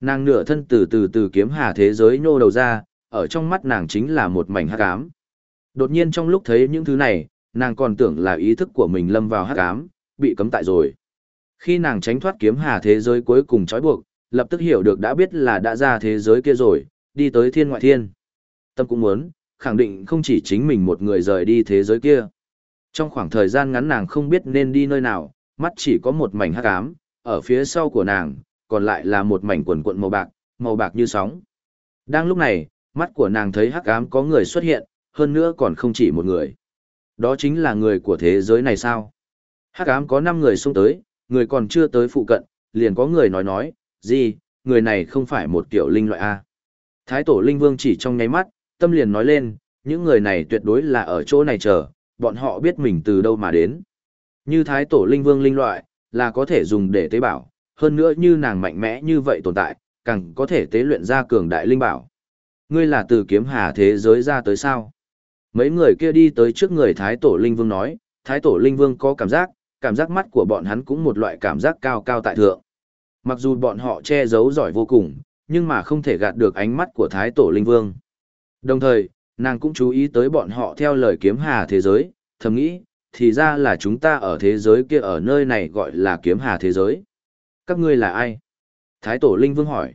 Nàng nửa thân từ từ từ kiếm hà thế giới nhô đầu ra, ở trong mắt nàng chính là một mảnh hắc ám. Đột nhiên trong lúc thấy những thứ này, nàng còn tưởng là ý thức của mình lâm vào hắc ám, bị cấm tại rồi. Khi nàng tránh thoát kiếm hà thế giới cuối cùng trói buộc, lập tức hiểu được đã biết là đã ra thế giới kia rồi, đi tới thiên ngoại thiên. Tâm cũng muốn, khẳng định không chỉ chính mình một người rời đi thế giới kia. Trong khoảng thời gian ngắn nàng không biết nên đi nơi nào, mắt chỉ có một mảnh hắc ám, ở phía sau của nàng, còn lại là một mảnh quần quận màu bạc, màu bạc như sóng. Đang lúc này, mắt của nàng thấy hắc ám có người xuất hiện, hơn nữa còn không chỉ một người. Đó chính là người của thế giới này sao? Hắc ám có 5 người xung tới, người còn chưa tới phụ cận, liền có người nói nói, gì, người này không phải một tiểu linh loại A. Thái tổ linh vương chỉ trong nháy mắt, tâm liền nói lên, những người này tuyệt đối là ở chỗ này chờ, bọn họ biết mình từ đâu mà đến. Như thái tổ linh vương linh loại, là có thể dùng để tế bảo, hơn nữa như nàng mạnh mẽ như vậy tồn tại, càng có thể tế luyện ra cường đại linh bảo. Ngươi là từ kiếm hà thế giới ra tới sao? Mấy người kia đi tới trước người thái tổ linh vương nói, thái tổ linh vương có cảm giác, cảm giác mắt của bọn hắn cũng một loại cảm giác cao cao tại thượng. Mặc dù bọn họ che giấu giỏi vô cùng, nhưng mà không thể gạt được ánh mắt của Thái Tổ Linh Vương. Đồng thời, nàng cũng chú ý tới bọn họ theo lời kiếm hà thế giới, thầm nghĩ, thì ra là chúng ta ở thế giới kia ở nơi này gọi là kiếm hà thế giới. Các ngươi là ai? Thái Tổ Linh Vương hỏi.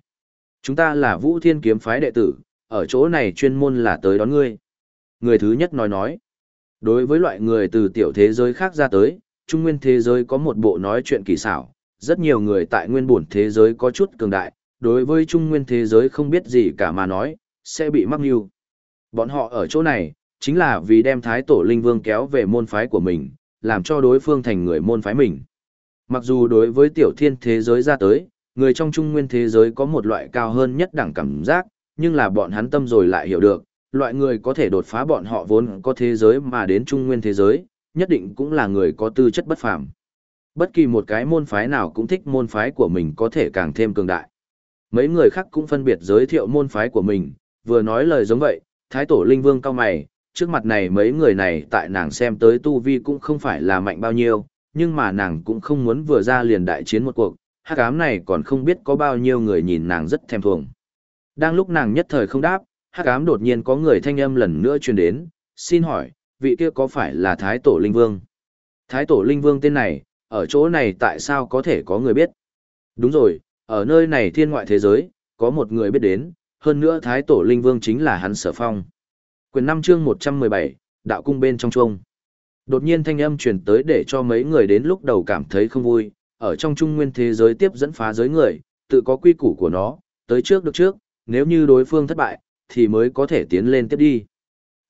Chúng ta là Vũ Thiên Kiếm Phái đệ tử, ở chỗ này chuyên môn là tới đón ngươi. Người thứ nhất nói nói. Đối với loại người từ tiểu thế giới khác ra tới, trung nguyên thế giới có một bộ nói chuyện kỳ xảo, rất nhiều người tại nguyên bổn thế giới có chút cường đại, đối với trung nguyên thế giới không biết gì cả mà nói, sẽ bị mắc mưu. Bọn họ ở chỗ này, chính là vì đem thái tổ linh vương kéo về môn phái của mình, làm cho đối phương thành người môn phái mình. Mặc dù đối với tiểu thiên thế giới ra tới, người trong trung nguyên thế giới có một loại cao hơn nhất đẳng cảm giác, nhưng là bọn hắn tâm rồi lại hiểu được, loại người có thể đột phá bọn họ vốn có thế giới mà đến trung nguyên thế giới, nhất định cũng là người có tư chất bất phàm. Bất kỳ một cái môn phái nào cũng thích môn phái của mình có thể càng thêm cường đại. Mấy người khác cũng phân biệt giới thiệu môn phái của mình, vừa nói lời giống vậy, Thái Tổ Linh Vương cao mày, trước mặt này mấy người này tại nàng xem tới tu vi cũng không phải là mạnh bao nhiêu, nhưng mà nàng cũng không muốn vừa ra liền đại chiến một cuộc, hắc ám này còn không biết có bao nhiêu người nhìn nàng rất thèm thuồng. Đang lúc nàng nhất thời không đáp, hắc ám đột nhiên có người thanh âm lần nữa truyền đến, xin hỏi, vị kia có phải là Thái Tổ Linh Vương? Thái Tổ Linh Vương tên này, ở chỗ này tại sao có thể có người biết? Đúng rồi, ở nơi này thiên ngoại thế giới, có một người biết đến, hơn nữa Thái Tổ Linh Vương chính là hắn sở phong. Quyền 5 chương 117, đạo cung bên trong chuông. Đột nhiên thanh âm truyền tới để cho mấy người đến lúc đầu cảm thấy không vui, ở trong trung nguyên thế giới tiếp dẫn phá giới người, tự có quy củ của nó, tới trước được trước, nếu như đối phương thất bại, thì mới có thể tiến lên tiếp đi.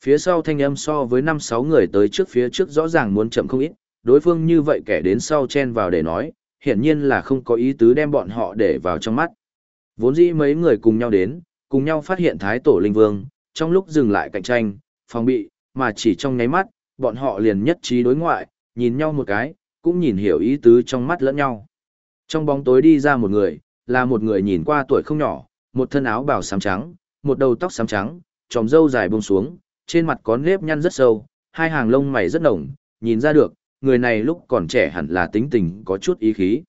Phía sau thanh âm so với 5-6 người tới trước phía trước rõ ràng muốn chậm không ít, đối phương như vậy kẻ đến sau chen vào để nói, hiển nhiên là không có ý tứ đem bọn họ để vào trong mắt. Vốn dĩ mấy người cùng nhau đến, cùng nhau phát hiện thái tổ linh vương, trong lúc dừng lại cạnh tranh, phòng bị, mà chỉ trong nháy mắt, bọn họ liền nhất trí đối ngoại, nhìn nhau một cái, cũng nhìn hiểu ý tứ trong mắt lẫn nhau. Trong bóng tối đi ra một người, là một người nhìn qua tuổi không nhỏ, một thân áo bào xám trắng, một đầu tóc xám trắng, tròm râu dài buông xuống, trên mặt có nếp nhăn rất sâu, hai hàng lông mày rất nồng, nhìn ra được, người này lúc còn trẻ hẳn là tính tình có chút ý khí.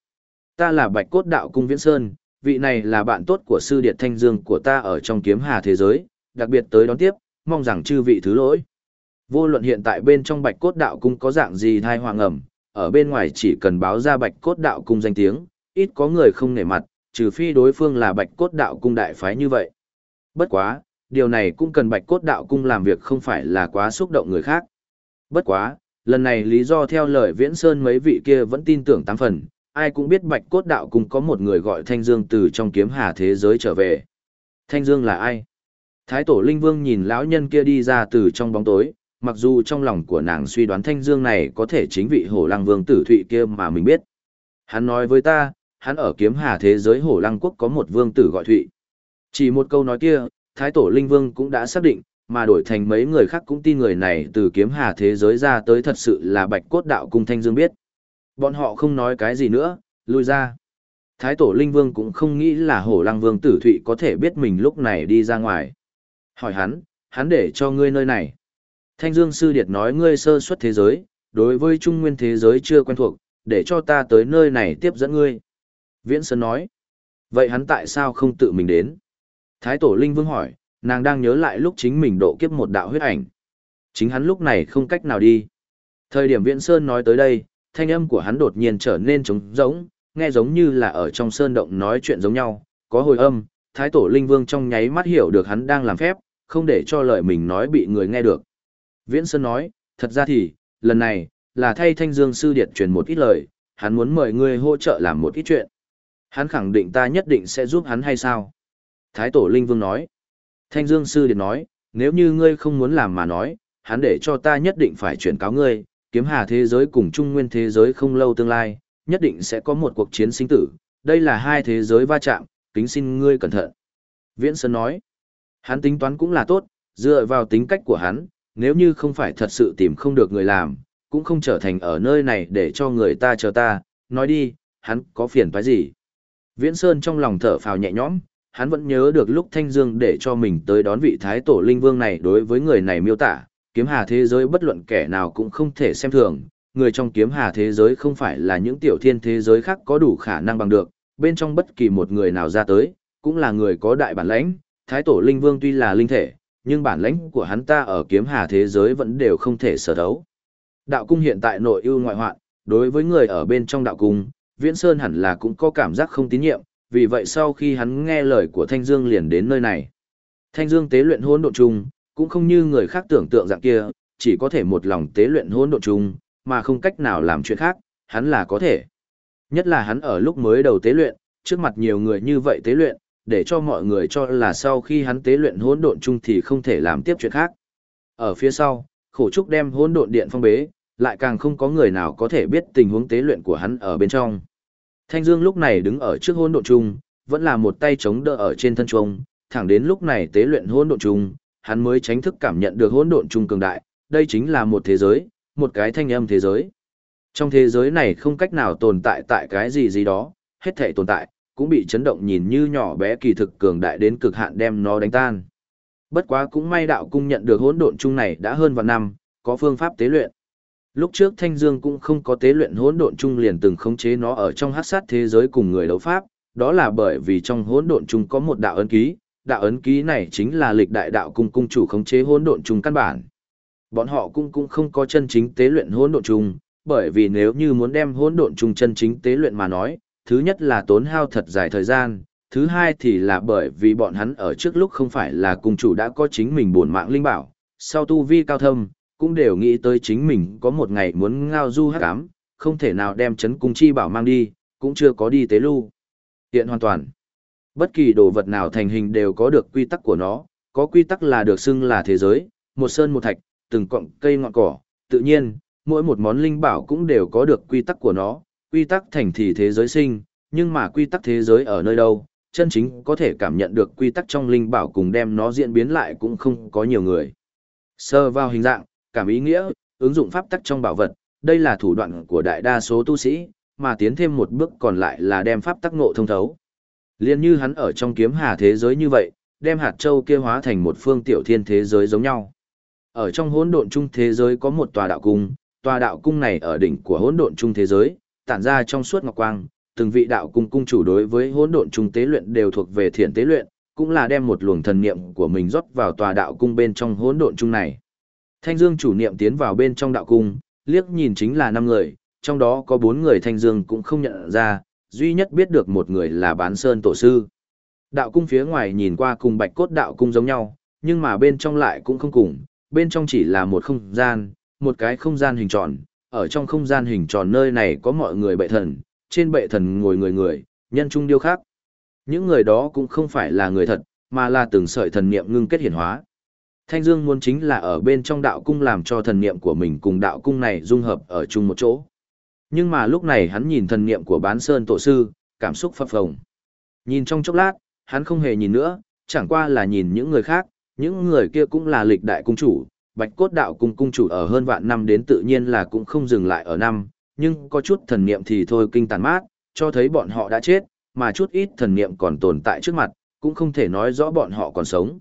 Ta là Bạch Cốt Đạo Cung Viễn Sơn, vị này là bạn tốt của sư điệt thanh dương của ta ở trong kiếm hà thế giới, đặc biệt tới đón tiếp, mong rằng chư vị thứ lỗi. Vô luận hiện tại bên trong Bạch Cốt Đạo Cung có dạng gì thai hoàng ẩm, ở bên ngoài chỉ cần báo ra Bạch Cốt Đạo Cung danh tiếng, ít có người không nể mặt, trừ phi đối phương là Bạch Cốt Đạo Cung đại phái như vậy. Bất quá, điều này cũng cần Bạch Cốt Đạo Cung làm việc không phải là quá xúc động người khác. Bất quá, lần này lý do theo lời Viễn Sơn mấy vị kia vẫn tin tưởng tám phần, ai cũng biết Bạch Cốt Đạo Cung có một người gọi Thanh Dương từ trong kiếm hà thế giới trở về. Thanh Dương là ai? Thái tổ Linh Vương nhìn lão nhân kia đi ra từ trong bóng tối, mặc dù trong lòng của nàng suy đoán Thanh Dương này có thể chính vị Hổ Lăng Vương tử thụy kia mà mình biết. Hắn nói với ta, hắn ở kiếm hà thế giới Hổ Lăng Quốc có một vương tử gọi thụy. Chỉ một câu nói kia, Thái tổ Linh Vương cũng đã xác định, mà đổi thành mấy người khác cũng tin người này từ kiếm hà thế giới ra tới thật sự là bạch cốt đạo cung thanh dương biết. Bọn họ không nói cái gì nữa, lui ra. Thái tổ Linh Vương cũng không nghĩ là hổ lăng vương tử thụy có thể biết mình lúc này đi ra ngoài. Hỏi hắn, hắn để cho ngươi nơi này. Thanh Dương Sư Điệt nói ngươi sơ xuất thế giới, đối với trung nguyên thế giới chưa quen thuộc, để cho ta tới nơi này tiếp dẫn ngươi. Viễn Sơn nói, Vậy hắn tại sao không tự mình đến? Thái tổ Linh Vương hỏi, nàng đang nhớ lại lúc chính mình độ kiếp một đạo huyết ảnh. Chính hắn lúc này không cách nào đi. Thời điểm Viễn Sơn nói tới đây, thanh âm của hắn đột nhiên trở nên trống rỗng, nghe giống như là ở trong sơn động nói chuyện giống nhau, có hồi âm, Thái tổ Linh Vương trong nháy mắt hiểu được hắn đang làm phép, không để cho lời mình nói bị người nghe được. Viễn Sơn nói, thật ra thì, lần này, là thay Thanh Dương Sư Điệt truyền một ít lời, hắn muốn mời ngươi hỗ trợ làm một ít chuyện. Hắn khẳng định ta nhất định sẽ giúp hắn hay sao? Thái tổ Linh Vương nói. Thanh Dương Sư Điệt nói, nếu như ngươi không muốn làm mà nói, hắn để cho ta nhất định phải chuyển cáo ngươi, kiếm hà thế giới cùng trung nguyên thế giới không lâu tương lai, nhất định sẽ có một cuộc chiến sinh tử, đây là hai thế giới va chạm, kính xin ngươi cẩn thận. Viễn Sơn nói, hắn tính toán cũng là tốt, dựa vào tính cách của hắn, nếu như không phải thật sự tìm không được người làm, cũng không trở thành ở nơi này để cho người ta chờ ta, nói đi, hắn có phiền phải gì. Viễn Sơn trong lòng thở phào nhẹ nhõm, hắn vẫn nhớ được lúc Thanh Dương để cho mình tới đón vị Thái Tổ Linh Vương này đối với người này miêu tả, kiếm hà thế giới bất luận kẻ nào cũng không thể xem thường, người trong kiếm hà thế giới không phải là những tiểu thiên thế giới khác có đủ khả năng bằng được, bên trong bất kỳ một người nào ra tới, cũng là người có đại bản lãnh, Thái Tổ Linh Vương tuy là linh thể, nhưng bản lãnh của hắn ta ở kiếm hà thế giới vẫn đều không thể sở đấu. Đạo cung hiện tại nội ưu ngoại hoạn, đối với người ở bên trong đạo cung, Viễn Sơn hẳn là cũng có cảm giác không tín nhiệm, vì vậy sau khi hắn nghe lời của Thanh Dương liền đến nơi này. Thanh Dương tế luyện hỗn độn trùng, cũng không như người khác tưởng tượng dạng kia, chỉ có thể một lòng tế luyện hỗn độn trùng, mà không cách nào làm chuyện khác, hắn là có thể. Nhất là hắn ở lúc mới đầu tế luyện, trước mặt nhiều người như vậy tế luyện, để cho mọi người cho là sau khi hắn tế luyện hỗn độn chung thì không thể làm tiếp chuyện khác. Ở phía sau, khổ trúc đem hỗn độn điện phong bế, lại càng không có người nào có thể biết tình huống tế luyện của hắn ở bên trong. Thanh Dương lúc này đứng ở trước hỗn độn chung, vẫn là một tay chống đỡ ở trên thân trung, thẳng đến lúc này tế luyện hỗn độn chung, hắn mới tránh thức cảm nhận được hỗn độn chung cường đại, đây chính là một thế giới, một cái thanh âm thế giới. Trong thế giới này không cách nào tồn tại tại cái gì gì đó, hết thảy tồn tại, cũng bị chấn động nhìn như nhỏ bé kỳ thực cường đại đến cực hạn đem nó đánh tan. Bất quá cũng may đạo cung nhận được hỗn độn chung này đã hơn vạn năm, có phương pháp tế luyện. Lúc trước Thanh Dương cũng không có tế luyện hỗn độn chung liền từng khống chế nó ở trong hắc sát thế giới cùng người đấu pháp, đó là bởi vì trong hỗn độn chung có một đạo ấn ký, đạo ấn ký này chính là lịch đại đạo cung cung chủ khống chế hỗn độn chung căn bản. Bọn họ cũng cũng không có chân chính tế luyện hỗn độn chung, bởi vì nếu như muốn đem hỗn độn chung chân chính tế luyện mà nói, thứ nhất là tốn hao thật dài thời gian, thứ hai thì là bởi vì bọn hắn ở trước lúc không phải là cung chủ đã có chính mình buồn mạng linh bảo, sau tu vi cao thâm, cũng đều nghĩ tới chính mình có một ngày muốn ngao du hắc ám, không thể nào đem chấn cung chi bảo mang đi, cũng chưa có đi tế lưu. Hiện hoàn toàn, bất kỳ đồ vật nào thành hình đều có được quy tắc của nó, có quy tắc là được xưng là thế giới, một sơn một thạch, từng cọng cây ngọn cỏ, tự nhiên, mỗi một món linh bảo cũng đều có được quy tắc của nó, quy tắc thành thì thế giới sinh, nhưng mà quy tắc thế giới ở nơi đâu, chân chính có thể cảm nhận được quy tắc trong linh bảo cùng đem nó diễn biến lại cũng không có nhiều người. Sơ vào hình dạng, cảm ý nghĩa, ứng dụng pháp tắc trong bảo vật, đây là thủ đoạn của đại đa số tu sĩ, mà tiến thêm một bước còn lại là đem pháp tắc ngộ thông thấu. Liên như hắn ở trong kiếm hà thế giới như vậy, đem hạt châu kia hóa thành một phương tiểu thiên thế giới giống nhau. Ở trong hỗn độn trung thế giới có một tòa đạo cung, tòa đạo cung này ở đỉnh của hỗn độn trung thế giới, tản ra trong suốt ngọc quang, từng vị đạo cung cung chủ đối với hỗn độn trung tế luyện đều thuộc về thiện tế luyện, cũng là đem một luồng thần niệm của mình rót vào tòa đạo cung bên trong hỗn độn trung này. Thanh Dương chủ niệm tiến vào bên trong đạo cung, liếc nhìn chính là năm người, trong đó có bốn người Thanh Dương cũng không nhận ra, duy nhất biết được một người là Bán Sơn tổ sư. Đạo cung phía ngoài nhìn qua cùng Bạch Cốt đạo cung giống nhau, nhưng mà bên trong lại cũng không cùng, bên trong chỉ là một không gian, một cái không gian hình tròn, ở trong không gian hình tròn nơi này có mọi người bệ thần, trên bệ thần ngồi người người, nhân trung điêu khác. Những người đó cũng không phải là người thật, mà là từng sợi thần niệm ngưng kết hiển hóa. Thanh Dương muốn chính là ở bên trong đạo cung làm cho thần niệm của mình cùng đạo cung này dung hợp ở chung một chỗ. Nhưng mà lúc này hắn nhìn thần niệm của bán sơn tổ sư, cảm xúc phập phồng. Nhìn trong chốc lát, hắn không hề nhìn nữa, chẳng qua là nhìn những người khác, những người kia cũng là lịch đại cung chủ, bạch cốt đạo cung cung chủ ở hơn vạn năm đến tự nhiên là cũng không dừng lại ở năm, nhưng có chút thần niệm thì thôi kinh tàn mát, cho thấy bọn họ đã chết, mà chút ít thần niệm còn tồn tại trước mặt, cũng không thể nói rõ bọn họ còn sống.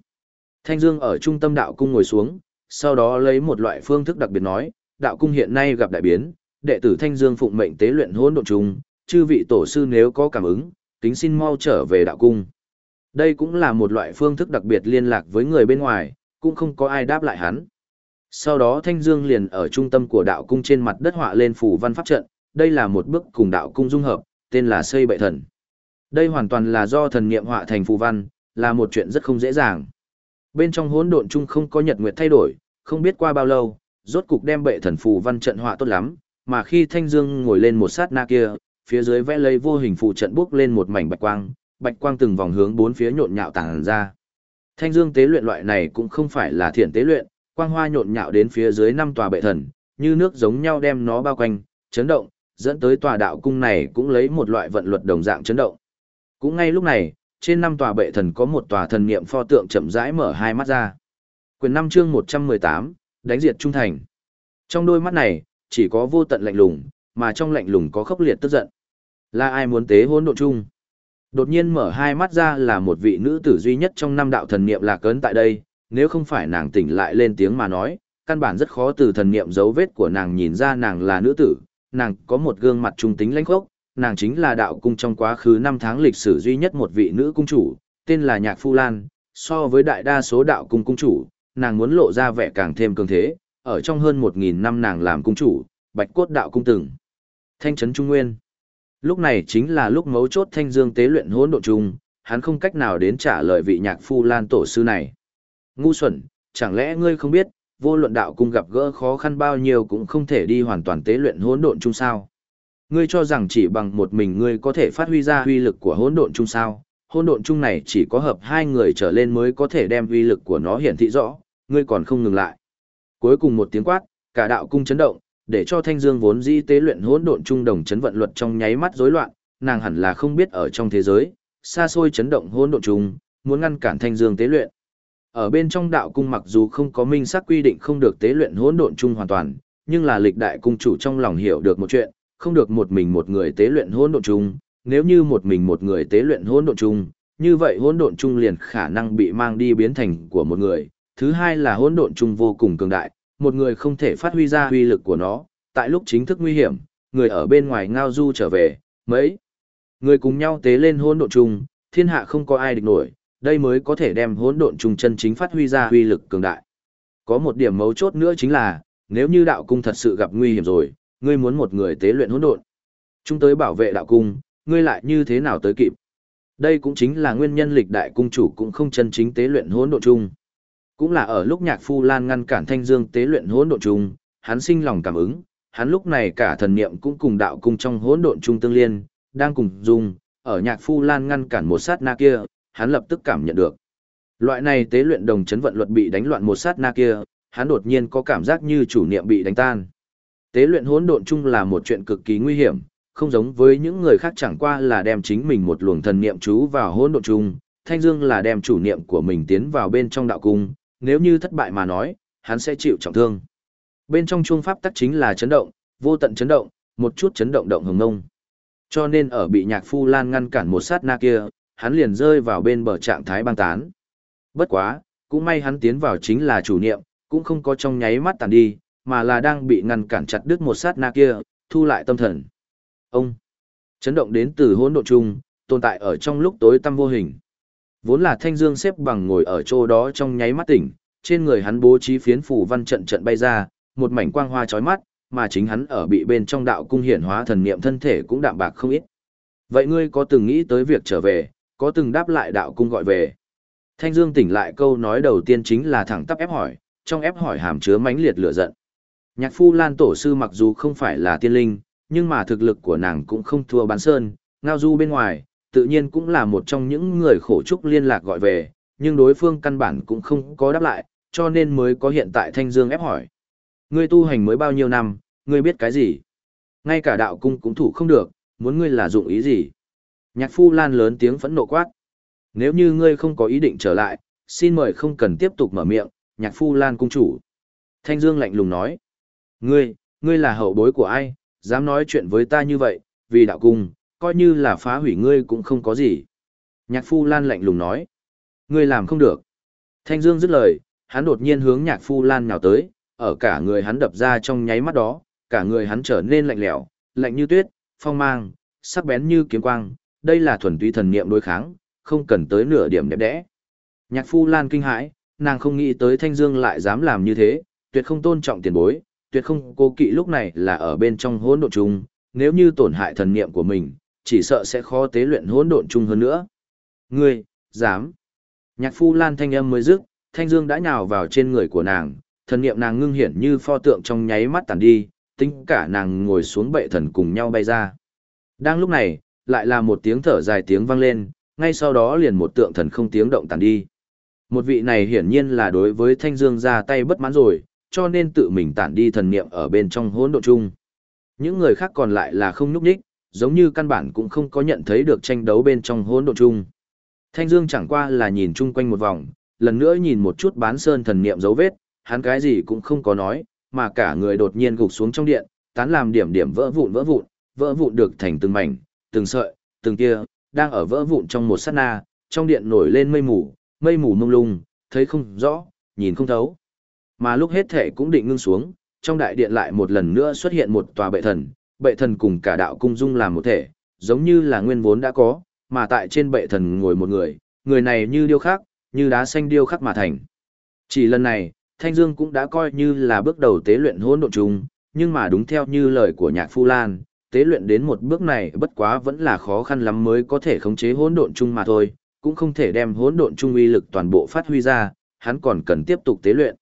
Thanh Dương ở trung tâm đạo cung ngồi xuống, sau đó lấy một loại phương thức đặc biệt nói, đạo cung hiện nay gặp đại biến, đệ tử Thanh Dương phụng mệnh tế luyện hỗn độn trùng, chư vị tổ sư nếu có cảm ứng, kính xin mau trở về đạo cung. Đây cũng là một loại phương thức đặc biệt liên lạc với người bên ngoài, cũng không có ai đáp lại hắn. Sau đó Thanh Dương liền ở trung tâm của đạo cung trên mặt đất họa lên phù văn pháp trận, đây là một bước cùng đạo cung dung hợp, tên là xây bệ thần. Đây hoàn toàn là do thần niệm họa thành phù văn, là một chuyện rất không dễ dàng. Bên trong hỗn độn chung không có nhật nguyệt thay đổi, không biết qua bao lâu, rốt cục đem bệ thần phù văn trận họa tốt lắm, mà khi Thanh Dương ngồi lên một sát na kia, phía dưới vẽ lấy vô hình phù trận bước lên một mảnh bạch quang, bạch quang từng vòng hướng bốn phía nhộn nhạo tàng ra. Thanh Dương tế luyện loại này cũng không phải là thiện tế luyện, quang hoa nhộn nhạo đến phía dưới năm tòa bệ thần, như nước giống nhau đem nó bao quanh, chấn động, dẫn tới tòa đạo cung này cũng lấy một loại vận luật đồng dạng chấn động. Cũng ngay lúc này, trên năm tòa bệ thần có một tòa thần niệm pho tượng chậm rãi mở hai mắt ra. Quyền năm chương 118, đánh diệt trung thành. Trong đôi mắt này, chỉ có vô tận lạnh lùng, mà trong lạnh lùng có khốc liệt tức giận. Là ai muốn tế hỗn độn chung? Đột nhiên mở hai mắt ra là một vị nữ tử duy nhất trong năm đạo thần niệm lạc ấn tại đây, nếu không phải nàng tỉnh lại lên tiếng mà nói, căn bản rất khó từ thần niệm dấu vết của nàng nhìn ra nàng là nữ tử, nàng có một gương mặt trung tính lãnh khốc, nàng chính là đạo cung trong quá khứ năm tháng lịch sử duy nhất một vị nữ cung chủ, tên là Nhạc Phu Lan, so với đại đa số đạo cung cung chủ, nàng muốn lộ ra vẻ càng thêm cường thế, ở trong hơn 1.000 năm nàng làm cung chủ, bạch cốt đạo cung từng. Thanh trấn Trung Nguyên. Lúc này chính là lúc mấu chốt thanh dương tế luyện hỗn độn chung, hắn không cách nào đến trả lời vị nhạc phu lan tổ sư này. Ngu xuẩn, chẳng lẽ ngươi không biết, vô luận đạo cung gặp gỡ khó khăn bao nhiêu cũng không thể đi hoàn toàn tế luyện hỗn độn chung sao? Ngươi cho rằng chỉ bằng một mình ngươi có thể phát huy ra uy lực của hỗn độn chung sao? Hỗn độn chung này chỉ có hợp hai người trở lên mới có thể đem uy lực của nó hiển thị rõ, ngươi còn không ngừng lại. Cuối cùng một tiếng quát, cả đạo cung chấn động, để cho Thanh Dương vốn dĩ tế luyện hỗn độn trung đồng chấn vận luật trong nháy mắt rối loạn, nàng hẳn là không biết ở trong thế giới, xa xôi chấn động hỗn độn trung, muốn ngăn cản Thanh Dương tế luyện. Ở bên trong đạo cung mặc dù không có minh xác quy định không được tế luyện hỗn độn chung hoàn toàn, nhưng là lịch đại cung chủ trong lòng hiểu được một chuyện, không được một mình một người tế luyện hỗn độn chung nếu như một mình một người tế luyện hỗn độn chung như vậy hỗn độn chung liền khả năng bị mang đi biến thành của một người. Thứ hai là hỗn độn chung vô cùng cường đại, một người không thể phát huy ra uy lực của nó, tại lúc chính thức nguy hiểm, người ở bên ngoài ngao du trở về, mấy người cùng nhau tế lên hỗn độn chung, thiên hạ không có ai địch nổi, đây mới có thể đem hỗn độn trùng chân chính phát huy ra uy lực cường đại. Có một điểm mấu chốt nữa chính là, nếu như đạo cung thật sự gặp nguy hiểm rồi, ngươi muốn một người tế luyện hỗn độn, chúng tới bảo vệ đạo cung, ngươi lại như thế nào tới kịp? Đây cũng chính là nguyên nhân lịch đại cung chủ cũng không chân chính tế luyện hỗn độn chung. Cũng là ở lúc Nhạc Phu Lan ngăn cản Thanh Dương tế luyện hỗn độn chung, hắn sinh lòng cảm ứng, hắn lúc này cả thần niệm cũng cùng đạo cung trong hỗn độn chung tương liên, đang cùng dùng, ở Nhạc Phu Lan ngăn cản một sát na kia, hắn lập tức cảm nhận được. Loại này tế luyện đồng chấn vận luật bị đánh loạn một sát na kia, hắn đột nhiên có cảm giác như chủ niệm bị đánh tan. Tế luyện hỗn độn chung là một chuyện cực kỳ nguy hiểm, không giống với những người khác chẳng qua là đem chính mình một luồng thần niệm chú vào hỗn độn chung, Thanh Dương là đem chủ niệm của mình tiến vào bên trong đạo cung, nếu như thất bại mà nói, hắn sẽ chịu trọng thương. Bên trong chuông pháp tắc chính là chấn động, vô tận chấn động, một chút chấn động động hồng ngông. Cho nên ở bị nhạc phu lan ngăn cản một sát na kia, hắn liền rơi vào bên bờ trạng thái băng tán. Bất quá, cũng may hắn tiến vào chính là chủ niệm, cũng không có trong nháy mắt tàn đi, mà là đang bị ngăn cản chặt đứt một sát na kia, thu lại tâm thần. Ông, chấn động đến từ hỗn độn chung, tồn tại ở trong lúc tối tăm vô hình. Vốn là thanh dương xếp bằng ngồi ở chỗ đó trong nháy mắt tỉnh, trên người hắn bố trí phiến phủ văn trận trận bay ra, một mảnh quang hoa chói mắt, mà chính hắn ở bị bên trong đạo cung hiển hóa thần niệm thân thể cũng đạm bạc không ít. Vậy ngươi có từng nghĩ tới việc trở về, có từng đáp lại đạo cung gọi về? Thanh Dương tỉnh lại câu nói đầu tiên chính là thẳng tắp ép hỏi, trong ép hỏi hàm chứa mãnh liệt lửa giận. Nhạc Phu Lan tổ sư mặc dù không phải là tiên linh, nhưng mà thực lực của nàng cũng không thua bán sơn, ngao du bên ngoài, tự nhiên cũng là một trong những người khổ trúc liên lạc gọi về, nhưng đối phương căn bản cũng không có đáp lại, cho nên mới có hiện tại Thanh Dương ép hỏi. Ngươi tu hành mới bao nhiêu năm, ngươi biết cái gì? Ngay cả đạo cung cũng thủ không được, muốn ngươi là dụng ý gì? Nhạc phu lan lớn tiếng phẫn nộ quát. Nếu như ngươi không có ý định trở lại, xin mời không cần tiếp tục mở miệng, nhạc phu lan cung chủ. Thanh Dương lạnh lùng nói. Ngươi, ngươi là hậu bối của ai, dám nói chuyện với ta như vậy, vì đạo cung, coi như là phá hủy ngươi cũng không có gì. Nhạc phu lan lạnh lùng nói. Ngươi làm không được. Thanh Dương dứt lời, hắn đột nhiên hướng nhạc phu lan nhào tới, ở cả người hắn đập ra trong nháy mắt đó, cả người hắn trở nên lạnh lẽo, lạnh như tuyết, phong mang, sắc bén như kiếm quang, đây là thuần túy thần niệm đối kháng, không cần tới nửa điểm đẹp đẽ. Nhạc Phu Lan kinh hãi, nàng không nghĩ tới Thanh Dương lại dám làm như thế, tuyệt không tôn trọng tiền bối, tuyệt không cố kỵ lúc này là ở bên trong hỗn độn chung, nếu như tổn hại thần niệm của mình, chỉ sợ sẽ khó tế luyện hỗn độn chung hơn nữa. Ngươi, dám? Nhạc Phu Lan thanh âm mới dứt, Thanh Dương đã nhào vào trên người của nàng, thần niệm nàng ngưng hiển như pho tượng trong nháy mắt tàn đi, tính cả nàng ngồi xuống bệ thần cùng nhau bay ra. Đang lúc này, lại là một tiếng thở dài tiếng vang lên, ngay sau đó liền một tượng thần không tiếng động tàn đi. Một vị này hiển nhiên là đối với Thanh Dương ra tay bất mãn rồi, cho nên tự mình tản đi thần niệm ở bên trong hỗn độn chung. Những người khác còn lại là không nhúc nhích, giống như căn bản cũng không có nhận thấy được tranh đấu bên trong hỗn độn chung. Thanh Dương chẳng qua là nhìn chung quanh một vòng, lần nữa nhìn một chút bán sơn thần niệm dấu vết, hắn cái gì cũng không có nói, mà cả người đột nhiên gục xuống trong điện, tán làm điểm điểm vỡ vụn vỡ vụn, vỡ vụn được thành từng mảnh, từng sợi, từng kia, đang ở vỡ vụn trong một sát na, trong điện nổi lên mây mù, mây mù mông lung, thấy không rõ, nhìn không thấu. Mà lúc hết thể cũng định ngưng xuống, trong đại điện lại một lần nữa xuất hiện một tòa bệ thần, bệ thần cùng cả đạo cung dung làm một thể, giống như là nguyên vốn đã có, mà tại trên bệ thần ngồi một người, người này như điêu khắc, như đá xanh điêu khắc mà thành. Chỉ lần này, Thanh Dương cũng đã coi như là bước đầu tế luyện hỗn độn trùng, nhưng mà đúng theo như lời của Nhạc Phu Lan, tế luyện đến một bước này bất quá vẫn là khó khăn lắm mới có thể khống chế hỗn độn chung mà thôi, cũng không thể đem hỗn độn chung uy lực toàn bộ phát huy ra, hắn còn cần tiếp tục tế luyện.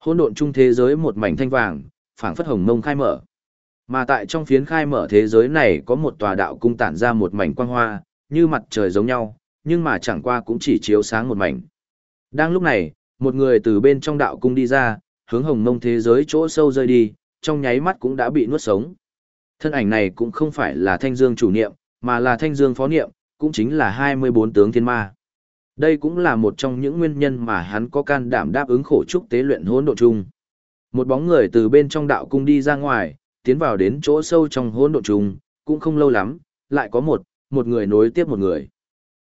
Hỗn độn chung thế giới một mảnh thanh vàng, phảng phất hồng mông khai mở. Mà tại trong phiến khai mở thế giới này có một tòa đạo cung tản ra một mảnh quang hoa, như mặt trời giống nhau, nhưng mà chẳng qua cũng chỉ chiếu sáng một mảnh. Đang lúc này, một người từ bên trong đạo cung đi ra, hướng hồng mông thế giới chỗ sâu rơi đi, trong nháy mắt cũng đã bị nuốt sống. Thân ảnh này cũng không phải là thanh dương chủ niệm, mà là thanh dương phó niệm, cũng chính là 24 tướng thiên ma. Đây cũng là một trong những nguyên nhân mà hắn có can đảm đáp ứng khổ trúc tế luyện hỗn độn chung. Một bóng người từ bên trong đạo cung đi ra ngoài, tiến vào đến chỗ sâu trong hỗn độn chung, cũng không lâu lắm, lại có một, một người nối tiếp một người.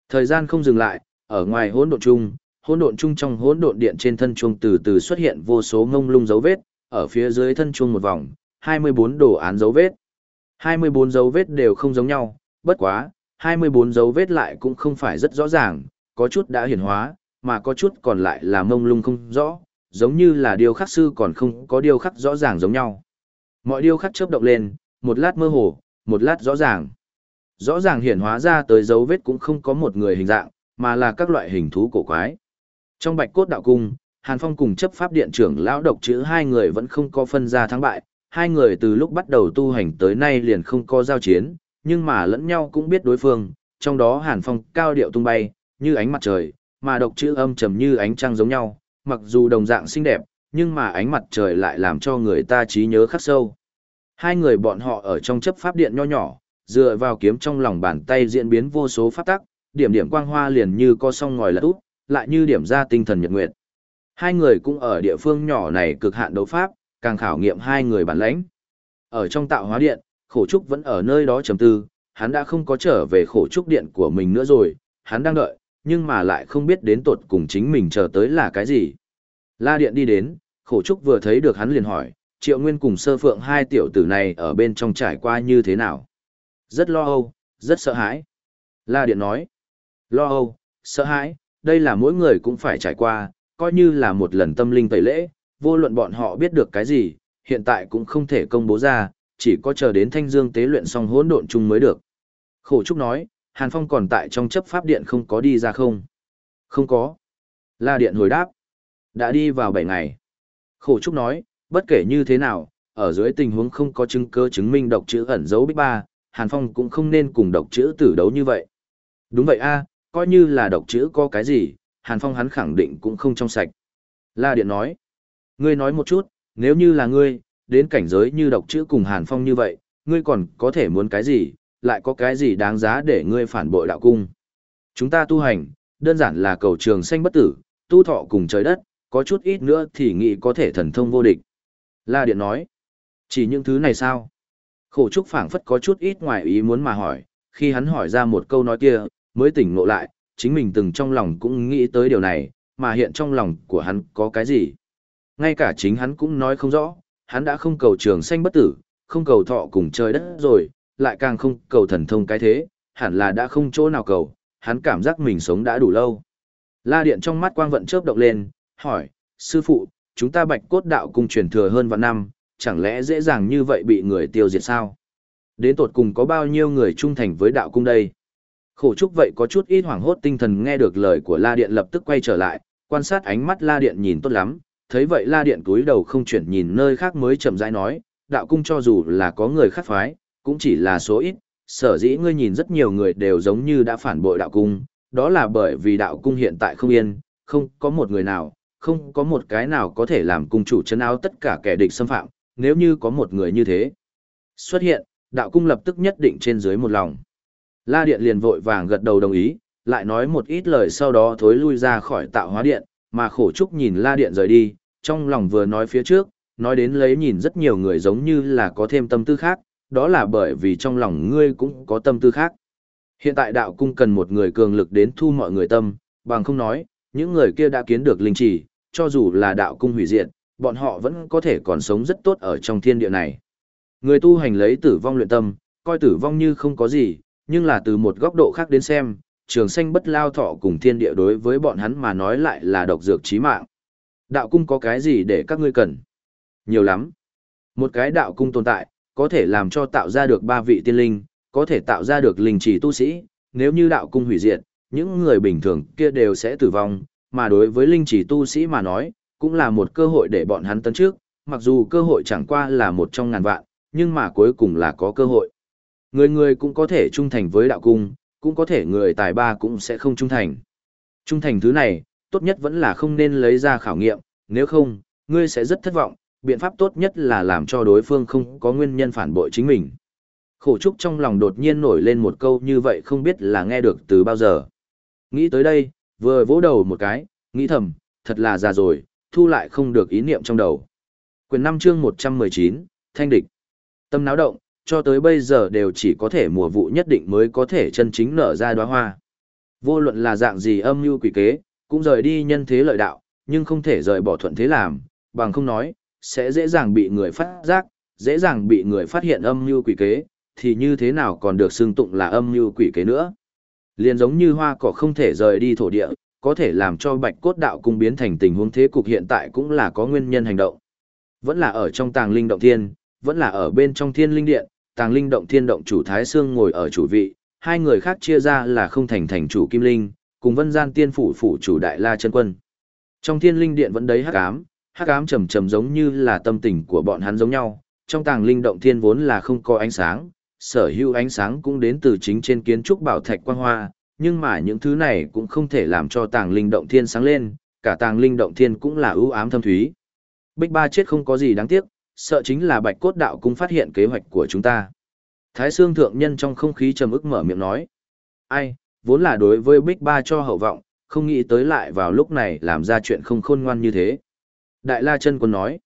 Thời gian không dừng lại, ở ngoài hỗn độn chung, hỗn độn chung trong hỗn độn điện trên thân chuông từ từ xuất hiện vô số ngông lung dấu vết, ở phía dưới thân chuông một vòng, 24 đồ án dấu vết. 24 dấu vết đều không giống nhau, bất quá, 24 dấu vết lại cũng không phải rất rõ ràng, có chút đã hiển hóa, mà có chút còn lại là mông lung không rõ, giống như là điêu khắc sư còn không có điêu khắc rõ ràng giống nhau. Mọi điêu khắc chớp động lên, một lát mơ hồ, một lát rõ ràng. Rõ ràng hiển hóa ra tới dấu vết cũng không có một người hình dạng, mà là các loại hình thú cổ quái. Trong bạch cốt đạo cung, Hàn Phong cùng chấp pháp điện trưởng lão độc chữ hai người vẫn không có phân ra thắng bại, hai người từ lúc bắt đầu tu hành tới nay liền không có giao chiến, nhưng mà lẫn nhau cũng biết đối phương, trong đó Hàn Phong cao điệu tung bay, như ánh mặt trời, mà độc chữ âm trầm như ánh trăng giống nhau, mặc dù đồng dạng xinh đẹp, nhưng mà ánh mặt trời lại làm cho người ta trí nhớ khắc sâu. Hai người bọn họ ở trong chấp pháp điện nho nhỏ, dựa vào kiếm trong lòng bàn tay diễn biến vô số pháp tắc, điểm điểm quang hoa liền như co song ngòi lật úp, lại như điểm ra tinh thần nhật nguyệt. Hai người cũng ở địa phương nhỏ này cực hạn đấu pháp, càng khảo nghiệm hai người bản lãnh. Ở trong tạo hóa điện, khổ trúc vẫn ở nơi đó trầm tư, hắn đã không có trở về khổ trúc điện của mình nữa rồi, hắn đang đợi, nhưng mà lại không biết đến tột cùng chính mình chờ tới là cái gì. La điện đi đến, khổ trúc vừa thấy được hắn liền hỏi, triệu nguyên cùng sơ phượng hai tiểu tử này ở bên trong trải qua như thế nào. Rất lo âu, rất sợ hãi. La điện nói, lo âu, sợ hãi, đây là mỗi người cũng phải trải qua, coi như là một lần tâm linh tẩy lễ, vô luận bọn họ biết được cái gì, hiện tại cũng không thể công bố ra, chỉ có chờ đến thanh dương tế luyện xong hỗn độn chung mới được. Khổ Trúc nói, Hàn Phong còn tại trong chấp pháp điện không có đi ra không? Không có. La Điện hồi đáp. Đã đi vào 7 ngày. Khổ Trúc nói, bất kể như thế nào, ở dưới tình huống không có chứng cơ chứng minh độc chữ ẩn dấu bích ba, Hàn Phong cũng không nên cùng độc chữ tử đấu như vậy. Đúng vậy a, coi như là độc chữ có cái gì, Hàn Phong hắn khẳng định cũng không trong sạch. La Điện nói, ngươi nói một chút, nếu như là ngươi, đến cảnh giới như độc chữ cùng Hàn Phong như vậy, ngươi còn có thể muốn cái gì, lại có cái gì đáng giá để ngươi phản bội đạo cung. Chúng ta tu hành, đơn giản là cầu trường sanh bất tử, tu thọ cùng trời đất, có chút ít nữa thì nghĩ có thể thần thông vô địch. La Điện nói, chỉ những thứ này sao? Khổ trúc phảng phất có chút ít ngoài ý muốn mà hỏi, khi hắn hỏi ra một câu nói kia, mới tỉnh ngộ lại, chính mình từng trong lòng cũng nghĩ tới điều này, mà hiện trong lòng của hắn có cái gì. Ngay cả chính hắn cũng nói không rõ, hắn đã không cầu trường sanh bất tử, không cầu thọ cùng trời đất rồi, lại càng không cầu thần thông cái thế, hẳn là đã không chỗ nào cầu, hắn cảm giác mình sống đã đủ lâu. La Điện trong mắt quang vận chớp động lên, hỏi, sư phụ, chúng ta bạch cốt đạo cung truyền thừa hơn vạn năm, chẳng lẽ dễ dàng như vậy bị người tiêu diệt sao? Đến tột cùng có bao nhiêu người trung thành với đạo cung đây? Khổ trúc vậy có chút ít hoảng hốt tinh thần nghe được lời của La Điện lập tức quay trở lại, quan sát ánh mắt La Điện nhìn tốt lắm, thấy vậy La Điện cúi đầu không chuyển nhìn nơi khác mới chậm rãi nói, đạo cung cho dù là có người khác phái, cũng chỉ là số ít, sở dĩ ngươi nhìn rất nhiều người đều giống như đã phản bội đạo cung, đó là bởi vì đạo cung hiện tại không yên, không có một người nào, không có một cái nào có thể làm cung chủ chấn áo tất cả kẻ địch xâm phạm, nếu như có một người như thế. Xuất hiện, đạo cung lập tức nhất định trên dưới một lòng. La Điện liền vội vàng gật đầu đồng ý, lại nói một ít lời sau đó thối lui ra khỏi tạo hóa điện, mà khổ trúc nhìn La Điện rời đi, trong lòng vừa nói phía trước, nói đến lấy nhìn rất nhiều người giống như là có thêm tâm tư khác, đó là bởi vì trong lòng ngươi cũng có tâm tư khác. Hiện tại đạo cung cần một người cường lực đến thu mọi người tâm, bằng không nói, những người kia đã kiến được linh chỉ, cho dù là đạo cung hủy diệt, bọn họ vẫn có thể còn sống rất tốt ở trong thiên địa này. Người tu hành lấy tử vong luyện tâm, coi tử vong như không có gì, nhưng là từ một góc độ khác đến xem, trường sanh bất lao thọ cùng thiên địa đối với bọn hắn mà nói lại là độc dược chí mạng. Đạo cung có cái gì để các ngươi cần? Nhiều lắm. Một cái đạo cung tồn tại, có thể làm cho tạo ra được ba vị tiên linh, có thể tạo ra được linh chỉ tu sĩ, nếu như đạo cung hủy diệt, những người bình thường kia đều sẽ tử vong, mà đối với linh chỉ tu sĩ mà nói, cũng là một cơ hội để bọn hắn tấn trước, mặc dù cơ hội chẳng qua là một trong ngàn vạn, nhưng mà cuối cùng là có cơ hội. Người người cũng có thể trung thành với đạo cung, cũng có thể người tài ba cũng sẽ không trung thành. Trung thành thứ này, tốt nhất vẫn là không nên lấy ra khảo nghiệm, nếu không, ngươi sẽ rất thất vọng, biện pháp tốt nhất là làm cho đối phương không có nguyên nhân phản bội chính mình. Khổ trúc trong lòng đột nhiên nổi lên một câu như vậy không biết là nghe được từ bao giờ. Nghĩ tới đây, vừa vỗ đầu một cái, nghĩ thầm, thật là già rồi, thu lại không được ý niệm trong đầu. Quyền 5 chương 119, Thanh địch. Tâm náo động, cho tới bây giờ đều chỉ có thể mùa vụ nhất định mới có thể chân chính nở ra đóa hoa. Vô luận là dạng gì âm mưu quỷ kế, cũng rời đi nhân thế lợi đạo, nhưng không thể rời bỏ thuận thế làm, bằng không nói, sẽ dễ dàng bị người phát giác, dễ dàng bị người phát hiện âm mưu quỷ kế, thì như thế nào còn được xưng tụng là âm mưu quỷ kế nữa. Liền giống như hoa cỏ không thể rời đi thổ địa, có thể làm cho bạch cốt đạo cung biến thành tình huống thế cục hiện tại cũng là có nguyên nhân hành động. Vẫn là ở trong tàng linh động thiên, vẫn là ở bên trong thiên linh điện, tàng linh động thiên động chủ Thái Sương ngồi ở chủ vị, hai người khác chia ra là không thành thành chủ Kim Linh, cùng vân gian tiên phủ phủ chủ Đại La chân Quân. Trong thiên linh điện vẫn đấy hắc ám, hắc ám trầm trầm giống như là tâm tình của bọn hắn giống nhau, trong tàng linh động thiên vốn là không có ánh sáng, sở hữu ánh sáng cũng đến từ chính trên kiến trúc bảo thạch quang hoa, nhưng mà những thứ này cũng không thể làm cho tàng linh động thiên sáng lên, cả tàng linh động thiên cũng là ưu ám thâm thúy. Bích Ba chết không có gì đáng tiếc, sợ chính là Bạch Cốt Đạo cũng phát hiện kế hoạch của chúng ta. Thái Sương Thượng Nhân trong không khí trầm ức mở miệng nói. Ai, vốn là đối với Bích Ba cho hậu vọng, không nghĩ tới lại vào lúc này làm ra chuyện không khôn ngoan như thế. Đại La Chân Quân nói.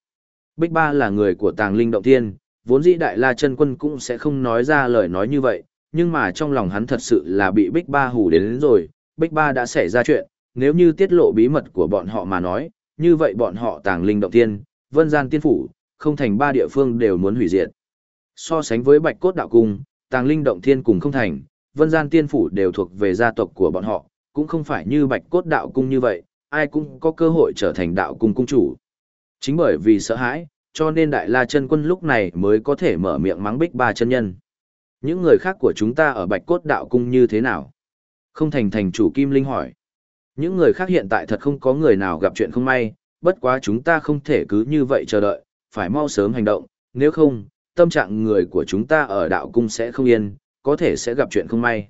Bích Ba là người của tàng linh động thiên, vốn dĩ Đại La Chân Quân cũng sẽ không nói ra lời nói như vậy, nhưng mà trong lòng hắn thật sự là bị Bích Ba hù đến, đến rồi, Bích Ba đã xảy ra chuyện, nếu như tiết lộ bí mật của bọn họ mà nói, như vậy bọn họ tàng linh động Thiên, vân gian tiên phủ, không thành ba địa phương đều muốn hủy diệt. So sánh với Bạch Cốt Đạo Cung, tàng linh động thiên cùng không thành, vân gian tiên phủ đều thuộc về gia tộc của bọn họ, cũng không phải như Bạch Cốt Đạo Cung như vậy, ai cũng có cơ hội trở thành đạo cung cung chủ. Chính bởi vì sợ hãi, cho nên Đại La chân quân lúc này mới có thể mở miệng mắng Bích Ba chân nhân. Những người khác của chúng ta ở Bạch Cốt Đạo Cung như thế nào? Không thành thành chủ Kim Linh hỏi. Những người khác hiện tại thật không có người nào gặp chuyện không may, bất quá chúng ta không thể cứ như vậy chờ đợi, phải mau sớm hành động, nếu không, tâm trạng người của chúng ta ở đạo cung sẽ không yên, có thể sẽ gặp chuyện không may.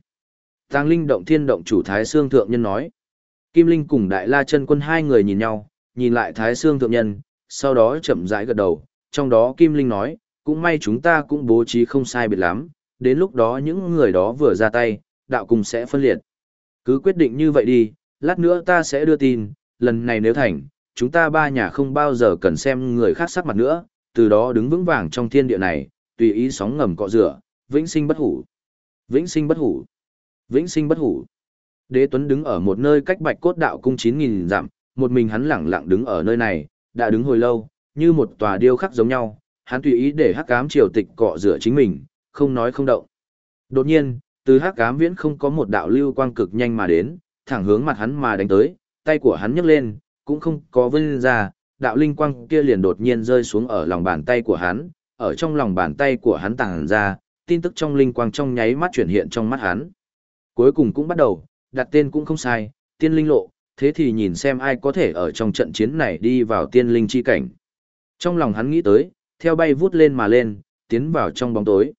Tàng Linh động thiên động chủ Thái Sương Thượng Nhân nói. Kim Linh cùng Đại La chân quân hai người nhìn nhau, nhìn lại Thái Sương Thượng Nhân, sau đó chậm rãi gật đầu, trong đó Kim Linh nói, cũng may chúng ta cũng bố trí không sai biệt lắm, đến lúc đó những người đó vừa ra tay, đạo cùng sẽ phân liệt. Cứ quyết định như vậy đi, lát nữa ta sẽ đưa tin, lần này nếu thành, chúng ta ba nhà không bao giờ cần xem người khác sắc mặt nữa, từ đó đứng vững vàng trong thiên địa này, tùy ý sóng ngầm cọ rửa, vĩnh sinh bất hủ. Vĩnh sinh bất hủ. Vĩnh sinh bất hủ. Đế Tuấn đứng ở một nơi cách Bạch Cốt Đạo cung 9000 dặm, một mình hắn lẳng lặng đứng ở nơi này, đã đứng hồi lâu, như một tòa điêu khắc giống nhau, hắn tùy ý để hắc ám triều tịch cọ rửa chính mình, không nói không động. Đột nhiên, Từ hắc ám viễn không có một đạo lưu quang cực nhanh mà đến, thẳng hướng mặt hắn mà đánh tới, tay của hắn nhấc lên, cũng không có vươn ra, đạo linh quang kia liền đột nhiên rơi xuống ở lòng bàn tay của hắn, ở trong lòng bàn tay của hắn tàng ra, tin tức trong linh quang trong nháy mắt chuyển hiện trong mắt hắn. Cuối cùng cũng bắt đầu, đặt tên cũng không sai, tiên linh lộ, thế thì nhìn xem ai có thể ở trong trận chiến này đi vào tiên linh chi cảnh. Trong lòng hắn nghĩ tới, theo bay vút lên mà lên, tiến vào trong bóng tối.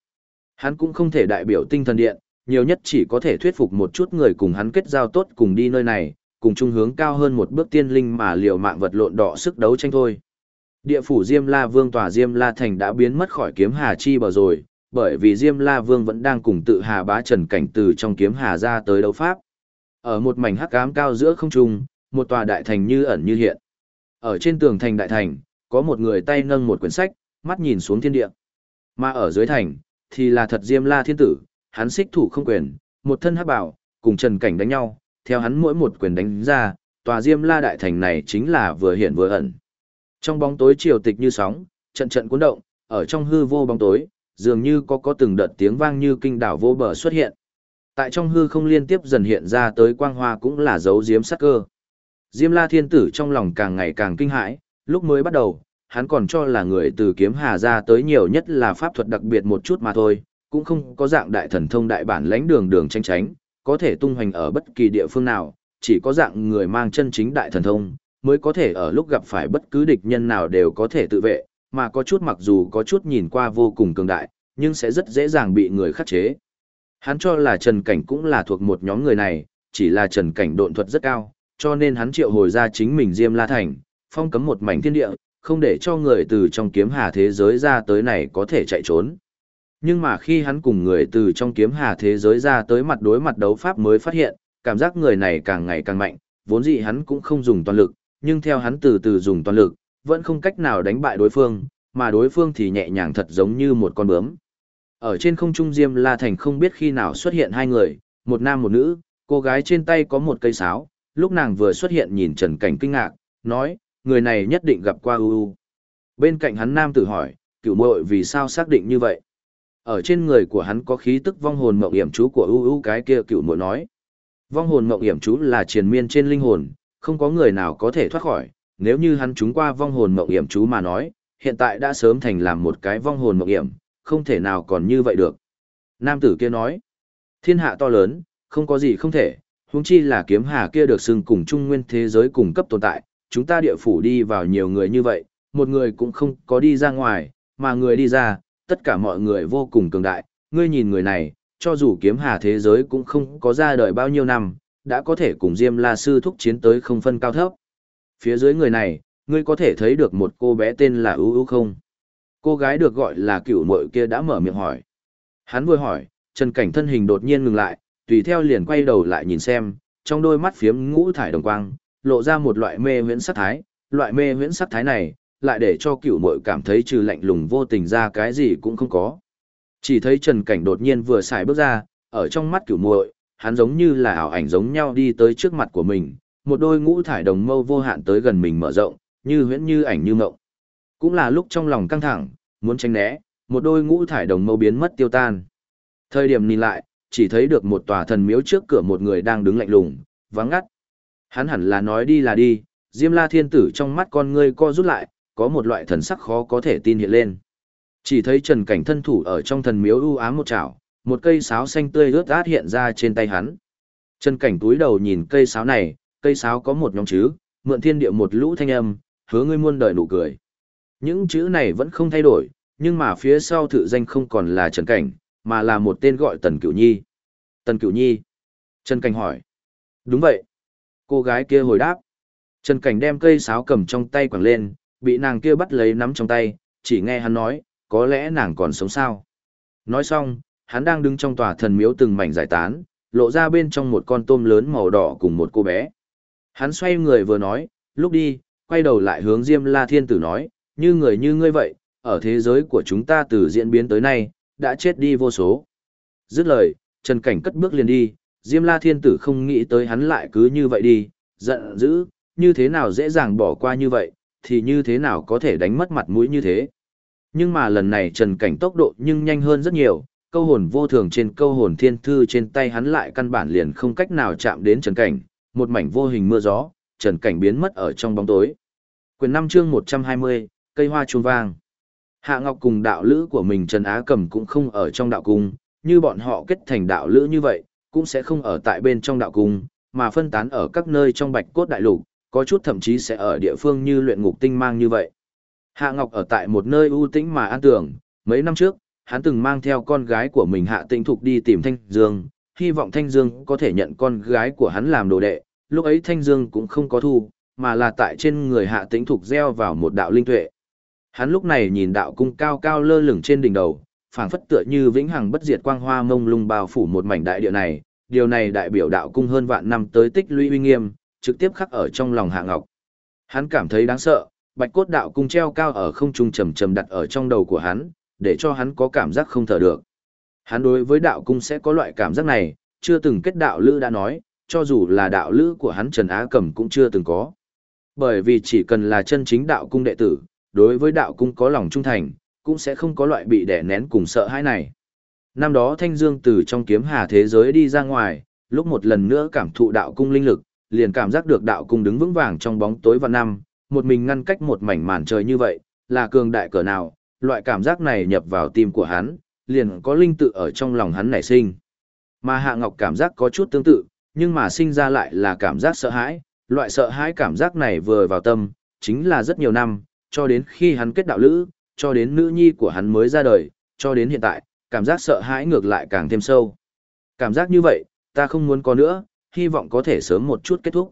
Hắn cũng không thể đại biểu tinh thần điện, nhiều nhất chỉ có thể thuyết phục một chút người cùng hắn kết giao tốt cùng đi nơi này, cùng chung hướng cao hơn một bước tiên linh mà liều mạng vật lộn đỏ sức đấu tranh thôi. Địa phủ Diêm La Vương tòa Diêm La Thành đã biến mất khỏi kiếm hà chi bờ rồi, bởi vì Diêm La Vương vẫn đang cùng tự hà bá trần cảnh từ trong kiếm hà ra tới đấu pháp. Ở một mảnh hắc ám cao giữa không trung, một tòa đại thành như ẩn như hiện. Ở trên tường thành đại thành, có một người tay nâng một quyển sách, mắt nhìn xuống thiên địa. Mà ở dưới thành, thì là thật Diêm La Thiên Tử, hắn xích thủ không quyền, một thân hắc bảo, cùng Trần Cảnh đánh nhau, theo hắn mỗi một quyền đánh ra, tòa Diêm La Đại Thành này chính là vừa hiện vừa ẩn. Trong bóng tối triều tịch như sóng, trận trận cuốn động, ở trong hư vô bóng tối, dường như có có từng đợt tiếng vang như kinh đảo vô bờ xuất hiện. Tại trong hư không liên tiếp dần hiện ra tới quang hoa cũng là dấu diếm sắc cơ. Diêm La Thiên Tử trong lòng càng ngày càng kinh hãi, lúc mới bắt đầu, hắn còn cho là người từ kiếm hà ra tới nhiều nhất là pháp thuật đặc biệt một chút mà thôi, cũng không có dạng đại thần thông đại bản lãnh đường đường tranh tránh, có thể tung hoành ở bất kỳ địa phương nào, chỉ có dạng người mang chân chính đại thần thông, mới có thể ở lúc gặp phải bất cứ địch nhân nào đều có thể tự vệ, mà có chút mặc dù có chút nhìn qua vô cùng cường đại, nhưng sẽ rất dễ dàng bị người khắc chế. Hắn cho là Trần Cảnh cũng là thuộc một nhóm người này, chỉ là Trần Cảnh độn thuật rất cao, cho nên hắn triệu hồi ra chính mình Diêm La Thành, phong cấm một mảnh thiên địa, không để cho người từ trong kiếm hà thế giới ra tới này có thể chạy trốn. Nhưng mà khi hắn cùng người từ trong kiếm hà thế giới ra tới mặt đối mặt đấu pháp mới phát hiện, cảm giác người này càng ngày càng mạnh, vốn dĩ hắn cũng không dùng toàn lực, nhưng theo hắn từ từ dùng toàn lực, vẫn không cách nào đánh bại đối phương, mà đối phương thì nhẹ nhàng thật giống như một con bướm. Ở trên không trung Diêm La Thành không biết khi nào xuất hiện hai người, một nam một nữ, cô gái trên tay có một cây sáo, lúc nàng vừa xuất hiện nhìn Trần Cảnh kinh ngạc, nói, người này nhất định gặp qua uu. Bên cạnh hắn nam tự hỏi, cựu muội vì sao xác định như vậy? Ở trên người của hắn có khí tức vong hồn mộng hiểm chú của uu cái kia cựu muội nói. Vong hồn mộng hiểm chú là triền miên trên linh hồn, không có người nào có thể thoát khỏi, nếu như hắn trúng qua vong hồn mộng hiểm chú mà nói, hiện tại đã sớm thành làm một cái vong hồn mộng hiểm, không thể nào còn như vậy được. Nam tử kia nói, thiên hạ to lớn, không có gì không thể, huống chi là kiếm hà kia được xưng cùng trung nguyên thế giới cùng cấp tồn tại, chúng ta địa phủ đi vào nhiều người như vậy, một người cũng không có đi ra ngoài, mà người đi ra, tất cả mọi người vô cùng cường đại, ngươi nhìn người này, cho dù kiếm hà thế giới cũng không có ra đời bao nhiêu năm, đã có thể cùng Diêm La Sư thúc chiến tới không phân cao thấp. Phía dưới người này, ngươi có thể thấy được một cô bé tên là ưu ưu không? Cô gái được gọi là cựu muội kia đã mở miệng hỏi. Hắn vừa hỏi, Trần Cảnh thân hình đột nhiên ngừng lại, tùy theo liền quay đầu lại nhìn xem, trong đôi mắt phiếm ngũ thải đồng quang, lộ ra một loại mê huyễn sắc thái, loại mê huyễn sắc thái này, lại để cho cựu muội cảm thấy trừ lạnh lùng vô tình ra cái gì cũng không có. Chỉ thấy Trần Cảnh đột nhiên vừa xài bước ra, ở trong mắt cựu muội, hắn giống như là ảo ảnh giống nhau đi tới trước mặt của mình, một đôi ngũ thải đồng mâu vô hạn tới gần mình mở rộng, như huyễn như ảnh như mộng. Cũng là lúc trong lòng căng thẳng, muốn tránh né, một đôi ngũ thải đồng mâu biến mất tiêu tan. Thời điểm nhìn lại, chỉ thấy được một tòa thần miếu trước cửa một người đang đứng lạnh lùng, vắng ngắt. Hắn hẳn là nói đi là đi, Diêm La Thiên Tử trong mắt con ngươi co rút lại, có một loại thần sắc khó có thể tin hiện lên. Chỉ thấy Trần Cảnh thân thủ ở trong thần miếu u ám một chảo, một cây sáo xanh tươi rớt át hiện ra trên tay hắn. Trần Cảnh túi đầu nhìn cây sáo này, cây sáo có một nhóm chữ, mượn thiên địa một lũ thanh âm, hứa ngươi muôn đời nụ cười. Những chữ này vẫn không thay đổi, nhưng mà phía sau thự danh không còn là Trần Cảnh, mà là một tên gọi Tần Cửu Nhi. Tần Cửu Nhi. Trần Cảnh hỏi. Đúng vậy. Cô gái kia hồi đáp. Trần Cảnh đem cây sáo cầm trong tay quẳng lên, bị nàng kia bắt lấy nắm trong tay, chỉ nghe hắn nói, có lẽ nàng còn sống sao. Nói xong, hắn đang đứng trong tòa thần miếu từng mảnh giải tán, lộ ra bên trong một con tôm lớn màu đỏ cùng một cô bé. Hắn xoay người vừa nói, lúc đi, quay đầu lại hướng Diêm La Thiên Tử nói, như người như ngươi vậy, ở thế giới của chúng ta từ diễn biến tới nay, đã chết đi vô số. Dứt lời, Trần Cảnh cất bước liền đi, Diêm La Thiên Tử không nghĩ tới hắn lại cứ như vậy đi, giận dữ, như thế nào dễ dàng bỏ qua như vậy, thì như thế nào có thể đánh mất mặt mũi như thế. Nhưng mà lần này Trần Cảnh tốc độ nhưng nhanh hơn rất nhiều, câu hồn vô thường trên câu hồn thiên thư trên tay hắn lại căn bản liền không cách nào chạm đến trần cảnh, một mảnh vô hình mưa gió, trần cảnh biến mất ở trong bóng tối. Quyền 5 chương 120, cây hoa chuông vàng. Hạ Ngọc cùng đạo lữ của mình Trần Á Cầm cũng không ở trong đạo cung, như bọn họ kết thành đạo lữ như vậy, cũng sẽ không ở tại bên trong đạo cung, mà phân tán ở các nơi trong bạch cốt đại lục, có chút thậm chí sẽ ở địa phương như luyện ngục tinh mang như vậy. Hạ Ngọc ở tại một nơi ưu tĩnh mà an tưởng, mấy năm trước, hắn từng mang theo con gái của mình Hạ Tĩnh Thục đi tìm Thanh Dương, hy vọng Thanh Dương có thể nhận con gái của hắn làm đồ đệ, lúc ấy Thanh Dương cũng không có thu, mà là tại trên người Hạ Tĩnh Thục gieo vào một đạo linh tuệ. Hắn lúc này nhìn đạo cung cao cao lơ lửng trên đỉnh đầu, phảng phất tựa như vĩnh hằng bất diệt quang hoa mông lung bao phủ một mảnh đại địa này, điều này đại biểu đạo cung hơn vạn năm tới tích lũy uy nghiêm, trực tiếp khắc ở trong lòng Hạ Ngọc. Hắn cảm thấy đáng sợ, bạch cốt đạo cung treo cao ở không trung trầm trầm đặt ở trong đầu của hắn, để cho hắn có cảm giác không thở được. Hắn đối với đạo cung sẽ có loại cảm giác này, chưa từng kết đạo lữ đã nói, cho dù là đạo lữ của hắn Trần Á Cẩm cũng chưa từng có. Bởi vì chỉ cần là chân chính đạo cung đệ tử, đối với đạo cung có lòng trung thành, cũng sẽ không có loại bị đè nén cùng sợ hãi này. Năm đó Thanh Dương từ trong kiếm hà thế giới đi ra ngoài, lúc một lần nữa cảm thụ đạo cung linh lực, liền cảm giác được đạo cung đứng vững vàng trong bóng tối và năm, một mình ngăn cách một mảnh màn trời như vậy, là cường đại cỡ nào, loại cảm giác này nhập vào tim của hắn, liền có linh tự ở trong lòng hắn nảy sinh. Mà Hạ Ngọc cảm giác có chút tương tự, nhưng mà sinh ra lại là cảm giác sợ hãi, loại sợ hãi cảm giác này vừa vào tâm, chính là rất nhiều năm, cho đến khi hắn kết đạo lữ, cho đến nữ nhi của hắn mới ra đời, cho đến hiện tại, cảm giác sợ hãi ngược lại càng thêm sâu. Cảm giác như vậy, ta không muốn có nữa, hy vọng có thể sớm một chút kết thúc.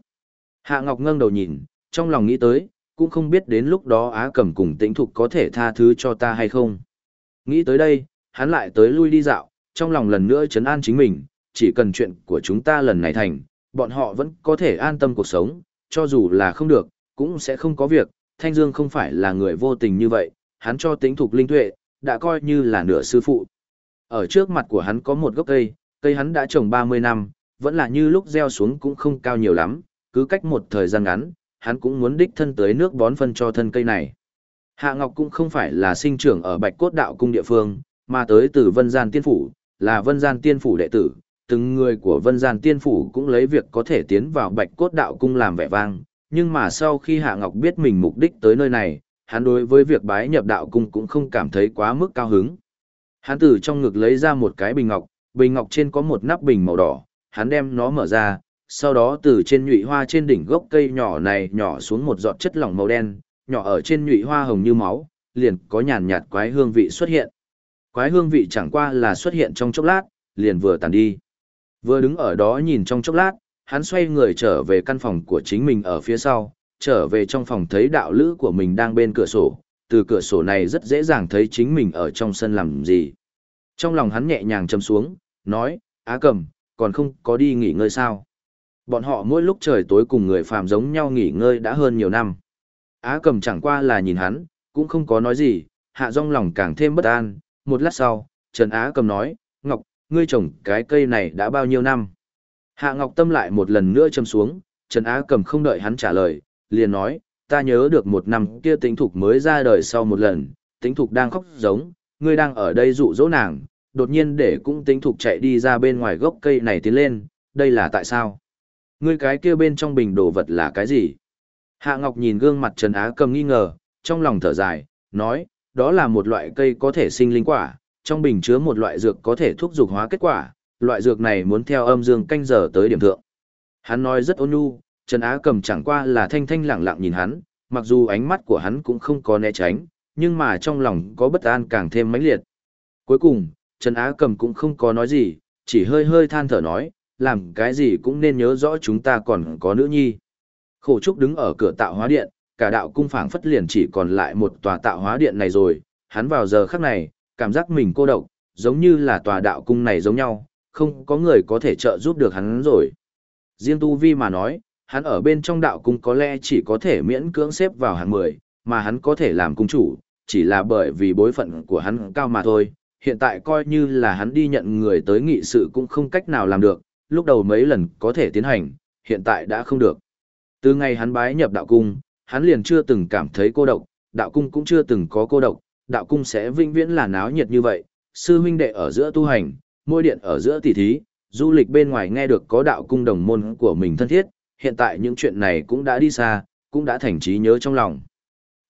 Hạ Ngọc ngâng đầu nhìn, trong lòng nghĩ tới, cũng không biết đến lúc đó Á Cẩm cùng tĩnh thục có thể tha thứ cho ta hay không. Nghĩ tới đây, hắn lại tới lui đi dạo, trong lòng lần nữa chấn an chính mình, chỉ cần chuyện của chúng ta lần này thành, bọn họ vẫn có thể an tâm cuộc sống, cho dù là không được, cũng sẽ không có việc, Thanh Dương không phải là người vô tình như vậy, hắn cho tính thục linh tuệ, đã coi như là nửa sư phụ. Ở trước mặt của hắn có một gốc cây, cây hắn đã trồng 30 năm, vẫn là như lúc gieo xuống cũng không cao nhiều lắm, cứ cách một thời gian ngắn, hắn cũng muốn đích thân tới nước bón phân cho thân cây này. Hạ Ngọc cũng không phải là sinh trưởng ở Bạch Cốt Đạo Cung địa phương, mà tới từ Vân Gian Tiên Phủ, là Vân Gian Tiên Phủ đệ tử, từng người của Vân Gian Tiên Phủ cũng lấy việc có thể tiến vào Bạch Cốt Đạo Cung làm vẻ vang, nhưng mà sau khi Hạ Ngọc biết mình mục đích tới nơi này, hắn đối với việc bái nhập đạo cung cũng không cảm thấy quá mức cao hứng. Hắn từ trong ngực lấy ra một cái bình ngọc, bình ngọc trên có một nắp bình màu đỏ, hắn đem nó mở ra, sau đó từ trên nhụy hoa trên đỉnh gốc cây nhỏ này nhỏ xuống một giọt chất lỏng màu đen, nhỏ ở trên nhụy hoa hồng như máu, liền có nhàn nhạt quái hương vị xuất hiện. Quái hương vị chẳng qua là xuất hiện trong chốc lát, liền vừa tàn đi. Vừa đứng ở đó nhìn trong chốc lát, hắn xoay người trở về căn phòng của chính mình ở phía sau, trở về trong phòng thấy đạo lữ của mình đang bên cửa sổ, từ cửa sổ này rất dễ dàng thấy chính mình ở trong sân làm gì. Trong lòng hắn nhẹ nhàng châm xuống, nói, Á cầm, còn không có đi nghỉ ngơi sao. Bọn họ mỗi lúc trời tối cùng người phàm giống nhau nghỉ ngơi đã hơn nhiều năm. Á cầm chẳng qua là nhìn hắn, cũng không có nói gì, hạ rong lòng càng thêm bất an. Một lát sau, Trần Á cầm nói, Ngọc, ngươi trồng cái cây này đã bao nhiêu năm? Hạ Ngọc Tâm lại một lần nữa châm xuống, Trần Á cầm không đợi hắn trả lời, liền nói, ta nhớ được một năm kia tính thục mới ra đời sau một lần, tính thục đang khóc giống, ngươi đang ở đây dụ dỗ nàng, đột nhiên để cũng tính thục chạy đi ra bên ngoài gốc cây này tiến lên, đây là tại sao? Ngươi cái kia bên trong bình đồ vật là cái gì? Hạ Ngọc nhìn gương mặt Trần Á cầm nghi ngờ, trong lòng thở dài, nói, đó là một loại cây có thể sinh linh quả, trong bình chứa một loại dược có thể thúc dục hóa kết quả, loại dược này muốn theo âm dương canh giờ tới điểm thượng. Hắn nói rất ôn nhu, Trần Á cầm chẳng qua là thanh thanh lặng lặng nhìn hắn, mặc dù ánh mắt của hắn cũng không có né tránh, nhưng mà trong lòng có bất an càng thêm mãnh liệt. Cuối cùng, Trần Á cầm cũng không có nói gì, chỉ hơi hơi than thở nói, làm cái gì cũng nên nhớ rõ chúng ta còn có nữ nhi. Khổ Trúc đứng ở cửa tạo hóa điện, cả đạo cung phảng phất liền chỉ còn lại một tòa tạo hóa điện này rồi, hắn vào giờ khắc này, cảm giác mình cô độc, giống như là tòa đạo cung này giống nhau, không có người có thể trợ giúp được hắn rồi. Riêng Tu Vi mà nói, hắn ở bên trong đạo cung có lẽ chỉ có thể miễn cưỡng xếp vào hàng 10, mà hắn có thể làm cung chủ, chỉ là bởi vì bối phận của hắn cao mà thôi. Hiện tại coi như là hắn đi nhận người tới nghị sự cũng không cách nào làm được, lúc đầu mấy lần có thể tiến hành, hiện tại đã không được. Từ ngày hắn bái nhập đạo cung, hắn liền chưa từng cảm thấy cô độc, đạo cung cũng chưa từng có cô độc, đạo cung sẽ vĩnh viễn là náo nhiệt như vậy, sư huynh đệ ở giữa tu hành, môi điện ở giữa tỷ thí, du lịch bên ngoài nghe được có đạo cung đồng môn của mình thân thiết, hiện tại những chuyện này cũng đã đi xa, cũng đã thành trí nhớ trong lòng.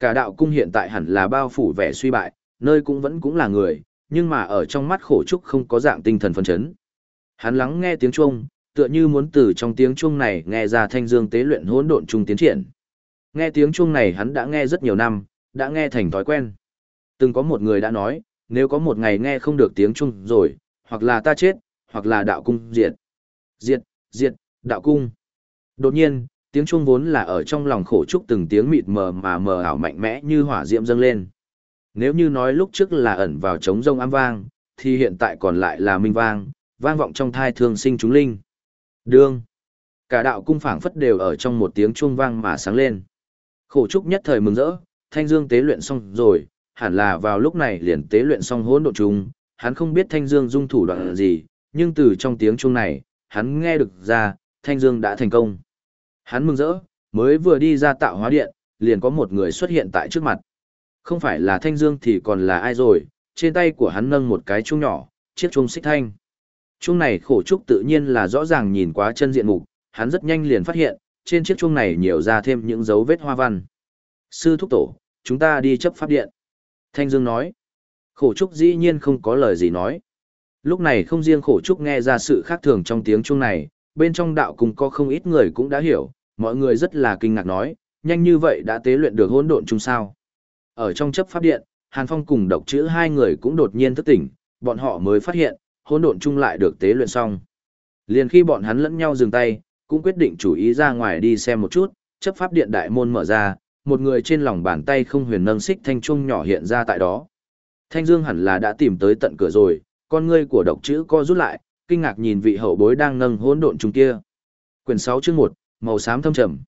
Cả đạo cung hiện tại hẳn là bao phủ vẻ suy bại, nơi cũng vẫn cũng là người, nhưng mà ở trong mắt khổ trúc không có dạng tinh thần phân chấn. Hắn lắng nghe tiếng chuông, tựa như muốn từ trong tiếng chuông này nghe ra thanh dương tế luyện hỗn độn trung tiến triển. Nghe tiếng chuông này hắn đã nghe rất nhiều năm, đã nghe thành thói quen. Từng có một người đã nói, nếu có một ngày nghe không được tiếng chuông rồi, hoặc là ta chết, hoặc là đạo cung diệt. Diệt, diệt, đạo cung. Đột nhiên, tiếng chuông vốn là ở trong lòng khổ trúc từng tiếng mịt mờ mà mờ ảo mạnh mẽ như hỏa diệm dâng lên. Nếu như nói lúc trước là ẩn vào trống rông ám vang, thì hiện tại còn lại là minh vang, vang vọng trong thai thương sinh chúng linh. Đương. Cả đạo cung phảng phất đều ở trong một tiếng chuông vang mà sáng lên. Khổ trúc nhất thời mừng rỡ, thanh dương tế luyện xong rồi, hẳn là vào lúc này liền tế luyện xong hỗn độn trùng, hắn không biết thanh dương dung thủ đoạn gì, nhưng từ trong tiếng chuông này, hắn nghe được ra, thanh dương đã thành công. Hắn mừng rỡ, mới vừa đi ra tạo hóa điện, liền có một người xuất hiện tại trước mặt. Không phải là thanh dương thì còn là ai rồi, trên tay của hắn nâng một cái chuông nhỏ, chiếc chuông xích thanh. Chuông này khổ trúc tự nhiên là rõ ràng nhìn quá chân diện mục, hắn rất nhanh liền phát hiện, trên chiếc chuông này nhiều ra thêm những dấu vết hoa văn. Sư thúc tổ, chúng ta đi chấp pháp điện. Thanh Dương nói. Khổ trúc dĩ nhiên không có lời gì nói. Lúc này không riêng khổ trúc nghe ra sự khác thường trong tiếng chuông này, bên trong đạo cùng có không ít người cũng đã hiểu, mọi người rất là kinh ngạc nói, nhanh như vậy đã tế luyện được hỗn độn chung sao. Ở trong chấp pháp điện, Hàn Phong cùng độc chữ hai người cũng đột nhiên thức tỉnh, bọn họ mới phát hiện, hỗn độn chung lại được tế luyện xong. Liền khi bọn hắn lẫn nhau dừng tay, cũng quyết định chủ ý ra ngoài đi xem một chút, chấp pháp điện đại môn mở ra, một người trên lòng bàn tay không huyền nâng xích thanh trung nhỏ hiện ra tại đó. Thanh Dương hẳn là đã tìm tới tận cửa rồi, con ngươi của độc chữ co rút lại, kinh ngạc nhìn vị hậu bối đang nâng hỗn độn trùng kia. Quyển 6 chương 1, màu xám thâm trầm.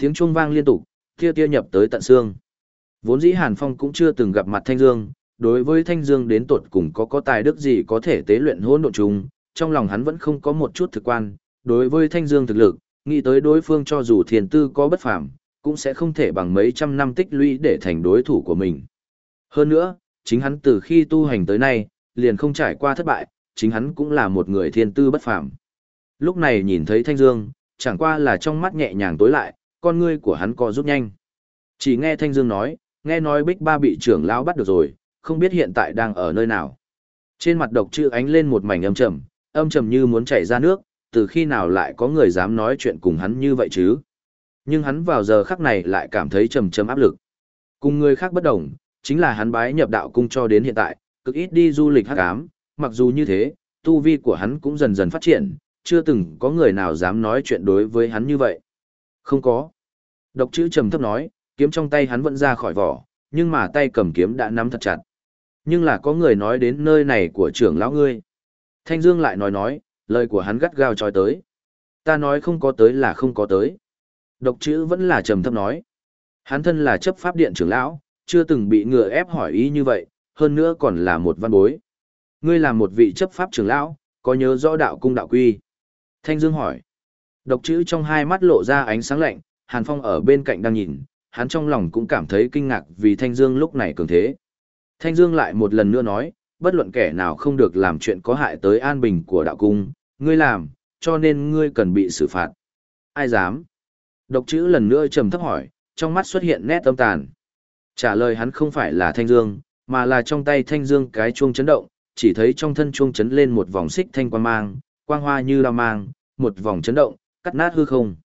Tiếng chuông vang liên tục, kia tia nhập tới tận xương. Vốn dĩ Hàn Phong cũng chưa từng gặp mặt Thanh Dương, đối với Thanh Dương đến tột cùng có có tài đức gì có thể tế luyện hỗn độn trùng, trong lòng hắn vẫn không có một chút thực quan, đối với Thanh Dương thực lực, nghĩ tới đối phương cho dù thiền tư có bất phàm, cũng sẽ không thể bằng mấy trăm năm tích lũy để thành đối thủ của mình. Hơn nữa, chính hắn từ khi tu hành tới nay, liền không trải qua thất bại, chính hắn cũng là một người thiên tư bất phàm. Lúc này nhìn thấy Thanh Dương, chẳng qua là trong mắt nhẹ nhàng tối lại, con ngươi của hắn co rút nhanh. Chỉ nghe Thanh Dương nói, nghe nói Bích Ba bị trưởng lão bắt được rồi, không biết hiện tại đang ở nơi nào. Trên mặt độc chữ ánh lên một mảnh âm trầm, âm trầm như muốn chảy ra nước, từ khi nào lại có người dám nói chuyện cùng hắn như vậy chứ? Nhưng hắn vào giờ khắc này lại cảm thấy trầm trầm áp lực. Cùng người khác bất đồng, chính là hắn bái nhập đạo cung cho đến hiện tại, cực ít đi du lịch hắc ám, mặc dù như thế, tu vi của hắn cũng dần dần phát triển, chưa từng có người nào dám nói chuyện đối với hắn như vậy. Không có. Độc chữ trầm thấp nói, kiếm trong tay hắn vẫn ra khỏi vỏ, nhưng mà tay cầm kiếm đã nắm thật chặt. Nhưng là có người nói đến nơi này của trưởng lão ngươi. Thanh Dương lại nói nói, lời của hắn gắt gao trói tới. Ta nói không có tới là không có tới. Độc chữ vẫn là trầm thấp nói. Hắn thân là chấp pháp điện trưởng lão, chưa từng bị ngựa ép hỏi ý như vậy, hơn nữa còn là một văn bối. Ngươi là một vị chấp pháp trưởng lão, có nhớ rõ đạo cung đạo quy? Thanh Dương hỏi. Độc chữ trong hai mắt lộ ra ánh sáng lạnh, Hàn Phong ở bên cạnh đang nhìn, hắn trong lòng cũng cảm thấy kinh ngạc vì Thanh Dương lúc này cường thế. Thanh Dương lại một lần nữa nói, bất luận kẻ nào không được làm chuyện có hại tới an bình của đạo cung, ngươi làm, cho nên ngươi cần bị xử phạt. Ai dám? Độc chữ lần nữa trầm thấp hỏi, trong mắt xuất hiện nét âm tàn. Trả lời hắn không phải là Thanh Dương, mà là trong tay Thanh Dương cái chuông chấn động, chỉ thấy trong thân chuông chấn lên một vòng xích thanh quang mang, quang hoa như lao mang, một vòng chấn động, cắt nát hư không.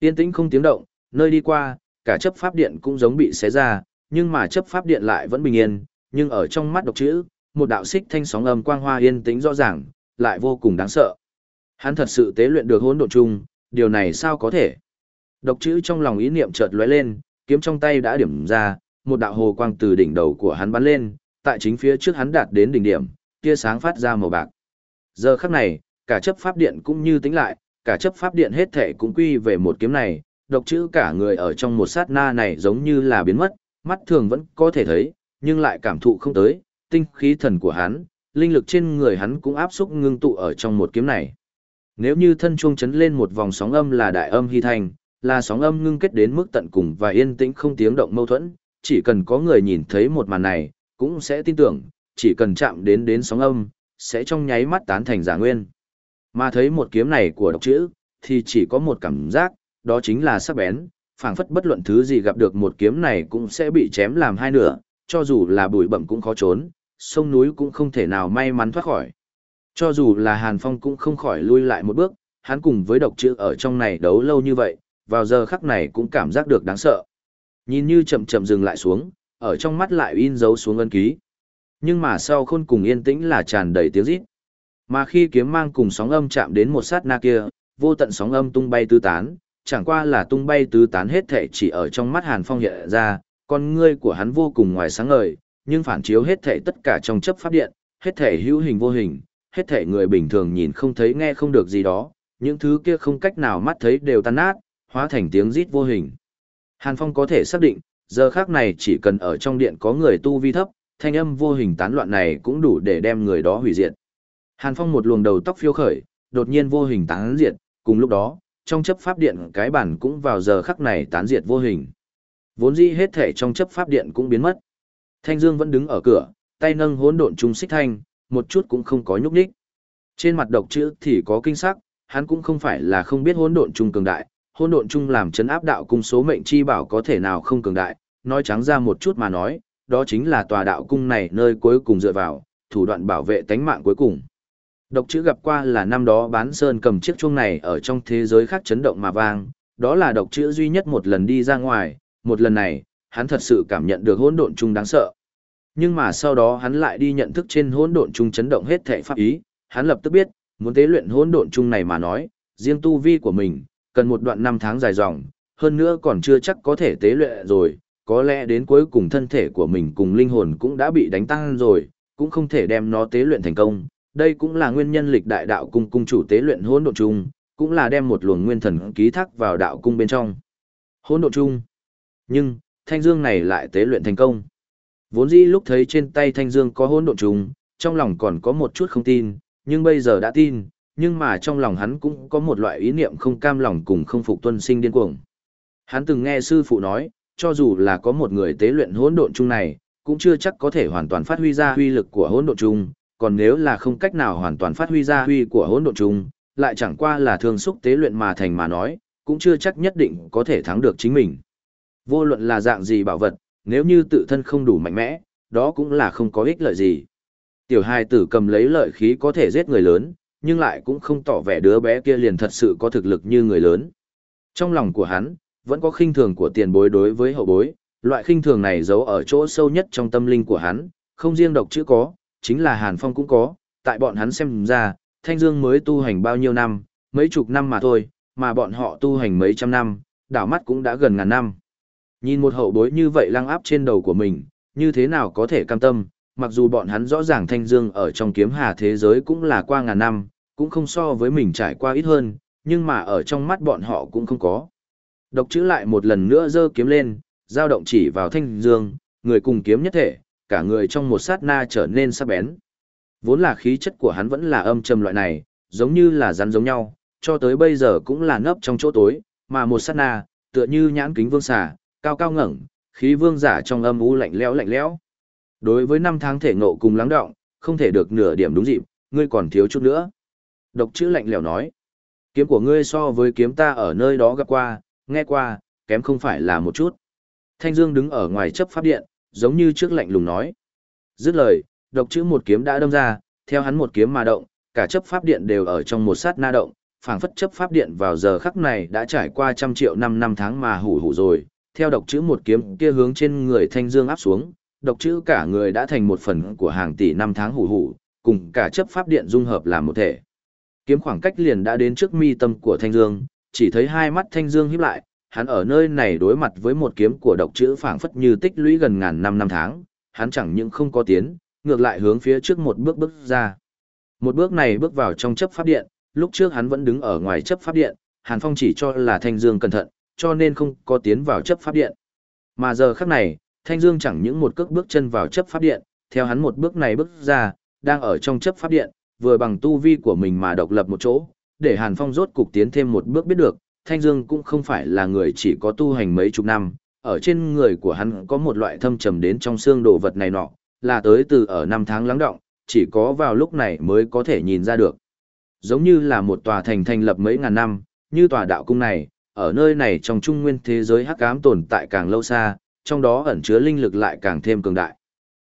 yên tĩnh không tiếng động, nơi đi qua, cả chấp pháp điện cũng giống bị xé ra, nhưng mà chấp pháp điện lại vẫn bình yên, nhưng ở trong mắt độc chữ, một đạo xích thanh sóng âm quang hoa yên tĩnh rõ ràng, lại vô cùng đáng sợ. Hắn thật sự tế luyện được hỗn độn chung, điều này sao có thể? Độc chữ trong lòng ý niệm chợt lóe lên, kiếm trong tay đã điểm ra, một đạo hồ quang từ đỉnh đầu của hắn bắn lên, tại chính phía trước hắn đạt đến đỉnh điểm, tia sáng phát ra màu bạc. Giờ khắc này, cả chấp pháp điện cũng như tính lại, cả chấp pháp điện hết thể cũng quy về một kiếm này, độc chữ cả người ở trong một sát na này giống như là biến mất, mắt thường vẫn có thể thấy, nhưng lại cảm thụ không tới, tinh khí thần của hắn, linh lực trên người hắn cũng áp xúc ngưng tụ ở trong một kiếm này. Nếu như thân chuông chấn lên một vòng sóng âm là đại âm hy thành, là sóng âm ngưng kết đến mức tận cùng và yên tĩnh không tiếng động mâu thuẫn, chỉ cần có người nhìn thấy một màn này, cũng sẽ tin tưởng, chỉ cần chạm đến đến sóng âm, sẽ trong nháy mắt tán thành giả nguyên. Mà thấy một kiếm này của độc chữ, thì chỉ có một cảm giác, đó chính là sắc bén, phảng phất bất luận thứ gì gặp được một kiếm này cũng sẽ bị chém làm hai nửa, cho dù là bụi bậm cũng khó trốn, sông núi cũng không thể nào may mắn thoát khỏi. Cho dù là Hàn Phong cũng không khỏi lui lại một bước, hắn cùng với độc chữ ở trong này đấu lâu như vậy, vào giờ khắc này cũng cảm giác được đáng sợ. Nhìn như chậm chậm dừng lại xuống, ở trong mắt lại in dấu xuống ân ký. Nhưng mà sau khôn cùng yên tĩnh là tràn đầy tiếng rít. Mà khi kiếm mang cùng sóng âm chạm đến một sát na kia, vô tận sóng âm tung bay tứ tán, chẳng qua là tung bay tứ tán hết thệ chỉ ở trong mắt Hàn Phong hiện ra, con ngươi của hắn vô cùng ngoài sáng ngời, nhưng phản chiếu hết thệ tất cả trong chấp pháp điện, hết thệ hữu hình vô hình, hết thệ người bình thường nhìn không thấy nghe không được gì đó, những thứ kia không cách nào mắt thấy đều tan nát, hóa thành tiếng rít vô hình. Hàn Phong có thể xác định, giờ khác này chỉ cần ở trong điện có người tu vi thấp, thanh âm vô hình tán loạn này cũng đủ để đem người đó hủy diệt. Hàn Phong một luồng đầu tóc phiêu khởi, đột nhiên vô hình tán diệt, cùng lúc đó, trong chấp pháp điện cái bản cũng vào giờ khắc này tán diệt vô hình. Vốn dĩ hết thể trong chấp pháp điện cũng biến mất. Thanh Dương vẫn đứng ở cửa, tay nâng hỗn độn trung xích thanh, một chút cũng không có nhúc nhích. Trên mặt độc chữ thì có kinh sắc, hắn cũng không phải là không biết hỗn độn trung cường đại, hỗn độn trung làm chấn áp đạo cung số mệnh chi bảo có thể nào không cường đại, nói trắng ra một chút mà nói, đó chính là tòa đạo cung này nơi cuối cùng dựa vào, thủ đoạn bảo vệ tánh mạng cuối cùng. Độc chữ gặp qua là năm đó bán sơn cầm chiếc chuông này ở trong thế giới khác chấn động mà vang, đó là độc chữ duy nhất một lần đi ra ngoài, một lần này, hắn thật sự cảm nhận được hỗn độn chung đáng sợ. Nhưng mà sau đó hắn lại đi nhận thức trên hỗn độn chung chấn động hết thể pháp ý, hắn lập tức biết, muốn tế luyện hỗn độn chung này mà nói, riêng tu vi của mình, cần một đoạn năm tháng dài dòng, hơn nữa còn chưa chắc có thể tế luyện rồi, có lẽ đến cuối cùng thân thể của mình cùng linh hồn cũng đã bị đánh tăng rồi, cũng không thể đem nó tế luyện thành công, đây cũng là nguyên nhân lịch đại đạo cung cung chủ tế luyện hỗn độn chung, cũng là đem một luồng nguyên thần ký thác vào đạo cung bên trong. Hỗn độn chung. Nhưng, thanh dương này lại tế luyện thành công. Vốn dĩ lúc thấy trên tay thanh dương có hỗn độn chung, trong lòng còn có một chút không tin, nhưng bây giờ đã tin, nhưng mà trong lòng hắn cũng có một loại ý niệm không cam lòng cùng không phục tuân sinh điên cuồng. Hắn từng nghe sư phụ nói, cho dù là có một người tế luyện hỗn độn chung này, cũng chưa chắc có thể hoàn toàn phát huy ra huy lực của hỗn độn chung, còn nếu là không cách nào hoàn toàn phát huy ra huy của hỗn độn chung, lại chẳng qua là thương xúc tế luyện mà thành mà nói, cũng chưa chắc nhất định có thể thắng được chính mình. Vô luận là dạng gì bảo vật, nếu như tự thân không đủ mạnh mẽ, đó cũng là không có ích lợi gì. Tiểu hài tử cầm lấy lợi khí có thể giết người lớn, nhưng lại cũng không tỏ vẻ đứa bé kia liền thật sự có thực lực như người lớn. Trong lòng của hắn, vẫn có khinh thường của tiền bối đối với hậu bối, loại khinh thường này giấu ở chỗ sâu nhất trong tâm linh của hắn, không riêng độc chữ có, chính là Hàn Phong cũng có, tại bọn hắn xem ra, Thanh Dương mới tu hành bao nhiêu năm, mấy chục năm mà thôi, mà bọn họ tu hành mấy trăm năm, đảo mắt cũng đã gần ngàn năm. Nhìn một hậu bối như vậy lăng áp trên đầu của mình, như thế nào có thể cam tâm, mặc dù bọn hắn rõ ràng Thanh Dương ở trong kiếm hà thế giới cũng là qua ngàn năm, cũng không so với mình trải qua ít hơn, nhưng mà ở trong mắt bọn họ cũng không có. Độc chữ lại một lần nữa giơ kiếm lên, dao động chỉ vào Thanh Dương, người cùng kiếm nhất thể, cả người trong một sát na trở nên sắc bén. Vốn là khí chất của hắn vẫn là âm trầm loại này, giống như là rắn giống nhau, cho tới bây giờ cũng là nấp trong chỗ tối, mà một sát na, tựa như nhãn kính vương xà, cao cao ngẩng, khí vương giả trong âm u lạnh lẽo lạnh lẽo. Đối với năm tháng thể ngộ cùng lắng động, không thể được nửa điểm đúng dịp, ngươi còn thiếu chút nữa. Độc chữ lạnh lẽo nói, kiếm của ngươi so với kiếm ta ở nơi đó gặp qua, nghe qua, kém không phải là một chút. Thanh Dương đứng ở ngoài chấp pháp điện, giống như trước lạnh lùng nói. Dứt lời, độc chữ một kiếm đã đâm ra, theo hắn một kiếm mà động, cả chấp pháp điện đều ở trong một sát na động, phảng phất chấp pháp điện vào giờ khắc này đã trải qua trăm triệu năm năm tháng mà hủ hủ rồi, theo độc chữ một kiếm kia hướng trên người thanh dương áp xuống, độc chữ cả người đã thành một phần của hàng tỷ năm tháng hủ hủ, cùng cả chấp pháp điện dung hợp làm một thể. Kiếm khoảng cách liền đã đến trước mi tâm của thanh dương, chỉ thấy hai mắt thanh dương híp lại, hắn ở nơi này đối mặt với một kiếm của độc chữ phảng phất như tích lũy gần ngàn năm năm tháng, hắn chẳng những không có tiến, ngược lại hướng phía trước một bước bước ra. Một bước này bước vào trong chấp pháp điện, lúc trước hắn vẫn đứng ở ngoài chấp pháp điện, Hàn Phong chỉ cho là Thanh Dương cẩn thận, cho nên không có tiến vào chấp pháp điện. Mà giờ khắc này, Thanh Dương chẳng những một cước bước chân vào chấp pháp điện, theo hắn một bước này bước ra, đang ở trong chấp pháp điện, vừa bằng tu vi của mình mà độc lập một chỗ, để Hàn Phong rốt cục tiến thêm một bước biết được, Thanh Dương cũng không phải là người chỉ có tu hành mấy chục năm, ở trên người của hắn có một loại thâm trầm đến trong xương đồ vật này nọ, là tới từ ở năm tháng lắng động, chỉ có vào lúc này mới có thể nhìn ra được. Giống như là một tòa thành thành lập mấy ngàn năm, như tòa đạo cung này, ở nơi này trong trung nguyên thế giới hắc ám tồn tại càng lâu xa, trong đó ẩn chứa linh lực lại càng thêm cường đại.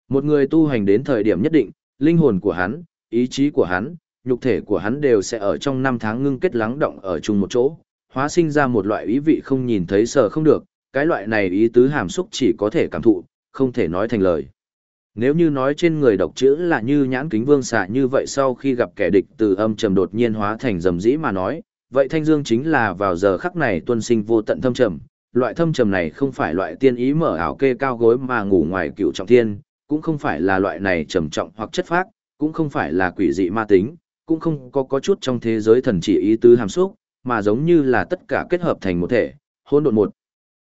Một người tu hành đến thời điểm nhất định, linh hồn của hắn, ý chí của hắn, nhục thể của hắn đều sẽ ở trong năm tháng ngưng kết lắng động ở chung một chỗ, hóa sinh ra một loại ý vị không nhìn thấy sợ không được, cái loại này ý tứ hàm xúc chỉ có thể cảm thụ, không thể nói thành lời. Nếu như nói trên người độc chữ là như nhãn kính vương xạ như vậy sau khi gặp kẻ địch từ âm trầm đột nhiên hóa thành rầm dĩ mà nói, vậy thanh dương chính là vào giờ khắc này tuân sinh vô tận thâm trầm, loại thâm trầm này không phải loại tiên ý mở ảo kê cao gối mà ngủ ngoài cựu trọng thiên, cũng không phải là loại này trầm trọng hoặc chất phác, cũng không phải là quỷ dị ma tính, cũng không có có chút trong thế giới thần chỉ ý tứ hàm xúc, mà giống như là tất cả kết hợp thành một thể, hôn độn một.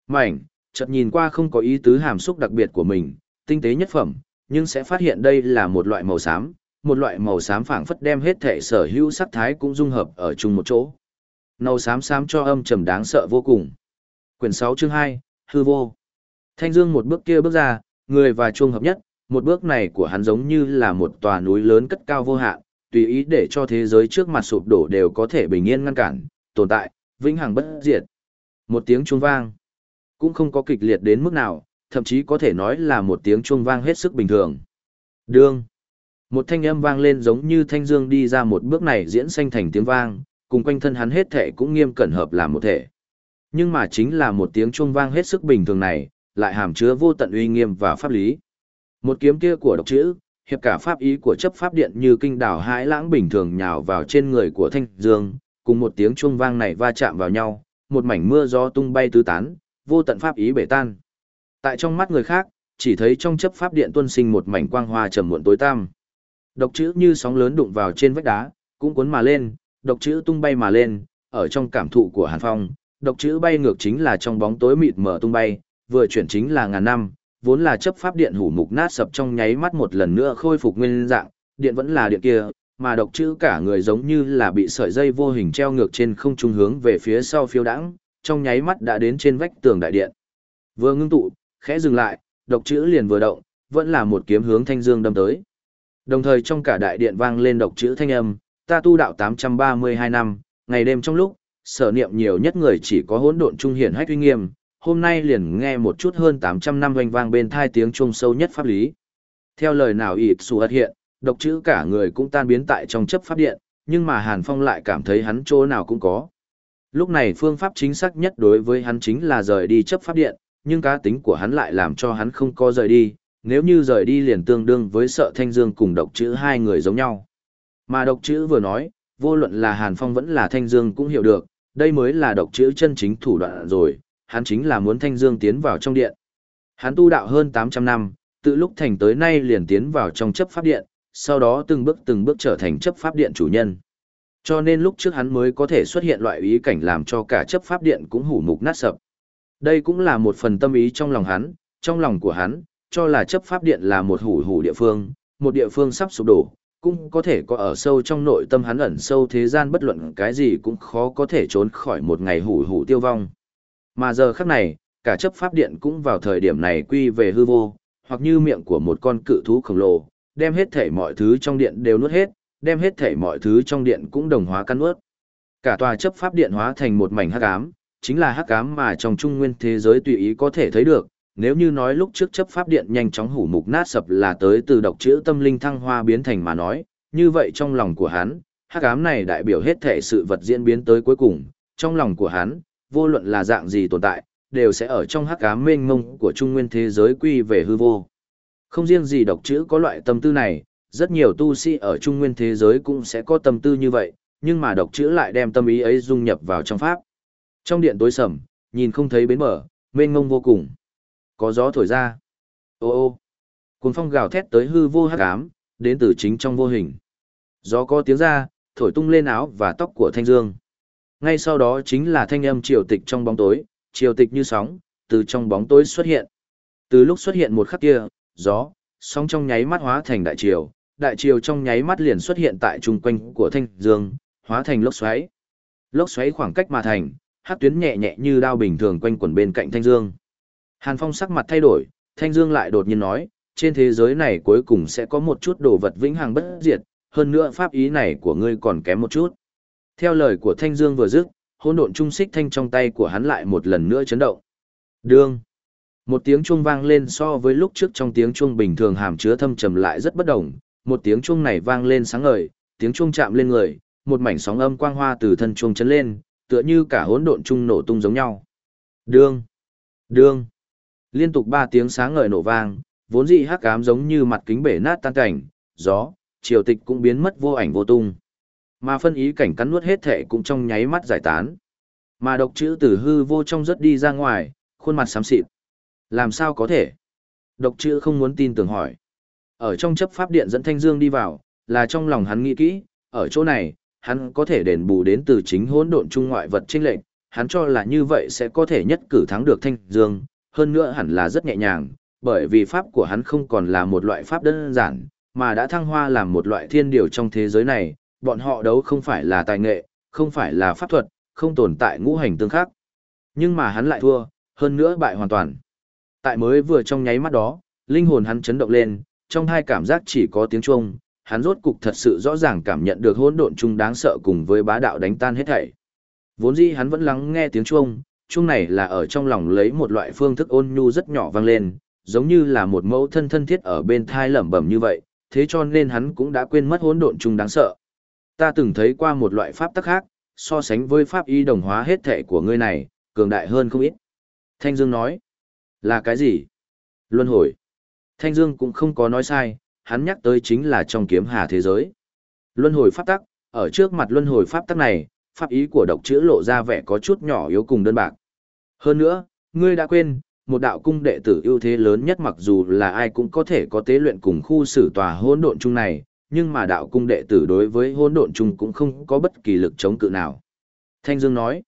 Mảnh, chợt nhìn qua không có ý tứ hàm xúc đặc biệt của mình, tinh tế nhất phẩm, nhưng sẽ phát hiện đây là một loại màu xám, một loại màu xám phảng phất đem hết thể sở hữu sắc thái cũng dung hợp ở chung một chỗ. Màu xám xám cho âm trầm đáng sợ vô cùng. Quyển 6 chương 2, hư vô. Thanh Dương một bước kia bước ra, người và chuông hợp nhất, một bước này của hắn giống như là một tòa núi lớn cất cao vô hạn, tùy ý để cho thế giới trước mặt sụp đổ đều có thể bình yên ngăn cản, tồn tại, vĩnh hằng bất diệt. Một tiếng chuông vang, cũng không có kịch liệt đến mức nào, thậm chí có thể nói là một tiếng chuông vang hết sức bình thường. Đương. Một thanh âm vang lên giống như thanh dương đi ra một bước này diễn sanh thành tiếng vang, cùng quanh thân hắn hết thể cũng nghiêm cẩn hợp làm một thể. Nhưng mà chính là một tiếng chuông vang hết sức bình thường này, lại hàm chứa vô tận uy nghiêm và pháp lý. Một kiếm kia của độc chữ, hiệp cả pháp ý của chấp pháp điện như kinh đảo hãi lãng bình thường nhào vào trên người của thanh dương, cùng một tiếng chuông vang này va chạm vào nhau, một mảnh mưa gió tung bay tứ tán, vô tận pháp ý bể tan. Tại trong mắt người khác, chỉ thấy trong chấp pháp điện tuân sinh một mảnh quang hoa trầm muộn tối tăm. Độc chữ như sóng lớn đụng vào trên vách đá, cũng cuốn mà lên, độc chữ tung bay mà lên, ở trong cảm thụ của Hàn Phong, độc chữ bay ngược chính là trong bóng tối mịt mờ tung bay, vừa chuyển chính là ngàn năm, vốn là chấp pháp điện hủ mục nát sập trong nháy mắt một lần nữa khôi phục nguyên dạng, điện vẫn là điện kia, mà độc chữ cả người giống như là bị sợi dây vô hình treo ngược trên không trung hướng về phía sau phiêu đãng, trong nháy mắt đã đến trên vách tường đại điện. Vừa ngưng tụ, khẽ dừng lại, độc chữ liền vừa động, vẫn là một kiếm hướng thanh dương đâm tới. Đồng thời trong cả đại điện vang lên độc chữ thanh âm, ta tu đạo 832 năm, ngày đêm trong lúc, sở niệm nhiều nhất người chỉ có hỗn độn trung hiển hách uy nghiêm, hôm nay liền nghe một chút hơn 800 năm vang vang bên thai tiếng trung sâu nhất pháp lý. Theo lời nào ịt sù ật hiện, độc chữ cả người cũng tan biến tại trong chấp pháp điện, nhưng mà Hàn Phong lại cảm thấy hắn chỗ nào cũng có. Lúc này phương pháp chính xác nhất đối với hắn chính là rời đi chấp pháp điện, nhưng cá tính của hắn lại làm cho hắn không có rời đi, nếu như rời đi liền tương đương với sợ thanh dương cùng độc chữ hai người giống nhau. Mà độc chữ vừa nói, vô luận là Hàn Phong vẫn là thanh dương cũng hiểu được, đây mới là độc chữ chân chính thủ đoạn rồi, hắn chính là muốn thanh dương tiến vào trong điện. Hắn tu đạo hơn 800 năm, từ lúc thành tới nay liền tiến vào trong chấp pháp điện, sau đó từng bước từng bước trở thành chấp pháp điện chủ nhân. Cho nên lúc trước hắn mới có thể xuất hiện loại ý cảnh làm cho cả chấp pháp điện cũng hủ mục nát sập. Đây cũng là một phần tâm ý trong lòng hắn, trong lòng của hắn, cho là chấp pháp điện là một hủ hủ địa phương, một địa phương sắp sụp đổ, cũng có thể có ở sâu trong nội tâm hắn ẩn sâu thế gian bất luận cái gì cũng khó có thể trốn khỏi một ngày hủ hủ tiêu vong. Mà giờ khắc này, cả chấp pháp điện cũng vào thời điểm này quy về hư vô, hoặc như miệng của một con cự thú khổng lồ, đem hết thể mọi thứ trong điện đều nuốt hết, đem hết thể mọi thứ trong điện cũng đồng hóa căn nuốt. Cả tòa chấp pháp điện hóa thành một mảnh hắc ám, chính là hắc ám mà trong trung nguyên thế giới tùy ý có thể thấy được. Nếu như nói lúc trước chấp pháp điện nhanh chóng hủ mục nát sập là tới từ độc chữ tâm linh thăng hoa biến thành mà nói, như vậy trong lòng của hắn, hắc ám này đại biểu hết thể sự vật diễn biến tới cuối cùng, trong lòng của hắn, vô luận là dạng gì tồn tại, đều sẽ ở trong hắc ám mênh mông của trung nguyên thế giới quy về hư vô. Không riêng gì độc chữ có loại tâm tư này, rất nhiều tu sĩ ở trung nguyên thế giới cũng sẽ có tâm tư như vậy, nhưng mà độc chữ lại đem tâm ý ấy dung nhập vào trong pháp. Trong điện tối sầm, nhìn không thấy bến mở, mênh mông vô cùng. Có gió thổi ra. Ô ô. Cuồng phong gào thét tới hư vô hắc ám, đến từ chính trong vô hình. Gió có tiếng ra, thổi tung lên áo và tóc của Thanh Dương. Ngay sau đó chính là thanh âm triều tịch trong bóng tối, triều tịch như sóng, từ trong bóng tối xuất hiện. Từ lúc xuất hiện một khắc kia, gió, sóng trong nháy mắt hóa thành đại triều, đại triều trong nháy mắt liền xuất hiện tại trung quanh của Thanh Dương, hóa thành lốc xoáy. Lốc xoáy khoảng cách mà thành, hát tuyến nhẹ nhẹ như đao bình thường quanh quẩn bên cạnh Thanh Dương. Hàn Phong sắc mặt thay đổi, Thanh Dương lại đột nhiên nói, trên thế giới này cuối cùng sẽ có một chút đồ vật vĩnh hằng bất diệt, hơn nữa pháp ý này của ngươi còn kém một chút. Theo lời của Thanh Dương vừa dứt, hỗn độn trung xích thanh trong tay của hắn lại một lần nữa chấn động. Đương. Một tiếng chuông vang lên so với lúc trước trong tiếng chuông bình thường hàm chứa thâm trầm lại rất bất đồng, một tiếng chuông này vang lên sáng ngời, tiếng chuông chạm lên người, một mảnh sóng âm quang hoa từ thân chuông chấn lên, tựa như cả hỗn độn trung nổ tung giống nhau. Đương. Đương. Liên tục ba tiếng sáng ngời nổ vang, vốn dị hắc ám giống như mặt kính bể nát tan cảnh, gió, triều tịch cũng biến mất vô ảnh vô tung. Mà phân ý cảnh cắn nuốt hết thể cũng trong nháy mắt giải tán. Mà độc chữ tử hư vô trong rất đi ra ngoài, khuôn mặt xám xịt. Làm sao có thể? Độc chữ không muốn tin tưởng hỏi. Ở trong chấp pháp điện dẫn Thanh Dương đi vào, là trong lòng hắn nghĩ kỹ, ở chỗ này, hắn có thể đền bù đến từ chính hỗn độn trung ngoại vật chênh lệnh, hắn cho là như vậy sẽ có thể nhất cử thắng được Thanh Dương, hơn nữa hẳn là rất nhẹ nhàng, bởi vì pháp của hắn không còn là một loại pháp đơn giản, mà đã thăng hoa làm một loại thiên điều trong thế giới này, bọn họ đấu không phải là tài nghệ, không phải là pháp thuật, không tồn tại ngũ hành tương khắc. Nhưng mà hắn lại thua, hơn nữa bại hoàn toàn. Tại mới vừa trong nháy mắt đó, linh hồn hắn chấn động lên, trong hai cảm giác chỉ có tiếng chuông, hắn rốt cục thật sự rõ ràng cảm nhận được hỗn độn chung đáng sợ cùng với bá đạo đánh tan hết thảy. Vốn dĩ hắn vẫn lắng nghe tiếng chuông, chung này là ở trong lòng lấy một loại phương thức ôn nhu rất nhỏ vang lên, giống như là một mẫu thân thân thiết ở bên thai lẩm bẩm như vậy, thế cho nên hắn cũng đã quên mất hỗn độn chung đáng sợ. Ta từng thấy qua một loại pháp tắc khác, so sánh với pháp y đồng hóa hết thể của ngươi này, cường đại hơn không ít. Thanh Dương nói, là cái gì? Luân hồi. Thanh Dương cũng không có nói sai, hắn nhắc tới chính là trong kiếm hà thế giới. Luân hồi pháp tắc, ở trước mặt luân hồi pháp tắc này, pháp ý của độc chữ lộ ra vẻ có chút nhỏ yếu cùng đơn bạc. Hơn nữa, ngươi đã quên, một đạo cung đệ tử ưu thế lớn nhất mặc dù là ai cũng có thể có tế luyện cùng khu xử tòa hỗn độn chung này, nhưng mà đạo cung đệ tử đối với hỗn độn chung cũng không có bất kỳ lực chống cự nào. Thanh Dương nói,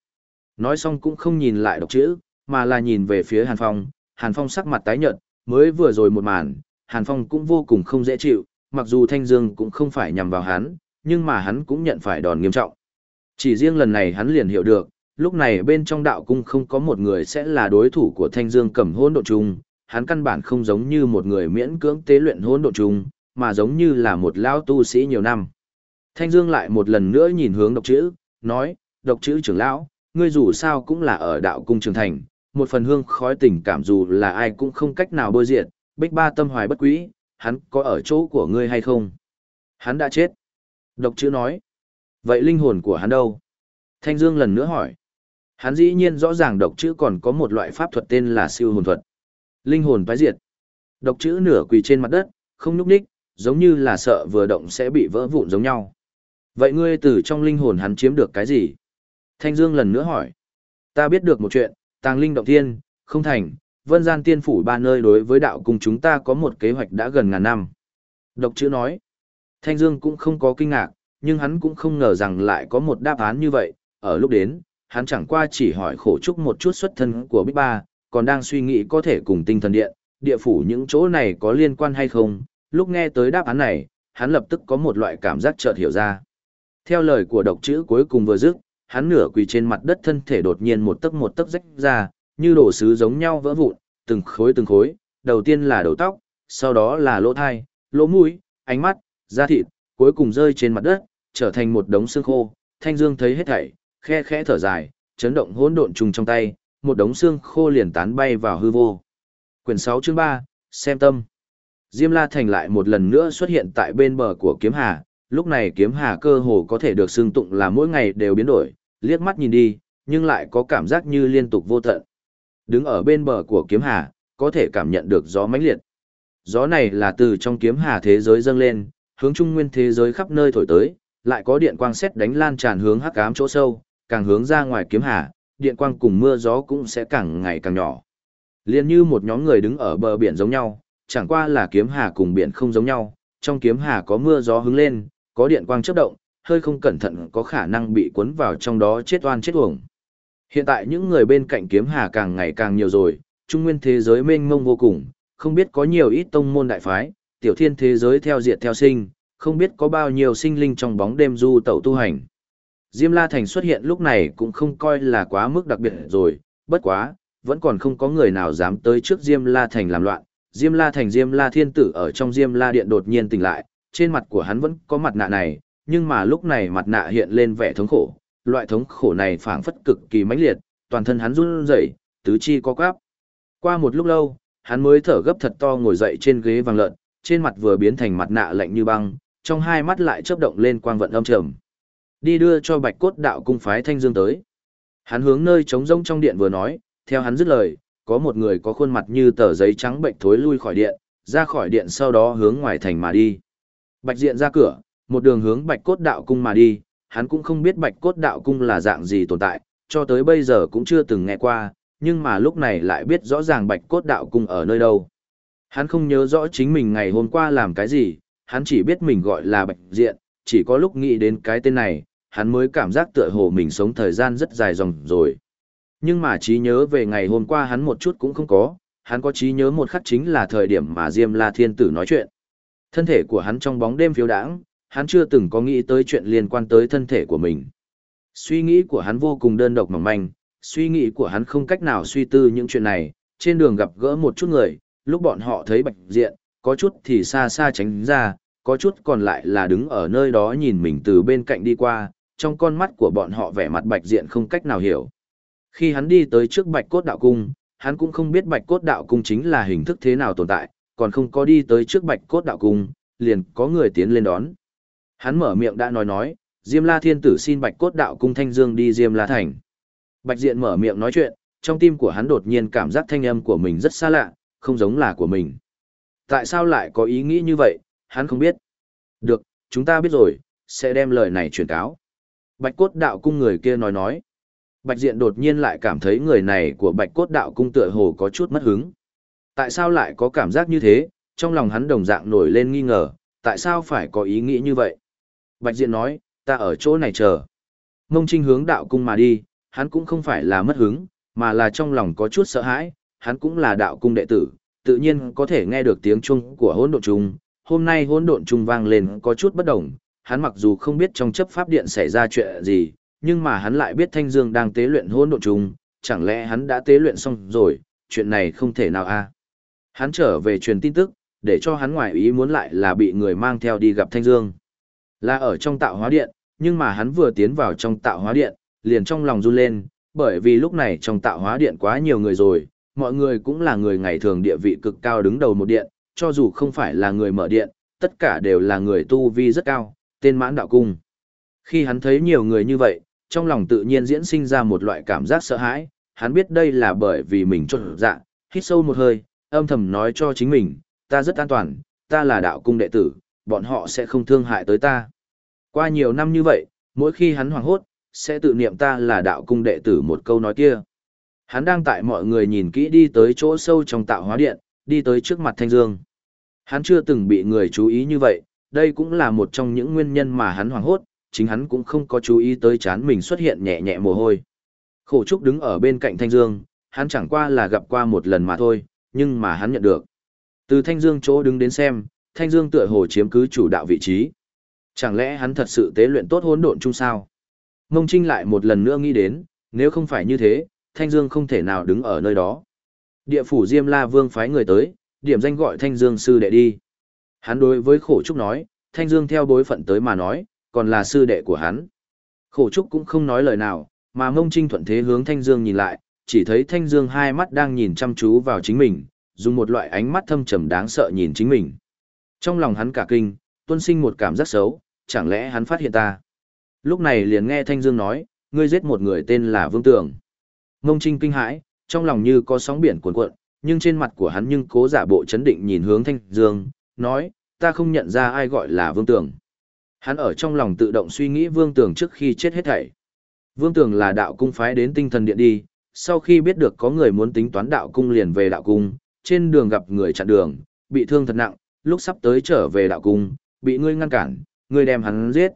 nói xong cũng không nhìn lại đọc chữ, mà là nhìn về phía Hàn Phong, Hàn Phong sắc mặt tái nhợt, mới vừa rồi một màn, Hàn Phong cũng vô cùng không dễ chịu, mặc dù Thanh Dương cũng không phải nhằm vào hắn, nhưng mà hắn cũng nhận phải đòn nghiêm trọng. Chỉ riêng lần này hắn liền hiểu được, lúc này bên trong đạo cung không có một người sẽ là đối thủ của Thanh Dương cầm hỗn độn trung hắn căn bản không giống như một người miễn cưỡng tế luyện hỗn độn trung mà giống như là một lão tu sĩ nhiều năm. Thanh Dương lại một lần nữa nhìn hướng độc chữ, nói, độc chữ trưởng lão, ngươi dù sao cũng là ở đạo cung trường thành, một phần hương khói tình cảm dù là ai cũng không cách nào bôi diệt, bích ba tâm hoài bất quý, hắn có ở chỗ của ngươi hay không? Hắn đã chết. Độc chữ nói. Vậy linh hồn của hắn đâu? Thanh Dương lần nữa hỏi. Hắn dĩ nhiên rõ ràng độc chữ còn có một loại pháp thuật tên là siêu hồn thuật. Linh hồn phái diệt. Độc chữ nửa quỳ trên mặt đất, không nhúc nhích, giống như là sợ vừa động sẽ bị vỡ vụn giống nhau. Vậy ngươi từ trong linh hồn hắn chiếm được cái gì? Thanh Dương lần nữa hỏi. Ta biết được một chuyện, tàng linh động thiên, không thành, vân gian tiên phủ ba nơi đối với đạo cùng chúng ta có một kế hoạch đã gần ngàn năm. Độc chữ nói. Thanh Dương cũng không có kinh ngạc, nhưng hắn cũng không ngờ rằng lại có một đáp án như vậy, ở lúc đến, hắn chẳng qua chỉ hỏi khổ trúc một chút xuất thân của Bích Ba, còn đang suy nghĩ có thể cùng tinh thần điện, địa phủ những chỗ này có liên quan hay không, lúc nghe tới đáp án này, hắn lập tức có một loại cảm giác chợt hiểu ra. Theo lời của độc chữ cuối cùng vừa dứt, hắn nửa quỳ trên mặt đất thân thể đột nhiên một tấc một tấc rách ra, như đổ sứ giống nhau vỡ vụn, từng khối từng khối, đầu tiên là đầu tóc, sau đó là lỗ thai, lỗ mũi, ánh mắt, da thịt, cuối cùng rơi trên mặt đất, trở thành một đống xương khô. Thanh Dương thấy hết thảy, khe khẽ thở dài, chấn động hỗn độn trùng trong tay, một đống xương khô liền tán bay vào hư vô. Quyển 6 chương 3, xem tâm. Diêm La Thành lại một lần nữa xuất hiện tại bên bờ của kiếm hà, lúc này kiếm hà cơ hồ có thể được xưng tụng là mỗi ngày đều biến đổi, liếc mắt nhìn đi, nhưng lại có cảm giác như liên tục vô tận. Đứng ở bên bờ của kiếm hà, có thể cảm nhận được gió mãnh liệt. Gió này là từ trong kiếm hà thế giới dâng lên, hướng trung nguyên thế giới khắp nơi thổi tới, lại có điện quang xét đánh lan tràn hướng hắc ám chỗ sâu, càng hướng ra ngoài kiếm hà, điện quang cùng mưa gió cũng sẽ càng ngày càng nhỏ. Liên như một nhóm người đứng ở bờ biển giống nhau, chẳng qua là kiếm hà cùng biển không giống nhau, trong kiếm hà có mưa gió hướng lên, có điện quang chớp động, hơi không cẩn thận có khả năng bị cuốn vào trong đó chết oan chết uổng. Hiện tại những người bên cạnh kiếm hà càng ngày càng nhiều rồi, trung nguyên thế giới mênh mông vô cùng, không biết có nhiều ít tông môn đại phái, tiểu thiên thế giới theo diệt theo sinh, không biết có bao nhiêu sinh linh trong bóng đêm du tẩu tu hành. Diêm La Thành xuất hiện lúc này cũng không coi là quá mức đặc biệt rồi, bất quá, vẫn còn không có người nào dám tới trước Diêm La Thành làm loạn, Diêm La thành Diêm La thiên tử ở trong Diêm La điện đột nhiên tỉnh lại, trên mặt của hắn vẫn có mặt nạ này, nhưng mà lúc này mặt nạ hiện lên vẻ thống khổ, loại thống khổ này phảng phất cực kỳ mãnh liệt, toàn thân hắn run rẩy, tứ chi co quắp. Qua một lúc lâu, hắn mới thở gấp thật to ngồi dậy trên ghế vàng lợn, trên mặt vừa biến thành mặt nạ lạnh như băng, trong hai mắt lại chớp động lên quang vận âm trầm. Đi đưa cho Bạch Cốt Đạo cung phái Thanh Dương tới. Hắn hướng nơi trống rỗng trong điện vừa nói, theo hắn dứt lời, có một người có khuôn mặt như tờ giấy trắng bệnh thối lui khỏi điện, ra khỏi điện sau đó hướng ngoài thành mà đi. Bạch Diện ra cửa, một đường hướng Bạch Cốt Đạo cung mà đi, hắn cũng không biết Bạch Cốt Đạo cung là dạng gì tồn tại, cho tới bây giờ cũng chưa từng nghe qua, nhưng mà lúc này lại biết rõ ràng Bạch Cốt Đạo cung ở nơi đâu. Hắn không nhớ rõ chính mình ngày hôm qua làm cái gì, hắn chỉ biết mình gọi là Bạch Diện, chỉ có lúc nghĩ đến cái tên này, hắn mới cảm giác tựa hồ mình sống thời gian rất dài dòng rồi. Nhưng mà trí nhớ về ngày hôm qua hắn một chút cũng không có, hắn có trí nhớ một khắc chính là thời điểm mà Diêm La Thiên Tử nói chuyện. Thân thể của hắn trong bóng đêm phiếu đãng, hắn chưa từng có nghĩ tới chuyện liên quan tới thân thể của mình. Suy nghĩ của hắn vô cùng đơn độc mỏng manh, suy nghĩ của hắn không cách nào suy tư những chuyện này, trên đường gặp gỡ một chút người, lúc bọn họ thấy bạch diện, có chút thì xa xa tránh ra, có chút còn lại là đứng ở nơi đó nhìn mình từ bên cạnh đi qua, trong con mắt của bọn họ vẻ mặt bạch diện không cách nào hiểu. Khi hắn đi tới trước bạch cốt đạo cung, hắn cũng không biết bạch cốt đạo cung chính là hình thức thế nào tồn tại, còn không có đi tới trước bạch cốt đạo cung, liền có người tiến lên đón. Hắn mở miệng đã nói nói, Diêm La Thiên Tử xin bạch cốt đạo cung Thanh Dương đi Diêm La Thành. Bạch diện mở miệng nói chuyện, trong tim của hắn đột nhiên cảm giác thanh âm của mình rất xa lạ, không giống là của mình. Tại sao lại có ý nghĩ như vậy, hắn không biết. Được, chúng ta biết rồi, sẽ đem lời này truyền cáo. Bạch cốt đạo cung người kia nói nói. Bạch diện đột nhiên lại cảm thấy người này của bạch cốt đạo cung tựa hồ có chút mất hứng. Tại sao lại có cảm giác như thế, trong lòng hắn đồng dạng nổi lên nghi ngờ, tại sao phải có ý nghĩ như vậy. Bạch diện nói, ta ở chỗ này chờ. Mông trinh hướng đạo cung mà đi, hắn cũng không phải là mất hứng, mà là trong lòng có chút sợ hãi, hắn cũng là đạo cung đệ tử, tự nhiên có thể nghe được tiếng chuông của hỗn độn trung. Hôm nay hỗn độn trung vang lên có chút bất đồng, hắn mặc dù không biết trong chấp pháp điện xảy ra chuyện gì, nhưng mà hắn lại biết Thanh Dương đang tế luyện hỗn độn trùng, chẳng lẽ hắn đã tế luyện xong rồi, chuyện này không thể nào a. Hắn trở về truyền tin tức, để cho hắn ngoài ý muốn lại là bị người mang theo đi gặp Thanh Dương. Là ở trong tạo hóa điện, nhưng mà hắn vừa tiến vào trong tạo hóa điện, liền trong lòng run lên, bởi vì lúc này trong tạo hóa điện quá nhiều người rồi, mọi người cũng là người ngày thường địa vị cực cao đứng đầu một điện, cho dù không phải là người mở điện, tất cả đều là người tu vi rất cao, tên mãn đạo cung. Khi hắn thấy nhiều người như vậy, trong lòng tự nhiên diễn sinh ra một loại cảm giác sợ hãi, hắn biết đây là bởi vì mình trột dạ, hít sâu một hơi, âm thầm nói cho chính mình, ta rất an toàn, ta là đạo cung đệ tử, bọn họ sẽ không thương hại tới ta. Qua nhiều năm như vậy, mỗi khi hắn hoảng hốt, sẽ tự niệm ta là đạo cung đệ tử một câu nói kia. Hắn đang tại mọi người nhìn kỹ đi tới chỗ sâu trong tạo hóa điện, đi tới trước mặt Thanh Dương. Hắn chưa từng bị người chú ý như vậy, đây cũng là một trong những nguyên nhân mà hắn hoảng hốt, chính hắn cũng không có chú ý tới chán mình xuất hiện nhẹ nhẹ mồ hôi. Khổ Trúc đứng ở bên cạnh Thanh Dương, hắn chẳng qua là gặp qua một lần mà thôi, nhưng mà hắn nhận được. Từ Thanh Dương chỗ đứng đến xem, Thanh Dương tựa hồ chiếm cứ chủ đạo vị trí. Chẳng lẽ hắn thật sự tế luyện tốt hỗn độn chung sao? Mông Trinh lại một lần nữa nghĩ đến, nếu không phải như thế, Thanh Dương không thể nào đứng ở nơi đó. Địa phủ Diêm La Vương phái người tới, điểm danh gọi Thanh Dương sư đệ đi. Hắn đối với Khổ Trúc nói, Thanh Dương theo bối phận tới mà nói, còn là sư đệ của hắn. Khổ Trúc cũng không nói lời nào, mà Mông Trinh thuận thế hướng Thanh Dương nhìn lại, chỉ thấy Thanh Dương hai mắt đang nhìn chăm chú vào chính mình, dùng một loại ánh mắt thâm trầm đáng sợ nhìn chính mình. Trong lòng hắn cả kinh, tuân sinh một cảm giác xấu, chẳng lẽ hắn phát hiện ta. Lúc này liền nghe Thanh Dương nói, ngươi giết một người tên là Vương Tường. Mông Trinh kinh hãi, trong lòng như có sóng biển cuồn cuộn, nhưng trên mặt của hắn nhưng cố giả bộ chấn định nhìn hướng Thanh Dương, nói, ta không nhận ra ai gọi là Vương Tường. Hắn ở trong lòng tự động suy nghĩ Vương Tường trước khi chết hết thảy. Vương Tường là đạo cung phái đến tinh thần điện đi, sau khi biết được có người muốn tính toán đạo cung liền về đạo cung, trên đường gặp người chặn đường, bị thương thật nặng, lúc sắp tới trở về đạo cung, bị ngươi ngăn cản, ngươi đem hắn giết.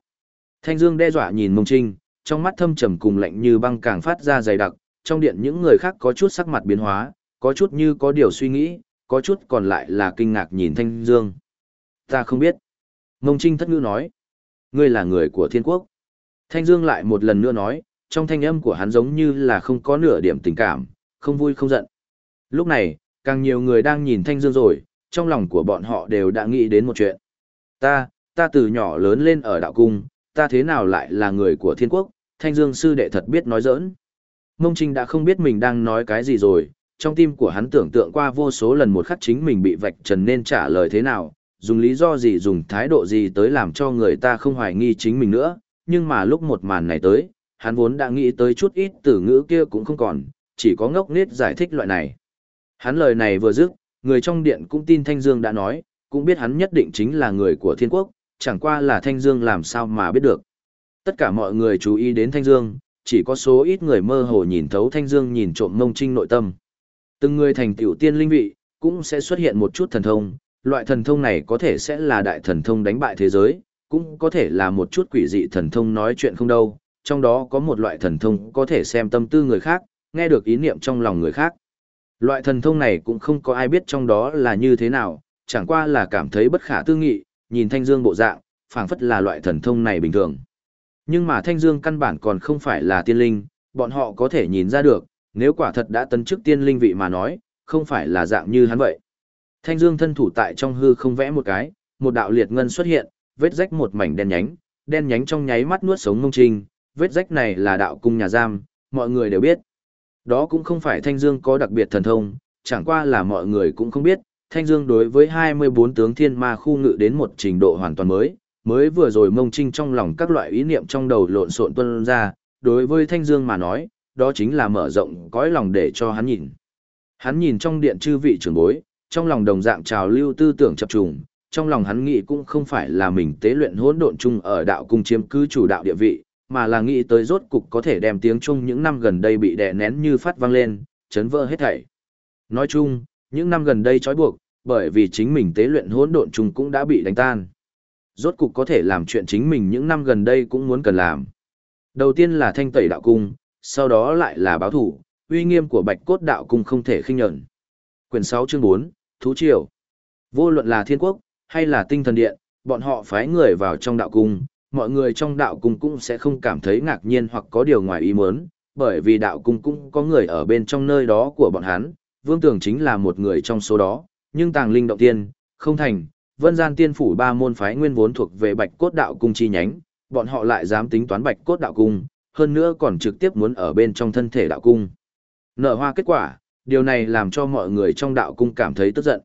Thanh Dương đe dọa nhìn Mông Trinh, trong mắt thâm trầm cùng lạnh như băng càng phát ra dày đặc, trong điện những người khác có chút sắc mặt biến hóa, có chút như có điều suy nghĩ, có chút còn lại là kinh ngạc nhìn Thanh Dương. Ta không biết. Mông Trinh thất ngữ nói. Ngươi là người của thiên quốc. Thanh Dương lại một lần nữa nói, trong thanh âm của hắn giống như là không có nửa điểm tình cảm, không vui không giận. Lúc này, Càng nhiều người đang nhìn Thanh Dương rồi, trong lòng của bọn họ đều đã nghĩ đến một chuyện. Ta, ta từ nhỏ lớn lên ở đạo cung, ta thế nào lại là người của thiên quốc, Thanh Dương sư đệ thật biết nói giỡn. Mông Trinh đã không biết mình đang nói cái gì rồi, trong tim của hắn tưởng tượng qua vô số lần một khắc chính mình bị vạch trần nên trả lời thế nào, dùng lý do gì dùng thái độ gì tới làm cho người ta không hoài nghi chính mình nữa, nhưng mà lúc một màn này tới, hắn vốn đã nghĩ tới chút ít từ ngữ kia cũng không còn, chỉ có ngốc nghếch giải thích loại này. Hắn lời này vừa dứt, người trong điện cũng tin Thanh Dương đã nói, cũng biết hắn nhất định chính là người của thiên quốc, chẳng qua là Thanh Dương làm sao mà biết được. Tất cả mọi người chú ý đến Thanh Dương, chỉ có số ít người mơ hồ nhìn thấu Thanh Dương nhìn trộm mông trinh nội tâm. Từng người thành tiểu tiên linh vị, cũng sẽ xuất hiện một chút thần thông, loại thần thông này có thể sẽ là đại thần thông đánh bại thế giới, cũng có thể là một chút quỷ dị thần thông nói chuyện không đâu, trong đó có một loại thần thông có thể xem tâm tư người khác, nghe được ý niệm trong lòng người khác. Loại thần thông này cũng không có ai biết trong đó là như thế nào, chẳng qua là cảm thấy bất khả tư nghị, nhìn Thanh Dương bộ dạng, phảng phất là loại thần thông này bình thường. Nhưng mà Thanh Dương căn bản còn không phải là tiên linh, bọn họ có thể nhìn ra được, nếu quả thật đã tấn chức tiên linh vị mà nói, không phải là dạng như hắn vậy. Thanh Dương thân thủ tại trong hư không vẽ một cái, một đạo liệt ngân xuất hiện, vết rách một mảnh đen nhánh, đen nhánh trong nháy mắt nuốt sống Ngông Trinh, vết rách này là đạo cung nhà giam, mọi người đều biết. Đó cũng không phải Thanh Dương có đặc biệt thần thông, chẳng qua là mọi người cũng không biết, Thanh Dương đối với 24 tướng thiên ma khu ngự đến một trình độ hoàn toàn mới, mới vừa rồi mông trinh trong lòng các loại ý niệm trong đầu lộn xộn tuôn ra, đối với Thanh Dương mà nói, đó chính là mở rộng cõi lòng để cho hắn nhìn. Hắn nhìn trong điện chư vị trưởng bối, trong lòng đồng dạng trào lưu tư tưởng chập trùng, trong lòng hắn nghĩ cũng không phải là mình tế luyện hỗn độn chung ở đạo cung chiếm cứ chủ đạo địa vị, mà là nghĩ tới rốt cục có thể đem tiếng chung những năm gần đây bị đè nén như phát vang lên, chấn vỡ hết thảy. Nói chung, những năm gần đây trói buộc, bởi vì chính mình tế luyện hỗn độn chung cũng đã bị đánh tan. Rốt cục có thể làm chuyện chính mình những năm gần đây cũng muốn cần làm. Đầu tiên là thanh tẩy đạo cung, sau đó lại là báo thủ, uy nghiêm của Bạch Cốt đạo cung không thể khinh nhẫn. Quyển 6 chương 4, Thú Triều. Vô luận là thiên quốc, hay là tinh thần điện, bọn họ phái người vào trong đạo cung, mọi người trong đạo cung cũng sẽ không cảm thấy ngạc nhiên hoặc có điều ngoài ý muốn, bởi vì đạo cung cũng có người ở bên trong nơi đó của bọn hắn, Vương Tường chính là một người trong số đó, nhưng tàng linh động tiên, không thành, vân gian tiên phủ ba môn phái nguyên vốn thuộc về bạch cốt đạo cung chi nhánh, bọn họ lại dám tính toán bạch cốt đạo cung, hơn nữa còn trực tiếp muốn ở bên trong thân thể đạo cung. nở hoa kết quả, điều này làm cho mọi người trong đạo cung cảm thấy tức giận.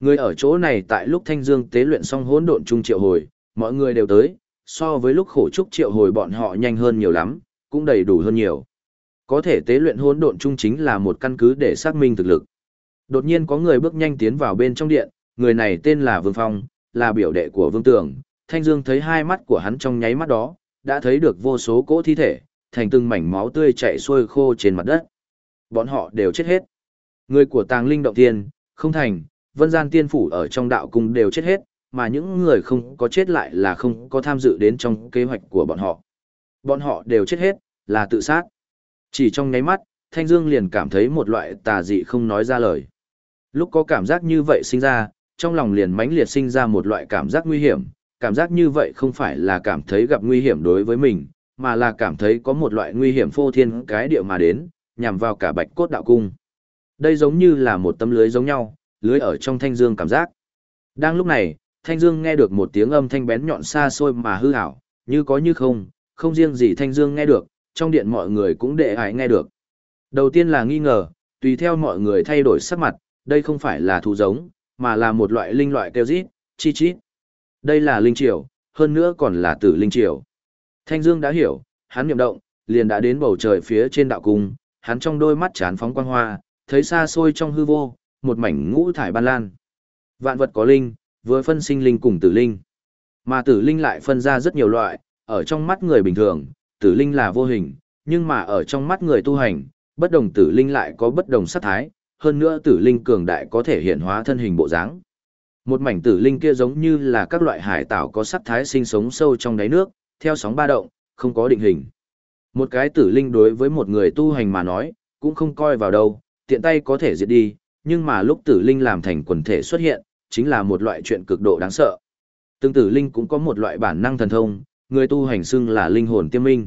Người ở chỗ này tại lúc Thanh Dương tế luyện xong hỗn độn trung triệu hồi, mọi người đều tới, so với lúc khổ trúc triệu hồi bọn họ nhanh hơn nhiều lắm, cũng đầy đủ hơn nhiều. Có thể tế luyện hỗn độn trung chính là một căn cứ để xác minh thực lực. Đột nhiên có người bước nhanh tiến vào bên trong điện, người này tên là Vương Phong, là biểu đệ của Vương Tường. Thanh Dương thấy hai mắt của hắn trong nháy mắt đó, đã thấy được vô số cỗ thi thể, thành từng mảnh máu tươi chảy xuôi khô trên mặt đất. Bọn họ đều chết hết. Người của Tàng Linh Động Tiên, không thành, Vân Gian Tiên Phủ ở trong đạo cung đều chết hết, mà những người không có chết lại là không có tham dự đến trong kế hoạch của bọn họ. Bọn họ đều chết hết, là tự sát. Chỉ trong nháy mắt, Thanh Dương liền cảm thấy một loại tà dị không nói ra lời. Lúc có cảm giác như vậy sinh ra, trong lòng liền mãnh liệt sinh ra một loại cảm giác nguy hiểm, cảm giác như vậy không phải là cảm thấy gặp nguy hiểm đối với mình, mà là cảm thấy có một loại nguy hiểm phô thiên cái địa mà đến, nhằm vào cả bạch cốt đạo cung. Đây giống như là một tấm lưới giống nhau, lưới ở trong thanh dương cảm giác. Đang lúc này, thanh dương nghe được một tiếng âm thanh bén nhọn xa xôi mà hư ảo, như có như không, không riêng gì thanh dương nghe được, trong điện mọi người cũng đệ ái nghe được. Đầu tiên là nghi ngờ, tùy theo mọi người thay đổi sắc mặt, đây không phải là thú giống, mà là một loại linh loại kêu rít, chi chít. Đây là linh triều, hơn nữa còn là tử linh triều. Thanh Dương đã hiểu, hắn niệm động, liền đã đến bầu trời phía trên đạo cung, hắn trong đôi mắt chán phóng quang hoa, thấy xa xôi trong hư vô, một mảnh ngũ thải ban lan. Vạn vật có linh, vừa phân sinh linh cùng tử linh. Mà tử linh lại phân ra rất nhiều loại, ở trong mắt người bình thường, tử linh là vô hình, nhưng mà ở trong mắt người tu hành, bất đồng tử linh lại có bất đồng sát thái, hơn nữa tử linh cường đại có thể hiện hóa thân hình bộ dáng. Một mảnh tử linh kia giống như là các loại hải tảo có sắc thái sinh sống sâu trong đáy nước, theo sóng ba động, không có định hình. Một cái tử linh đối với một người tu hành mà nói, cũng không coi vào đâu, tiện tay có thể diệt đi, nhưng mà lúc tử linh làm thành quần thể xuất hiện, chính là một loại chuyện cực độ đáng sợ. Tương tử linh cũng có một loại bản năng thần thông, người tu hành xưng là linh hồn tiêm minh.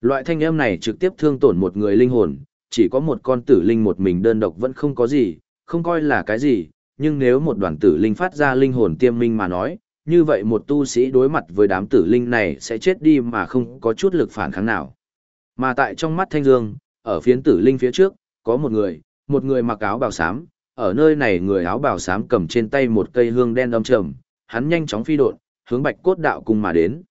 Loại thanh âm này trực tiếp thương tổn một người linh hồn, chỉ có một con tử linh một mình đơn độc vẫn không có gì, không coi là cái gì, nhưng nếu một đoàn tử linh phát ra linh hồn tiêm minh mà nói, như vậy một tu sĩ đối mặt với đám tử linh này sẽ chết đi mà không có chút lực phản kháng nào. Mà tại trong mắt Thanh Dương, ở phiến tử linh phía trước, có một người, một người mặc áo bào xám, ở nơi này người áo bào xám cầm trên tay một cây hương đen âm trầm, hắn nhanh chóng phi độn, hướng Bạch Cốt đạo cung mà đến.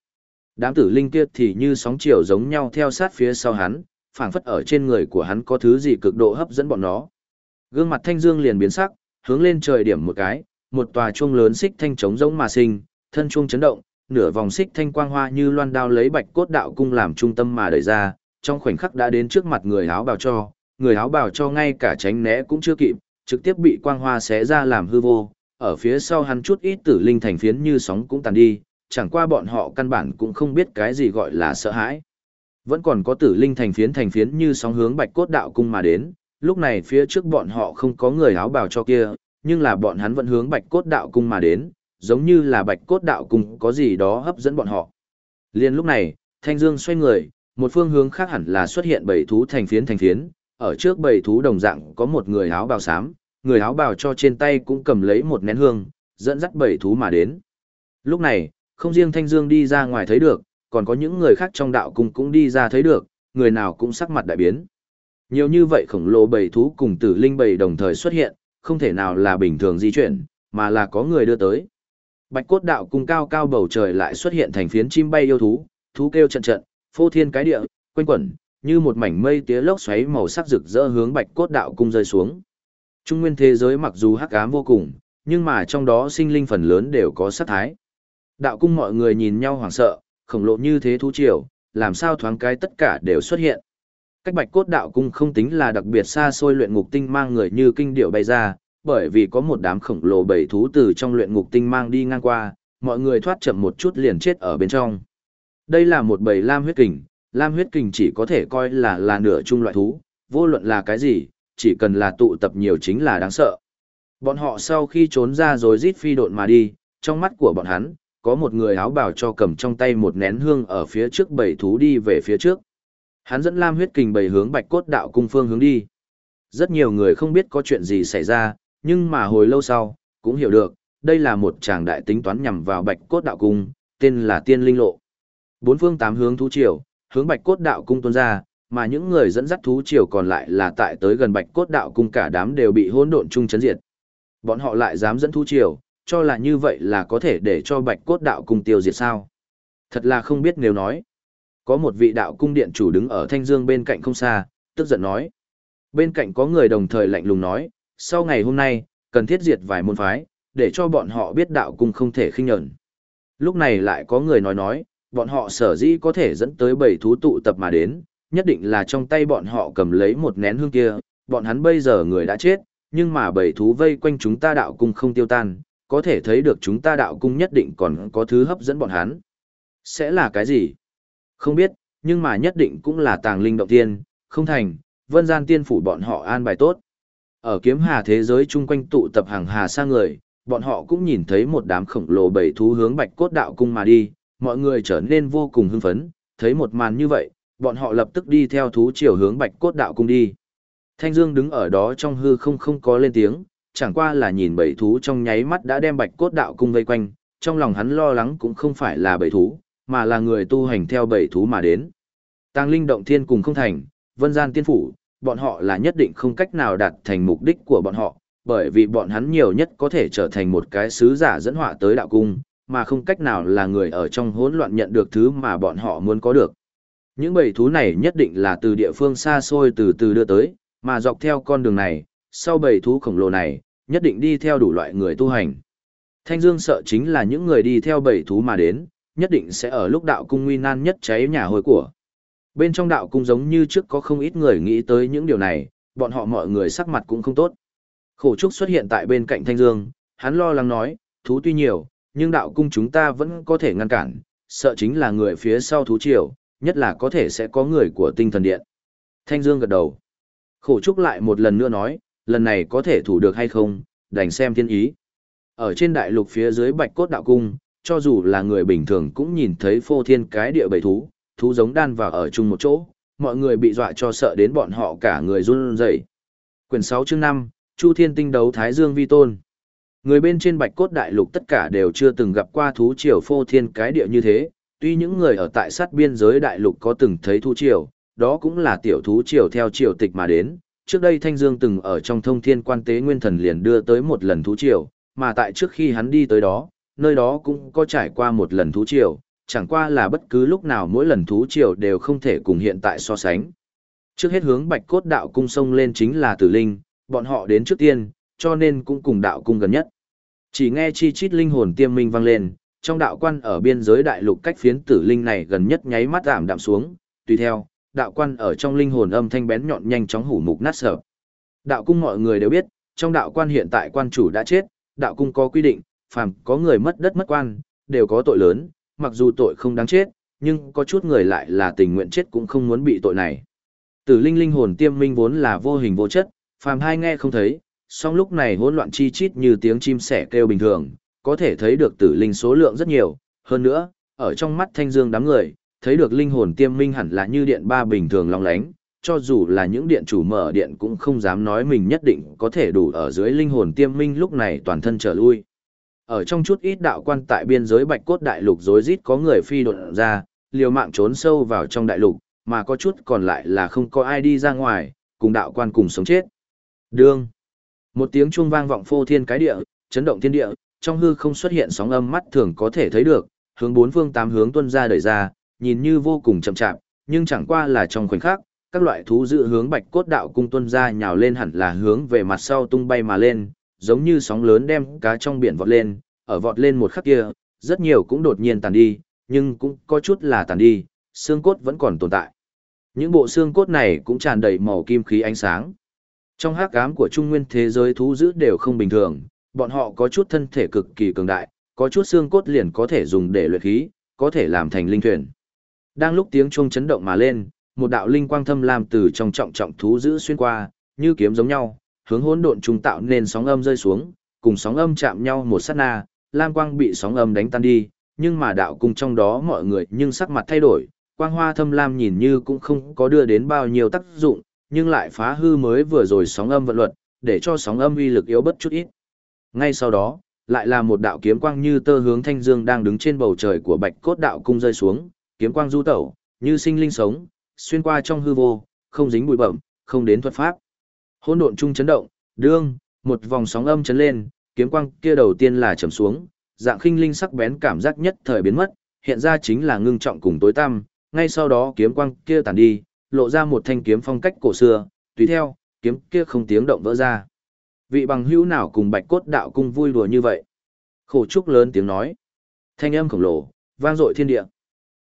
Đám tử linh kia thì như sóng chiều giống nhau theo sát phía sau hắn, phảng phất ở trên người của hắn có thứ gì cực độ hấp dẫn bọn nó. Gương mặt Thanh Dương liền biến sắc, hướng lên trời điểm một cái, một tòa chuông lớn xích thanh trống rỗng mà sinh, thân chuông chấn động, nửa vòng xích thanh quang hoa như loan đao lấy Bạch Cốt đạo cung làm trung tâm mà đẩy ra, trong khoảnh khắc đã đến trước mặt người áo bào cho, người áo bào cho ngay cả tránh né cũng chưa kịp, trực tiếp bị quang hoa xé ra làm hư vô, ở phía sau hắn chút ít tử linh thành phiến như sóng cũng tàn đi, chẳng qua bọn họ căn bản cũng không biết cái gì gọi là sợ hãi. Vẫn còn có tử linh thành phiến thành phiến như sóng hướng bạch cốt đạo cung mà đến, lúc này phía trước bọn họ không có người áo bào cho kia, nhưng là bọn hắn vẫn hướng bạch cốt đạo cung mà đến, giống như là bạch cốt đạo cung có gì đó hấp dẫn bọn họ. Liên lúc này, Thanh Dương xoay người, một phương hướng khác hẳn là xuất hiện bảy thú thành phiến thành phiến, ở trước bảy thú đồng dạng có một người áo bào xám, người áo bào cho trên tay cũng cầm lấy một nén hương, dẫn dắt bảy thú mà đến. Lúc này, không riêng Thanh Dương đi ra ngoài thấy được, còn có những người khác trong đạo cung cũng đi ra thấy được, người nào cũng sắc mặt đại biến. Nhiều như vậy khổng lồ bầy thú cùng tử linh bầy đồng thời xuất hiện, không thể nào là bình thường di chuyển, mà là có người đưa tới. Bạch cốt đạo cung cao cao bầu trời lại xuất hiện thành phiến chim bay yêu thú, thú kêu trận trận, phô thiên cái địa, quanh quẩn, như một mảnh mây tía lốc xoáy màu sắc rực rỡ hướng bạch cốt đạo cung rơi xuống. Trung nguyên thế giới mặc dù hắc ám vô cùng, nhưng mà trong đó sinh linh phần lớn đều có sát thái. Đạo cung mọi người nhìn nhau hoảng sợ, khổng lồ như thế thú triều, làm sao thoáng cái tất cả đều xuất hiện. Cách bạch cốt đạo cung không tính là đặc biệt xa xôi luyện ngục tinh mang người như kinh điệu bay ra, bởi vì có một đám khổng lồ bảy thú từ trong luyện ngục tinh mang đi ngang qua, mọi người thoát chậm một chút liền chết ở bên trong. Đây là một bầy lam huyết kình, lam huyết kình chỉ có thể coi là là nửa chung loại thú, vô luận là cái gì, chỉ cần là tụ tập nhiều chính là đáng sợ. Bọn họ sau khi trốn ra rồi rít phi độn mà đi, trong mắt của bọn hắn, có một người áo bào cho cầm trong tay một nén hương ở phía trước bầy thú đi về phía trước. Hắn dẫn lam huyết kình bày hướng bạch cốt đạo cung phương hướng đi. Rất nhiều người không biết có chuyện gì xảy ra, nhưng mà hồi lâu sau, cũng hiểu được, đây là một tràng đại tính toán nhằm vào bạch cốt đạo cung, tên là tiên linh lộ. Bốn phương tám hướng thú triều, hướng bạch cốt đạo cung tuôn ra, mà những người dẫn dắt thú triều còn lại là tại tới gần bạch cốt đạo cung cả đám đều bị hỗn độn chung chấn diệt. Bọn họ lại dám dẫn thú triều, cho là như vậy là có thể để cho bạch cốt đạo cung tiêu diệt sao. Thật là không biết nếu nói. Có một vị đạo cung điện chủ đứng ở thanh dương bên cạnh không xa, tức giận nói. Bên cạnh có người đồng thời lạnh lùng nói, sau ngày hôm nay, cần thiết diệt vài môn phái, để cho bọn họ biết đạo cung không thể khinh nhẫn. Lúc này lại có người nói nói, bọn họ sở dĩ có thể dẫn tới bảy thú tụ tập mà đến, nhất định là trong tay bọn họ cầm lấy một nén hương kia, bọn hắn bây giờ người đã chết, nhưng mà bảy thú vây quanh chúng ta đạo cung không tiêu tan, có thể thấy được chúng ta đạo cung nhất định còn có thứ hấp dẫn bọn hắn. Sẽ là cái gì? Không biết, nhưng mà nhất định cũng là tàng linh động tiên, không thành, vân gian tiên phủ bọn họ an bài tốt. Ở kiếm hà thế giới chung quanh tụ tập hàng hà xa người, bọn họ cũng nhìn thấy một đám khổng lồ bảy thú hướng bạch cốt đạo cung mà đi, mọi người trở nên vô cùng hưng phấn, thấy một màn như vậy, bọn họ lập tức đi theo thú chiều hướng bạch cốt đạo cung đi. Thanh Dương đứng ở đó trong hư không không có lên tiếng, chẳng qua là nhìn bảy thú trong nháy mắt đã đem bạch cốt đạo cung vây quanh, trong lòng hắn lo lắng cũng không phải là bảy thú, mà là người tu hành theo bảy thú mà đến. Tàng linh động thiên cùng không thành, vân gian tiên phủ, bọn họ là nhất định không cách nào đạt thành mục đích của bọn họ, bởi vì bọn hắn nhiều nhất có thể trở thành một cái sứ giả dẫn họa tới đạo cung, mà không cách nào là người ở trong hỗn loạn nhận được thứ mà bọn họ muốn có được. Những bầy thú này nhất định là từ địa phương xa xôi từ từ đưa tới, mà dọc theo con đường này, sau bầy thú khổng lồ này, nhất định đi theo đủ loại người tu hành. Thanh Dương sợ chính là những người đi theo bầy thú mà đến, nhất định sẽ ở lúc đạo cung nguy nan nhất cháy nhà hôi của. Bên trong đạo cung giống như trước có không ít người nghĩ tới những điều này, bọn họ mọi người sắc mặt cũng không tốt. Khổ trúc xuất hiện tại bên cạnh Thanh Dương, hắn lo lắng nói, thú tuy nhiều, nhưng đạo cung chúng ta vẫn có thể ngăn cản, sợ chính là người phía sau thú triều, nhất là có thể sẽ có người của tinh thần điện. Thanh Dương gật đầu. Khổ trúc lại một lần nữa nói, lần này có thể thủ được hay không, đành xem thiên ý. Ở trên đại lục phía dưới bạch cốt đạo cung, cho dù là người bình thường cũng nhìn thấy phô thiên cái địa bầy thú, thú giống đan vào ở chung một chỗ, mọi người bị dọa cho sợ đến bọn họ cả người run rẩy. Quyển 6 chương 5, Chu Thiên tinh đấu Thái Dương vi tôn. Người bên trên Bạch Cốt Đại Lục tất cả đều chưa từng gặp qua thú triều phô thiên cái địa như thế, tuy những người ở tại sát biên giới đại lục có từng thấy thú triều, đó cũng là tiểu thú triều theo triều tịch mà đến. Trước đây Thanh Dương từng ở trong thông thiên quan tế nguyên thần liền đưa tới một lần thú triều, mà tại trước khi hắn đi tới đó, nơi đó cũng có trải qua một lần thú triều, chẳng qua là bất cứ lúc nào mỗi lần thú triều đều không thể cùng hiện tại so sánh. Trước hết hướng Bạch Cốt Đạo Cung sông lên chính là Tử Linh, bọn họ đến trước tiên, cho nên cũng cùng đạo cung gần nhất. Chỉ nghe chi chít linh hồn tiêm minh vang lên, trong đạo quan ở biên giới đại lục cách phiến tử linh này gần nhất nháy mắt giảm đạm xuống, tùy theo, đạo quan ở trong linh hồn âm thanh bén nhọn nhanh chóng hủ mục nát sợ. Đạo cung mọi người đều biết, trong đạo quan hiện tại quan chủ đã chết, đạo cung có quy định, phàm có người mất đất mất quan, đều có tội lớn, mặc dù tội không đáng chết, nhưng có chút người lại là tình nguyện chết cũng không muốn bị tội này. Tử linh linh hồn tiêm minh vốn là vô hình vô chất, phàm hai nghe không thấy, song lúc này hỗn loạn chi chít như tiếng chim sẻ kêu bình thường, có thể thấy được tử linh số lượng rất nhiều, hơn nữa, ở trong mắt thanh dương đám người, thấy được linh hồn tiêm minh hẳn là như điện ba bình thường long lánh, cho dù là những điện chủ mở điện cũng không dám nói mình nhất định có thể đủ ở dưới linh hồn tiêm minh lúc này toàn thân trở lui. Ở trong chút ít đạo quan tại biên giới bạch cốt đại lục rối rít có người phi đột ra, liều mạng trốn sâu vào trong đại lục, mà có chút còn lại là không có ai đi ra ngoài, cùng đạo quan cùng sống chết. Đương. Một tiếng chuông vang vọng phô thiên cái địa, chấn động thiên địa, trong hư không xuất hiện sóng âm mắt thường có thể thấy được, hướng bốn phương tám hướng tuân ra đẩy ra, nhìn như vô cùng chậm chạp, nhưng chẳng qua là trong khoảnh khắc, các loại thú dự hướng bạch cốt đạo cung tuân ra nhào lên hẳn là hướng về mặt sau tung bay mà lên, giống như sóng lớn đem cá trong biển vọt lên, ở vọt lên một khắc kia, rất nhiều cũng đột nhiên tàn đi, nhưng cũng có chút là tàn đi, xương cốt vẫn còn tồn tại. Những bộ xương cốt này cũng tràn đầy màu kim khí ánh sáng. Trong hắc ám của trung nguyên thế giới thú dữ đều không bình thường, bọn họ có chút thân thể cực kỳ cường đại, có chút xương cốt liền có thể dùng để luyện khí, có thể làm thành linh thuyền. Đang lúc tiếng chuông chấn động mà lên, một đạo linh quang thâm lam từ trong trọng trọng thú dữ xuyên qua, như kiếm giống nhau, hướng hỗn độn trung tạo nên sóng âm rơi xuống, cùng sóng âm chạm nhau một sát na, lam quang bị sóng âm đánh tan đi, nhưng mà đạo cung trong đó mọi người nhưng sắc mặt thay đổi, quang hoa thâm lam nhìn như cũng không có đưa đến bao nhiêu tác dụng, nhưng lại phá hư mới vừa rồi sóng âm vận luật, để cho sóng âm uy lực yếu bất chút ít. Ngay sau đó, lại là một đạo kiếm quang như tơ hướng thanh dương đang đứng trên bầu trời của bạch cốt đạo cung rơi xuống, kiếm quang du tẩu, như sinh linh sống, xuyên qua trong hư vô, không dính bụi bẩm, không đến thuật pháp. Hỗn độn trung chấn động, đương, một vòng sóng âm chấn lên, kiếm quang kia đầu tiên là trầm xuống, dạng khinh linh sắc bén cảm giác nhất thời biến mất, hiện ra chính là ngưng trọng cùng tối tăm, ngay sau đó kiếm quang kia tàn đi, lộ ra một thanh kiếm phong cách cổ xưa, tùy theo, kiếm kia không tiếng động vỡ ra. Vị bằng hữu nào cùng bạch cốt đạo cung vui đùa như vậy? Khổ trúc lớn tiếng nói. Thanh âm khổng lồ, vang dội thiên địa.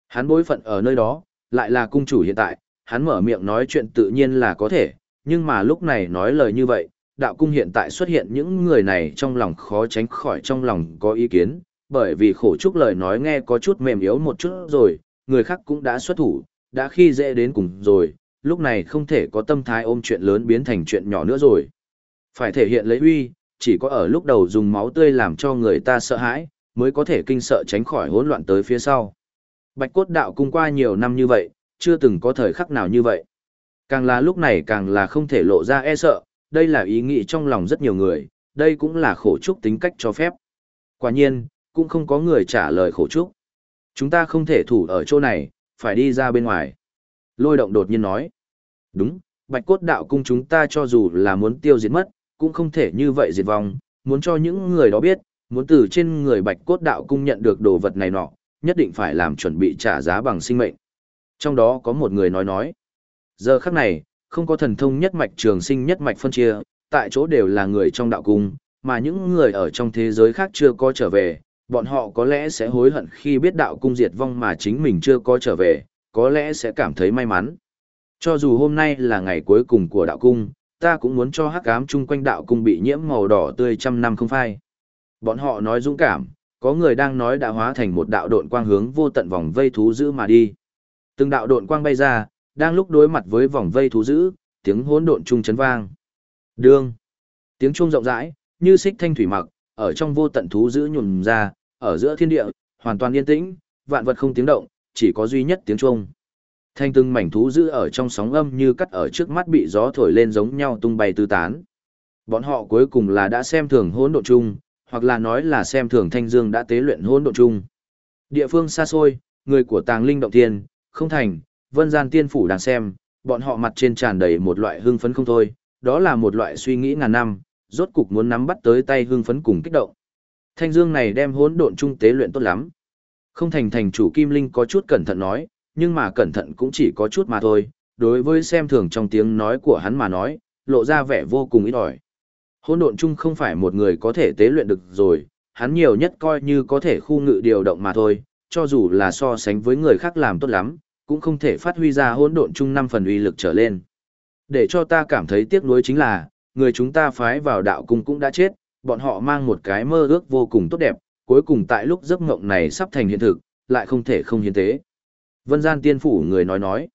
Hắn bối phận ở nơi đó, lại là cung chủ hiện tại, hắn mở miệng nói chuyện tự nhiên là có thể, nhưng mà lúc này nói lời như vậy, đạo cung hiện tại xuất hiện những người này trong lòng khó tránh khỏi trong lòng có ý kiến, bởi vì khổ trúc lời nói nghe có chút mềm yếu một chút rồi, người khác cũng đã xuất thủ, đã khi dễ đến cùng rồi, lúc này không thể có tâm thái ôm chuyện lớn biến thành chuyện nhỏ nữa rồi. Phải thể hiện lấy uy, chỉ có ở lúc đầu dùng máu tươi làm cho người ta sợ hãi, mới có thể kinh sợ tránh khỏi hỗn loạn tới phía sau. Bạch cốt đạo cung qua nhiều năm như vậy, chưa từng có thời khắc nào như vậy. Càng là lúc này càng là không thể lộ ra e sợ, đây là ý nghĩ trong lòng rất nhiều người, đây cũng là khổ trúc tính cách cho phép. Quả nhiên, cũng không có người trả lời khổ trúc. Chúng ta không thể thủ ở chỗ này, phải đi ra bên ngoài. Lôi động đột nhiên nói. Đúng, bạch cốt đạo cung chúng ta cho dù là muốn tiêu diệt mất, cũng không thể như vậy diệt vong, muốn cho những người đó biết, muốn từ trên người bạch cốt đạo cung nhận được đồ vật này nọ, nhất định phải làm chuẩn bị trả giá bằng sinh mệnh. Trong đó có một người nói nói, giờ khắc này, không có thần thông nhất mạch trường sinh nhất mạch phân chia, tại chỗ đều là người trong đạo cung, mà những người ở trong thế giới khác chưa có trở về, bọn họ có lẽ sẽ hối hận khi biết đạo cung diệt vong mà chính mình chưa có trở về, có lẽ sẽ cảm thấy may mắn. Cho dù hôm nay là ngày cuối cùng của đạo cung, ta cũng muốn cho hắc ám chung quanh đạo cung bị nhiễm màu đỏ tươi trăm năm không phai. Bọn họ nói dũng cảm, có người đang nói đã hóa thành một đạo độn quang hướng vô tận vòng vây thú dữ mà đi. Từng đạo độn quang bay ra, đang lúc đối mặt với vòng vây thú dữ, tiếng hỗn độn trung chấn vang. Đương. Tiếng chuông rộng rãi, như xích thanh thủy mặc, ở trong vô tận thú dữ nhùn ra, ở giữa thiên địa, hoàn toàn yên tĩnh, vạn vật không tiếng động, chỉ có duy nhất tiếng chuông. Thanh từng mảnh thú dữ ở trong sóng âm như cắt ở trước mắt bị gió thổi lên giống nhau tung bay tứ tán. Bọn họ cuối cùng là đã xem thường hỗn độn chung, hoặc là nói là xem thường Thanh Dương đã tế luyện hỗn độn chung. Địa phương xa xôi, người của Tàng Linh động thiên, không thành, Vân Gian Tiên phủ đang xem, bọn họ mặt trên tràn đầy một loại hưng phấn không thôi, đó là một loại suy nghĩ ngàn năm, rốt cục muốn nắm bắt tới tay hưng phấn cùng kích động. Thanh Dương này đem hỗn độn trung tế luyện tốt lắm. Không thành thành chủ Kim Linh có chút cẩn thận nói, nhưng mà cẩn thận cũng chỉ có chút mà thôi, đối với xem thường trong tiếng nói của hắn mà nói, lộ ra vẻ vô cùng ít ỏi. Hỗn độn chung không phải một người có thể tế luyện được rồi, hắn nhiều nhất coi như có thể khu ngự điều động mà thôi, cho dù là so sánh với người khác làm tốt lắm, cũng không thể phát huy ra hỗn độn chung năm phần uy lực trở lên. Để cho ta cảm thấy tiếc nuối chính là, người chúng ta phái vào đạo cung cũng đã chết, bọn họ mang một cái mơ ước vô cùng tốt đẹp, cuối cùng tại lúc giấc mộng này sắp thành hiện thực, lại không thể không hiến tế. Vân gian tiên phủ người nói nói,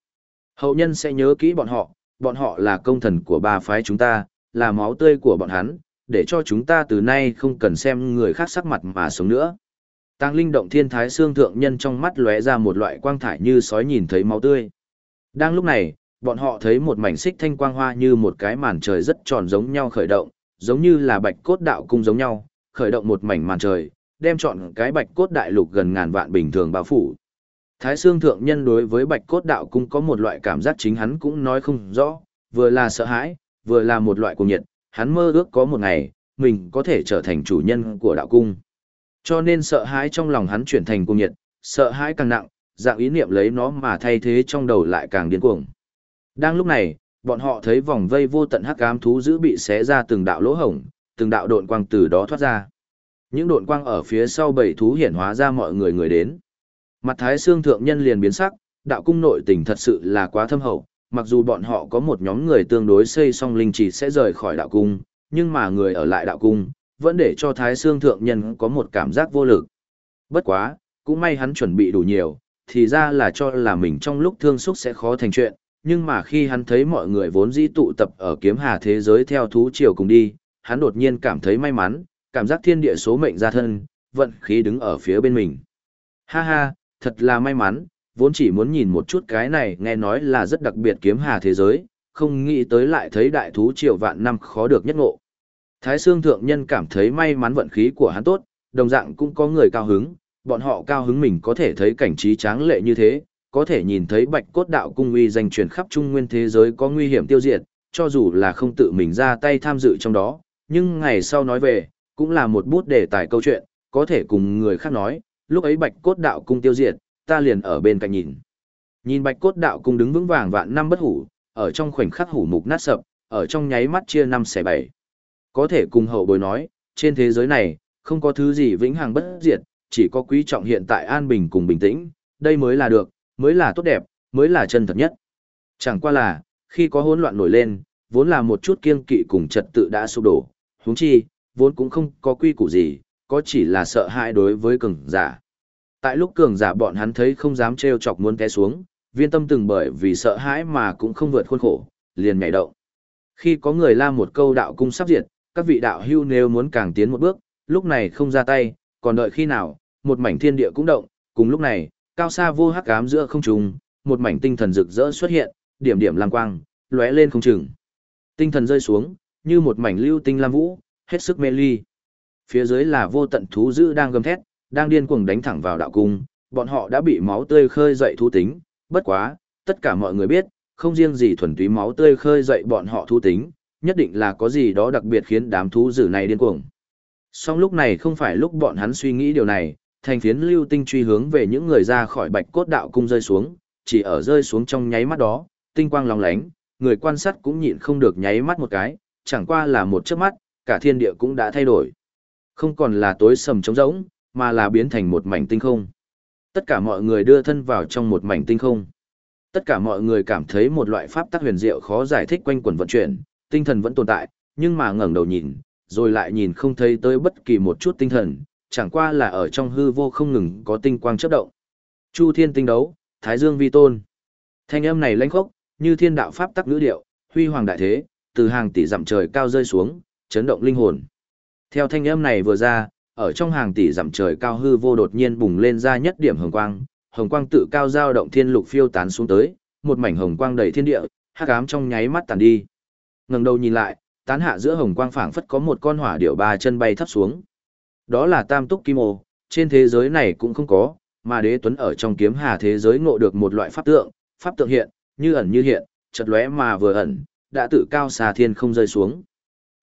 hậu nhân sẽ nhớ kỹ bọn họ, bọn họ là công thần của ba phái chúng ta, là máu tươi của bọn hắn, để cho chúng ta từ nay không cần xem người khác sắc mặt mà sống nữa. Tàng linh động thiên thái xương thượng nhân trong mắt lóe ra một loại quang thải như sói nhìn thấy máu tươi. Đang lúc này, bọn họ thấy một mảnh xích thanh quang hoa như một cái màn trời rất tròn giống nhau khởi động, giống như là bạch cốt đạo cung giống nhau, khởi động một mảnh màn trời, đem chọn cái bạch cốt đại lục gần ngàn vạn bình thường bao phủ. Thái xương thượng nhân đối với bạch cốt đạo cung có một loại cảm giác chính hắn cũng nói không rõ, vừa là sợ hãi, vừa là một loại cuồng nhiệt, hắn mơ ước có một ngày, mình có thể trở thành chủ nhân của đạo cung. Cho nên sợ hãi trong lòng hắn chuyển thành cuồng nhiệt, sợ hãi càng nặng, dạng ý niệm lấy nó mà thay thế trong đầu lại càng điên cuồng. Đang lúc này, bọn họ thấy vòng vây vô tận hắc ám thú dữ bị xé ra từng đạo lỗ hổng, từng đạo độn quang từ đó thoát ra. Những độn quang ở phía sau bảy thú hiển hóa ra mọi người người đến. Mặt thái xương thượng nhân liền biến sắc, đạo cung nội tình thật sự là quá thâm hậu, mặc dù bọn họ có một nhóm người tương đối xây xong linh chỉ sẽ rời khỏi đạo cung, nhưng mà người ở lại đạo cung, vẫn để cho thái xương thượng nhân có một cảm giác vô lực. Bất quá, cũng may hắn chuẩn bị đủ nhiều, thì ra là cho là mình trong lúc thương xúc sẽ khó thành chuyện, nhưng mà khi hắn thấy mọi người vốn dĩ tụ tập ở kiếm hà thế giới theo thú triều cùng đi, hắn đột nhiên cảm thấy may mắn, cảm giác thiên địa số mệnh ra thân, vận khí đứng ở phía bên mình. Ha ha, thật là may mắn, vốn chỉ muốn nhìn một chút cái này nghe nói là rất đặc biệt kiếm hà thế giới, không nghĩ tới lại thấy đại thú triều vạn năm khó được nhất ngộ. Thái Sương Thượng Nhân cảm thấy may mắn vận khí của hắn tốt, đồng dạng cũng có người cao hứng, bọn họ cao hứng mình có thể thấy cảnh trí tráng lệ như thế, có thể nhìn thấy bạch cốt đạo cung uy danh truyền khắp trung nguyên thế giới có nguy hiểm tiêu diệt, cho dù là không tự mình ra tay tham dự trong đó, nhưng ngày sau nói về, cũng là một bút đề tài câu chuyện, có thể cùng người khác nói, lúc ấy bạch cốt đạo cung tiêu diệt, ta liền ở bên cạnh nhìn. Nhìn bạch cốt đạo cung đứng vững vàng vạn năm bất hủ, ở trong khoảnh khắc hủ mục nát sập, ở trong nháy mắt chia năm xẻ bảy. Có thể cùng hậu bối nói, trên thế giới này, không có thứ gì vĩnh hằng bất diệt, chỉ có quý trọng hiện tại an bình cùng bình tĩnh, đây mới là được, mới là tốt đẹp, mới là chân thật nhất. Chẳng qua là, khi có hỗn loạn nổi lên, vốn là một chút kiêng kỵ cùng trật tự đã sụp đổ, huống chi, vốn cũng không có quy củ gì, có chỉ là sợ hãi đối với cường giả. Tại lúc cường giả bọn hắn thấy không dám trêu chọc muốn té xuống, viên tâm từng bởi vì sợ hãi mà cũng không vượt khuôn khổ, liền nhảy động. Khi có người la một câu đạo cung sắp diệt, các vị đạo hưu nếu muốn càng tiến một bước, lúc này không ra tay, còn đợi khi nào, một mảnh thiên địa cũng động, cùng lúc này, cao xa vô hắc ám giữa không trung, một mảnh tinh thần rực rỡ xuất hiện, điểm điểm lam quang, lóe lên không chừng. Tinh thần rơi xuống, như một mảnh lưu tinh lam vũ, hết sức mê ly. Phía dưới là vô tận thú dữ đang gầm thét, đang điên cuồng đánh thẳng vào đạo cung, bọn họ đã bị máu tươi khơi dậy thú tính, bất quá, tất cả mọi người biết, không riêng gì thuần túy máu tươi khơi dậy bọn họ thú tính, nhất định là có gì đó đặc biệt khiến đám thú dữ này điên cuồng. Song lúc này không phải lúc bọn hắn suy nghĩ điều này, thành phiến lưu tinh truy hướng về những người ra khỏi bạch cốt đạo cung rơi xuống, chỉ ở rơi xuống trong nháy mắt đó, tinh quang lóng lánh, người quan sát cũng nhịn không được nháy mắt một cái, chẳng qua là một chớp mắt, cả thiên địa cũng đã thay đổi. Không còn là tối sầm trống rỗng, mà là biến thành một mảnh tinh không. Tất cả mọi người đưa thân vào trong một mảnh tinh không. Tất cả mọi người cảm thấy một loại pháp tắc huyền diệu khó giải thích quanh quẩn vận chuyển, tinh thần vẫn tồn tại, nhưng mà ngẩng đầu nhìn, rồi lại nhìn không thấy tới bất kỳ một chút tinh thần, chẳng qua là ở trong hư vô không ngừng có tinh quang chớp động. Chu Thiên tinh đấu, Thái Dương vi tôn. Thanh âm này lãnh khốc, như thiên đạo pháp tắc ngữ điệu, huy hoàng đại thế, từ hàng tỷ dặm trời cao rơi xuống, chấn động linh hồn. Theo thanh âm này vừa ra, ở trong hàng tỷ dặm trời cao hư vô đột nhiên bùng lên ra nhất điểm hồng quang, hồng quang tự cao dao động thiên lục phiêu tán xuống tới, một mảnh hồng quang đầy thiên địa, hắc ám trong nháy mắt tàn đi. Ngẩng đầu nhìn lại, tán hạ giữa hồng quang phảng phất có một con hỏa điểu ba chân bay thấp xuống. Đó là tam túc kim ô, trên thế giới này cũng không có, mà đế tuấn ở trong kiếm hà thế giới ngộ được một loại pháp tượng, pháp tượng hiện, như ẩn như hiện, chật lóe mà vừa ẩn, đã tự cao xà thiên không rơi xuống.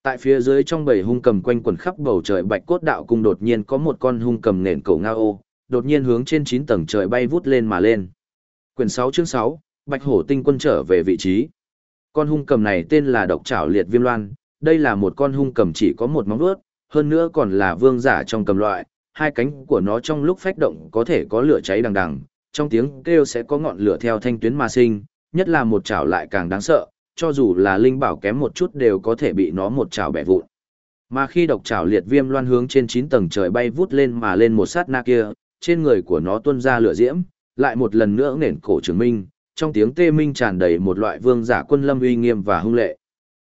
Tại phía dưới trong bầy hung cầm quanh quần khắp bầu trời bạch cốt đạo cung đột nhiên có một con hung cầm nền cổ ngao ô, đột nhiên hướng trên 9 tầng trời bay vút lên mà lên. Quyển 6 chương 6, Bạch Hổ Tinh Quân trở về vị trí. Con hung cầm này tên là Độc Trảo Liệt Viêm Loan, đây là một con hung cầm chỉ có một móng vuốt, hơn nữa còn là vương giả trong cầm loại, hai cánh của nó trong lúc phách động có thể có lửa cháy đằng đằng, trong tiếng kêu sẽ có ngọn lửa theo thanh tuyến mà sinh, nhất là một chảo lại càng đáng sợ, cho dù là linh bảo kém một chút đều có thể bị nó một chảo bẻ vụn. Mà khi độc chảo liệt viêm loan hướng trên 9 tầng trời bay vút lên mà lên một sát na kia, trên người của nó tuôn ra lửa diễm, lại một lần nữa nền cổ trường minh, trong tiếng tê minh tràn đầy một loại vương giả quân lâm uy nghiêm và hung lệ.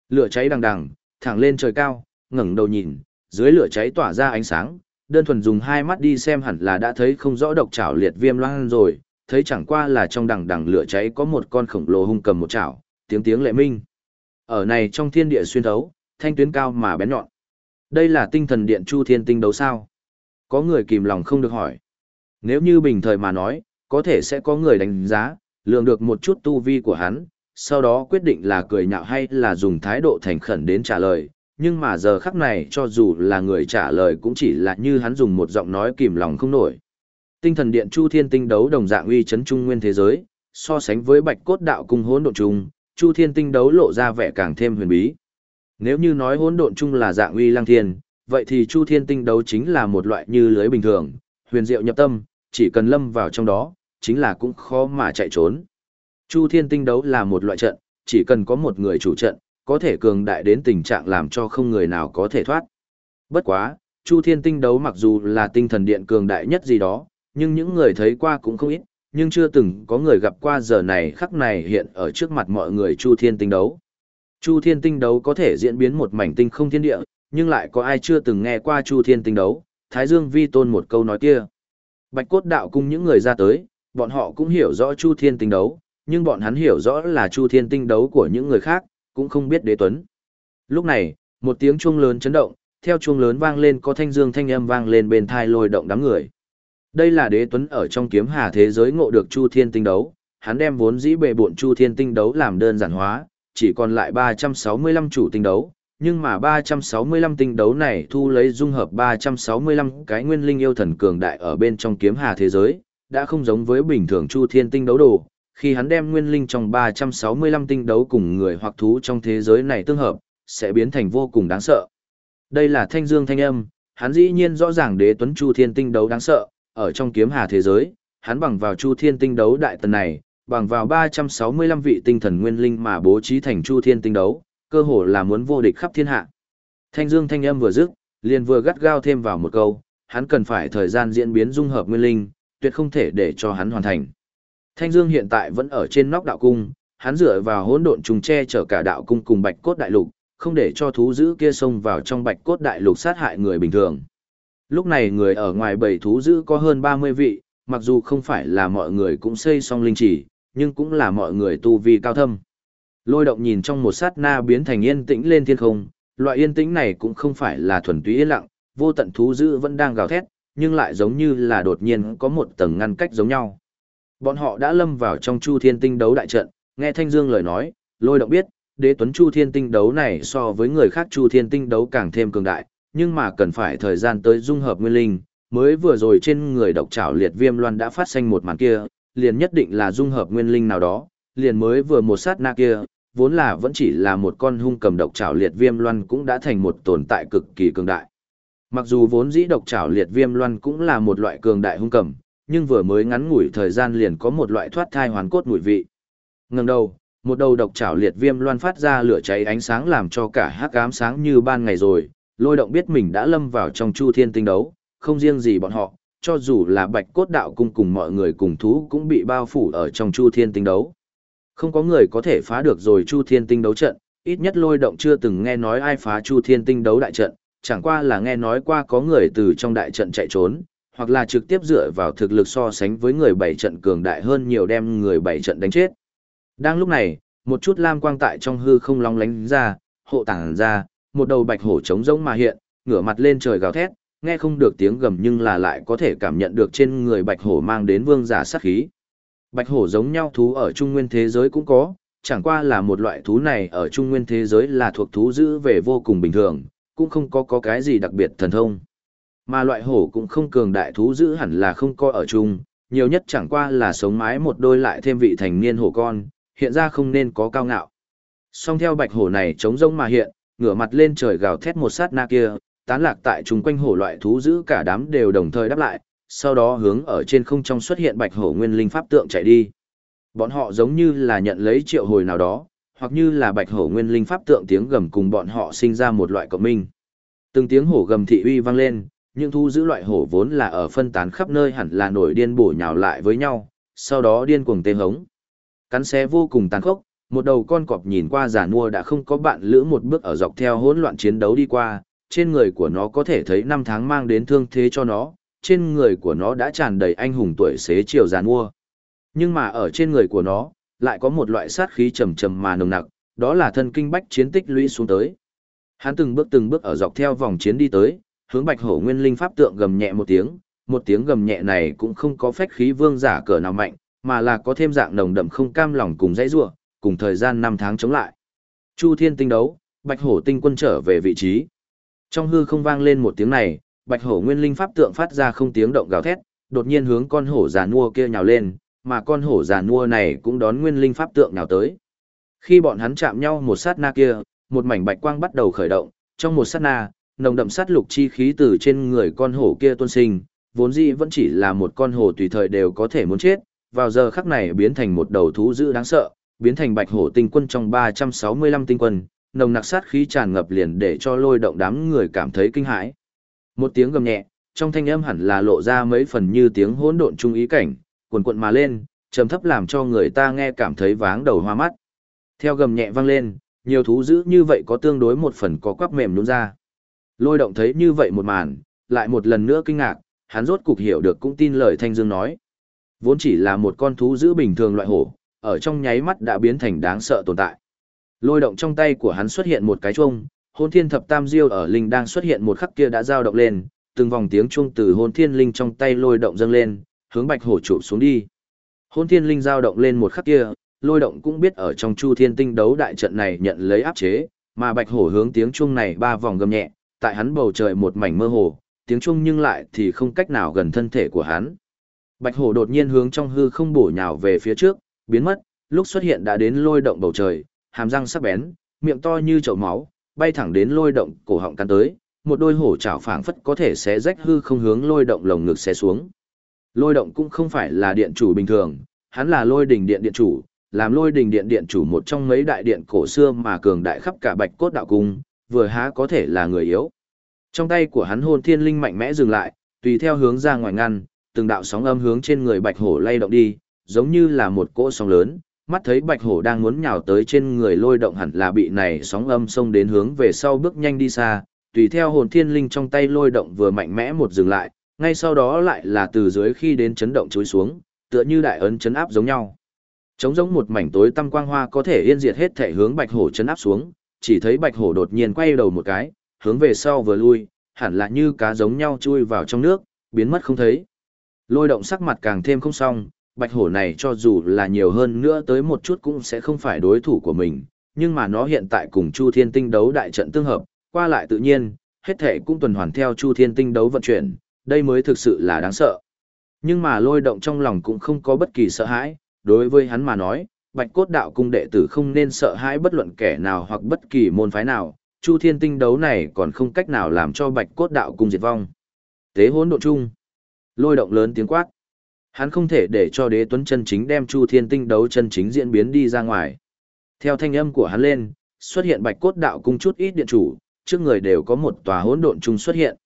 Lửa cháy đằng đằng, thẳng lên trời cao, ngẩng đầu nhìn, dưới lửa cháy tỏa ra ánh sáng, đơn thuần dùng hai mắt đi xem hẳn là đã thấy không rõ độc chảo liệt viêm loan rồi, thấy chẳng qua là trong đằng đằng lửa cháy có một con khổng lồ hung cầm một chảo, tiếng tiếng lệ minh. Ở này trong thiên địa xuyên thấu, thanh tuyến cao mà bén nhọn. Đây là tinh thần điện chu thiên tinh đấu sao? Có người kìm lòng không được hỏi. Nếu như bình thời mà nói, có thể sẽ có người đánh giá, lường được một chút tu vi của hắn, sau đó quyết định là cười nhạo hay là dùng thái độ thành khẩn đến trả lời. Nhưng mà giờ khắc này cho dù là người trả lời cũng chỉ là như hắn dùng một giọng nói kìm lòng không nổi. Tinh thần điện Chu Thiên Tinh đấu đồng dạng uy chấn trung nguyên thế giới, so sánh với Bạch Cốt Đạo cung hỗn độn trùng, Chu Thiên Tinh đấu lộ ra vẻ càng thêm huyền bí. Nếu như nói hỗn độn chung là dạng uy lang thiên, vậy thì Chu Thiên Tinh đấu chính là một loại như lưới bình thường, huyền diệu nhập tâm, chỉ cần lâm vào trong đó, chính là cũng khó mà chạy trốn. Chu Thiên Tinh đấu là một loại trận, chỉ cần có một người chủ trận, có thể cường đại đến tình trạng làm cho không người nào có thể thoát. Bất quá, Chu Thiên Tinh đấu mặc dù là tinh thần điện cường đại nhất gì đó, nhưng những người thấy qua cũng không ít, nhưng chưa từng có người gặp qua giờ này khắc này hiện ở trước mặt mọi người Chu Thiên Tinh đấu. Chu Thiên Tinh đấu có thể diễn biến một mảnh tinh không thiên địa, nhưng lại có ai chưa từng nghe qua Chu Thiên Tinh đấu, Thái Dương Vi tôn một câu nói kia. Bạch cốt đạo cung những người ra tới, bọn họ cũng hiểu rõ Chu Thiên Tinh đấu, nhưng bọn hắn hiểu rõ là Chu Thiên Tinh đấu của những người khác, cũng không biết đế tuấn. Lúc này, một tiếng chuông lớn chấn động, theo chuông lớn vang lên có thanh dương thanh âm vang lên bên thai lôi động đám người. Đây là đế tuấn ở trong kiếm hà thế giới ngộ được Chu Thiên Tinh đấu, hắn đem vốn dĩ bề bộn Chu Thiên Tinh đấu làm đơn giản hóa, chỉ còn lại 365 chủ tinh đấu, nhưng mà 365 tinh đấu này thu lấy dung hợp 365 cái nguyên linh yêu thần cường đại ở bên trong kiếm hà thế giới, đã không giống với bình thường Chu Thiên Tinh đấu đồ, khi hắn đem nguyên linh trong 365 tinh đấu cùng người hoặc thú trong thế giới này tương hợp, sẽ biến thành vô cùng đáng sợ. Đây là thanh dương thanh âm, hắn dĩ nhiên rõ ràng đế tuấn Chu Thiên Tinh đấu đáng sợ, ở trong kiếm hà thế giới, hắn bằng vào Chu Thiên Tinh đấu đại tần này, bằng vào 365 vị tinh thần nguyên linh mà bố trí thành Chu Thiên Tinh đấu, cơ hồ là muốn vô địch khắp thiên hạ. Thanh Dương thanh âm vừa dứt, liền vừa gắt gao thêm vào một câu, hắn cần phải thời gian diễn biến dung hợp nguyên linh, tuyệt không thể để cho hắn hoàn thành. Thanh Dương hiện tại vẫn ở trên nóc đạo cung, hắn dựa vào hỗn độn trùng che chở cả đạo cung cùng Bạch Cốt Đại Lục, không để cho thú dữ kia xông vào trong Bạch Cốt Đại Lục sát hại người bình thường. Lúc này người ở ngoài bầy thú dữ có hơn 30 vị, mặc dù không phải là mọi người cũng xây xong linh chỉ, nhưng cũng là mọi người tu vi cao thâm. Lôi động nhìn trong một sát na biến thành yên tĩnh lên thiên không, loại yên tĩnh này cũng không phải là thuần túy yên lặng, vô tận thú dữ vẫn đang gào thét, nhưng lại giống như là đột nhiên có một tầng ngăn cách giống nhau. Bọn họ đã lâm vào trong Chu Thiên Tinh đấu đại trận, nghe Thanh Dương lời nói, Lôi Động biết, Đế Tuấn Chu Thiên Tinh đấu này so với người khác Chu Thiên Tinh đấu càng thêm cường đại, nhưng mà cần phải thời gian tới dung hợp nguyên linh, mới vừa rồi trên người độc trảo liệt viêm loan đã phát sinh một màn kia, liền nhất định là dung hợp nguyên linh nào đó, liền mới vừa một sát na kia, vốn là vẫn chỉ là một con hung cầm độc trảo liệt viêm loan cũng đã thành một tồn tại cực kỳ cường đại. Mặc dù vốn dĩ độc trảo liệt viêm loan cũng là một loại cường đại hung cầm, nhưng vừa mới ngắn ngủi thời gian liền có một loại thoát thai hoàn cốt mùi vị. Ngần đầu, một đầu độc trảo liệt viêm loan phát ra lửa cháy ánh sáng làm cho cả hắc ám sáng như ban ngày rồi, lôi động biết mình đã lâm vào trong chu thiên tinh đấu, không riêng gì bọn họ, cho dù là bạch cốt đạo cung cùng mọi người cùng thú cũng bị bao phủ ở trong chu thiên tinh đấu. Không có người có thể phá được rồi chu thiên tinh đấu trận, ít nhất lôi động chưa từng nghe nói ai phá chu thiên tinh đấu đại trận, chẳng qua là nghe nói qua có người từ trong đại trận chạy trốn, hoặc là trực tiếp dựa vào thực lực so sánh với người bảy trận cường đại hơn nhiều đem người bảy trận đánh chết. Đang lúc này, một chút lam quang tại trong hư không long lánh ra, hộ tàng ra, một đầu bạch hổ trống rỗng mà hiện, ngửa mặt lên trời gào thét, nghe không được tiếng gầm nhưng là lại có thể cảm nhận được trên người bạch hổ mang đến vương giả sát khí. Bạch hổ giống nhau thú ở trung nguyên thế giới cũng có, chẳng qua là một loại thú này ở trung nguyên thế giới là thuộc thú giữ về vô cùng bình thường, cũng không có có cái gì đặc biệt thần thông. Mà loại hổ cũng không cường đại thú giữ hẳn là không coi ở chung, nhiều nhất chẳng qua là sống mái một đôi lại thêm vị thành niên hổ con, hiện ra không nên có cao ngạo. Song theo bạch hổ này trống rông mà hiện, ngửa mặt lên trời gào thét một sát na kia, tán lạc tại chung quanh hổ loại thú giữ cả đám đều đồng thời đáp lại, sau đó hướng ở trên không trong xuất hiện bạch hổ nguyên linh pháp tượng chạy đi. Bọn họ giống như là nhận lấy triệu hồi nào đó, hoặc như là bạch hổ nguyên linh pháp tượng tiếng gầm cùng bọn họ sinh ra một loại cộng minh. Từng tiếng hổ gầm thị uy vang lên, những thu giữ loại hổ vốn là ở phân tán khắp nơi hẳn là nổi điên bổ nhào lại với nhau, sau đó điên cuồng tê hống. Cắn xé vô cùng tàn khốc, một đầu con cọp nhìn qua giả nua đã không có bạn lữ một bước ở dọc theo hỗn loạn chiến đấu đi qua, trên người của nó có thể thấy năm tháng mang đến thương thế cho nó, trên người của nó đã tràn đầy anh hùng tuổi xế chiều giả nua. Nhưng mà ở trên người của nó, lại có một loại sát khí trầm trầm mà nồng nặc, đó là thân kinh bách chiến tích lũy xuống tới. Hắn từng bước từng bước ở dọc theo vòng chiến đi tới, hướng Bạch Hổ Nguyên Linh pháp tượng gầm nhẹ một tiếng, một tiếng gầm nhẹ này cũng không có phách khí vương giả cỡ nào mạnh, mà là có thêm dạng nồng đậm không cam lòng cùng dãy rủa, cùng thời gian năm tháng chống lại. Chu Thiên tinh đấu, Bạch Hổ tinh quân trở về vị trí. Trong hư không vang lên một tiếng này, Bạch Hổ Nguyên Linh pháp tượng phát ra không tiếng động gào thét, đột nhiên hướng con hổ già nua kia nhào lên, mà con hổ già nua này cũng đón Nguyên Linh pháp tượng nào tới. Khi bọn hắn chạm nhau một sát na kia, một mảnh bạch quang bắt đầu khởi động, trong một sát na, nồng đậm sát lục chi khí từ trên người con hổ kia tuôn sinh, vốn dĩ vẫn chỉ là một con hổ tùy thời đều có thể muốn chết, vào giờ khắc này biến thành một đầu thú dữ đáng sợ, biến thành bạch hổ tinh quân trong 365 tinh quân, nồng nặc sát khí tràn ngập liền để cho lôi động đám người cảm thấy kinh hãi. Một tiếng gầm nhẹ, trong thanh âm hẳn là lộ ra mấy phần như tiếng hỗn độn trung ý cảnh, cuồn cuộn mà lên, trầm thấp làm cho người ta nghe cảm thấy váng đầu hoa mắt. Theo gầm nhẹ vang lên, nhiều thú dữ như vậy có tương đối một phần có quắp mềm nhũn ra. Lôi động thấy như vậy một màn, lại một lần nữa kinh ngạc, hắn rốt cục hiểu được cũng tin lời Thanh Dương nói. Vốn chỉ là một con thú dữ bình thường loại hổ, ở trong nháy mắt đã biến thành đáng sợ tồn tại. Lôi động trong tay của hắn xuất hiện một cái chuông, hôn thiên thập tam diêu ở linh đang xuất hiện một khắc kia đã dao động lên, từng vòng tiếng chuông từ hôn thiên linh trong tay lôi động dâng lên, hướng bạch hổ trụ xuống đi. Hôn thiên linh dao động lên một khắc kia, lôi động cũng biết ở trong chu thiên tinh đấu đại trận này nhận lấy áp chế, mà bạch hổ hướng tiếng chuông này ba vòng gầm nhẹ, tại hắn bầu trời một mảnh mơ hồ, tiếng chuông nhưng lại thì không cách nào gần thân thể của hắn. Bạch hổ đột nhiên hướng trong hư không bổ nhào về phía trước, biến mất, lúc xuất hiện đã đến lôi động bầu trời, hàm răng sắc bén, miệng to như chậu máu, bay thẳng đến lôi động cổ họng cắn tới, một đôi hổ chảo phảng phất có thể xé rách hư không hướng lôi động lồng ngực xé xuống. Lôi động cũng không phải là điện chủ bình thường, hắn là lôi đỉnh điện điện chủ, làm lôi đỉnh điện điện chủ một trong mấy đại điện cổ xưa mà cường đại khắp cả bạch cốt đạo cung, vừa há có thể là người yếu. Trong tay của hắn hồn thiên linh mạnh mẽ dừng lại, tùy theo hướng ra ngoài ngăn, từng đạo sóng âm hướng trên người bạch hổ lay động đi, giống như là một cỗ sóng lớn, mắt thấy bạch hổ đang muốn nhào tới trên người lôi động hẳn là bị này sóng âm xông đến hướng về sau bước nhanh đi xa, tùy theo hồn thiên linh trong tay lôi động vừa mạnh mẽ một dừng lại, ngay sau đó lại là từ dưới khi đến chấn động chối xuống, tựa như đại ấn chấn áp giống nhau. Trống giống một mảnh tối tăm quang hoa có thể yên diệt hết thể hướng bạch hổ chấn áp xuống, chỉ thấy bạch hổ đột nhiên quay đầu một cái, hướng về sau vừa lui, hẳn là như cá giống nhau chui vào trong nước, biến mất không thấy. Lôi động sắc mặt càng thêm không xong, bạch hổ này cho dù là nhiều hơn nữa tới một chút cũng sẽ không phải đối thủ của mình, nhưng mà nó hiện tại cùng Chu Thiên Tinh đấu đại trận tương hợp, qua lại tự nhiên, hết thể cũng tuần hoàn theo Chu Thiên Tinh đấu vận chuyển, đây mới thực sự là đáng sợ. Nhưng mà lôi động trong lòng cũng không có bất kỳ sợ hãi, đối với hắn mà nói, bạch cốt đạo cung đệ tử không nên sợ hãi bất luận kẻ nào hoặc bất kỳ môn phái nào, Chu Thiên Tinh đấu này còn không cách nào làm cho bạch cốt đạo cung diệt vong. Tế hỗn độ chung. Lôi động lớn tiếng quát. Hắn không thể để cho đế tuấn chân chính đem Chu Thiên Tinh đấu chân chính diễn biến đi ra ngoài. Theo thanh âm của hắn lên, xuất hiện bạch cốt đạo cung chút ít điện chủ, trước người đều có một tòa hỗn độn chung xuất hiện.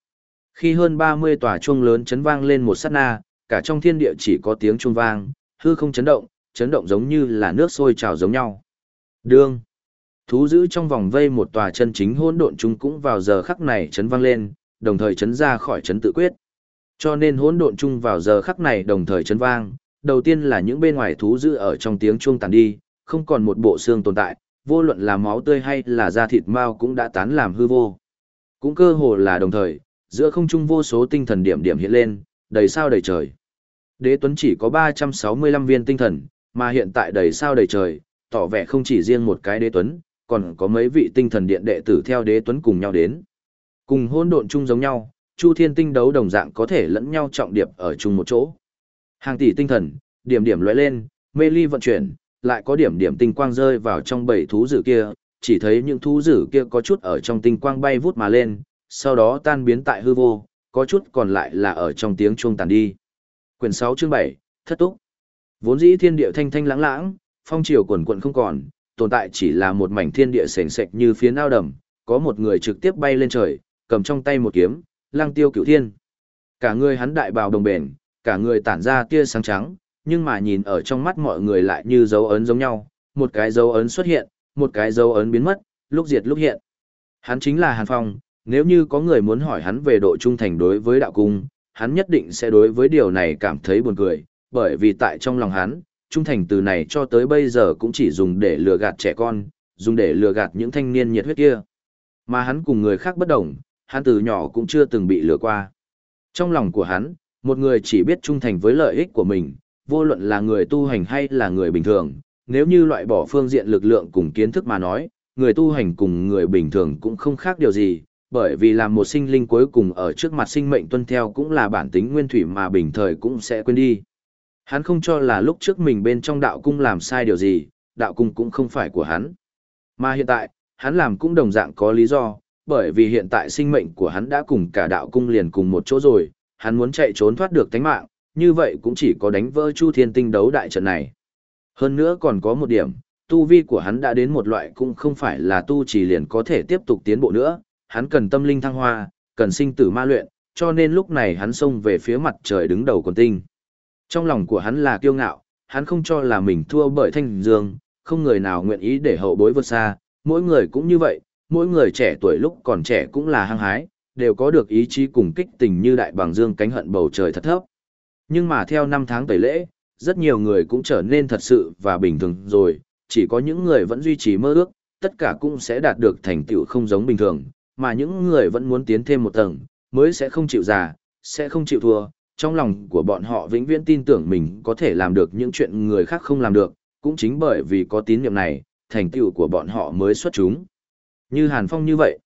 Khi hơn 30 tòa chuông lớn chấn vang lên một sát na, cả trong thiên địa chỉ có tiếng chuông vang, hư không chấn động, chấn động giống như là nước sôi trào giống nhau. Đương. Thú giữ trong vòng vây một tòa chân chính hỗn độn chúng cũng vào giờ khắc này chấn vang lên, đồng thời chấn ra khỏi chấn tự quyết. Cho nên hỗn độn chung vào giờ khắc này đồng thời chấn vang, đầu tiên là những bên ngoài thú giữ ở trong tiếng chuông tàn đi, không còn một bộ xương tồn tại, vô luận là máu tươi hay là da thịt mao cũng đã tán làm hư vô. Cũng cơ hồ là đồng thời, giữa không trung vô số tinh thần điểm điểm hiện lên, đầy sao đầy trời. Đế Tuấn chỉ có 365 viên tinh thần, mà hiện tại đầy sao đầy trời, tỏ vẻ không chỉ riêng một cái Đế Tuấn, còn có mấy vị tinh thần điện đệ tử theo Đế Tuấn cùng nhau đến. Cùng hôn độn chung giống nhau, Chu Thiên tinh đấu đồng dạng có thể lẫn nhau trọng điệp ở chung một chỗ. Hàng tỷ tinh thần, điểm điểm lóe lên, mê ly vận chuyển, lại có điểm điểm tinh quang rơi vào trong bảy thú dữ kia, chỉ thấy những thú dữ kia có chút ở trong tinh quang bay vút mà lên, sau đó tan biến tại hư vô, có chút còn lại là ở trong tiếng chuông tàn đi. Quyển 6 chương 7, Thất túc. Vốn dĩ thiên địa thanh thanh lãng lãng, phong triều quần quần không còn, tồn tại chỉ là một mảnh thiên địa sền sệt như phía ao đầm, có một người trực tiếp bay lên trời, cầm trong tay một kiếm, lang tiêu cửu thiên. Cả người hắn đại bào đồng bền, cả người tản ra tia sáng trắng, nhưng mà nhìn ở trong mắt mọi người lại như dấu ấn giống nhau, một cái dấu ấn xuất hiện, một cái dấu ấn biến mất, lúc diệt lúc hiện. Hắn chính là Hàn Phong, nếu như có người muốn hỏi hắn về độ trung thành đối với đạo cung, hắn nhất định sẽ đối với điều này cảm thấy buồn cười, bởi vì tại trong lòng hắn, trung thành từ này cho tới bây giờ cũng chỉ dùng để lừa gạt trẻ con, dùng để lừa gạt những thanh niên nhiệt huyết kia. Mà hắn cùng người khác bất đồng, hắn từ nhỏ cũng chưa từng bị lừa qua. Trong lòng của hắn, một người chỉ biết trung thành với lợi ích của mình, vô luận là người tu hành hay là người bình thường, nếu như loại bỏ phương diện lực lượng cùng kiến thức mà nói, người tu hành cùng người bình thường cũng không khác điều gì, bởi vì làm một sinh linh cuối cùng ở trước mặt sinh mệnh tuân theo cũng là bản tính nguyên thủy mà bình thời cũng sẽ quên đi. Hắn không cho là lúc trước mình bên trong đạo cung làm sai điều gì, đạo cung cũng không phải của hắn. Mà hiện tại, hắn làm cũng đồng dạng có lý do, bởi vì hiện tại sinh mệnh của hắn đã cùng cả đạo cung liền cùng một chỗ rồi, hắn muốn chạy trốn thoát được tánh mạng, như vậy cũng chỉ có đánh vỡ Chu Thiên Tinh đấu đại trận này. Hơn nữa còn có một điểm, tu vi của hắn đã đến một loại cũng không phải là tu chỉ liền có thể tiếp tục tiến bộ nữa, hắn cần tâm linh thăng hoa, cần sinh tử ma luyện, cho nên lúc này hắn xông về phía mặt trời đứng đầu quần tinh. Trong lòng của hắn là kiêu ngạo, hắn không cho là mình thua bởi thanh dương, không người nào nguyện ý để hậu bối vượt xa, mỗi người cũng như vậy, mỗi người trẻ tuổi lúc còn trẻ cũng là hăng hái, đều có được ý chí cùng kích tình như đại bàng dương cánh hận bầu trời thật thấp. Nhưng mà theo năm tháng tẩy lễ, rất nhiều người cũng trở nên thật sự và bình thường rồi, chỉ có những người vẫn duy trì mơ ước, tất cả cũng sẽ đạt được thành tựu không giống bình thường, mà những người vẫn muốn tiến thêm một tầng, mới sẽ không chịu già, sẽ không chịu thua. Trong lòng của bọn họ vĩnh viễn tin tưởng mình có thể làm được những chuyện người khác không làm được, cũng chính bởi vì có tín niệm này, thành tựu của bọn họ mới xuất chúng. Như Hàn Phong như vậy,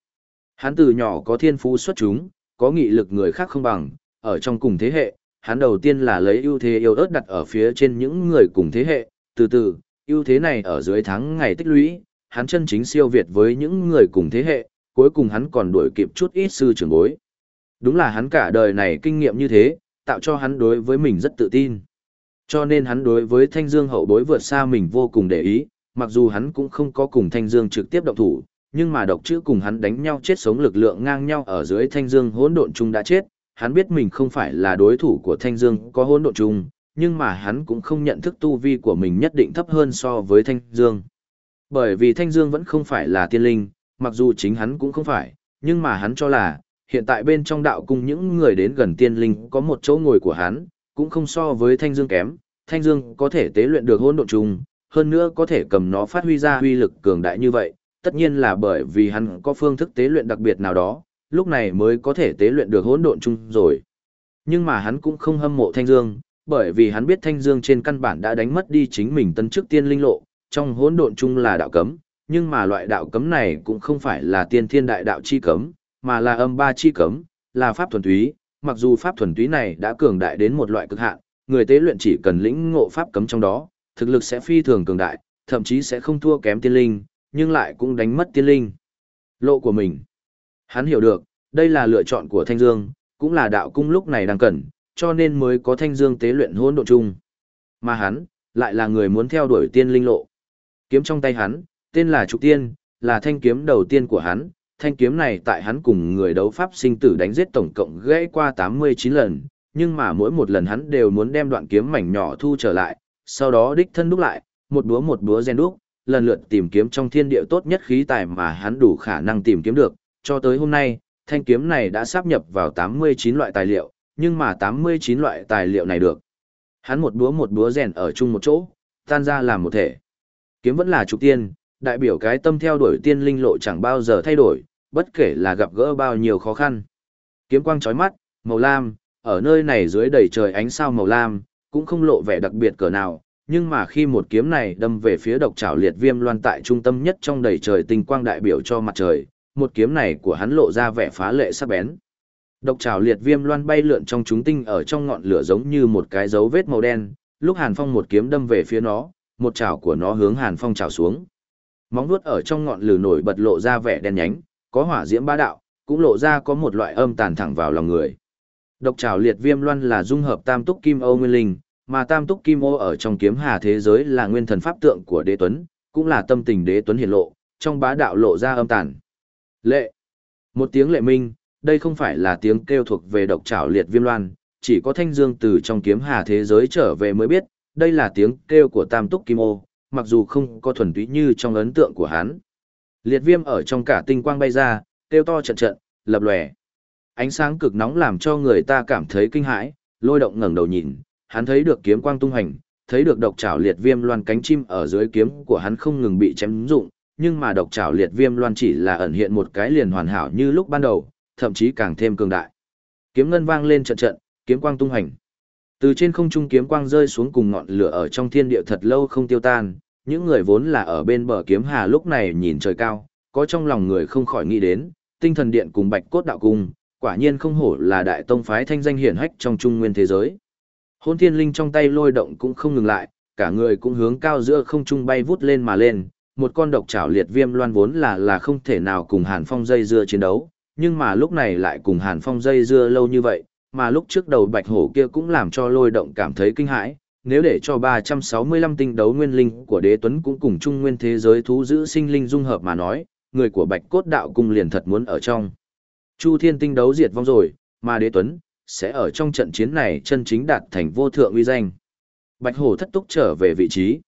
hắn từ nhỏ có thiên phú xuất chúng, có nghị lực người khác không bằng, ở trong cùng thế hệ, hắn đầu tiên là lấy ưu thế yêu ớt đặt ở phía trên những người cùng thế hệ, từ từ, ưu thế này ở dưới tháng ngày tích lũy, hắn chân chính siêu việt với những người cùng thế hệ, cuối cùng hắn còn đuổi kịp chút ít sư trưởng bối. Đúng là hắn cả đời này kinh nghiệm như thế, tạo cho hắn đối với mình rất tự tin. Cho nên hắn đối với Thanh Dương hậu bối vượt xa mình vô cùng để ý, mặc dù hắn cũng không có cùng Thanh Dương trực tiếp động thủ, nhưng mà độc chữ cùng hắn đánh nhau chết sống lực lượng ngang nhau ở dưới Thanh Dương hỗn độn chung đã chết, hắn biết mình không phải là đối thủ của Thanh Dương có hỗn độn chung, nhưng mà hắn cũng không nhận thức tu vi của mình nhất định thấp hơn so với Thanh Dương. Bởi vì Thanh Dương vẫn không phải là tiên linh, mặc dù chính hắn cũng không phải, nhưng mà hắn cho là, hiện tại bên trong đạo cung những người đến gần tiên linh có một chỗ ngồi của hắn, cũng không so với Thanh Dương kém, Thanh Dương có thể tế luyện được hỗn độn chung, hơn nữa có thể cầm nó phát huy ra huy lực cường đại như vậy, tất nhiên là bởi vì hắn có phương thức tế luyện đặc biệt nào đó, lúc này mới có thể tế luyện được hỗn độn chung rồi. Nhưng mà hắn cũng không hâm mộ Thanh Dương, bởi vì hắn biết Thanh Dương trên căn bản đã đánh mất đi chính mình tân chức tiên linh lộ, trong hỗn độn chung là đạo cấm, nhưng mà loại đạo cấm này cũng không phải là tiên thiên đại đạo chi cấm, mà là âm ba chi cấm, là pháp thuần túy, mặc dù pháp thuần túy này đã cường đại đến một loại cực hạn, người tế luyện chỉ cần lĩnh ngộ pháp cấm trong đó, thực lực sẽ phi thường cường đại, thậm chí sẽ không thua kém tiên linh, nhưng lại cũng đánh mất tiên linh. Lộ của mình. Hắn hiểu được, đây là lựa chọn của Thanh Dương, cũng là đạo cung lúc này đang cần, cho nên mới có Thanh Dương tế luyện hỗn độn chung. Mà hắn, lại là người muốn theo đuổi tiên linh lộ. Kiếm trong tay hắn, tên là Trục Tiên, là thanh kiếm đầu tiên của hắn. Thanh kiếm này tại hắn cùng người đấu pháp sinh tử đánh giết tổng cộng gãy qua 89 lần, nhưng mà mỗi một lần hắn đều muốn đem đoạn kiếm mảnh nhỏ thu trở lại, sau đó đích thân đúc lại, một búa một búa gen đúc, lần lượt tìm kiếm trong thiên địa tốt nhất khí tài mà hắn đủ khả năng tìm kiếm được, cho tới hôm nay, thanh kiếm này đã sáp nhập vào 89 loại tài liệu, nhưng mà 89 loại tài liệu này được. Hắn một búa một búa rèn ở chung một chỗ, tan ra làm một thể. Kiếm vẫn là trục tiên, Đại biểu cái tâm theo đuổi tiên linh lộ chẳng bao giờ thay đổi, bất kể là gặp gỡ bao nhiêu khó khăn. Kiếm quang chói mắt, màu lam, ở nơi này dưới đầy trời ánh sao màu lam, cũng không lộ vẻ đặc biệt cỡ nào, nhưng mà khi một kiếm này đâm về phía độc trảo liệt viêm loan tại trung tâm nhất trong đầy trời tinh quang đại biểu cho mặt trời, một kiếm này của hắn lộ ra vẻ phá lệ sắc bén. Độc trảo liệt viêm loan bay lượn trong chúng tinh ở trong ngọn lửa giống như một cái dấu vết màu đen, lúc Hàn Phong một kiếm đâm về phía nó, một chảo của nó hướng Hàn Phong chảo xuống. Móng vuốt ở trong ngọn lửa nổi bật lộ ra vẻ đen nhánh, có hỏa diễm bá đạo, cũng lộ ra có một loại âm tàn thẳng vào lòng người. Độc trảo liệt viêm loan là dung hợp tam túc kim ô nguyên linh, mà tam túc kim ô ở trong kiếm hà thế giới là nguyên thần pháp tượng của đế tuấn, cũng là tâm tình đế tuấn hiển lộ, trong bá đạo lộ ra âm tàn. Lệ. Một tiếng lệ minh, đây không phải là tiếng kêu thuộc về độc trảo liệt viêm loan, chỉ có thanh dương từ trong kiếm hà thế giới trở về mới biết, đây là tiếng kêu của tam túc kim ô, mặc dù không có thuần túy như trong ấn tượng của hắn. Liệt viêm ở trong cả tinh quang bay ra, kêu to trận trận, lập lòe. Ánh sáng cực nóng làm cho người ta cảm thấy kinh hãi, lôi động ngẩng đầu nhìn, hắn thấy được kiếm quang tung hành, thấy được độc trảo liệt viêm loan cánh chim ở dưới kiếm của hắn không ngừng bị chém rụng, nhưng mà độc trảo liệt viêm loan chỉ là ẩn hiện một cái liền hoàn hảo như lúc ban đầu, thậm chí càng thêm cường đại. Kiếm ngân vang lên trận trận, kiếm quang tung hành. Từ trên không trung kiếm quang rơi xuống cùng ngọn lửa ở trong thiên địa thật lâu không tiêu tan, những người vốn là ở bên bờ kiếm hà lúc này nhìn trời cao, có trong lòng người không khỏi nghĩ đến, tinh thần điện cùng bạch cốt đạo cung, quả nhiên không hổ là đại tông phái thanh danh hiển hách trong trung nguyên thế giới. Hôn thiên linh trong tay lôi động cũng không ngừng lại, cả người cũng hướng cao giữa không trung bay vút lên mà lên, một con độc trảo liệt viêm loan vốn là là không thể nào cùng Hàn Phong dây dưa chiến đấu, nhưng mà lúc này lại cùng Hàn Phong dây dưa lâu như vậy, mà lúc trước đầu bạch hổ kia cũng làm cho lôi động cảm thấy kinh hãi. Nếu để cho 365 tinh đấu nguyên linh của đế tuấn cũng cùng chung nguyên thế giới thú giữ sinh linh dung hợp mà nói, người của bạch cốt đạo cung liền thật muốn ở trong. Chu thiên tinh đấu diệt vong rồi, mà đế tuấn, sẽ ở trong trận chiến này chân chính đạt thành vô thượng uy danh. Bạch hổ thất túc trở về vị trí.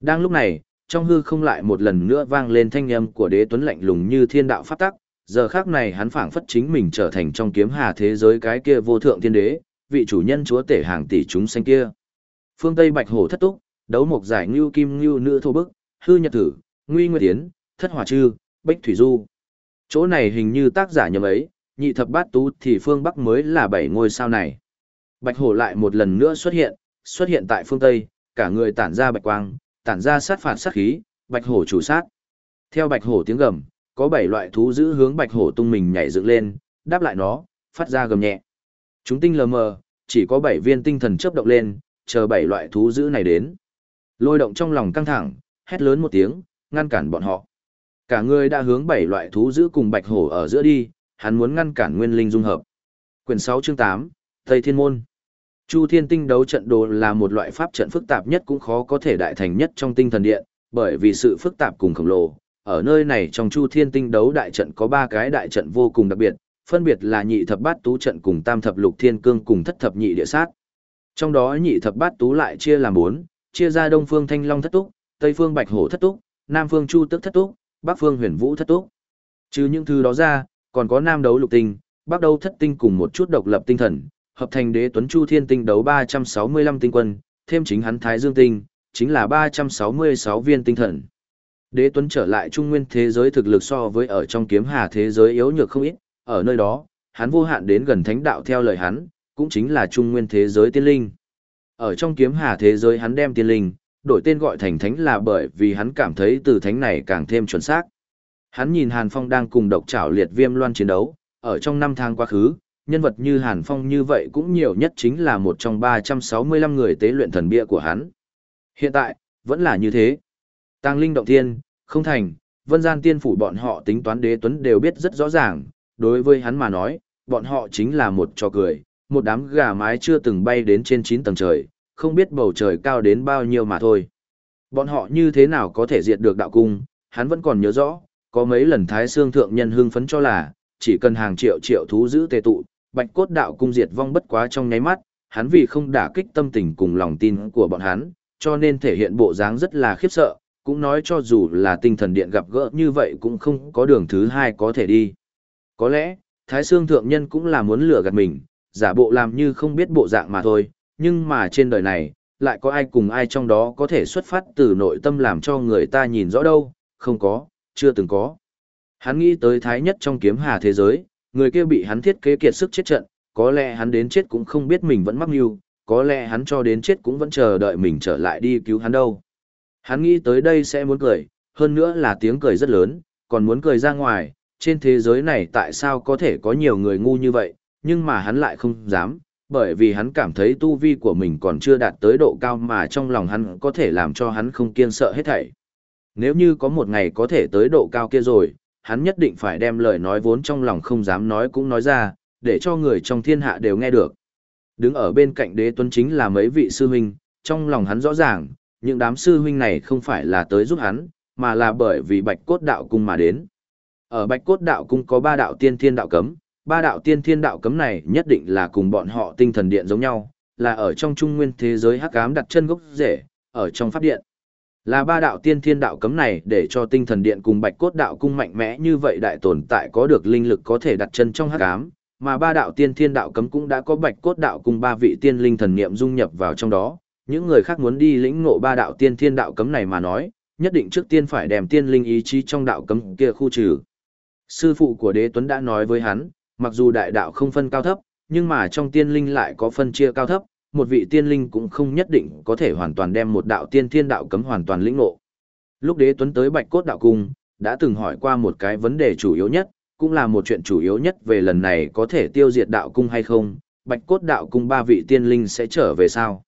Đang lúc này, trong hư không lại một lần nữa vang lên thanh âm của đế tuấn lạnh lùng như thiên đạo pháp tắc, giờ khác này hắn phảng phất chính mình trở thành trong kiếm hà thế giới cái kia vô thượng thiên đế, vị chủ nhân chúa tể hàng tỷ chúng sanh kia. Phương Tây Bạch Hổ thất túc, đấu mộc giải ngưu kim ngưu nữ thô bức, hư nhật thử, nguy nguyệt tiến, thất hỏa chư bách thủy du. Chỗ này hình như tác giả nhầm ấy, nhị thập bát tú thì phương Bắc mới là bảy ngôi sao này. Bạch Hổ lại một lần nữa xuất hiện, xuất hiện tại phương Tây, cả người tản ra bạch quang, tản ra sát phạt sát khí, Bạch Hổ chủ sát. Theo Bạch Hổ tiếng gầm, có bảy loại thú giữ hướng bạch hổ tung mình nhảy dựng lên, đáp lại nó, phát ra gầm nhẹ. Chúng tinh lờ mờ, chỉ có bảy viên tinh thần chớp động lên, chờ bảy loại thú dữ này đến. Lôi động trong lòng căng thẳng, hét lớn một tiếng, ngăn cản bọn họ. Cả người đã hướng bảy loại thú dữ cùng bạch hổ ở giữa đi, hắn muốn ngăn cản nguyên linh dung hợp. Quyển 6 chương 8, Tây Thiên Môn. Chu Thiên Tinh đấu trận đồ là một loại pháp trận phức tạp nhất cũng khó có thể đại thành nhất trong tinh thần điện, bởi vì sự phức tạp cùng khổng lồ, ở nơi này trong Chu Thiên Tinh đấu đại trận có ba cái đại trận vô cùng đặc biệt, phân biệt là nhị thập bát tú trận cùng tam thập lục thiên cương cùng thất thập nhị địa sát. Trong đó nhị thập bát tú lại chia làm bốn, chia ra đông phương thanh long thất túc, tây phương bạch hổ thất túc, nam phương chu tức thất túc, bắc phương huyền vũ thất túc. Trừ những thứ đó ra, còn có nam đấu lục tinh, bắc đấu thất tinh cùng một chút độc lập tinh thần, hợp thành đế tuấn chu thiên tinh đấu 365 tinh quân, thêm chính hắn thái dương tinh, chính là 366 viên tinh thần. Đế Tuấn trở lại trung nguyên thế giới thực lực so với ở trong kiếm hà thế giới yếu nhược không ít, ở nơi đó, hắn vô hạn đến gần thánh đạo theo lời hắn, cũng chính là trung nguyên thế giới tiên linh. Ở trong kiếm hà thế giới hắn đem tiên linh, đổi tên gọi thành thánh là bởi vì hắn cảm thấy từ thánh này càng thêm chuẩn xác. Hắn nhìn Hàn Phong đang cùng độc trảo liệt viêm loan chiến đấu, ở trong năm tháng quá khứ, nhân vật như Hàn Phong như vậy cũng nhiều nhất chính là một trong 365 người tế luyện thần bia của hắn. Hiện tại, vẫn là như thế. Tàng linh động thiên, không thành, vân gian tiên phủ bọn họ tính toán đế tuấn đều biết rất rõ ràng, đối với hắn mà nói, bọn họ chính là một trò cười, một đám gà mái chưa từng bay đến trên 9 tầng trời, không biết bầu trời cao đến bao nhiêu mà thôi. Bọn họ như thế nào có thể diệt được đạo cung, hắn vẫn còn nhớ rõ, có mấy lần thái xương thượng nhân hưng phấn cho là, chỉ cần hàng triệu triệu thú giữ tề tụ, bạch cốt đạo cung diệt vong bất quá trong nháy mắt, hắn vì không đả kích tâm tình cùng lòng tin của bọn hắn, cho nên thể hiện bộ dáng rất là khiếp sợ, cũng nói cho dù là tinh thần điện gặp gỡ như vậy cũng không có đường thứ hai có thể đi. Có lẽ, Thái Sương Thượng Nhân cũng là muốn lừa gạt mình, giả bộ làm như không biết bộ dạng mà thôi, nhưng mà trên đời này, lại có ai cùng ai trong đó có thể xuất phát từ nội tâm làm cho người ta nhìn rõ đâu, không có, chưa từng có. Hắn nghĩ tới thái nhất trong kiếm hà thế giới, người kia bị hắn thiết kế kiệt sức chết trận, có lẽ hắn đến chết cũng không biết mình vẫn mắc mưu, có lẽ hắn cho đến chết cũng vẫn chờ đợi mình trở lại đi cứu hắn đâu. Hắn nghĩ tới đây sẽ muốn cười, hơn nữa là tiếng cười rất lớn, còn muốn cười ra ngoài, trên thế giới này tại sao có thể có nhiều người ngu như vậy, nhưng mà hắn lại không dám, bởi vì hắn cảm thấy tu vi của mình còn chưa đạt tới độ cao mà trong lòng hắn có thể làm cho hắn không kiên sợ hết thảy. Nếu như có một ngày có thể tới độ cao kia rồi, hắn nhất định phải đem lời nói vốn trong lòng không dám nói cũng nói ra, để cho người trong thiên hạ đều nghe được. Đứng ở bên cạnh đế tuấn chính là mấy vị sư huynh, trong lòng hắn rõ ràng, những đám sư huynh này không phải là tới giúp hắn, mà là bởi vì bạch cốt đạo cung mà đến. Ở bạch cốt đạo cung có ba đạo tiên thiên đạo cấm, ba đạo tiên thiên đạo cấm này nhất định là cùng bọn họ tinh thần điện giống nhau, là ở trong trung nguyên thế giới hắc ám đặt chân gốc rễ, ở trong pháp điện. Là ba đạo tiên thiên đạo cấm này để cho tinh thần điện cùng bạch cốt đạo cung mạnh mẽ như vậy đại tồn tại có được linh lực có thể đặt chân trong hắc ám, mà ba đạo tiên thiên đạo cấm cũng đã có bạch cốt đạo cùng ba vị tiên linh thần niệm dung nhập vào trong đó. Những người khác muốn đi lĩnh ngộ ba đạo tiên thiên đạo cấm này mà nói, nhất định trước tiên phải đem tiên linh ý chí trong đạo cấm kia khu trừ. Sư phụ của đế tuấn đã nói với hắn, mặc dù đại đạo không phân cao thấp, nhưng mà trong tiên linh lại có phân chia cao thấp, một vị tiên linh cũng không nhất định có thể hoàn toàn đem một đạo tiên thiên đạo cấm hoàn toàn lĩnh ngộ. Lúc đế tuấn tới bạch cốt đạo cung, đã từng hỏi qua một cái vấn đề chủ yếu nhất, cũng là một chuyện chủ yếu nhất về lần này có thể tiêu diệt đạo cung hay không, bạch cốt đạo cung ba vị tiên linh sẽ trở về sao?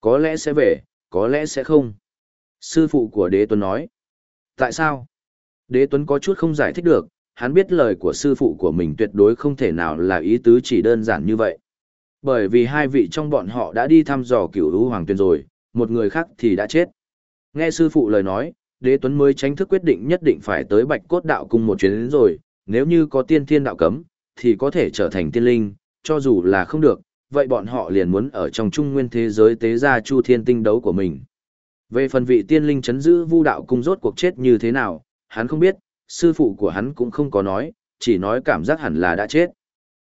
Có lẽ sẽ về, có lẽ sẽ không. Sư phụ của đế tuấn nói. Tại sao? Đế tuấn có chút không giải thích được, hắn biết lời của sư phụ của mình tuyệt đối không thể nào là ý tứ chỉ đơn giản như vậy. Bởi vì hai vị trong bọn họ đã đi thăm dò cửu lũ hoàng tuyên rồi, một người khác thì đã chết. Nghe sư phụ lời nói, đế tuấn mới tránh thức quyết định nhất định phải tới bạch cốt đạo cùng một chuyến đến rồi, nếu như có tiên thiên đạo cấm, thì có thể trở thành tiên linh, cho dù là không được, vậy bọn họ liền muốn ở trong trung nguyên thế giới tế ra chu thiên tinh đấu của mình. Về phần vị tiên linh chấn giữ vu đạo cung rốt cuộc chết như thế nào, hắn không biết, sư phụ của hắn cũng không có nói, chỉ nói cảm giác hẳn là đã chết.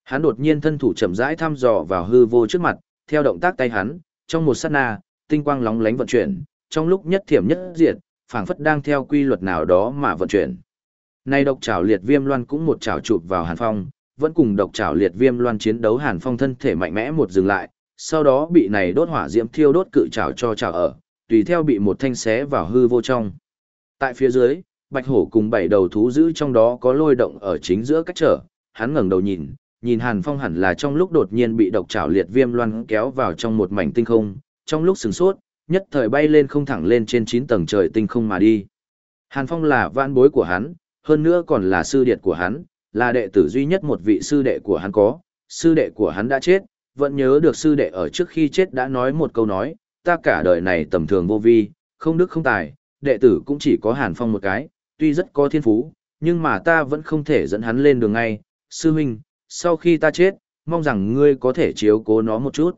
Hắn đột nhiên thân thủ chậm rãi thăm dò vào hư vô trước mặt, theo động tác tay hắn, trong một sát na, tinh quang lóng lánh vận chuyển, trong lúc nhất thiểm nhất diệt, phảng phất đang theo quy luật nào đó mà vận chuyển. Nay độc trảo liệt viêm loan cũng một trảo chụp vào Hàn Phong, vẫn cùng độc trảo liệt viêm loan chiến đấu Hàn Phong thân thể mạnh mẽ một dừng lại, sau đó bị này đốt hỏa diễm thiêu đốt cự trảo cho trảo ở, tùy theo bị một thanh xé vào hư vô trong. Tại phía dưới, bạch hổ cùng bảy đầu thú giữ trong đó có lôi động ở chính giữa cách trở, hắn ngẩng đầu nhìn, nhìn Hàn Phong hẳn là trong lúc đột nhiên bị độc trảo liệt viêm loan kéo vào trong một mảnh tinh không, trong lúc sừng sốt, nhất thời bay lên không thẳng lên trên chín tầng trời tinh không mà đi. Hàn Phong là vãn bối của hắn, hơn nữa còn là sư điệt của hắn, là đệ tử duy nhất một vị sư đệ của hắn có, sư đệ của hắn đã chết, vẫn nhớ được sư đệ ở trước khi chết đã nói một câu nói, ta cả đời này tầm thường vô vi, không đức không tài, đệ tử cũng chỉ có Hàn Phong một cái, tuy rất có thiên phú, nhưng mà ta vẫn không thể dẫn hắn lên đường ngay, sư huynh, sau khi ta chết, mong rằng ngươi có thể chiếu cố nó một chút.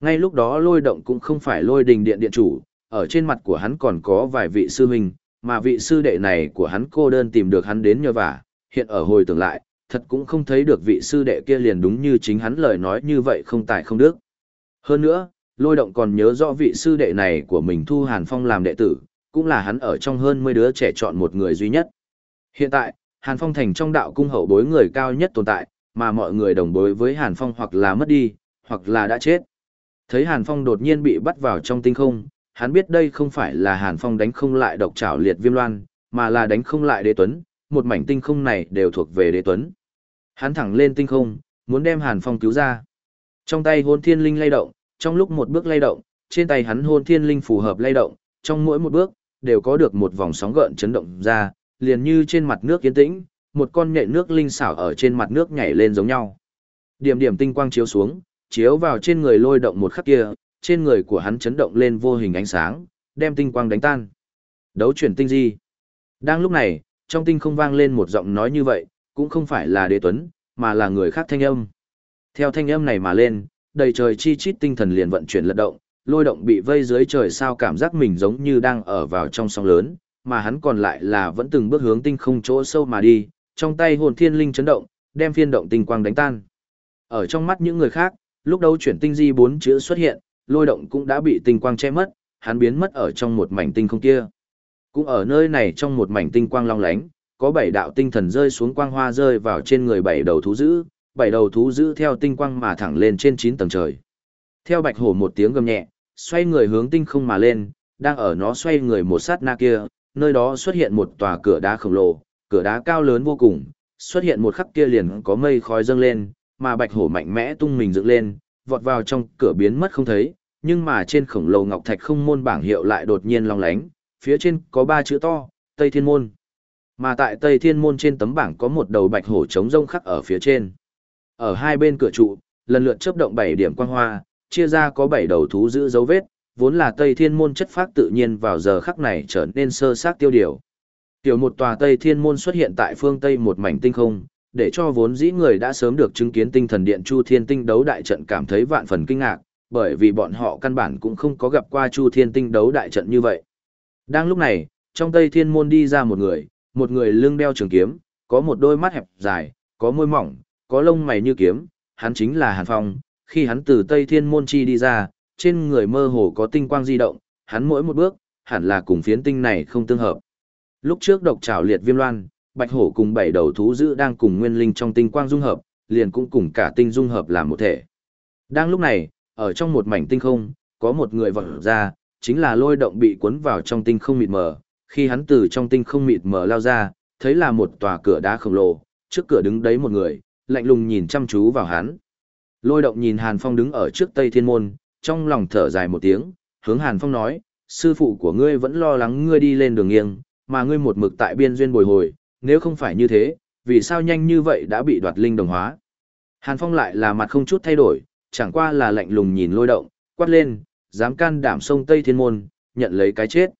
Ngay lúc đó lôi động cũng không phải lôi đình điện điện chủ, ở trên mặt của hắn còn có vài vị sư huynh, mà vị sư đệ này của hắn cô đơn tìm được hắn đến nhờ vả, hiện ở hồi tưởng lại, thật cũng không thấy được vị sư đệ kia liền đúng như chính hắn lời nói như vậy không tài không đức. Hơn nữa, lôi động còn nhớ rõ vị sư đệ này của mình thu Hàn Phong làm đệ tử, cũng là hắn ở trong hơn 10 đứa trẻ chọn một người duy nhất. Hiện tại, Hàn Phong thành trong đạo cung hậu bối người cao nhất tồn tại, mà mọi người đồng bối với Hàn Phong hoặc là mất đi, hoặc là đã chết. Thấy Hàn Phong đột nhiên bị bắt vào trong tinh không, hắn biết đây không phải là Hàn Phong đánh không lại độc trảo liệt viêm loan, mà là đánh không lại đế tuấn, một mảnh tinh không này đều thuộc về đế tuấn. Hắn thẳng lên tinh không, muốn đem Hàn Phong cứu ra. Trong tay hôn thiên linh lay động, trong lúc một bước lay động, trên tay hắn hôn thiên linh phù hợp lay động, trong mỗi một bước, đều có được một vòng sóng gợn chấn động ra, liền như trên mặt nước yên tĩnh, một con nhện nước linh xảo ở trên mặt nước nhảy lên giống nhau. Điểm điểm tinh quang chiếu xuống, chiếu vào trên người lôi động một khắc kia, trên người của hắn chấn động lên vô hình ánh sáng, đem tinh quang đánh tan. Đấu chuyển tinh di. Đang lúc này, trong tinh không vang lên một giọng nói như vậy, cũng không phải là đế tuấn, mà là người khác thanh âm. Theo thanh âm này mà lên, đầy trời chi chít tinh thần liền vận chuyển lật động, lôi động bị vây dưới trời sao cảm giác mình giống như đang ở vào trong sóng lớn, mà hắn còn lại là vẫn từng bước hướng tinh không chỗ sâu mà đi, trong tay hồn thiên linh chấn động, đem phiên động tinh quang đánh tan. Ở trong mắt những người khác, lúc đầu chuyển tinh di bốn chữ xuất hiện, lôi động cũng đã bị tinh quang che mất, hắn biến mất ở trong một mảnh tinh không kia. Cũng ở nơi này trong một mảnh tinh quang long lánh, có bảy đạo tinh thần rơi xuống quang hoa rơi vào trên người bảy đầu thú dữ, bảy đầu thú dữ theo tinh quang mà thẳng lên trên chín tầng trời. Theo bạch hổ một tiếng gầm nhẹ, xoay người hướng tinh không mà lên, đang ở nó xoay người một sát na kia, nơi đó xuất hiện một tòa cửa đá khổng lồ, cửa đá cao lớn vô cùng, xuất hiện một khắc kia liền có mây khói dâng lên, mà bạch hổ mạnh mẽ tung mình dựng lên, vọt vào trong cửa biến mất không thấy, nhưng mà trên khổng lồ ngọc thạch không môn bảng hiệu lại đột nhiên long lánh, phía trên có ba chữ to, Tây Thiên Môn. Mà tại Tây Thiên Môn trên tấm bảng có một đầu bạch hổ trống rông khắc ở phía trên. Ở hai bên cửa trụ, lần lượt chớp động bảy điểm quang hoa, chia ra có bảy đầu thú giữ dấu vết, vốn là Tây Thiên Môn chất phác tự nhiên vào giờ khắc này trở nên sơ xác tiêu điều. Tiểu một tòa Tây Thiên Môn xuất hiện tại phương Tây một mảnh tinh không, để cho vốn dĩ người đã sớm được chứng kiến tinh thần điện Chu Thiên Tinh đấu đại trận cảm thấy vạn phần kinh ngạc, bởi vì bọn họ căn bản cũng không có gặp qua Chu Thiên Tinh đấu đại trận như vậy. Đang lúc này, trong Tây Thiên Môn đi ra một người, một người lưng đeo trường kiếm, có một đôi mắt hẹp dài, có môi mỏng, có lông mày như kiếm, hắn chính là Hàn Phong, khi hắn từ Tây Thiên Môn Chi đi ra, trên người mơ hồ có tinh quang di động, hắn mỗi một bước, hẳn là cùng phiến tinh này không tương hợp. Lúc trước độc trảo liệt viêm loan, bạch hổ cùng bảy đầu thú dữ đang cùng nguyên linh trong tinh quang dung hợp, liền cũng cùng cả tinh dung hợp làm một thể. Đang lúc này, ở trong một mảnh tinh không, có một người vọt ra, chính là lôi động bị cuốn vào trong tinh không mịt mờ, khi hắn từ trong tinh không mịt mờ lao ra, thấy là một tòa cửa đá khổng lồ, trước cửa đứng đấy một người, lạnh lùng nhìn chăm chú vào hắn. Lôi động nhìn Hàn Phong đứng ở trước Tây Thiên Môn, trong lòng thở dài một tiếng, hướng Hàn Phong nói, sư phụ của ngươi vẫn lo lắng ngươi đi lên đường nghiêng, mà ngươi một mực tại biên duyên bồi hồi, nếu không phải như thế, vì sao nhanh như vậy đã bị đoạt linh đồng hóa. Hàn Phong lại là mặt không chút thay đổi, chẳng qua là lạnh lùng nhìn lôi động, quát lên, dám can đảm sông Tây Thiên Môn, nhận lấy cái chết.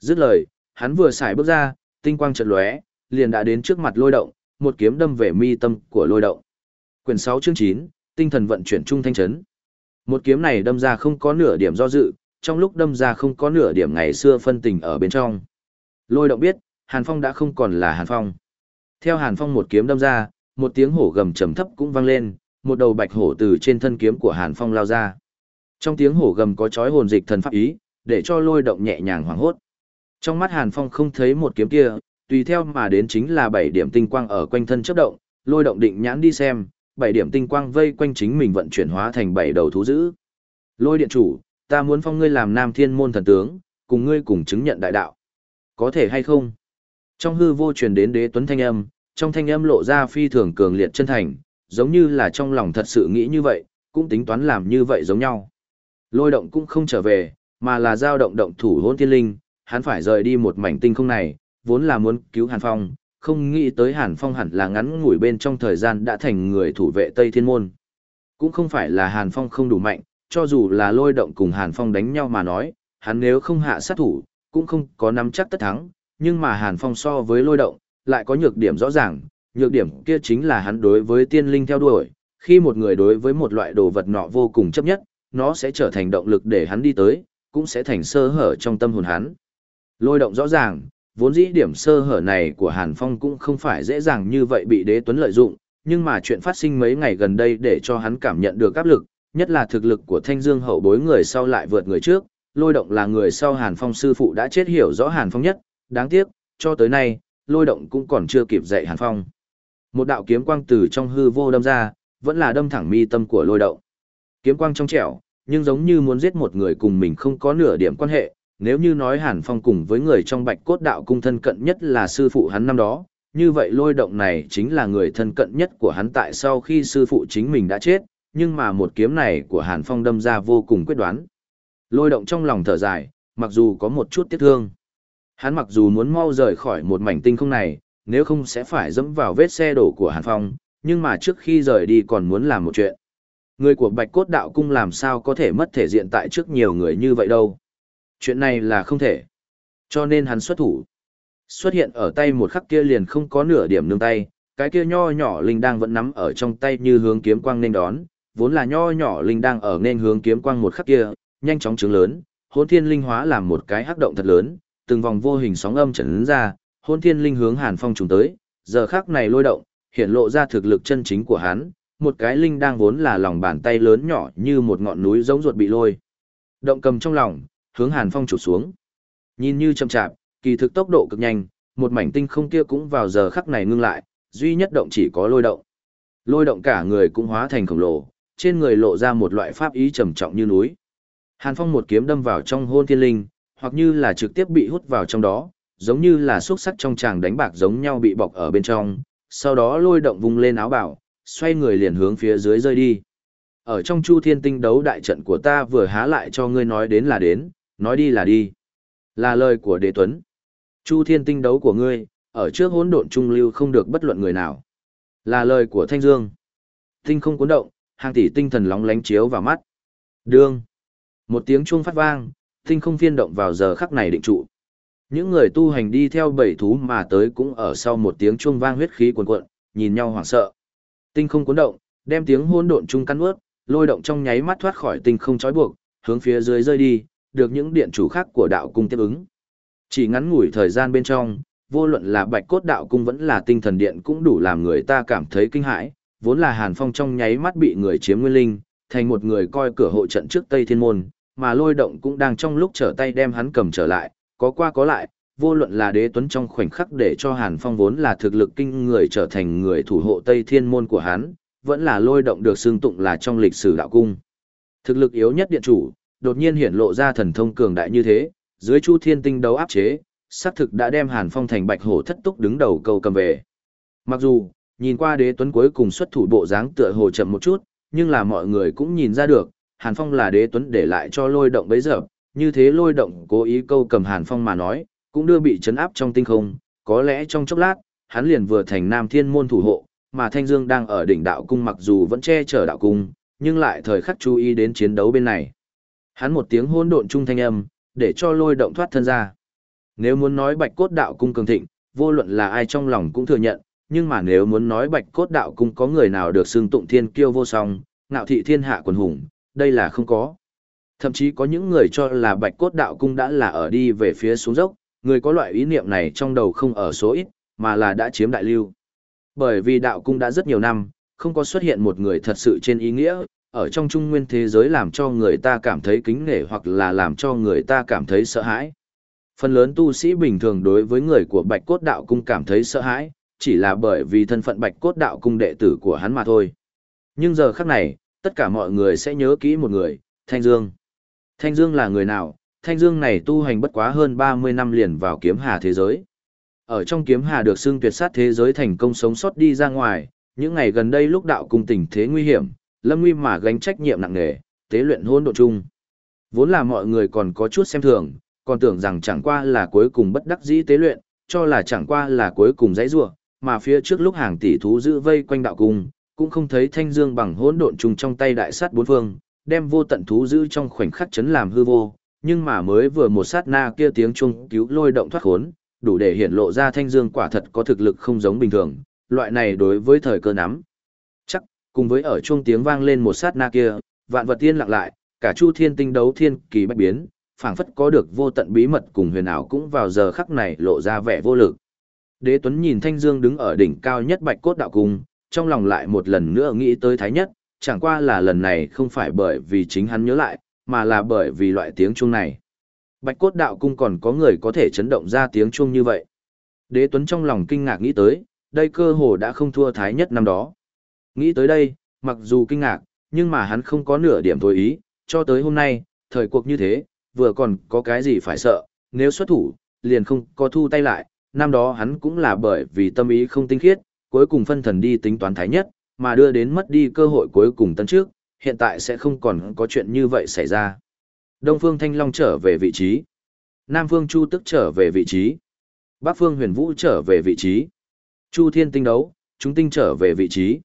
Dứt lời, hắn vừa xài bước ra, tinh quang chợt lóe, liền đã đến trước mặt lôi động, một kiếm đâm về mi tâm của lôi động. Quyển 6 chương 9, tinh thần vận chuyển trung thanh chấn. Một kiếm này đâm ra không có nửa điểm do dự, trong lúc đâm ra không có nửa điểm ngày xưa phân tình ở bên trong. Lôi động biết, Hàn Phong đã không còn là Hàn Phong. Theo Hàn Phong một kiếm đâm ra, một tiếng hổ gầm trầm thấp cũng vang lên, một đầu bạch hổ từ trên thân kiếm của Hàn Phong lao ra. Trong tiếng hổ gầm có chói hồn dịch thần pháp ý, để cho lôi động nhẹ nhàng hoảng hốt. Trong mắt Hàn Phong không thấy một kiếm kia, tùy theo mà đến chính là bảy điểm tinh quang ở quanh thân chớp động, lôi động định nhãn đi xem, bảy điểm tinh quang vây quanh chính mình vận chuyển hóa thành bảy đầu thú dữ. Lôi điện chủ, ta muốn phong ngươi làm nam thiên môn thần tướng, cùng ngươi cùng chứng nhận đại đạo. Có thể hay không? Trong hư vô truyền đến đế tuấn thanh âm, trong thanh âm lộ ra phi thường cường liệt chân thành, giống như là trong lòng thật sự nghĩ như vậy, cũng tính toán làm như vậy giống nhau. Lôi động cũng không trở về, mà là giao động động thủ hôn thiên linh, hắn phải rời đi một mảnh tinh không này, vốn là muốn cứu Hàn Phong, không nghĩ tới Hàn Phong hẳn là ngắn ngủi bên trong thời gian đã thành người thủ vệ Tây Thiên Môn. Cũng không phải là Hàn Phong không đủ mạnh, cho dù là lôi động cùng Hàn Phong đánh nhau mà nói, hắn nếu không hạ sát thủ, cũng không có nắm chắc tất thắng, nhưng mà Hàn Phong so với lôi động, lại có nhược điểm rõ ràng, nhược điểm kia chính là hắn đối với tiên linh theo đuổi, khi một người đối với một loại đồ vật nọ vô cùng chấp nhất, nó sẽ trở thành động lực để hắn đi tới, cũng sẽ thành sơ hở trong tâm hồn hắn. Lôi động rõ ràng, vốn dĩ điểm sơ hở này của Hàn Phong cũng không phải dễ dàng như vậy bị đế tuấn lợi dụng, nhưng mà chuyện phát sinh mấy ngày gần đây để cho hắn cảm nhận được áp lực, nhất là thực lực của thanh dương hậu bối người sau lại vượt người trước, lôi động là người sau Hàn Phong sư phụ đã chết hiểu rõ Hàn Phong nhất, đáng tiếc, cho tới nay, lôi động cũng còn chưa kịp dạy Hàn Phong. Một đạo kiếm quang từ trong hư vô đâm ra, vẫn là đâm thẳng mi tâm của lôi động. Kiếm quang trong trẻo, nhưng giống như muốn giết một người cùng mình không có nửa điểm quan hệ, nếu như nói Hàn Phong cùng với người trong bạch cốt đạo cung thân cận nhất là sư phụ hắn năm đó, như vậy lôi động này chính là người thân cận nhất của hắn tại sau khi sư phụ chính mình đã chết, nhưng mà một kiếm này của Hàn Phong đâm ra vô cùng quyết đoán. Lôi động trong lòng thở dài, mặc dù có một chút tiếc thương. Hắn mặc dù muốn mau rời khỏi một mảnh tinh không này, nếu không sẽ phải dẫm vào vết xe đổ của Hàn Phong, nhưng mà trước khi rời đi còn muốn làm một chuyện. Người của Bạch Cốt Đạo Cung làm sao có thể mất thể diện tại trước nhiều người như vậy đâu. Chuyện này là không thể. Cho nên hắn xuất thủ. Xuất hiện ở tay một khắc kia liền không có nửa điểm nương tay, cái kia nho nhỏ linh đang vẫn nắm ở trong tay như hướng kiếm quang nên đón, vốn là nho nhỏ linh đang ở nên hướng kiếm quang một khắc kia, nhanh chóng chứng lớn, hôn thiên linh hóa làm một cái hắc động thật lớn, từng vòng vô hình sóng âm trấn ra, hôn thiên linh hướng Hàn Phong trùng tới, giờ khắc này lôi động, hiện lộ ra thực lực chân chính của hắn, một cái linh đang vốn là lòng bàn tay lớn nhỏ như một ngọn núi giống ruột bị lôi. Động cầm trong lòng, hướng Hàn Phong chụp xuống. Nhìn như chậm chạp, kỳ thực tốc độ cực nhanh, một mảnh tinh không kia cũng vào giờ khắc này ngưng lại, duy nhất động chỉ có lôi động. Lôi động cả người cũng hóa thành khổng lồ, trên người lộ ra một loại pháp ý trầm trọng như núi. Hàn Phong một kiếm đâm vào trong hôn thiên linh, hoặc như là trực tiếp bị hút vào trong đó, giống như là xúc sắc trong tràng đánh bạc giống nhau bị bọc ở bên trong, sau đó lôi động vùng lên áo bảo, xoay người liền hướng phía dưới rơi đi. Ở trong chu thiên tinh đấu đại trận của ta vừa há lại cho ngươi nói đến là đến, nói đi là đi. Là lời của đế tuấn. Chu thiên tinh đấu của ngươi, ở trước hỗn độn trung lưu không được bất luận người nào. Là lời của thanh dương. Tinh không cuốn động, hàng tỷ tinh thần lóng lánh chiếu vào mắt. Đương. Một tiếng chuông phát vang, tinh không phiên động vào giờ khắc này định trụ. Những người tu hành đi theo bảy thú mà tới cũng ở sau một tiếng chuông vang huyết khí cuồn cuộn, nhìn nhau hoảng sợ. Tinh không cuốn động, đem tiếng hỗn độn chung căn ướt, lôi động trong nháy mắt thoát khỏi tinh không trói buộc, hướng phía dưới rơi đi, được những điện chủ khác của đạo cung tiếp ứng. Chỉ ngắn ngủi thời gian bên trong, vô luận là Bạch Cốt đạo cung vẫn là tinh thần điện cũng đủ làm người ta cảm thấy kinh hãi, vốn là Hàn Phong trong nháy mắt bị người chiếm nguyên linh, thành một người coi cửa hộ trận trước Tây Thiên môn, mà lôi động cũng đang trong lúc trở tay đem hắn cầm trở lại, có qua có lại, vô luận là đế tuấn trong khoảnh khắc để cho Hàn Phong vốn là thực lực kinh người trở thành người thủ hộ Tây Thiên môn của hắn, vẫn là lôi động được xương tụng là trong lịch sử đạo cung. Thực lực yếu nhất điện chủ, đột nhiên hiện lộ ra thần thông cường đại như thế, dưới Chu Thiên Tinh đấu áp chế, xác thực đã đem Hàn Phong thành Bạch Hổ thất túc đứng đầu cầu cầm về. Mặc dù, nhìn qua đế tuấn cuối cùng xuất thủ bộ dáng tựa hồ chậm một chút, nhưng là mọi người cũng nhìn ra được, Hàn Phong là đế tuấn để lại cho lôi động bấy giờ, như thế lôi động cố ý câu cầm Hàn Phong mà nói, cũng đưa bị chấn áp trong tinh không, có lẽ trong chốc lát, hắn liền vừa thành Nam Thiên môn thủ hộ, mà Thanh Dương đang ở đỉnh đạo cung mặc dù vẫn che chở đạo cung, nhưng lại thời khắc chú ý đến chiến đấu bên này. Hắn một tiếng hỗn độn trung thanh âm, để cho lôi động thoát thân ra. Nếu muốn nói Bạch Cốt đạo cung cường thịnh, vô luận là ai trong lòng cũng thừa nhận, nhưng mà nếu muốn nói Bạch Cốt đạo cung có người nào được xưng tụng thiên kiêu vô song, ngạo thị thiên hạ quần hùng, đây là không có. Thậm chí có những người cho là Bạch Cốt đạo cung đã là ở đi về phía xuống dốc, người có loại ý niệm này trong đầu không ở số ít, mà là đã chiếm đại lưu. Bởi vì đạo cung đã rất nhiều năm, không có xuất hiện một người thật sự trên ý nghĩa, ở trong trung nguyên thế giới làm cho người ta cảm thấy kính nể hoặc là làm cho người ta cảm thấy sợ hãi. Phần lớn tu sĩ bình thường đối với người của Bạch Cốt Đạo Cung cảm thấy sợ hãi, chỉ là bởi vì thân phận Bạch Cốt Đạo Cung đệ tử của hắn mà thôi. Nhưng giờ khắc này, tất cả mọi người sẽ nhớ kỹ một người, Thanh Dương. Thanh Dương là người nào? Thanh Dương này tu hành bất quá hơn 30 năm liền vào kiếm hà thế giới. Ở trong kiếm hà được xưng tuyệt sát thế giới thành công sống sót đi ra ngoài, những ngày gần đây lúc đạo cung tình thế nguy hiểm, Lâm Nguy mà gánh trách nhiệm nặng nề, tế luyện hôn độ chung. Vốn là mọi người còn có chút xem thường, còn tưởng rằng chẳng qua là cuối cùng bất đắc dĩ tế luyện, cho là chẳng qua là cuối cùng dãy giụa mà phía trước lúc hàng tỷ thú giữ vây quanh đạo cung, cũng không thấy thanh dương bằng hỗn độn trùng trong tay đại sát bốn phương, đem vô tận thú giữ trong khoảnh khắc chấn làm hư vô, nhưng mà mới vừa một sát na kia tiếng chuông cứu lôi động thoát khốn, đủ để hiện lộ ra thanh dương quả thật có thực lực không giống bình thường, loại này đối với thời cơ nắm. Cùng với ở chuông tiếng vang lên một sát na kia, vạn vật tiên lặng lại, cả chu thiên tinh đấu thiên kỳ bách biến, phảng phất có được vô tận bí mật cùng huyền ảo cũng vào giờ khắc này lộ ra vẻ vô lực. Đế Tuấn nhìn Thanh Dương đứng ở đỉnh cao nhất Bạch Cốt đạo cung, trong lòng lại một lần nữa nghĩ tới Thái Nhất, chẳng qua là lần này không phải bởi vì chính hắn nhớ lại, mà là bởi vì loại tiếng chuông này. Bạch Cốt đạo cung còn có người có thể chấn động ra tiếng chuông như vậy. Đế Tuấn trong lòng kinh ngạc nghĩ tới, đây cơ hồ đã không thua Thái Nhất năm đó. Nghĩ tới đây, mặc dù kinh ngạc, nhưng mà hắn không có nửa điểm thôi ý, cho tới hôm nay, thời cuộc như thế, vừa còn có cái gì phải sợ, nếu xuất thủ, liền không có thu tay lại, năm đó hắn cũng là bởi vì tâm ý không tinh khiết, cuối cùng phân thần đi tính toán thái nhất, mà đưa đến mất đi cơ hội cuối cùng tấn trước, hiện tại sẽ không còn có chuyện như vậy xảy ra. Đông Phương Thanh Long trở về vị trí. Nam Phương Chu Tức trở về vị trí. Bắc Phương Huyền Vũ trở về vị trí. Chu Thiên Tinh đấu, chúng tinh trở về vị trí.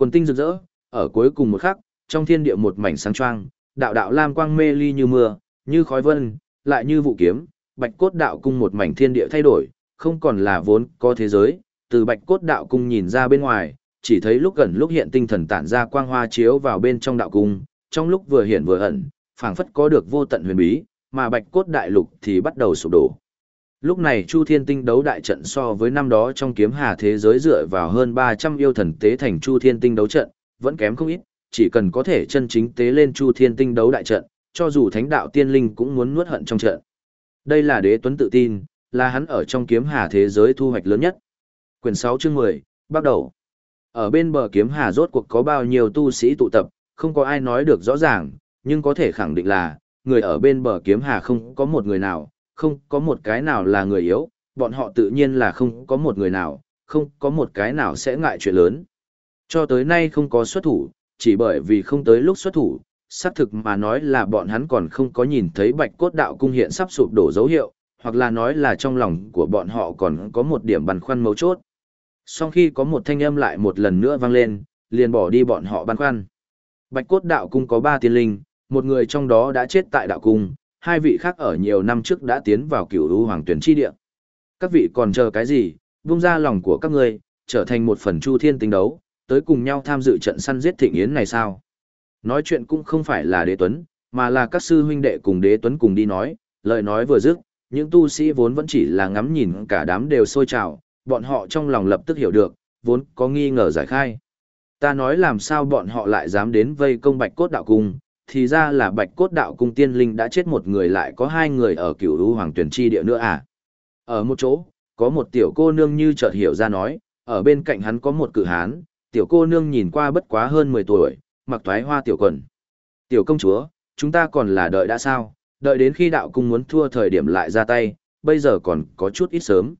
Quần tinh rực rỡ, ở cuối cùng một khắc, trong thiên địa một mảnh sáng choang, đạo đạo lam quang mê ly như mưa, như khói vân, lại như vụ kiếm, bạch cốt đạo cung một mảnh thiên địa thay đổi, không còn là vốn có thế giới, từ bạch cốt đạo cung nhìn ra bên ngoài, chỉ thấy lúc gần lúc hiện tinh thần tản ra quang hoa chiếu vào bên trong đạo cung, trong lúc vừa hiện vừa ẩn, phảng phất có được vô tận huyền bí, mà bạch cốt đại lục thì bắt đầu sụp đổ. Lúc này Chu Thiên Tinh đấu đại trận so với năm đó trong kiếm hà thế giới dựa vào hơn 300 yêu thần tế thành Chu Thiên Tinh đấu trận, vẫn kém không ít, chỉ cần có thể chân chính tế lên Chu Thiên Tinh đấu đại trận, cho dù thánh đạo tiên linh cũng muốn nuốt hận trong trận. Đây là đế tuấn tự tin, là hắn ở trong kiếm hà thế giới thu hoạch lớn nhất. Quyển 6 chương 10, bắt đầu. Ở bên bờ kiếm hà rốt cuộc có bao nhiêu tu sĩ tụ tập, không có ai nói được rõ ràng, nhưng có thể khẳng định là, người ở bên bờ kiếm hà không có một người nào, không có một cái nào là người yếu, bọn họ tự nhiên là không có một người nào, không có một cái nào sẽ ngại chuyện lớn. Cho tới nay không có xuất thủ, chỉ bởi vì không tới lúc xuất thủ, xác thực mà nói là bọn hắn còn không có nhìn thấy bạch cốt đạo cung hiện sắp sụp đổ dấu hiệu, hoặc là nói là trong lòng của bọn họ còn có một điểm băn khoăn mấu chốt. Sau khi có một thanh âm lại một lần nữa vang lên, liền bỏ đi bọn họ băn khoăn. Bạch cốt đạo cung có ba tiên linh, một người trong đó đã chết tại đạo cung, hai vị khác ở nhiều năm trước đã tiến vào cửu lũ hoàng tuyển chi địa. Các vị còn chờ cái gì, buông ra lòng của các ngươi, trở thành một phần chu thiên tinh đấu, tới cùng nhau tham dự trận săn giết thịnh yến này sao? Nói chuyện cũng không phải là đế tuấn, mà là các sư huynh đệ cùng đế tuấn cùng đi nói, lời nói vừa dứt, những tu sĩ vốn vẫn chỉ là ngắm nhìn cả đám đều sôi trào, bọn họ trong lòng lập tức hiểu được, vốn có nghi ngờ giải khai. Ta nói làm sao bọn họ lại dám đến vây công bạch cốt đạo cung, thì ra là bạch cốt đạo cung tiên linh đã chết một người lại có hai người ở cửu lưu hoàng tuyển chi địa nữa à. Ở một chỗ, có một tiểu cô nương như chợt hiểu ra nói, ở bên cạnh hắn có một cử hán, tiểu cô nương nhìn qua bất quá hơn 10 tuổi, mặc thoái hoa tiểu quần. Tiểu công chúa, chúng ta còn là đợi đã sao, đợi đến khi đạo cung muốn thua thời điểm lại ra tay, bây giờ còn có chút ít sớm.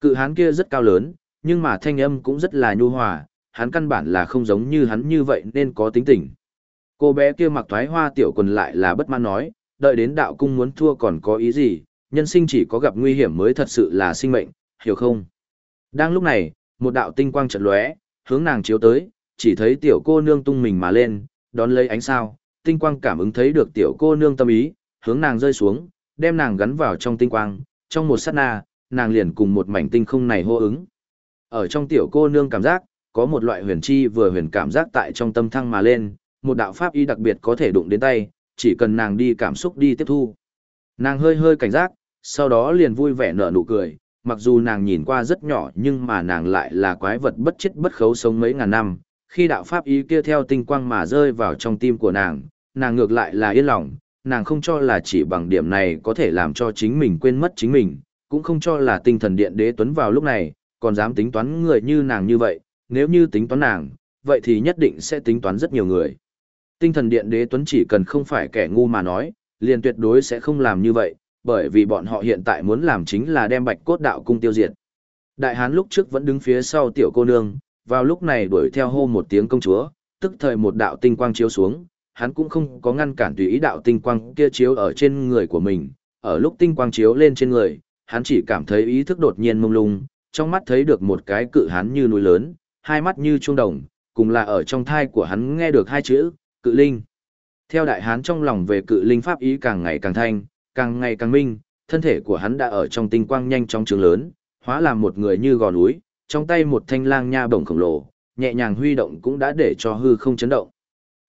Cự hán kia rất cao lớn, nhưng mà thanh âm cũng rất là nhu hòa, hắn căn bản là không giống như hắn như vậy nên có tính tình. Cô bé kia mặc thoái hoa tiểu quần lại là bất mãn nói, đợi đến đạo cung muốn thua còn có ý gì, nhân sinh chỉ có gặp nguy hiểm mới thật sự là sinh mệnh, hiểu không? Đang lúc này, một đạo tinh quang chợt lóe, hướng nàng chiếu tới, chỉ thấy tiểu cô nương tung mình mà lên, đón lấy ánh sao, tinh quang cảm ứng thấy được tiểu cô nương tâm ý, hướng nàng rơi xuống, đem nàng gắn vào trong tinh quang, trong một sát na, nàng liền cùng một mảnh tinh không này hô ứng. Ở trong tiểu cô nương cảm giác, có một loại huyền chi vừa huyền cảm giác tại trong tâm thăng mà lên, một đạo pháp y đặc biệt có thể đụng đến tay, chỉ cần nàng đi cảm xúc đi tiếp thu. Nàng hơi hơi cảnh giác, sau đó liền vui vẻ nở nụ cười, mặc dù nàng nhìn qua rất nhỏ nhưng mà nàng lại là quái vật bất chết bất khấu sống mấy ngàn năm. Khi đạo pháp ý kia theo tinh quang mà rơi vào trong tim của nàng, nàng ngược lại là yên lòng, nàng không cho là chỉ bằng điểm này có thể làm cho chính mình quên mất chính mình, cũng không cho là tinh thần điện đế tuấn vào lúc này, còn dám tính toán người như nàng như vậy, nếu như tính toán nàng, vậy thì nhất định sẽ tính toán rất nhiều người. Tinh thần điện đế tuấn chỉ cần không phải kẻ ngu mà nói, liền tuyệt đối sẽ không làm như vậy, bởi vì bọn họ hiện tại muốn làm chính là đem bạch cốt đạo cung tiêu diệt. Đại hán lúc trước vẫn đứng phía sau tiểu cô nương, vào lúc này đuổi theo hô một tiếng công chúa, tức thời một đạo tinh quang chiếu xuống, hắn cũng không có ngăn cản tùy ý đạo tinh quang kia chiếu ở trên người của mình, ở lúc tinh quang chiếu lên trên người, hắn chỉ cảm thấy ý thức đột nhiên mông lung, trong mắt thấy được một cái cự hán như núi lớn, hai mắt như trung đồng, cùng là ở trong thai của hắn nghe được hai chữ, cự linh. Theo đại hán trong lòng về cự linh pháp ý càng ngày càng thanh, càng ngày càng minh, thân thể của hắn đã ở trong tinh quang nhanh chóng trường lớn, hóa làm một người như gò núi, trong tay một thanh lang nha bổng khổng lồ, nhẹ nhàng huy động cũng đã để cho hư không chấn động.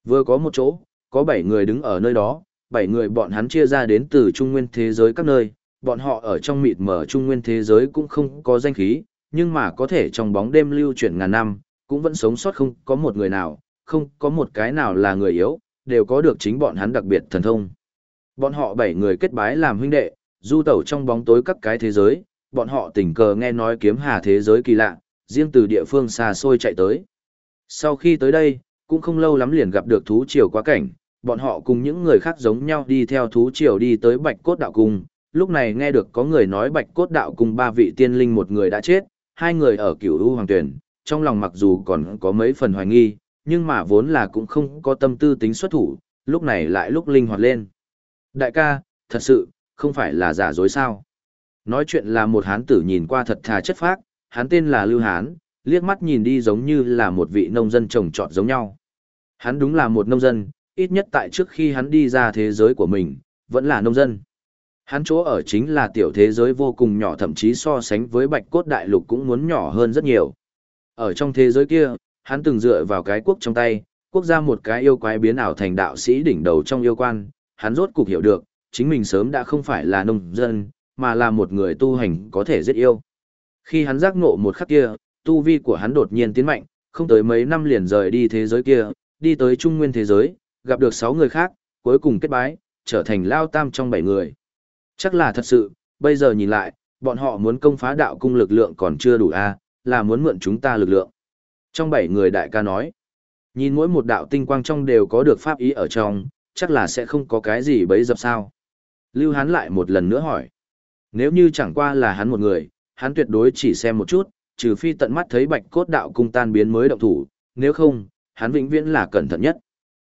Vừa có một chỗ, có bảy người đứng ở nơi đó, bảy người bọn hắn chia ra đến từ trung nguyên thế giới các nơi, bọn họ ở trong mịt mở trung nguyên thế giới cũng không có danh khí, nhưng mà có thể trong bóng đêm lưu chuyển ngàn năm, cũng vẫn sống sót không có một người nào, không có một cái nào là người yếu, đều có được chính bọn hắn đặc biệt thần thông. Bọn họ bảy người kết bái làm huynh đệ, du tẩu trong bóng tối các cái thế giới, bọn họ tình cờ nghe nói kiếm hà thế giới kỳ lạ, riêng từ địa phương xa xôi chạy tới. Sau khi tới đây, cũng không lâu lắm liền gặp được thú triều quá cảnh, bọn họ cùng những người khác giống nhau đi theo thú triều đi tới Bạch Cốt Đạo Cung. Lúc này nghe được có người nói Bạch Cốt Đạo Cung ba vị tiên linh một người đã chết, hai người ở cửu u hoàng tuyển, trong lòng mặc dù còn có mấy phần hoài nghi, nhưng mà vốn là cũng không có tâm tư tính xuất thủ, lúc này lại lúc linh hoạt lên. Đại ca, thật sự, không phải là giả dối sao. Nói chuyện là một hán tử nhìn qua thật thà chất phác, hắn tên là Lưu Hán, liếc mắt nhìn đi giống như là một vị nông dân trồng trọt giống nhau. Hắn đúng là một nông dân, ít nhất tại trước khi hắn đi ra thế giới của mình, vẫn là nông dân. Hắn chỗ ở chính là tiểu thế giới vô cùng nhỏ thậm chí so sánh với bạch cốt đại lục cũng muốn nhỏ hơn rất nhiều. Ở trong thế giới kia, hắn từng dựa vào cái quốc trong tay, quốc gia một cái yêu quái biến ảo thành đạo sĩ đỉnh đầu trong yêu quan, hắn rốt cục hiểu được, chính mình sớm đã không phải là nông dân, mà là một người tu hành có thể giết yêu. Khi hắn giác ngộ một khắc kia, tu vi của hắn đột nhiên tiến mạnh, không tới mấy năm liền rời đi thế giới kia, đi tới trung nguyên thế giới, gặp được 6 người khác, cuối cùng kết bái, trở thành lao tam trong 7 người. Chắc là thật sự, bây giờ nhìn lại, bọn họ muốn công phá đạo cung lực lượng còn chưa đủ a, là muốn mượn chúng ta lực lượng. Trong bảy người đại ca nói, nhìn mỗi một đạo tinh quang trong đều có được pháp ý ở trong, chắc là sẽ không có cái gì bấy dập sao. Lưu Hán lại một lần nữa hỏi, nếu như chẳng qua là hắn một người, hắn tuyệt đối chỉ xem một chút, trừ phi tận mắt thấy bạch cốt đạo cung tan biến mới động thủ, nếu không, hắn vĩnh viễn là cẩn thận nhất.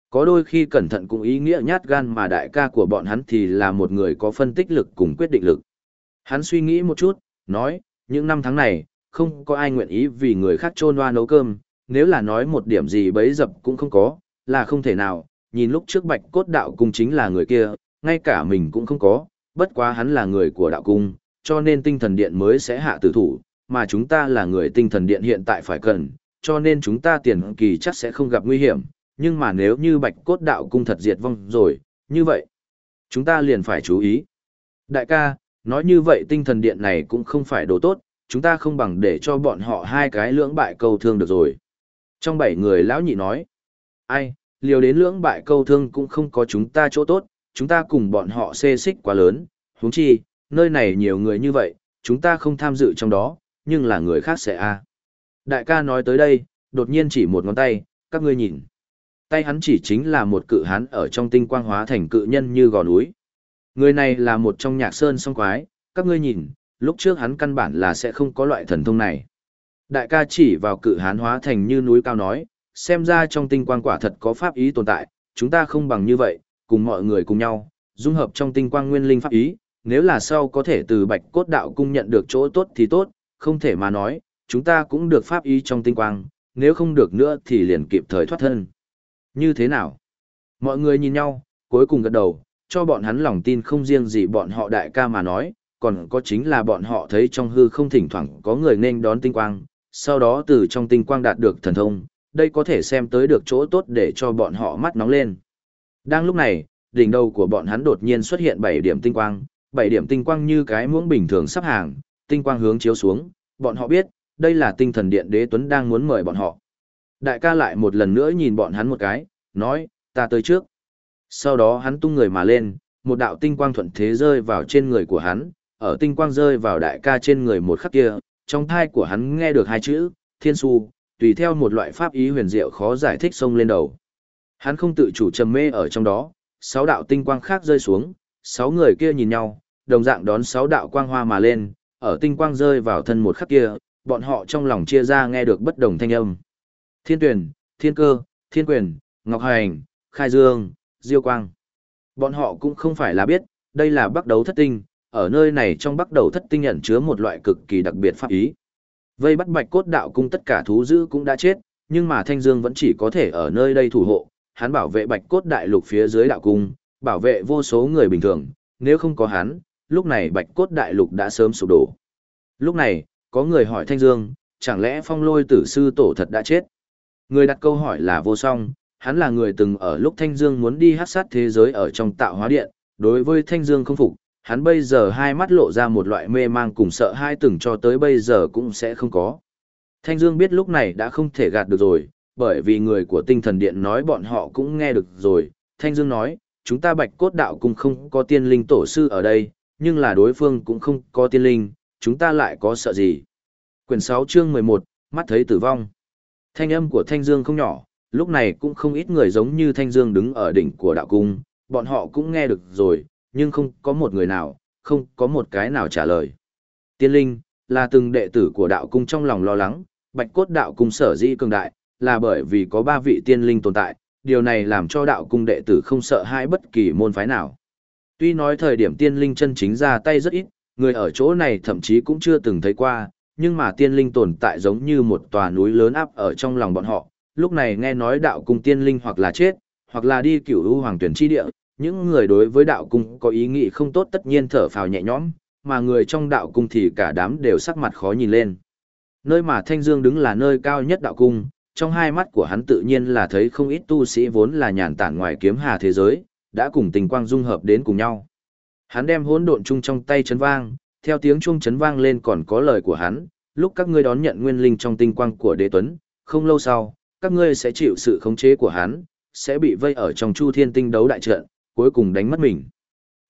Có đôi khi cẩn thận cũng ý nghĩa nhát gan mà đại ca của bọn hắn thì là một người có phân tích lực cùng quyết định lực. Hắn suy nghĩ một chút, nói, những năm tháng này, không có ai nguyện ý vì người khác trôn hoa nấu cơm, nếu là nói một điểm gì bấy dập cũng không có, là không thể nào, nhìn lúc trước bạch cốt đạo cung chính là người kia, ngay cả mình cũng không có, bất quá hắn là người của đạo cung, cho nên tinh thần điện mới sẽ hạ tử thủ, mà chúng ta là người tinh thần điện hiện tại phải cần, cho nên chúng ta tiền kỳ chắc sẽ không gặp nguy hiểm, nhưng mà nếu như bạch cốt đạo cung thật diệt vong rồi, như vậy, chúng ta liền phải chú ý. Đại ca, nói như vậy tinh thần điện này cũng không phải đồ tốt, chúng ta không bằng để cho bọn họ hai cái lưỡng bại câu thương được rồi. Trong bảy người lão nhị nói, ai, liều đến lưỡng bại câu thương cũng không có chúng ta chỗ tốt, chúng ta cùng bọn họ xê xích quá lớn, huống chi, nơi này nhiều người như vậy, chúng ta không tham dự trong đó, nhưng là người khác sẽ a. Đại ca nói tới đây, đột nhiên chỉ một ngón tay, các ngươi nhìn. Tay hắn chỉ chính là một cự hán ở trong tinh quang hóa thành cự nhân như gò núi. Người này là một trong nhạc sơn song quái, các ngươi nhìn, lúc trước hắn căn bản là sẽ không có loại thần thông này. Đại ca chỉ vào cự hán hóa thành như núi cao nói, xem ra trong tinh quang quả thật có pháp ý tồn tại, chúng ta không bằng như vậy, cùng mọi người cùng nhau, dung hợp trong tinh quang nguyên linh pháp ý, nếu là sau có thể từ bạch cốt đạo cung nhận được chỗ tốt thì tốt, không thể mà nói, chúng ta cũng được pháp ý trong tinh quang, nếu không được nữa thì liền kịp thời thoát thân. Như thế nào? Mọi người nhìn nhau, cuối cùng gật đầu, cho bọn hắn lòng tin không riêng gì bọn họ đại ca mà nói, còn có chính là bọn họ thấy trong hư không thỉnh thoảng có người nên đón tinh quang, sau đó từ trong tinh quang đạt được thần thông, đây có thể xem tới được chỗ tốt để cho bọn họ mắt nóng lên. Đang lúc này, đỉnh đầu của bọn hắn đột nhiên xuất hiện 7 điểm tinh quang, 7 điểm tinh quang như cái muỗng bình thường sắp hàng, tinh quang hướng chiếu xuống, bọn họ biết, đây là tinh thần điện đế tuấn đang muốn mời bọn họ. Đại ca lại một lần nữa nhìn bọn hắn một cái, nói, ta tới trước. Sau đó hắn tung người mà lên, một đạo tinh quang thuận thế rơi vào trên người của hắn, ở tinh quang rơi vào đại ca trên người một khắc kia, trong thai của hắn nghe được hai chữ, thiên su, tùy theo một loại pháp ý huyền diệu khó giải thích xông lên đầu. Hắn không tự chủ trầm mê ở trong đó, sáu đạo tinh quang khác rơi xuống, sáu người kia nhìn nhau, đồng dạng đón sáu đạo quang hoa mà lên, ở tinh quang rơi vào thân một khắc kia, bọn họ trong lòng chia ra nghe được bất đồng thanh âm. Thiên tuyển, thiên cơ, thiên quyền, ngọc hành, khai dương, diêu quang. Bọn họ cũng không phải là biết, đây là bắt đầu thất tinh, ở nơi này trong bắt đầu thất tinh nhận chứa một loại cực kỳ đặc biệt pháp ý. Vây bắt bạch cốt đạo cung tất cả thú dữ cũng đã chết, nhưng mà Thanh Dương vẫn chỉ có thể ở nơi đây thủ hộ, hắn bảo vệ bạch cốt đại lục phía dưới đạo cung, bảo vệ vô số người bình thường, nếu không có hắn, lúc này bạch cốt đại lục đã sớm sụp đổ. Lúc này, có người hỏi Thanh Dương, chẳng lẽ phong lôi tử sư tổ thật đã chết? Người đặt câu hỏi là vô song, hắn là người từng ở lúc Thanh Dương muốn đi hát sát thế giới ở trong tạo hóa điện, đối với Thanh Dương không phục, hắn bây giờ hai mắt lộ ra một loại mê mang cùng sợ hai từng cho tới bây giờ cũng sẽ không có. Thanh Dương biết lúc này đã không thể gạt được rồi, bởi vì người của tinh thần điện nói bọn họ cũng nghe được rồi. Thanh Dương nói, chúng ta bạch cốt đạo cũng không có tiên linh tổ sư ở đây, nhưng là đối phương cũng không có tiên linh, chúng ta lại có sợ gì. Quyển 6 chương 11, mắt thấy tử vong. Thanh âm của Thanh Dương không nhỏ, lúc này cũng không ít người giống như Thanh Dương đứng ở đỉnh của đạo cung, bọn họ cũng nghe được rồi, nhưng không có một người nào, không có một cái nào trả lời. Tiên linh, là từng đệ tử của đạo cung trong lòng lo lắng, bạch cốt đạo cung sở dĩ cường đại, là bởi vì có ba vị tiên linh tồn tại, điều này làm cho đạo cung đệ tử không sợ hãi bất kỳ môn phái nào. Tuy nói thời điểm tiên linh chân chính ra tay rất ít, người ở chỗ này thậm chí cũng chưa từng thấy qua, nhưng mà tiên linh tồn tại giống như một tòa núi lớn áp ở trong lòng bọn họ. Lúc này nghe nói đạo cung tiên linh hoặc là chết, hoặc là đi cửu u hoàng tuyển chi địa, những người đối với đạo cung có ý nghĩ không tốt tất nhiên thở phào nhẹ nhõm, mà người trong đạo cung thì cả đám đều sắc mặt khó nhìn lên. Nơi mà Thanh Dương đứng là nơi cao nhất đạo cung, trong hai mắt của hắn tự nhiên là thấy không ít tu sĩ vốn là nhàn tản ngoài kiếm hà thế giới, đã cùng tình quang dung hợp đến cùng nhau. Hắn đem hỗn độn chung trong tay chấn vang, theo tiếng chuông chấn vang lên còn có lời của hắn, lúc các ngươi đón nhận nguyên linh trong tinh quang của đế tuấn, không lâu sau, các ngươi sẽ chịu sự khống chế của hắn, sẽ bị vây ở trong chu thiên tinh đấu đại trận, cuối cùng đánh mất mình.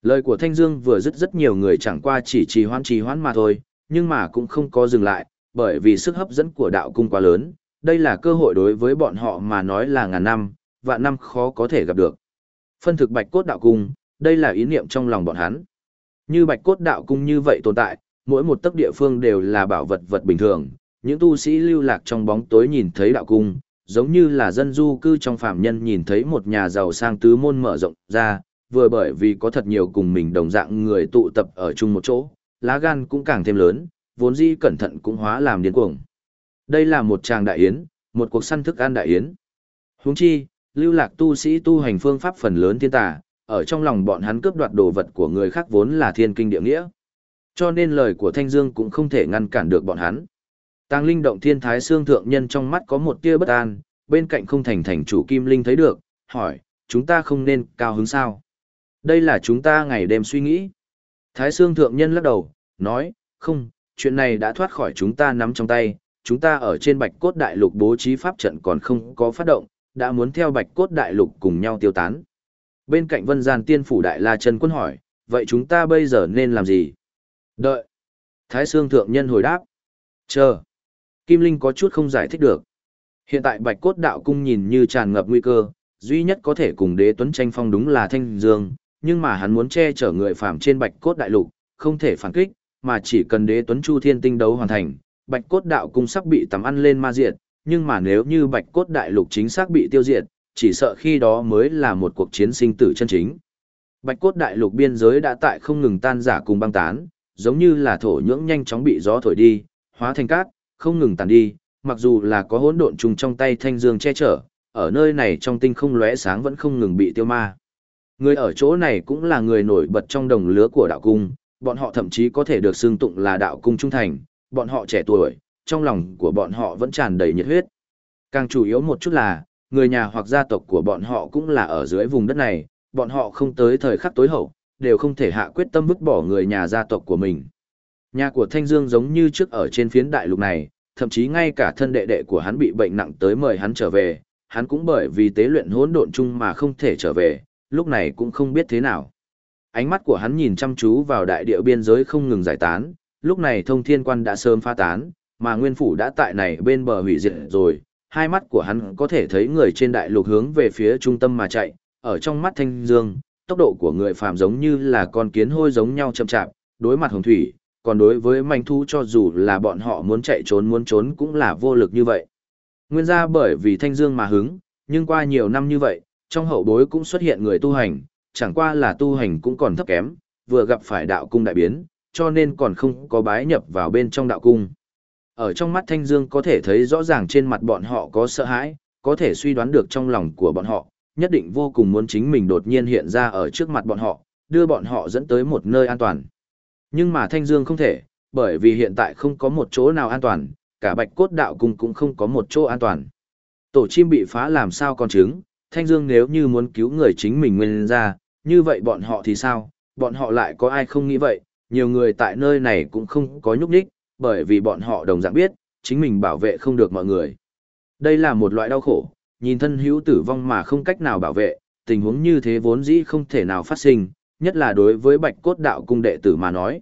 Lời của Thanh Dương vừa dứt rất nhiều người chẳng qua chỉ trì hoãn trì hoãn mà thôi, nhưng mà cũng không có dừng lại, bởi vì sức hấp dẫn của đạo cung quá lớn, đây là cơ hội đối với bọn họ mà nói là ngàn năm, vạn năm khó có thể gặp được. Phân thực bạch cốt đạo cung, đây là ý niệm trong lòng bọn hắn. Như bạch cốt đạo cung như vậy tồn tại, mỗi một tấc địa phương đều là bảo vật vật bình thường, những tu sĩ lưu lạc trong bóng tối nhìn thấy đạo cung, giống như là dân du cư trong phạm nhân nhìn thấy một nhà giàu sang tứ môn mở rộng ra, vừa bởi vì có thật nhiều cùng mình đồng dạng người tụ tập ở chung một chỗ, lá gan cũng càng thêm lớn, vốn dĩ cẩn thận cũng hóa làm điên cuồng. Đây là một tràng đại yến, một cuộc săn thức ăn đại yến. Huống chi, lưu lạc tu sĩ tu hành phương pháp phần lớn thiên tà, ở trong lòng bọn hắn cướp đoạt đồ vật của người khác vốn là thiên kinh địa nghĩa. Cho nên lời của Thanh Dương cũng không thể ngăn cản được bọn hắn. Tàng linh động thiên thái xương thượng nhân trong mắt có một tia bất an, bên cạnh không thành thành chủ kim linh thấy được, hỏi, chúng ta không nên cao hứng sao? Đây là chúng ta ngày đêm suy nghĩ. Thái xương thượng nhân lắc đầu, nói, không, chuyện này đã thoát khỏi chúng ta nắm trong tay, chúng ta ở trên bạch cốt đại lục bố trí pháp trận còn không có phát động, đã muốn theo bạch cốt đại lục cùng nhau tiêu tán. Bên cạnh vân gian tiên phủ đại la chân quân hỏi, vậy chúng ta bây giờ nên làm gì? Đợi. Thái Sương Thượng Nhân hồi đáp. Chờ. Kim Linh có chút không giải thích được. Hiện tại Bạch Cốt Đạo Cung nhìn như tràn ngập nguy cơ, duy nhất có thể cùng đế tuấn tranh phong đúng là Thanh Dương, nhưng mà hắn muốn che chở người phàm trên Bạch Cốt Đại Lục, không thể phản kích, mà chỉ cần đế tuấn Chu Thiên Tinh đấu hoàn thành, Bạch Cốt Đạo Cung sắp bị tắm ăn lên ma diệt, nhưng mà nếu như Bạch Cốt Đại Lục chính xác bị tiêu diệt, chỉ sợ khi đó mới là một cuộc chiến sinh tử chân chính. Bạch Cốt Đại Lục biên giới đã tại không ngừng tan giả cùng băng tán, giống như là thổ nhưỡng nhanh chóng bị gió thổi đi, hóa thành cát, không ngừng tàn đi, mặc dù là có hỗn độn trùng trong tay thanh dương che chở, ở nơi này trong tinh không lóe sáng vẫn không ngừng bị tiêu ma. Người ở chỗ này cũng là người nổi bật trong đồng lứa của đạo cung, bọn họ thậm chí có thể được xưng tụng là đạo cung trung thành, bọn họ trẻ tuổi, trong lòng của bọn họ vẫn tràn đầy nhiệt huyết. Càng chủ yếu một chút là, người nhà hoặc gia tộc của bọn họ cũng là ở dưới vùng đất này, bọn họ không tới thời khắc tối hậu, đều không thể hạ quyết tâm vứt bỏ người nhà gia tộc của mình. Nhà của Thanh Dương giống như trước ở trên phiến đại lục này, thậm chí ngay cả thân đệ đệ của hắn bị bệnh nặng tới mời hắn trở về, hắn cũng bởi vì tế luyện hỗn độn chung mà không thể trở về, lúc này cũng không biết thế nào. Ánh mắt của hắn nhìn chăm chú vào đại địa biên giới không ngừng giải tán, lúc này thông thiên quan đã sớm pha tán, mà nguyên phủ đã tại này bên bờ hủy diệt rồi, hai mắt của hắn có thể thấy người trên đại lục hướng về phía trung tâm mà chạy, ở trong mắt Thanh Dương, tốc độ của người phàm giống như là con kiến hôi giống nhau chậm chạp, đối mặt hồng thủy, còn đối với manh thu cho dù là bọn họ muốn chạy trốn muốn trốn cũng là vô lực như vậy. Nguyên ra bởi vì thanh dương mà hứng, nhưng qua nhiều năm như vậy, trong hậu bối cũng xuất hiện người tu hành, chẳng qua là tu hành cũng còn thấp kém, vừa gặp phải đạo cung đại biến, cho nên còn không có bái nhập vào bên trong đạo cung. Ở trong mắt thanh dương có thể thấy rõ ràng trên mặt bọn họ có sợ hãi, có thể suy đoán được trong lòng của bọn họ, nhất định vô cùng muốn chính mình đột nhiên hiện ra ở trước mặt bọn họ, đưa bọn họ dẫn tới một nơi an toàn. Nhưng mà Thanh Dương không thể, bởi vì hiện tại không có một chỗ nào an toàn, cả Bạch Cốt Đạo Cung cũng không có một chỗ an toàn. Tổ chim bị phá làm sao còn trứng, Thanh Dương nếu như muốn cứu người chính mình nguyên ra, như vậy bọn họ thì sao, bọn họ lại có ai không nghĩ vậy, nhiều người tại nơi này cũng không có nhúc nhích, bởi vì bọn họ đồng dạng biết, chính mình bảo vệ không được mọi người. Đây là một loại đau khổ, nhìn thân hữu tử vong mà không cách nào bảo vệ, tình huống như thế vốn dĩ không thể nào phát sinh, nhất là đối với bạch cốt đạo cung đệ tử mà nói.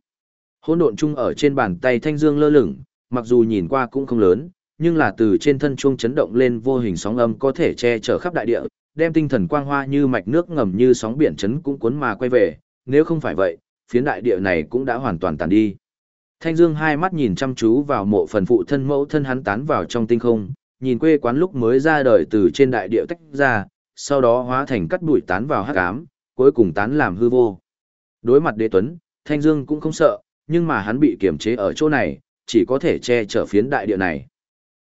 Hỗn độn chung ở trên bàn tay thanh dương lơ lửng, mặc dù nhìn qua cũng không lớn, nhưng là từ trên thân chuông chấn động lên vô hình sóng âm có thể che chở khắp đại địa, đem tinh thần quang hoa như mạch nước ngầm như sóng biển chấn cũng cuốn mà quay về, nếu không phải vậy, phiến đại địa này cũng đã hoàn toàn tàn đi. Thanh Dương hai mắt nhìn chăm chú vào mộ phần phụ thân mẫu thân hắn tán vào trong tinh không, nhìn quê quán lúc mới ra đời từ trên đại địa tách ra, sau đó hóa thành cắt bụi tán vào hắc ám, cuối cùng tán làm hư vô. Đối mặt đế tuấn, Thanh Dương cũng không sợ, nhưng mà hắn bị kiềm chế ở chỗ này, chỉ có thể che chở phiến đại địa này.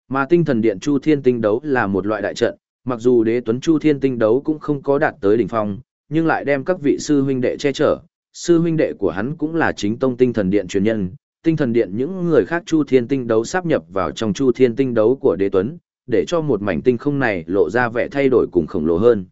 Mà tinh thần điện Chu Thiên Tinh đấu là một loại đại trận, mặc dù đế tuấn Chu Thiên Tinh đấu cũng không có đạt tới đỉnh phong, nhưng lại đem các vị sư huynh đệ che chở. Sư huynh đệ của hắn cũng là chính tông tinh thần điện truyền nhân, tinh thần điện những người khác Chu Thiên Tinh đấu sáp nhập vào trong Chu Thiên Tinh đấu của đế tuấn, để cho một mảnh tinh không này lộ ra vẻ thay đổi cùng khổng lồ hơn.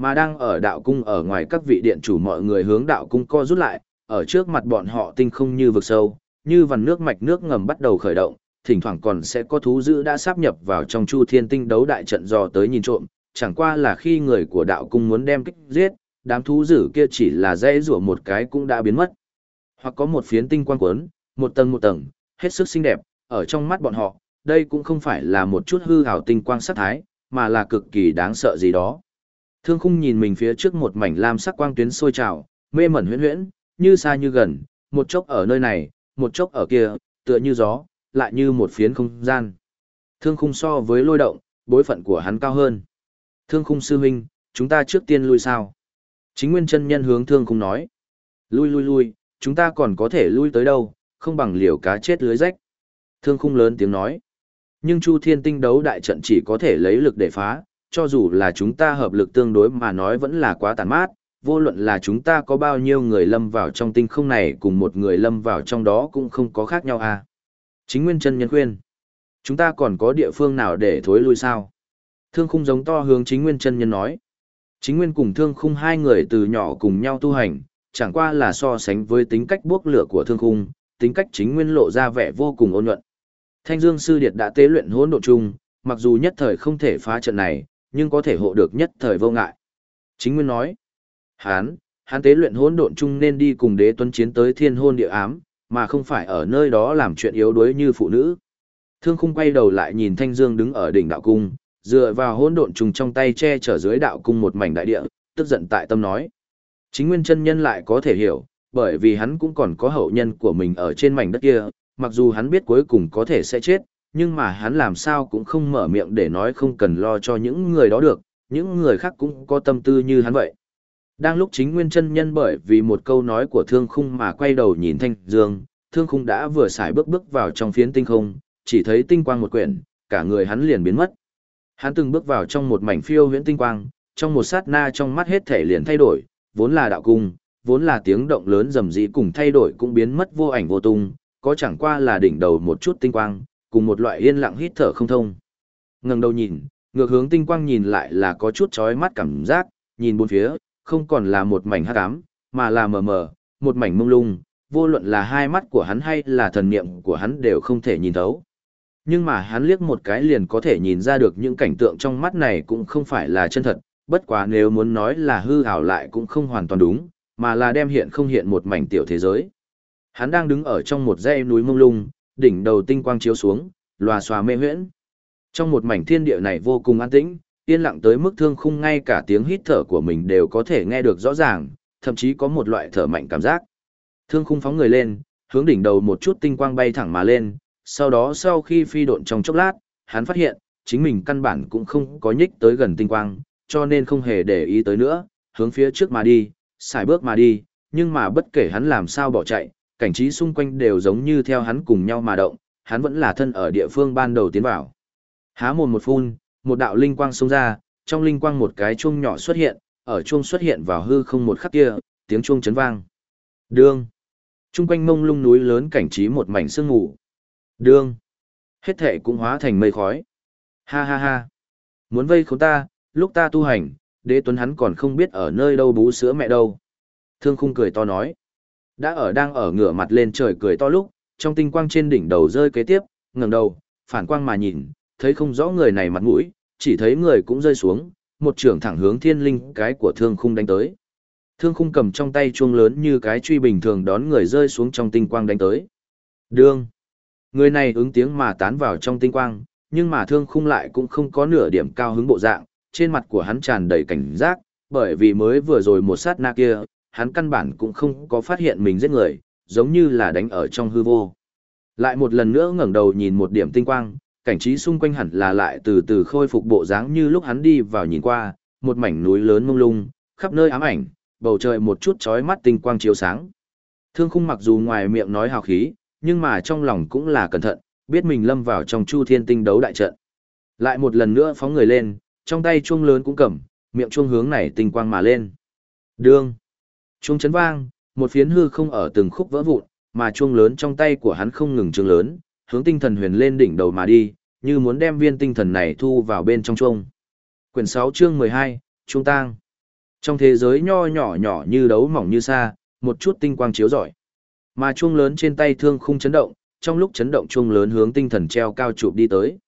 Mà đang ở đạo cung ở ngoài các vị điện chủ mọi người hướng đạo cung co rút lại, ở trước mặt bọn họ tinh không như vực sâu, như vằn nước mạch nước ngầm bắt đầu khởi động, thỉnh thoảng còn sẽ có thú dữ đã sáp nhập vào trong chu thiên tinh đấu đại trận dò tới nhìn trộm, chẳng qua là khi người của đạo cung muốn đem kích giết, đám thú dữ kia chỉ là dây rủa một cái cũng đã biến mất. Hoặc có một phiến tinh quang cuốn, một tầng một tầng, hết sức xinh đẹp, ở trong mắt bọn họ, đây cũng không phải là một chút hư hào tinh quang sát thái, mà là cực kỳ đáng sợ gì đó. Thương khung nhìn mình phía trước một mảnh lam sắc quang tuyến sôi trào, mê mẩn huyễn huyễn, như xa như gần, một chốc ở nơi này, một chốc ở kia, tựa như gió, lại như một phiến không gian. Thương khung so với lôi động, bối phận của hắn cao hơn. Thương khung sư huynh, chúng ta trước tiên lui sao? Chính nguyên chân nhân hướng thương khung nói. Lui lui lui, chúng ta còn có thể lui tới đâu, không bằng liều cá chết lưới rách. Thương khung lớn tiếng nói. Nhưng Chu Thiên Tinh đấu đại trận chỉ có thể lấy lực để phá, cho dù là chúng ta hợp lực tương đối mà nói vẫn là quá tàn mát, vô luận là chúng ta có bao nhiêu người lâm vào trong tinh không này cùng một người lâm vào trong đó cũng không có khác nhau à. Chính Nguyên chân nhân khuyên. Chúng ta còn có địa phương nào để thối lui sao? Thương khung giống to hướng chính Nguyên chân nhân nói. Chính Nguyên cùng thương khung hai người từ nhỏ cùng nhau tu hành, chẳng qua là so sánh với tính cách buốc lửa của thương khung, tính cách chính Nguyên lộ ra vẻ vô cùng ôn nhuận. Thanh Dương Sư Điệt đã tế luyện hỗn độn chung, mặc dù nhất thời không thể phá trận này, nhưng có thể hộ được nhất thời vô ngại. Chính Nguyên nói, hán, hán tế luyện hỗn độn chung nên đi cùng đế tuấn chiến tới thiên hôn địa ám, mà không phải ở nơi đó làm chuyện yếu đuối như phụ nữ. Thương khung quay đầu lại nhìn Thanh Dương đứng ở đỉnh đạo cung, dựa vào hỗn độn trùng trong tay che chở dưới đạo cung một mảnh đại địa, tức giận tại tâm nói. Chính Nguyên chân nhân lại có thể hiểu, bởi vì hắn cũng còn có hậu nhân của mình ở trên mảnh đất kia, mặc dù hắn biết cuối cùng có thể sẽ chết, nhưng mà hắn làm sao cũng không mở miệng để nói không cần lo cho những người đó được, những người khác cũng có tâm tư như hắn vậy. Đang lúc chính nguyên chân nhân bởi vì một câu nói của thương khung mà quay đầu nhìn thanh dương, thương khung đã vừa xài bước bước vào trong phiến tinh không, chỉ thấy tinh quang một quyển, cả người hắn liền biến mất. Hắn từng bước vào trong một mảnh phiêu huyễn tinh quang, trong một sát na trong mắt hết thể liền thay đổi, vốn là đạo cung, vốn là tiếng động lớn rầm rĩ cùng thay đổi cũng biến mất vô ảnh vô tung, có chẳng qua là đỉnh đầu một chút tinh quang, cùng một loại yên lặng hít thở không thông. Ngẩng đầu nhìn, ngược hướng tinh quang nhìn lại là có chút chói mắt cảm giác, nhìn bốn phía, không còn là một mảnh hắc ám, mà là mờ mờ, một mảnh mông lung, vô luận là hai mắt của hắn hay là thần niệm của hắn đều không thể nhìn thấu. Nhưng mà hắn liếc một cái liền có thể nhìn ra được những cảnh tượng trong mắt này cũng không phải là chân thật, bất quá nếu muốn nói là hư ảo lại cũng không hoàn toàn đúng, mà là đem hiện không hiện một mảnh tiểu thế giới. Hắn đang đứng ở trong một dãy núi mông lung, đỉnh đầu tinh quang chiếu xuống, lòa xòa mê huyễn. Trong một mảnh thiên địa này vô cùng an tĩnh, yên lặng tới mức thương khung ngay cả tiếng hít thở của mình đều có thể nghe được rõ ràng, thậm chí có một loại thở mạnh cảm giác. Thương khung phóng người lên, hướng đỉnh đầu một chút tinh quang bay thẳng mà lên, sau đó sau khi phi độn trong chốc lát, hắn phát hiện, chính mình căn bản cũng không có nhích tới gần tinh quang, cho nên không hề để ý tới nữa, hướng phía trước mà đi, xài bước mà đi, nhưng mà bất kể hắn làm sao bỏ chạy, cảnh trí xung quanh đều giống như theo hắn cùng nhau mà động, hắn vẫn là thân ở địa phương ban đầu tiến vào. Há mồm một phun, một đạo linh quang xông ra, trong linh quang một cái chuông nhỏ xuất hiện, ở chuông xuất hiện vào hư không một khắc kia, tiếng chuông chấn vang. Đương. Trung quanh mông lung núi lớn cảnh trí một mảnh sương ngủ. Đương. Hết thệ cũng hóa thành mây khói. Ha ha ha. Muốn vây khốn ta, lúc ta tu hành, đế tuấn hắn còn không biết ở nơi đâu bú sữa mẹ đâu. Thương khung cười to nói. Đã ở đang ở ngửa mặt lên trời cười to lúc, trong tinh quang trên đỉnh đầu rơi kế tiếp, ngẩng đầu, phản quang mà nhìn, thấy không rõ người này mặt mũi, chỉ thấy người cũng rơi xuống, một trường thẳng hướng thiên linh cái của thương khung đánh tới. Thương khung cầm trong tay chuông lớn như cái truy bình thường đón người rơi xuống trong tinh quang đánh tới. Đương. Người này ứng tiếng mà tán vào trong tinh quang, nhưng mà thương khung lại cũng không có nửa điểm cao hứng bộ dạng, trên mặt của hắn tràn đầy cảnh giác, bởi vì mới vừa rồi một sát na kia, hắn căn bản cũng không có phát hiện mình giết người, giống như là đánh ở trong hư vô. Lại một lần nữa ngẩng đầu nhìn một điểm tinh quang, cảnh trí xung quanh hẳn là lại từ từ khôi phục bộ dáng như lúc hắn đi vào nhìn qua, một mảnh núi lớn mông lung, khắp nơi ám ảnh, bầu trời một chút chói mắt tinh quang chiếu sáng. Thương khung mặc dù ngoài miệng nói hào khí, nhưng mà trong lòng cũng là cẩn thận, biết mình lâm vào trong chu thiên tinh đấu đại trận. Lại một lần nữa phóng người lên, trong tay chuông lớn cũng cầm, miệng chuông hướng này tinh quang mà lên. Đương. Chuông chấn vang, một phiến hư không ở từng khúc vỡ vụn, mà chuông lớn trong tay của hắn không ngừng trương lớn, hướng tinh thần huyền lên đỉnh đầu mà đi, như muốn đem viên tinh thần này thu vào bên trong chuông. Quyển 6 chương 12, Trung tang. Trong thế giới nho nhỏ nhỏ như đấu mỏng như sa, một chút tinh quang chiếu rọi. Mà chuông lớn trên tay thương khung chấn động, trong lúc chấn động chuông lớn hướng tinh thần treo cao chụp đi tới.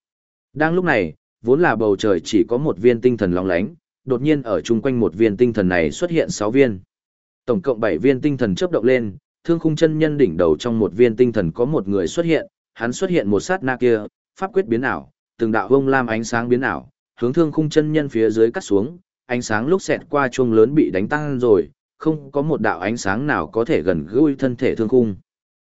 Đang lúc này, vốn là bầu trời chỉ có một viên tinh thần long lánh, đột nhiên ở chung quanh một viên tinh thần này xuất hiện 6 viên. Tổng cộng 7 viên tinh thần chớp động lên, thương khung chân nhân đỉnh đầu trong một viên tinh thần có một người xuất hiện, hắn xuất hiện một sát na kia, pháp quyết biến ảo, từng đạo vông lam ánh sáng biến ảo, hướng thương khung chân nhân phía dưới cắt xuống, ánh sáng lúc xẹt qua chuông lớn bị đánh tan rồi, không có một đạo ánh sáng nào có thể gần gũi thân thể thương khung.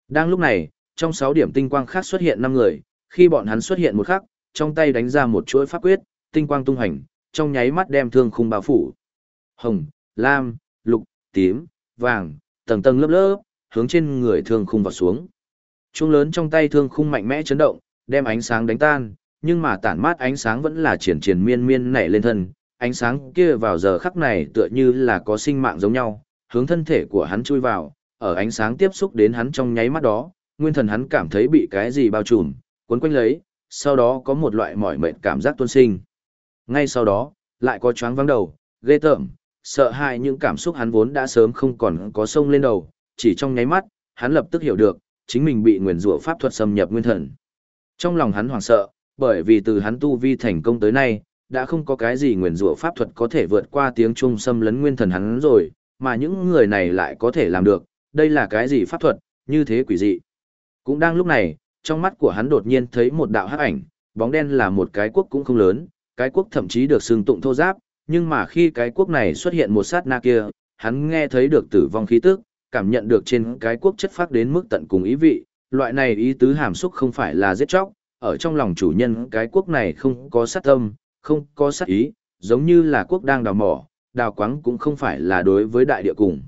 Đang lúc này, trong 6 điểm tinh quang khác xuất hiện 5 người, khi bọn hắn xuất hiện một khắc, trong tay đánh ra một chuỗi pháp quyết, tinh quang tung hành, trong nháy mắt đem thương khung bao phủ. Hồng, lam, lục, tím, vàng, tầng tầng lớp lớp, hướng trên người thương khung vào xuống. Trung lớn trong tay thương khung mạnh mẽ chấn động, đem ánh sáng đánh tan, nhưng mà tản mát ánh sáng vẫn là triển triển miên miên nảy lên thân. Ánh sáng kia vào giờ khắc này tựa như là có sinh mạng giống nhau, hướng thân thể của hắn chui vào, ở ánh sáng tiếp xúc đến hắn trong nháy mắt đó, nguyên thần hắn cảm thấy bị cái gì bao trùm, cuốn quanh lấy, sau đó có một loại mỏi mệt cảm giác tuôn sinh. Ngay sau đó, lại có choáng vắng đầu, ghê tởm, sợ hãi những cảm xúc hắn vốn đã sớm không còn có sông lên đầu, chỉ trong nháy mắt, hắn lập tức hiểu được, chính mình bị nguyền rủa pháp thuật xâm nhập nguyên thần. Trong lòng hắn hoảng sợ, bởi vì từ hắn tu vi thành công tới nay, đã không có cái gì nguyền rủa pháp thuật có thể vượt qua tiếng trung xâm lấn nguyên thần hắn rồi, mà những người này lại có thể làm được, đây là cái gì pháp thuật, như thế quỷ dị. Cũng đang lúc này, trong mắt của hắn đột nhiên thấy một đạo hắc ảnh, bóng đen là một cái quốc cũng không lớn, cái quốc thậm chí được xưng tụng thô giáp, nhưng mà khi cái quốc này xuất hiện một sát na kia, hắn nghe thấy được tử vong khí tức, cảm nhận được trên cái quốc chất phát đến mức tận cùng ý vị, loại này ý tứ hàm xúc không phải là giết chóc, ở trong lòng chủ nhân cái quốc này không có sát tâm, không có sát ý, giống như là quốc đang đào mỏ, đào quáng cũng không phải là đối với đại địa cùng.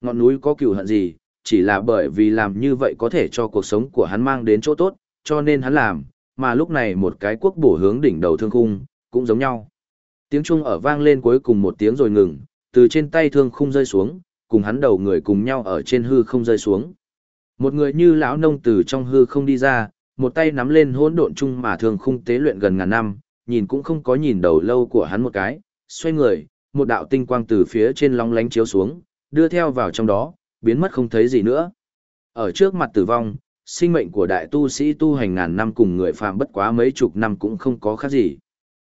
Ngọn núi có cựu hận gì, chỉ là bởi vì làm như vậy có thể cho cuộc sống của hắn mang đến chỗ tốt, cho nên hắn làm, mà lúc này một cái quốc bổ hướng đỉnh đầu thương khung, cũng giống nhau. Tiếng chuông ở vang lên cuối cùng một tiếng rồi ngừng, từ trên tay thương khung rơi xuống, cùng hắn đầu người cùng nhau ở trên hư không rơi xuống. Một người như lão nông từ trong hư không đi ra, một tay nắm lên hỗn độn chung mà thương khung tế luyện gần ngàn năm, nhìn cũng không có nhìn đầu lâu của hắn một cái, xoay người, một đạo tinh quang từ phía trên long lánh chiếu xuống, đưa theo vào trong đó, biến mất không thấy gì nữa. Ở trước mặt tử vong, sinh mệnh của đại tu sĩ tu hành ngàn năm cùng người phàm bất quá mấy chục năm cũng không có khác gì.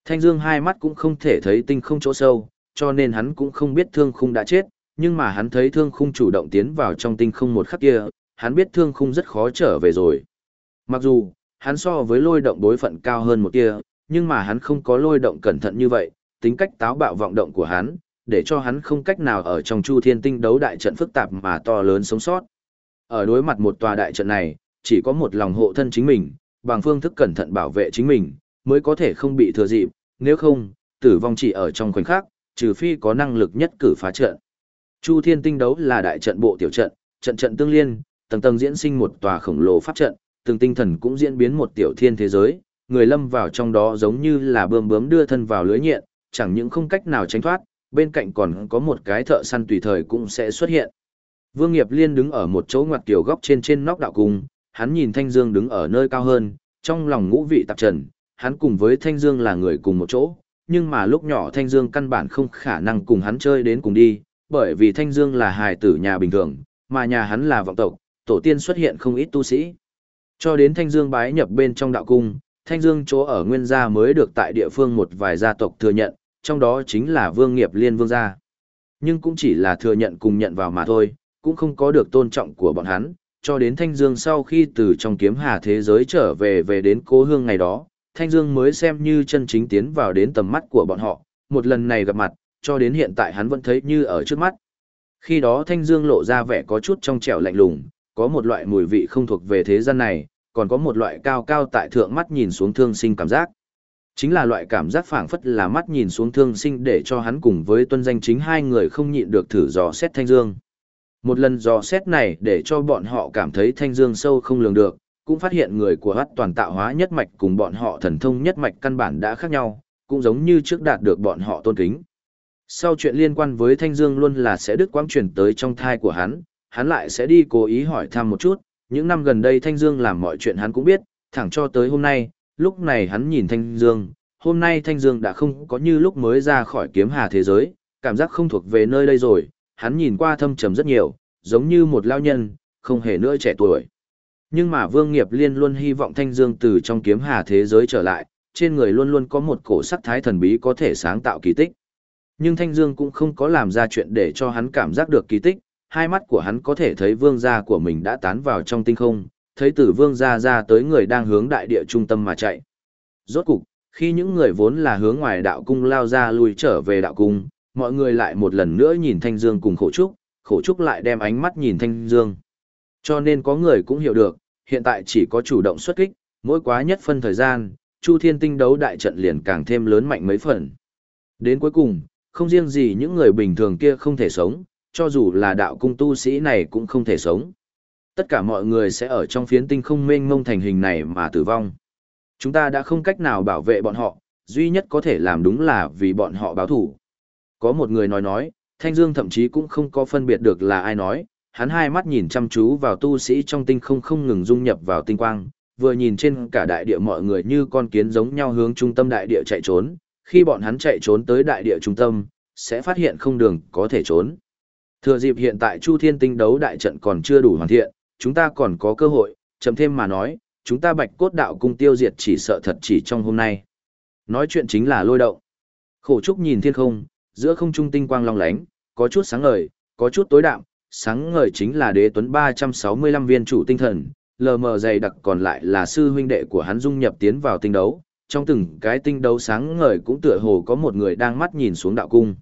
Thanh Dương hai mắt cũng không thể thấy tinh không chỗ sâu, cho nên hắn cũng không biết thương khung đã chết, nhưng mà hắn thấy thương khung chủ động tiến vào trong tinh không một khắc kia, hắn biết thương khung rất khó trở về rồi. Mặc dù, hắn so với lôi động đối phận cao hơn một kia, nhưng mà hắn không có lôi động cẩn thận như vậy, tính cách táo bạo vọng động của hắn, để cho hắn không cách nào ở trong chu thiên tinh đấu đại trận phức tạp mà to lớn sống sót. Ở đối mặt một tòa đại trận này, chỉ có một lòng hộ thân chính mình, bằng phương thức cẩn thận bảo vệ chính mình, mới có thể không bị thừa dịp, nếu không, tử vong chỉ ở trong khoảnh khắc, trừ phi có năng lực nhất cử phá trận. Chu thiên tinh đấu là đại trận bộ tiểu trận, trận trận tương liên, tầng tầng diễn sinh một tòa khổng lồ pháp trận, từng tinh thần cũng diễn biến một tiểu thiên thế giới, người lâm vào trong đó giống như là bươm bướm đưa thân vào lưới nhện, chẳng những không cách nào tránh thoát, bên cạnh còn có một cái thợ săn tùy thời cũng sẽ xuất hiện. Vương Nghiệp Liên đứng ở một chỗ ngoặt kiểu góc trên trên nóc đạo cung, hắn nhìn Thanh Dương đứng ở nơi cao hơn, trong lòng ngũ vị tạp trần, hắn cùng với Thanh Dương là người cùng một chỗ, nhưng mà lúc nhỏ Thanh Dương căn bản không khả năng cùng hắn chơi đến cùng đi, bởi vì Thanh Dương là hài tử nhà bình thường, mà nhà hắn là vọng tộc, tổ tiên xuất hiện không ít tu sĩ. Cho đến Thanh Dương bái nhập bên trong đạo cung, Thanh Dương chỗ ở nguyên gia mới được tại địa phương một vài gia tộc thừa nhận, trong đó chính là Vương Nghiệp Liên Vương gia. Nhưng cũng chỉ là thừa nhận cùng nhận vào mà thôi, cũng không có được tôn trọng của bọn hắn, cho đến Thanh Dương sau khi từ trong kiếm hà thế giới trở về về đến cố hương ngày đó, Thanh Dương mới xem như chân chính tiến vào đến tầm mắt của bọn họ, một lần này gặp mặt, cho đến hiện tại hắn vẫn thấy như ở trước mắt. Khi đó Thanh Dương lộ ra vẻ có chút trong trẻo lạnh lùng, có một loại mùi vị không thuộc về thế gian này, còn có một loại cao cao tại thượng mắt nhìn xuống thương sinh cảm giác. Chính là loại cảm giác phảng phất là mắt nhìn xuống thương sinh để cho hắn cùng với tuân danh chính hai người không nhịn được thử dò xét Thanh Dương. Một lần dò xét này để cho bọn họ cảm thấy Thanh Dương sâu không lường được, cũng phát hiện người của hắt toàn tạo hóa nhất mạch cùng bọn họ thần thông nhất mạch căn bản đã khác nhau, cũng giống như trước đạt được bọn họ tôn kính. Sau chuyện liên quan với Thanh Dương luôn là sẽ đứt quãng truyền tới trong thai của hắn, hắn lại sẽ đi cố ý hỏi thăm một chút, những năm gần đây Thanh Dương làm mọi chuyện hắn cũng biết, thẳng cho tới hôm nay, lúc này hắn nhìn Thanh Dương, hôm nay Thanh Dương đã không có như lúc mới ra khỏi kiếm hà thế giới, cảm giác không thuộc về nơi đây rồi, hắn nhìn qua thâm trầm rất nhiều, giống như một lao nhân, không hề nữa trẻ tuổi. Nhưng mà Vương Nghiệp Liên luôn hy vọng Thanh Dương từ trong kiếm hà thế giới trở lại, trên người luôn luôn có một cổ sắc thái thần bí có thể sáng tạo kỳ tích. Nhưng Thanh Dương cũng không có làm ra chuyện để cho hắn cảm giác được kỳ tích, hai mắt của hắn có thể thấy vương gia của mình đã tán vào trong tinh không, thấy tử vương gia ra tới người đang hướng đại địa trung tâm mà chạy. Rốt cục, khi những người vốn là hướng ngoài đạo cung lao ra lui trở về đạo cung, mọi người lại một lần nữa nhìn Thanh Dương cùng khổ trúc, khổ trúc lại đem ánh mắt nhìn Thanh Dương. Cho nên có người cũng hiểu được, hiện tại chỉ có chủ động xuất kích, mỗi quá nhất phân thời gian, Chu Thiên Tinh đấu đại trận liền càng thêm lớn mạnh mấy phần. Đến cuối cùng, không riêng gì những người bình thường kia không thể sống, cho dù là đạo cung tu sĩ này cũng không thể sống. Tất cả mọi người sẽ ở trong phiến tinh không mênh mông thành hình này mà tử vong. Chúng ta đã không cách nào bảo vệ bọn họ, duy nhất có thể làm đúng là vì bọn họ báo thủ. Có một người nói nói, Thanh Dương thậm chí cũng không có phân biệt được là ai nói, hắn hai mắt nhìn chăm chú vào tu sĩ trong tinh không không ngừng dung nhập vào tinh quang, vừa nhìn trên cả đại địa mọi người như con kiến giống nhau hướng trung tâm đại địa chạy trốn, khi bọn hắn chạy trốn tới đại địa trung tâm, sẽ phát hiện không đường có thể trốn. Thừa dịp hiện tại Chu Thiên Tinh đấu đại trận còn chưa đủ hoàn thiện, chúng ta còn có cơ hội, chậm thêm mà nói, chúng ta bạch cốt đạo cung tiêu diệt chỉ sợ thật chỉ trong hôm nay. Nói chuyện chính là lôi động. Khổ trúc nhìn thiên không, giữa không trung tinh quang long lánh, có chút sáng ngời, có chút tối đạm, sáng ngời chính là đế tuấn 365 viên chủ tinh thần, lờ mờ dày đặc còn lại là sư huynh đệ của hắn dung nhập tiến vào tinh đấu, trong từng cái tinh đấu sáng ngời cũng tựa hồ có một người đang mắt nhìn xuống đạo cung.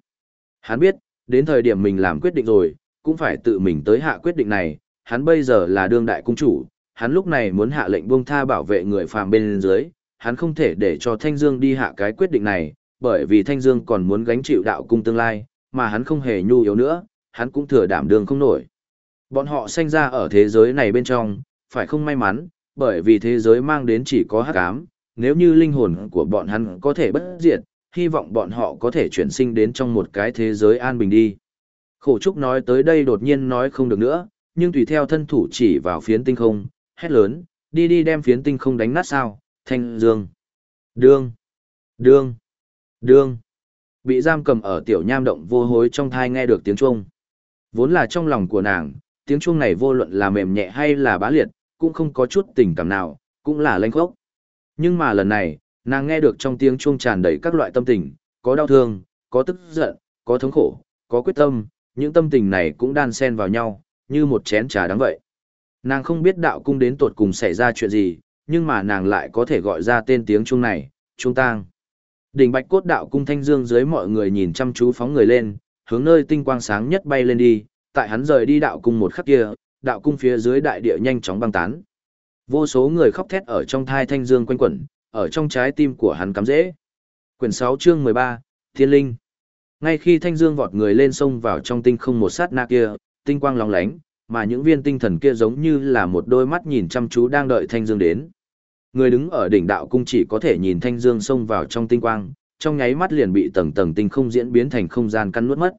Hắn biết, đến thời điểm mình làm quyết định rồi, cũng phải tự mình tới hạ quyết định này, hắn bây giờ là đương đại cung chủ, hắn lúc này muốn hạ lệnh buông tha bảo vệ người phàm bên dưới, hắn không thể để cho Thanh Dương đi hạ cái quyết định này, bởi vì Thanh Dương còn muốn gánh chịu đạo cung tương lai, mà hắn không hề nhu yếu nữa, hắn cũng thừa đảm đường không nổi. Bọn họ sinh ra ở thế giới này bên trong, phải không may mắn, bởi vì thế giới mang đến chỉ có hắc ám, nếu như linh hồn của bọn hắn có thể bất diệt, hy vọng bọn họ có thể chuyển sinh đến trong một cái thế giới an bình đi. Khổ Trúc nói tới đây đột nhiên nói không được nữa, nhưng tùy theo thân thủ chỉ vào phiến tinh không, hét lớn, đi đi đem phiến tinh không đánh nát sao, thanh dương. Đương, đương, đương. Bị giam cầm ở tiểu nham động vô hối trong thai nghe được tiếng chuông. Vốn là trong lòng của nàng, tiếng chuông này vô luận là mềm nhẹ hay là bá liệt, cũng không có chút tình cảm nào, cũng là lanh khốc. Nhưng mà lần này, nàng nghe được trong tiếng chuông tràn đầy các loại tâm tình, có đau thương, có tức giận, có thống khổ, có quyết tâm, những tâm tình này cũng đan xen vào nhau, như một chén trà đáng vậy. Nàng không biết đạo cung đến tột cùng xảy ra chuyện gì, nhưng mà nàng lại có thể gọi ra tên tiếng chuông này, chuông tang. Đỉnh bạch cốt đạo cung thanh dương dưới mọi người nhìn chăm chú phóng người lên, hướng nơi tinh quang sáng nhất bay lên đi, tại hắn rời đi đạo cung một khắc kia, đạo cung phía dưới đại địa nhanh chóng băng tán. Vô số người khóc thét ở trong thai thanh dương quanh quẩn, ở trong trái tim của hắn cắm dễ. Quyển 6 chương 13, Thiên Linh. Ngay khi thanh dương vọt người lên sông vào trong tinh không một sát na kia, tinh quang lóng lánh, mà những viên tinh thần kia giống như là một đôi mắt nhìn chăm chú đang đợi thanh dương đến. Người đứng ở đỉnh đạo cung chỉ có thể nhìn thanh dương xông vào trong tinh quang, trong nháy mắt liền bị tầng tầng tinh không diễn biến thành không gian căn nuốt mất.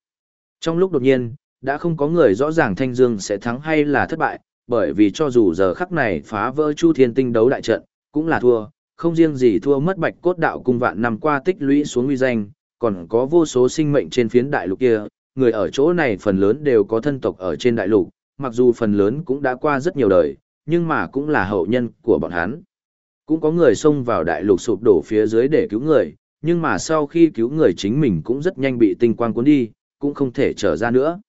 Trong lúc đột nhiên, đã không có người rõ ràng thanh dương sẽ thắng hay là thất bại, bởi vì cho dù giờ khắc này phá vỡ chu thiên tinh đấu đại trận, cũng là thua, không riêng gì thua mất bạch cốt đạo cung vạn năm qua tích lũy xuống uy danh, còn có vô số sinh mệnh trên phiến đại lục kia, người ở chỗ này phần lớn đều có thân tộc ở trên đại lục, mặc dù phần lớn cũng đã qua rất nhiều đời, nhưng mà cũng là hậu nhân của bọn hắn. Cũng có người xông vào đại lục sụp đổ phía dưới để cứu người, nhưng mà sau khi cứu người chính mình cũng rất nhanh bị tinh quang cuốn đi, cũng không thể trở ra nữa.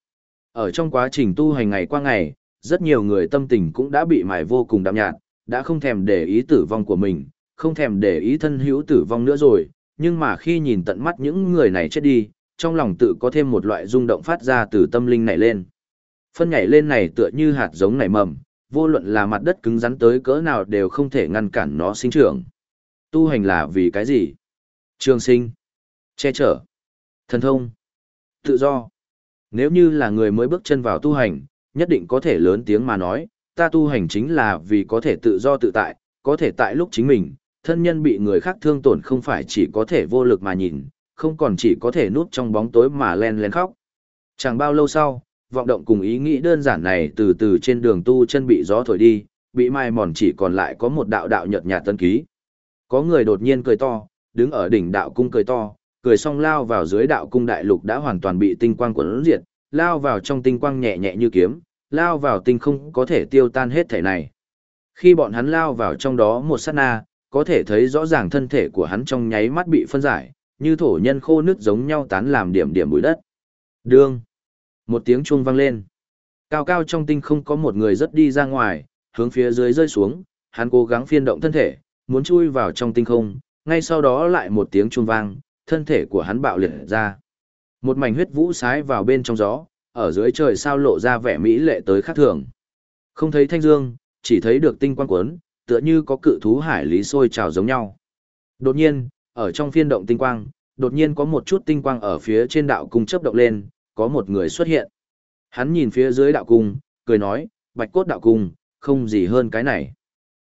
Ở trong quá trình tu hành ngày qua ngày, rất nhiều người tâm tình cũng đã bị mài vô cùng đạm nhạt, đã không thèm để ý tử vong của mình, không thèm để ý thân hữu tử vong nữa rồi, nhưng mà khi nhìn tận mắt những người này chết đi, trong lòng tự có thêm một loại rung động phát ra từ tâm linh này lên. Phân nhảy lên này tựa như hạt giống nảy mầm, vô luận là mặt đất cứng rắn tới cỡ nào đều không thể ngăn cản nó sinh trưởng. Tu hành là vì cái gì? Trường sinh, che chở, thần thông, tự do. Nếu như là người mới bước chân vào tu hành, nhất định có thể lớn tiếng mà nói, ta tu hành chính là vì có thể tự do tự tại, có thể tại lúc chính mình, thân nhân bị người khác thương tổn không phải chỉ có thể vô lực mà nhìn, không còn chỉ có thể núp trong bóng tối mà len len khóc. Chẳng bao lâu sau, vọng động cùng ý nghĩ đơn giản này từ từ trên đường tu chân bị gió thổi đi, bị mai mòn chỉ còn lại có một đạo đạo nhợt nhạt tân ký. Có người đột nhiên cười to, đứng ở đỉnh đạo cung cười to, cười xong lao vào dưới đạo cung đại lục đã hoàn toàn bị tinh quang quấn diệt, lao vào trong tinh quang nhẹ nhẹ như kiếm, lao vào tinh không có thể tiêu tan hết thể này. Khi bọn hắn lao vào trong đó một sát na, có thể thấy rõ ràng thân thể của hắn trong nháy mắt bị phân giải, như thổ nhân khô nước giống nhau tán làm điểm điểm bụi đất. Đương. Một tiếng chuông vang lên. Cao cao trong tinh không có một người rất đi ra ngoài, hướng phía dưới rơi xuống, hắn cố gắng phiên động thân thể, muốn chui vào trong tinh không, ngay sau đó lại một tiếng chuông vang, thân thể của hắn bạo liệt ra. Một mảnh huyết vũ sái vào bên trong gió, ở dưới trời sao lộ ra vẻ mỹ lệ tới khác thường. Không thấy thanh dương, chỉ thấy được tinh quang cuốn, tựa như có cự thú hải lý sôi trào giống nhau. Đột nhiên, ở trong phiên động tinh quang, đột nhiên có một chút tinh quang ở phía trên đạo cung chớp động lên, có một người xuất hiện. Hắn nhìn phía dưới đạo cung, cười nói, bạch cốt đạo cung, không gì hơn cái này.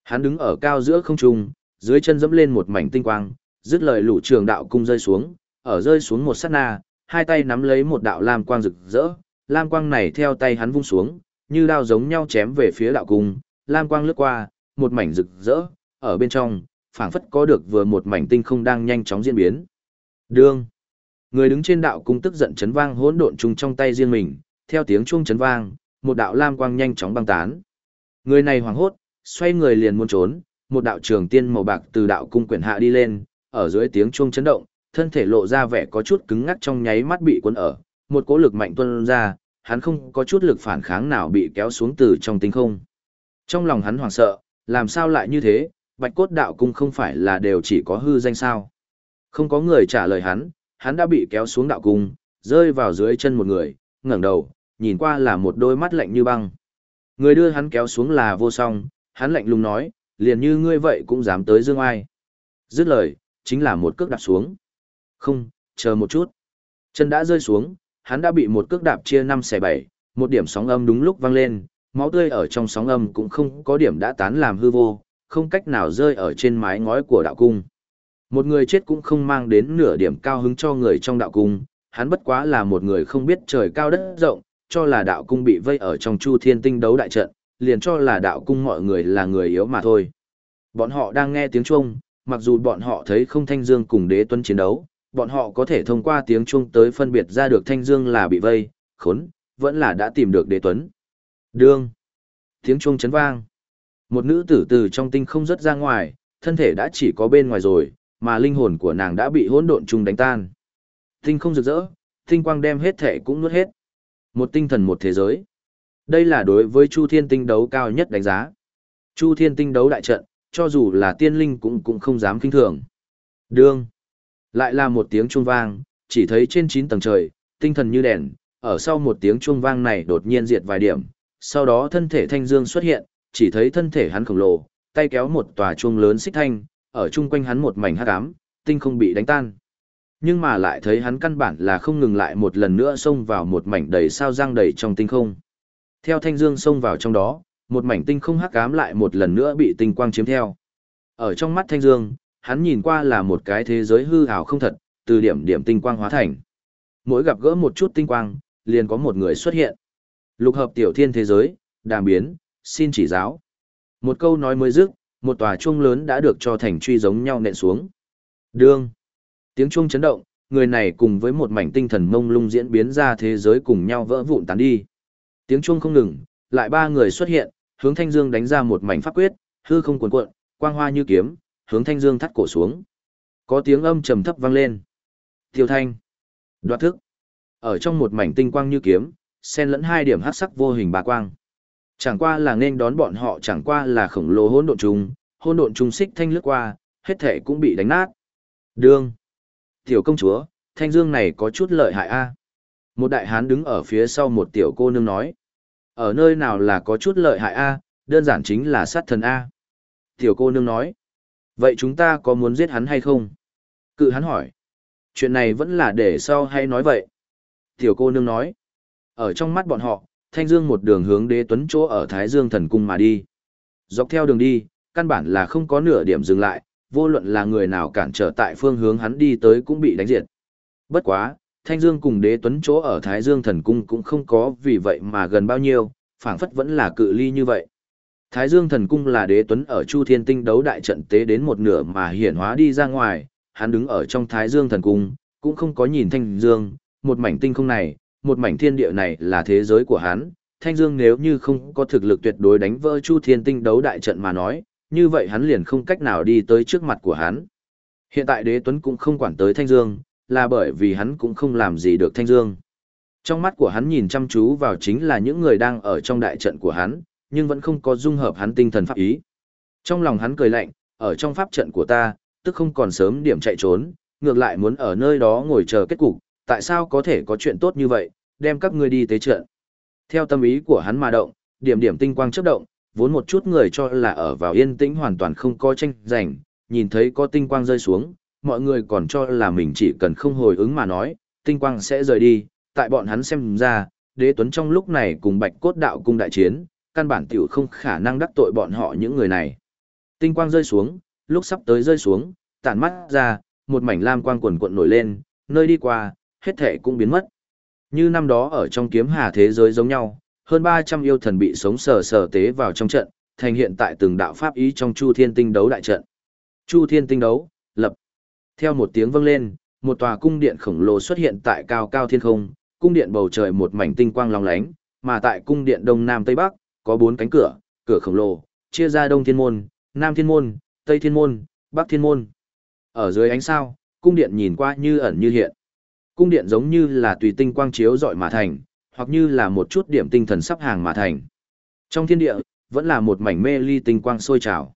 Hắn đứng ở cao giữa không trung, dưới chân dẫm lên một mảnh tinh quang, dứt lời lũ trường đạo cung rơi xuống, ở rơi xuống một sát na, hai tay nắm lấy một đạo lam quang rực rỡ, lam quang này theo tay hắn vung xuống, như đao giống nhau chém về phía đạo cung, lam quang lướt qua, một mảnh rực rỡ, ở bên trong, phảng phất có được vừa một mảnh tinh không đang nhanh chóng diễn biến. Đương. Người đứng trên đạo cung tức giận chấn vang hỗn độn chung trong tay riêng mình, theo tiếng chuông chấn vang, một đạo lam quang nhanh chóng băng tán. Người này hoảng hốt, xoay người liền muốn trốn, một đạo trường tiên màu bạc từ đạo cung quyển hạ đi lên, ở dưới tiếng chuông chấn động, thân thể lộ ra vẻ có chút cứng ngắc trong nháy mắt bị cuốn ở, một cỗ lực mạnh tuôn ra, hắn không có chút lực phản kháng nào bị kéo xuống từ trong tinh không. Trong lòng hắn hoảng sợ, làm sao lại như thế, bạch cốt đạo cung không phải là đều chỉ có hư danh sao. Không có người trả lời hắn, hắn đã bị kéo xuống đạo cung, rơi vào dưới chân một người, ngẩng đầu, nhìn qua là một đôi mắt lạnh như băng. Người đưa hắn kéo xuống là vô song, hắn lạnh lùng nói, liền như ngươi vậy cũng dám tới dương ai. Dứt lời, chính là một cước đạp xuống. Không, chờ một chút. Chân đã rơi xuống, hắn đã bị một cước đạp chia năm xẻ bảy, một điểm sóng âm đúng lúc vang lên, máu tươi ở trong sóng âm cũng không có điểm đã tán làm hư vô, không cách nào rơi ở trên mái ngói của đạo cung. Một người chết cũng không mang đến nửa điểm cao hứng cho người trong đạo cung, hắn bất quá là một người không biết trời cao đất rộng, cho là đạo cung bị vây ở trong chu thiên tinh đấu đại trận, liền cho là đạo cung mọi người là người yếu mà thôi. Bọn họ đang nghe tiếng chuông, mặc dù bọn họ thấy không Thanh Dương cùng đế tuấn chiến đấu, bọn họ có thể thông qua tiếng chuông tới phân biệt ra được Thanh Dương là bị vây, khốn, vẫn là đã tìm được đế tuấn. Đương. Tiếng chuông chấn vang. Một nữ tử từ trong tinh không rất ra ngoài, thân thể đã chỉ có bên ngoài rồi, mà linh hồn của nàng đã bị hỗn độn trùng đánh tan. Tinh không rực rỡ, tinh quang đem hết thể cũng nuốt hết. Một tinh thần một thế giới. Đây là đối với Chu Thiên tinh đấu cao nhất đánh giá. Chu Thiên tinh đấu đại trận, cho dù là tiên linh cũng cũng không dám kinh thường. Đương. Lại là một tiếng chuông vang, chỉ thấy trên 9 tầng trời, tinh thần như đèn, ở sau một tiếng chuông vang này đột nhiên diệt vài điểm, sau đó thân thể thanh dương xuất hiện, chỉ thấy thân thể hắn khổng lồ, tay kéo một tòa chuông lớn xích thanh, ở chung quanh hắn một mảnh hắc ám, tinh không bị đánh tan. Nhưng mà lại thấy hắn căn bản là không ngừng lại một lần nữa xông vào một mảnh đầy sao răng đầy trong tinh không. Theo thanh dương xông vào trong đó, một mảnh tinh không hắc ám lại một lần nữa bị tinh quang chiếm theo. Ở trong mắt thanh dương, hắn nhìn qua là một cái thế giới hư ảo không thật, từ điểm điểm tinh quang hóa thành. Mỗi gặp gỡ một chút tinh quang, liền có một người xuất hiện. Lục hợp tiểu thiên thế giới, đàm biến, xin chỉ giáo. Một câu nói mới dứt, một tòa chuông lớn đã được cho thành truy giống nhau nện xuống. Đương. Tiếng chuông chấn động, người này cùng với một mảnh tinh thần mông lung diễn biến ra thế giới cùng nhau vỡ vụn tán đi. Tiếng chuông không ngừng, lại ba người xuất hiện, hướng Thanh Dương đánh ra một mảnh pháp quyết, hư không cuồn cuộn, quang hoa như kiếm, hướng Thanh Dương thắt cổ xuống. Có tiếng âm trầm thấp vang lên. Tiêu Thanh. Đoạt thức. Ở trong một mảnh tinh quang như kiếm, xen lẫn hai điểm hắc sắc vô hình bà quang. Chẳng qua là nên đón bọn họ chẳng qua là khổng lồ hỗn độn trùng, hỗn độn trùng xích thanh lướt qua, hết thể cũng bị đánh nát. Đương. Tiểu công chúa, thanh dương này có chút lợi hại a. Một đại hán đứng ở phía sau một tiểu cô nương nói. Ở nơi nào là có chút lợi hại a, đơn giản chính là sát thần a. Tiểu cô nương nói. Vậy chúng ta có muốn giết hắn hay không? Cự hắn hỏi. Chuyện này vẫn là để sau hay nói vậy? Tiểu cô nương nói. Ở trong mắt bọn họ, Thanh Dương một đường hướng đế tuấn chỗ ở Thái Dương thần cung mà đi. Dọc theo đường đi, căn bản là không có nửa điểm dừng lại, vô luận là người nào cản trở tại phương hướng hắn đi tới cũng bị đánh diệt. Bất quá, Thanh Dương cùng đế tuấn chỗ ở Thái Dương thần cung cũng không có vì vậy mà gần bao nhiêu, phảng phất vẫn là cự ly như vậy. Thái Dương thần cung là đế tuấn ở Chu Thiên Tinh đấu đại trận tế đến một nửa mà hiển hóa đi ra ngoài, hắn đứng ở trong Thái Dương thần cung, cũng không có nhìn Thanh Dương, một mảnh tinh không này, một mảnh thiên địa này là thế giới của hắn. Thanh Dương nếu như không có thực lực tuyệt đối đánh vỡ Chu Thiên Tinh đấu đại trận mà nói, như vậy hắn liền không cách nào đi tới trước mặt của hắn. Hiện tại đế tuấn cũng không quản tới Thanh Dương, là bởi vì hắn cũng không làm gì được Thanh Dương. Trong mắt của hắn nhìn chăm chú vào chính là những người đang ở trong đại trận của hắn, nhưng vẫn không có dung hợp hắn tinh thần pháp ý. Trong lòng hắn cười lạnh, ở trong pháp trận của ta, tức không còn sớm điểm chạy trốn, ngược lại muốn ở nơi đó ngồi chờ kết cục, tại sao có thể có chuyện tốt như vậy, đem các ngươi đi tế trận. Theo tâm ý của hắn mà động, điểm điểm tinh quang chớp động, vốn một chút người cho là ở vào yên tĩnh hoàn toàn không có tranh giành, nhìn thấy có tinh quang rơi xuống, mọi người còn cho là mình chỉ cần không hồi ứng mà nói, tinh quang sẽ rời đi, tại bọn hắn xem ra, đế tuấn trong lúc này cùng bạch cốt đạo cung đại chiến, căn bản tiểu không khả năng đắc tội bọn họ những người này. Tinh quang rơi xuống, lúc sắp tới rơi xuống, tản mắt ra, một mảnh lam quang quần cuộn nổi lên, nơi đi qua, hết thể cũng biến mất. Như năm đó ở trong kiếm hà thế giới giống nhau, hơn 300 yêu thần bị sống sờ sờ tế vào trong trận, thành hiện tại từng đạo pháp ý trong Chu Thiên Tinh đấu đại trận. Chu Thiên Tinh đấu, lập. Theo một tiếng vang lên, một tòa cung điện khổng lồ xuất hiện tại cao cao thiên không, cung điện bầu trời một mảnh tinh quang long lánh, mà tại cung điện đông nam tây bắc, có bốn cánh cửa, cửa khổng lồ, chia ra đông thiên môn, nam thiên môn, tây thiên môn, bắc thiên môn. Ở dưới ánh sao, cung điện nhìn qua như ẩn như hiện. Cung điện giống như là tùy tinh quang chiếu dọi mà thành, hoặc như là một chút điểm tinh thần sắp hàng mà thành. Trong thiên địa, vẫn là một mảnh mê ly tinh quang sôi trào.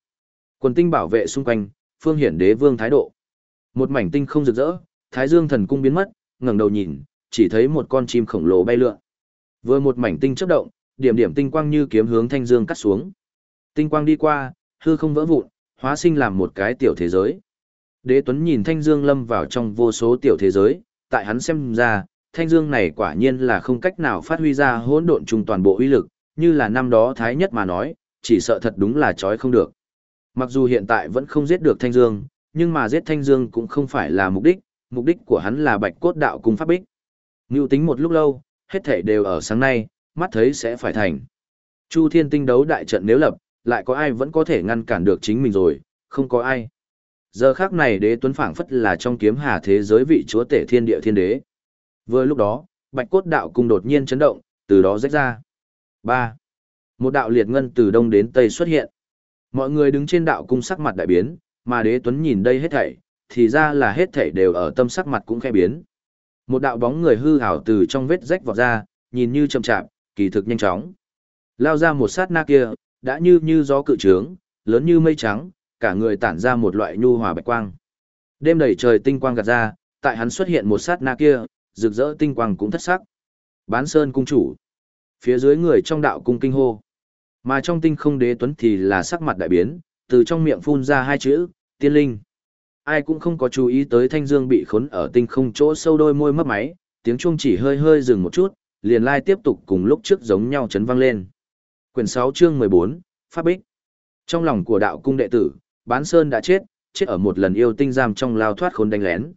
Quần tinh bảo vệ xung quanh, phương hiển đế vương thái độ. Một mảnh tinh không rực rỡ, thái dương thần cung biến mất, ngẩng đầu nhìn, chỉ thấy một con chim khổng lồ bay lượn. Vừa một mảnh tinh chớp động, điểm điểm tinh quang như kiếm hướng thanh dương cắt xuống. Tinh quang đi qua, hư không vỡ vụn, hóa sinh làm một cái tiểu thế giới. Đế Tuấn nhìn Thanh Dương lâm vào trong vô số tiểu thế giới, tại hắn xem ra, Thanh Dương này quả nhiên là không cách nào phát huy ra hỗn độn trung toàn bộ uy lực, như là năm đó Thái Nhất mà nói, chỉ sợ thật đúng là chói không được. Mặc dù hiện tại vẫn không giết được Thanh Dương, nhưng mà giết Thanh Dương cũng không phải là mục đích, mục đích của hắn là bạch cốt đạo cung pháp bích. Nưu tính một lúc lâu, hết thể đều ở sáng nay, mắt thấy sẽ phải thành. Chu Thiên tinh đấu đại trận nếu lập, lại có ai vẫn có thể ngăn cản được chính mình rồi, không có ai. Giờ khác này đế tuấn phảng phất là trong kiếm hà thế giới vị chúa tể thiên địa thiên đế. Vừa lúc đó, bạch cốt đạo cung đột nhiên chấn động, từ đó rách ra. ba Một đạo liệt ngân từ đông đến tây xuất hiện. Mọi người đứng trên đạo cung sắc mặt đại biến, mà đế tuấn nhìn đây hết thảy, thì ra là hết thảy đều ở tâm sắc mặt cũng khẽ biến. Một đạo bóng người hư hảo từ trong vết rách vọt ra, nhìn như chậm chạp, kỳ thực nhanh chóng. Lao ra một sát na kia, đã như như gió cự trướng, lớn như mây trắng, cả người tản ra một loại nhu hòa bạch quang. Đêm đầy trời tinh quang gạt ra, tại hắn xuất hiện một sát na kia, rực rỡ tinh quang cũng thất sắc. Bán Sơn cung chủ. Phía dưới người trong đạo cung kinh hô. Mà trong tinh không đế tuấn thì là sắc mặt đại biến, từ trong miệng phun ra hai chữ, tiên linh. Ai cũng không có chú ý tới thanh dương bị khốn ở tinh không chỗ sâu đôi môi mấp máy, tiếng chuông chỉ hơi hơi dừng một chút, liền lai tiếp tục cùng lúc trước giống nhau chấn vang lên. Quyển 6 chương 14, Pháp Bích. Trong lòng của đạo cung đệ tử, Bán Sơn đã chết, chết ở một lần yêu tinh giam trong lao thoát khốn đánh lén.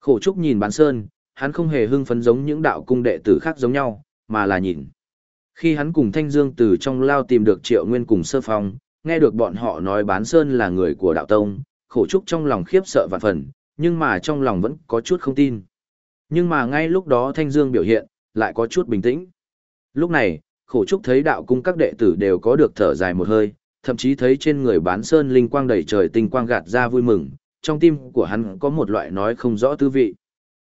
Khổ Trúc nhìn Bán Sơn, hắn không hề hưng phấn giống những đạo cung đệ tử khác giống nhau, mà là nhìn. Khi hắn cùng Thanh Dương từ trong lao tìm được Triệu Nguyên cùng Sơ Phong, nghe được bọn họ nói Bán Sơn là người của đạo tông, Khổ Trúc trong lòng khiếp sợ vạn phần, nhưng mà trong lòng vẫn có chút không tin. Nhưng mà ngay lúc đó Thanh Dương biểu hiện, lại có chút bình tĩnh. Lúc này, Khổ Trúc thấy đạo cung các đệ tử đều có được thở dài một hơi, thậm chí thấy trên người bán sơn linh quang đầy trời tinh quang gạt ra vui mừng, trong tim của hắn có một loại nói không rõ tư vị.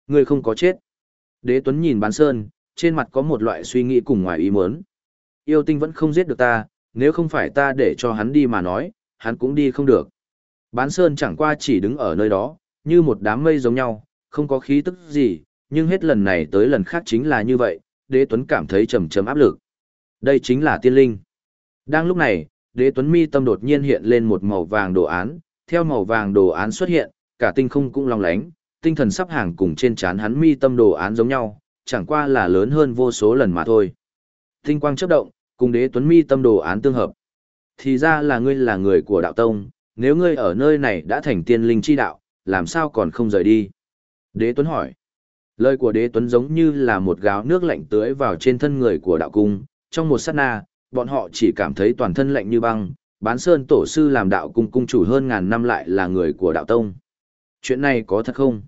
Người không có chết. Đế Tuấn nhìn bán sơn, trên mặt có một loại suy nghĩ cùng ngoài ý muốn. Yêu tinh vẫn không giết được ta, nếu không phải ta để cho hắn đi mà nói, hắn cũng đi không được. Bán sơn chẳng qua chỉ đứng ở nơi đó, như một đám mây giống nhau, không có khí tức gì, nhưng hết lần này tới lần khác chính là như vậy, đế tuấn cảm thấy trầm trầm áp lực. Đây chính là tiên linh. Đang lúc này, đế tuấn mi tâm đột nhiên hiện lên một màu vàng đồ án, theo màu vàng đồ án xuất hiện, cả tinh không cũng long lánh, tinh thần sắp hàng cùng trên trán hắn mi tâm đồ án giống nhau, chẳng qua là lớn hơn vô số lần mà thôi. Tinh quang chớp động, cùng đế tuấn mi tâm đồ án tương hợp. Thì ra là ngươi là người của đạo tông, nếu ngươi ở nơi này đã thành tiên linh chi đạo, làm sao còn không rời đi? Đế tuấn hỏi. Lời của đế tuấn giống như là một gáo nước lạnh tưới vào trên thân người của đạo cung, trong một sát na, bọn họ chỉ cảm thấy toàn thân lạnh như băng, bán sơn tổ sư làm đạo cung cung chủ hơn ngàn năm lại là người của đạo tông. Chuyện này có thật không?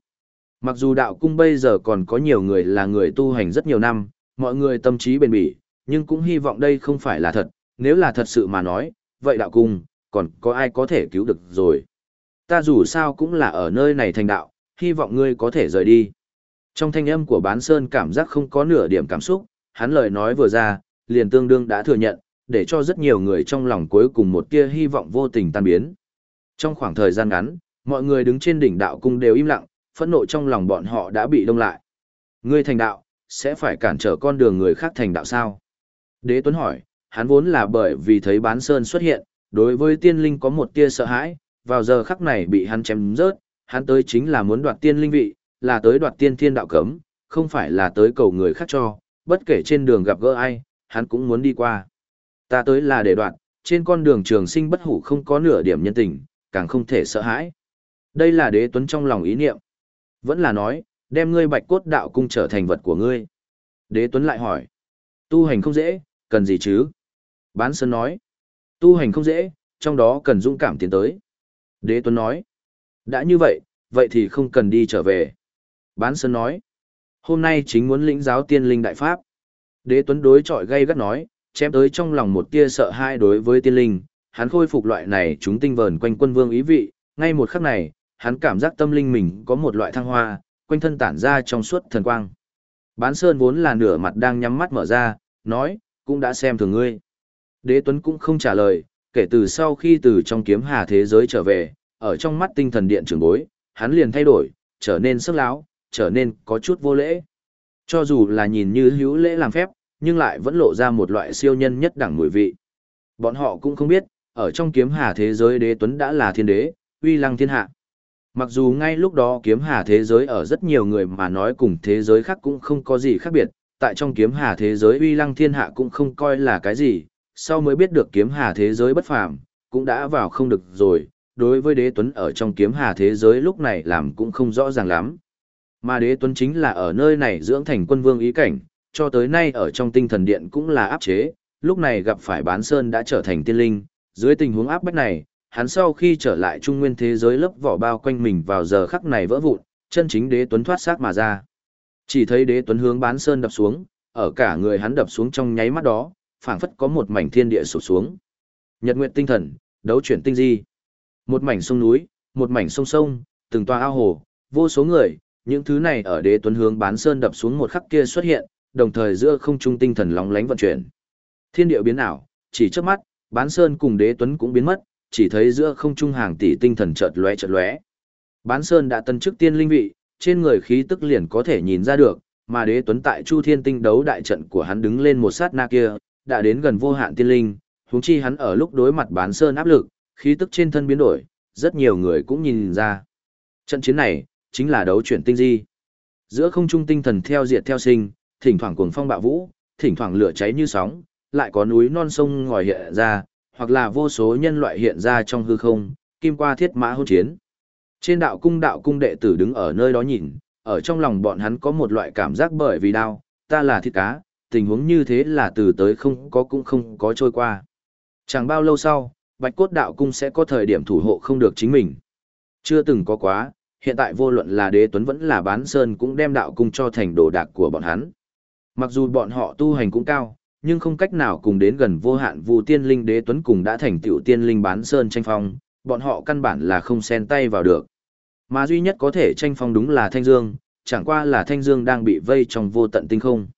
Mặc dù đạo cung bây giờ còn có nhiều người là người tu hành rất nhiều năm, mọi người tâm trí bền bỉ, nhưng cũng hy vọng đây không phải là thật, nếu là thật sự mà nói, vậy đạo cung, còn có ai có thể cứu được rồi. ta dù sao cũng là ở nơi này thành đạo, hy vọng ngươi có thể rời đi. Trong thanh âm của bán sơn cảm giác không có nửa điểm cảm xúc, hắn lời nói vừa ra, liền tương đương đã thừa nhận, để cho rất nhiều người trong lòng cuối cùng một tia hy vọng vô tình tan biến. Trong khoảng thời gian ngắn, mọi người đứng trên đỉnh đạo cung đều im lặng, phẫn nộ trong lòng bọn họ đã bị đông lại. Ngươi thành đạo, sẽ phải cản trở con đường người khác thành đạo sao? Đế Tuấn hỏi, hắn vốn là bởi vì thấy bán sơn xuất hiện, đối với tiên linh có một tia sợ hãi, vào giờ khắc này bị hắn chém rớt, hắn tới chính là muốn đoạt tiên linh vị, là tới đoạt tiên thiên đạo cấm, không phải là tới cầu người khác cho, bất kể trên đường gặp gỡ ai, hắn cũng muốn đi qua. Ta tới là để đoạt, trên con đường trường sinh bất hủ không có nửa điểm nhân tình, càng không thể sợ hãi. Đây là đế tuấn trong lòng ý niệm. Vẫn là nói, đem ngươi bạch cốt đạo cung trở thành vật của ngươi. Đế tuấn lại hỏi, tu hành không dễ, cần gì chứ? Bán Sơn nói, tu hành không dễ, trong đó cần dũng cảm tiến tới. Đế Tuấn nói, đã như vậy, vậy thì không cần đi trở về. Bán Sơn nói, hôm nay chính muốn lĩnh giáo tiên linh đại pháp. Đế Tuấn đối chọi gây gắt nói, chém tới trong lòng một tia sợ hãi đối với tiên linh, hắn khôi phục loại này chúng tinh vờn quanh quân vương ý vị, ngay một khắc này, hắn cảm giác tâm linh mình có một loại thăng hoa, quanh thân tản ra trong suốt thần quang. Bán Sơn vốn là nửa mặt đang nhắm mắt mở ra, nói, cũng đã xem thường ngươi. Đế Tuấn cũng không trả lời, kể từ sau khi từ trong kiếm hà thế giới trở về, ở trong mắt tinh thần điện trưởng bối, hắn liền thay đổi, trở nên sức láo, trở nên có chút vô lễ. Cho dù là nhìn như hữu lễ làm phép, nhưng lại vẫn lộ ra một loại siêu nhân nhất đẳng mùi vị. Bọn họ cũng không biết, ở trong kiếm hà thế giới đế tuấn đã là thiên đế, uy lăng thiên hạ. Mặc dù ngay lúc đó kiếm hà thế giới ở rất nhiều người mà nói cùng thế giới khác cũng không có gì khác biệt, tại trong kiếm hà thế giới uy lăng thiên hạ cũng không coi là cái gì, sau mới biết được kiếm hà thế giới bất phàm, cũng đã vào không được rồi, đối với đế tuấn ở trong kiếm hà thế giới lúc này làm cũng không rõ ràng lắm. Mà đế tuấn chính là ở nơi này dưỡng thành quân vương ý cảnh, cho tới nay ở trong tinh thần điện cũng là áp chế, lúc này gặp phải bán sơn đã trở thành tiên linh, dưới tình huống áp bách này, hắn sau khi trở lại trung nguyên thế giới lớp vỏ bao quanh mình vào giờ khắc này vỡ vụn, chân chính đế tuấn thoát xác mà ra. Chỉ thấy đế tuấn hướng bán sơn đập xuống, ở cả người hắn đập xuống trong nháy mắt đó, phảng phất có một mảnh thiên địa sụp xuống. Nhật nguyện tinh thần, đấu chuyển tinh di. Một mảnh sông núi, một mảnh sông sông, từng tòa ao hồ, vô số người, những thứ này ở đế tuấn hướng bán sơn đập xuống một khắc kia xuất hiện, đồng thời giữa không trung tinh thần lóng lánh vận chuyển. Thiên địa biến ảo, chỉ trước mắt, bán sơn cùng đế tuấn cũng biến mất, chỉ thấy giữa không trung hàng tỷ tinh thần chợt lóe chợt lóe. Bán sơn đã tân chức tiên linh vị, trên người khí tức liền có thể nhìn ra được, mà đế tuấn tại Chu Thiên Tinh đấu đại trận của hắn đứng lên một sát na kia, đã đến gần vô hạn tiên linh, huống chi hắn ở lúc đối mặt bán sơn áp lực, khí tức trên thân biến đổi, rất nhiều người cũng nhìn ra. Trận chiến này, chính là đấu chuyển tinh di. Giữa không trung tinh thần theo diệt theo sinh, thỉnh thoảng cuồng phong bạo vũ, thỉnh thoảng lửa cháy như sóng, lại có núi non sông ngòi hiện ra, hoặc là vô số nhân loại hiện ra trong hư không, kim qua thiết mã hôn chiến. Trên đạo cung đạo cung đệ tử đứng ở nơi đó nhìn, ở trong lòng bọn hắn có một loại cảm giác bởi vì đau, ta là thịt cá, tình huống như thế là từ tới không có cũng không có trôi qua. Chẳng bao lâu sau, Bạch Cốt Đạo Cung sẽ có thời điểm thủ hộ không được chính mình. Chưa từng có quá, hiện tại vô luận là đế tuấn vẫn là bán sơn cũng đem đạo cung cho thành đồ đạc của bọn hắn. Mặc dù bọn họ tu hành cũng cao, nhưng không cách nào cùng đến gần vô hạn vu tiên linh đế tuấn cùng đã thành tiểu tiên linh bán sơn tranh phong, bọn họ căn bản là không xen tay vào được. Mà duy nhất có thể tranh phong đúng là Thanh Dương, chẳng qua là Thanh Dương đang bị vây trong vô tận tinh không.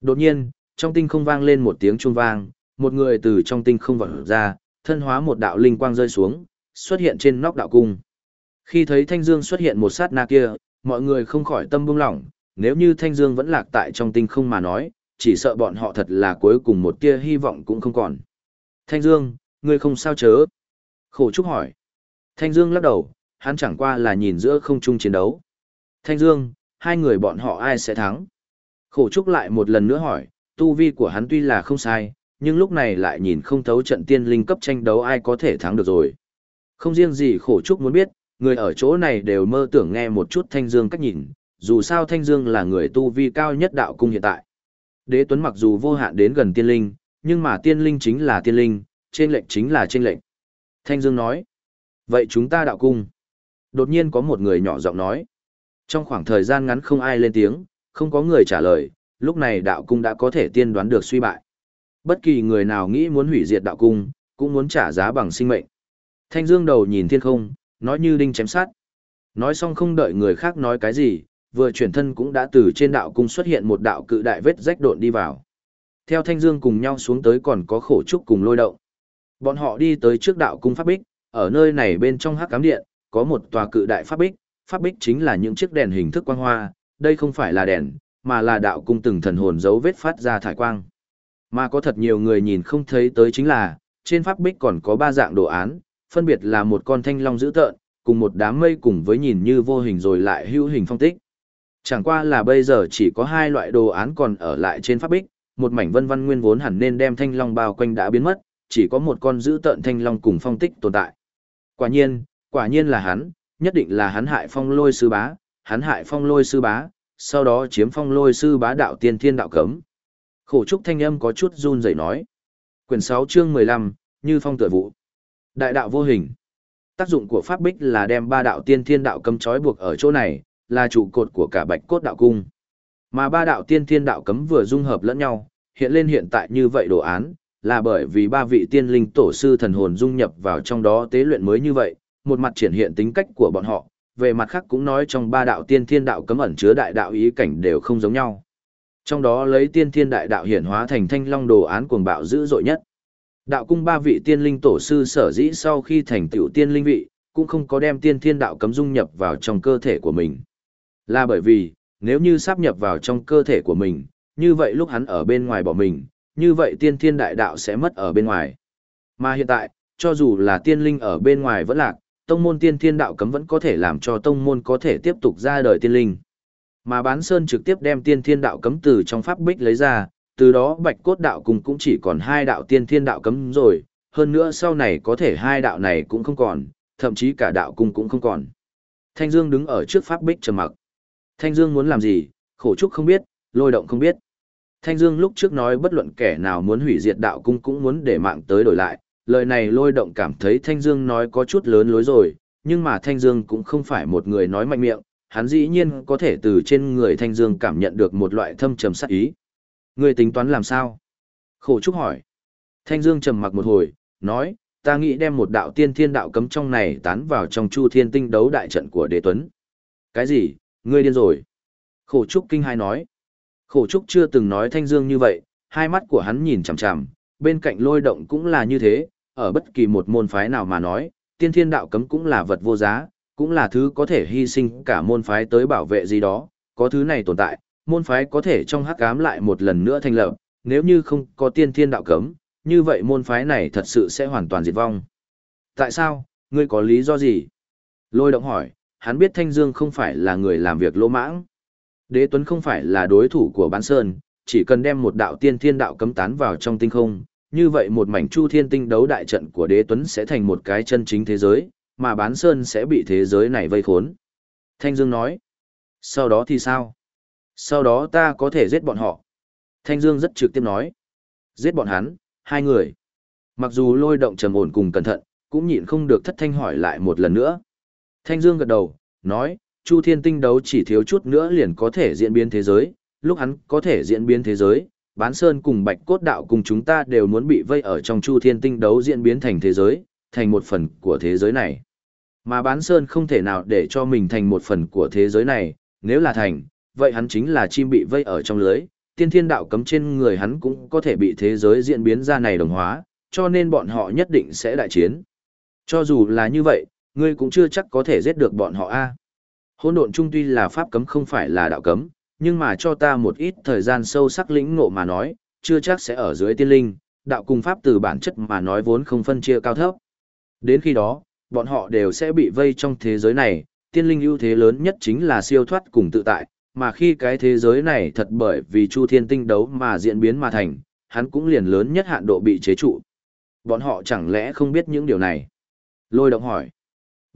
Đột nhiên, trong tinh không vang lên một tiếng chuông vang, một người từ trong tinh không vọt ra, thân hóa một đạo linh quang rơi xuống, xuất hiện trên nóc đạo cung. Khi thấy Thanh Dương xuất hiện một sát na kia, mọi người không khỏi tâm bùng lỏng, nếu như Thanh Dương vẫn lạc tại trong tinh không mà nói, chỉ sợ bọn họ thật là cuối cùng một tia hy vọng cũng không còn. Thanh Dương, ngươi không sao chớ? Khổ Trúc hỏi. Thanh Dương lắc đầu, hắn chẳng qua là nhìn giữa không trung chiến đấu. Thanh Dương, hai người bọn họ ai sẽ thắng? Khổ Trúc lại một lần nữa hỏi, tu vi của hắn tuy là không sai, nhưng lúc này lại nhìn không thấu trận tiên linh cấp tranh đấu ai có thể thắng được rồi. Không riêng gì Khổ Trúc muốn biết, người ở chỗ này đều mơ tưởng nghe một chút Thanh Dương cách nhìn, dù sao Thanh Dương là người tu vi cao nhất đạo cung hiện tại. Đế Tuấn mặc dù vô hạn đến gần tiên linh, nhưng mà tiên linh chính là tiên linh, trên lệnh chính là trên lệnh. Thanh Dương nói, vậy chúng ta đạo cung. Đột nhiên có một người nhỏ giọng nói. Trong khoảng thời gian ngắn không ai lên tiếng, không có người trả lời, lúc này đạo cung đã có thể tiên đoán được suy bại. Bất kỳ người nào nghĩ muốn hủy diệt đạo cung, cũng muốn trả giá bằng sinh mệnh. Thanh Dương đầu nhìn thiên không, nói như đinh chém sát. Nói xong không đợi người khác nói cái gì, vừa chuyển thân cũng đã từ trên đạo cung xuất hiện một đạo cự đại vết rách độn đi vào. Theo Thanh Dương cùng nhau xuống tới còn có khổ trúc cùng lôi động. Bọn họ đi tới trước đạo cung pháp bích, ở nơi này bên trong hắc cám điện, có một tòa cự đại pháp bích, pháp bích chính là những chiếc đèn hình thức quang hoa, đây không phải là đèn, mà là đạo cung từng thần hồn dấu vết phát ra thải quang. Mà có thật nhiều người nhìn không thấy tới chính là, trên pháp bích còn có ba dạng đồ án, phân biệt là một con thanh long dữ tợn, cùng một đám mây cùng với nhìn như vô hình rồi lại hữu hình phong tích. Chẳng qua là bây giờ chỉ có hai loại đồ án còn ở lại trên pháp bích, một mảnh vân văn nguyên vốn hẳn nên đem thanh long bao quanh đã biến mất, chỉ có một con dữ tợn thanh long cùng phong tích tồn tại. Quả nhiên, quả nhiên là hắn, nhất định là hắn hại phong lôi sư bá, hắn hại phong lôi sư bá, sau đó chiếm phong lôi sư bá đạo tiên thiên đạo cấm. Khổ trúc thanh âm có chút run rẩy nói. Quyển 6 chương 15, như phong tựa vụ. Đại đạo vô hình. Tác dụng của pháp bích là đem ba đạo tiên thiên đạo cấm trói buộc ở chỗ này, là trụ cột của cả bạch cốt đạo cung. Mà ba đạo tiên thiên đạo cấm vừa dung hợp lẫn nhau, hiện lên hiện tại như vậy đồ án, là bởi vì ba vị tiên linh tổ sư thần hồn dung nhập vào trong đó tế luyện mới như vậy, một mặt triển hiện tính cách của bọn họ, về mặt khác cũng nói trong ba đạo tiên thiên đạo cấm ẩn chứa đại đạo ý cảnh đều không giống nhau. Trong đó lấy tiên thiên đại đạo hiển hóa thành thanh long đồ án cuồng bạo dữ dội nhất. Đạo cung ba vị tiên linh tổ sư sở dĩ sau khi thành tựu tiên linh vị, cũng không có đem tiên thiên đạo cấm dung nhập vào trong cơ thể của mình. Là bởi vì, nếu như sáp nhập vào trong cơ thể của mình, như vậy lúc hắn ở bên ngoài bỏ mình, như vậy tiên thiên đại đạo sẽ mất ở bên ngoài. Mà hiện tại, cho dù là tiên linh ở bên ngoài vẫn lạc, tông môn tiên thiên đạo cấm vẫn có thể làm cho tông môn có thể tiếp tục ra đời tiên linh. Mà bán sơn trực tiếp đem tiên thiên đạo cấm từ trong pháp bích lấy ra, từ đó bạch cốt đạo cùng cũng chỉ còn hai đạo tiên thiên đạo cấm rồi, hơn nữa sau này có thể hai đạo này cũng không còn, thậm chí cả đạo cung cũng không còn. Thanh Dương đứng ở trước pháp bích trầm mặc. Thanh Dương muốn làm gì, khổ trúc không biết, lôi động không biết. Thanh Dương lúc trước nói bất luận kẻ nào muốn hủy diệt đạo cung cũng muốn để mạng tới đổi lại, lời này lôi động cảm thấy Thanh Dương nói có chút lớn lối rồi, nhưng mà Thanh Dương cũng không phải một người nói mạnh miệng, hắn dĩ nhiên có thể từ trên người Thanh Dương cảm nhận được một loại thâm trầm sát ý. Người tính toán làm sao? Khổ Trúc hỏi. Thanh Dương trầm mặc một hồi, nói, ta nghĩ đem một đạo tiên thiên đạo cấm trong này tán vào trong chu thiên tinh đấu đại trận của đế tuấn. Cái gì, ngươi điên rồi? Khổ Trúc kinh hai nói. Khổ Trúc chưa từng nói Thanh Dương như vậy, hai mắt của hắn nhìn chằm chằm, bên cạnh lôi động cũng là như thế, ở bất kỳ một môn phái nào mà nói, tiên thiên đạo cấm cũng là vật vô giá, cũng là thứ có thể hy sinh cả môn phái tới bảo vệ gì đó, có thứ này tồn tại, môn phái có thể trong hắc ám lại một lần nữa thành lập, nếu như không có tiên thiên đạo cấm, như vậy môn phái này thật sự sẽ hoàn toàn diệt vong. Tại sao, ngươi có lý do gì? Lôi động hỏi, hắn biết Thanh Dương không phải là người làm việc lỗ mãng. Đế Tuấn không phải là đối thủ của Bán Sơn, chỉ cần đem một đạo tiên thiên đạo cấm tán vào trong tinh không, như vậy một mảnh chu thiên tinh đấu đại trận của Đế Tuấn sẽ thành một cái chân chính thế giới, mà Bán Sơn sẽ bị thế giới này vây khốn. Thanh Dương nói, sau đó thì sao? Sau đó ta có thể giết bọn họ. Thanh Dương rất trực tiếp nói, giết bọn hắn, hai người. Mặc dù lôi động trầm ổn cùng cẩn thận, cũng nhịn không được thất thanh hỏi lại một lần nữa. Thanh Dương gật đầu, nói, Chu Thiên Tinh đấu chỉ thiếu chút nữa liền có thể diễn biến thế giới, lúc hắn có thể diễn biến thế giới, Bán Sơn cùng Bạch Cốt Đạo cùng chúng ta đều muốn bị vây ở trong Chu Thiên Tinh đấu diễn biến thành thế giới, thành một phần của thế giới này. Mà Bán Sơn không thể nào để cho mình thành một phần của thế giới này, nếu là thành, vậy hắn chính là chim bị vây ở trong lưới, tiên thiên đạo cấm trên người hắn cũng có thể bị thế giới diễn biến ra này đồng hóa, cho nên bọn họ nhất định sẽ đại chiến. Cho dù là như vậy, ngươi cũng chưa chắc có thể giết được bọn họ a. Hỗn độn trung tuy là pháp cấm không phải là đạo cấm, nhưng mà cho ta một ít thời gian sâu sắc lĩnh ngộ mà nói, chưa chắc sẽ ở dưới tiên linh, đạo cùng pháp từ bản chất mà nói vốn không phân chia cao thấp. Đến khi đó, bọn họ đều sẽ bị vây trong thế giới này, tiên linh ưu thế lớn nhất chính là siêu thoát cùng tự tại, mà khi cái thế giới này thật bởi vì Chu Thiên Tinh đấu mà diễn biến mà thành, hắn cũng liền lớn nhất hạn độ bị chế trụ. Bọn họ chẳng lẽ không biết những điều này? Lôi động hỏi.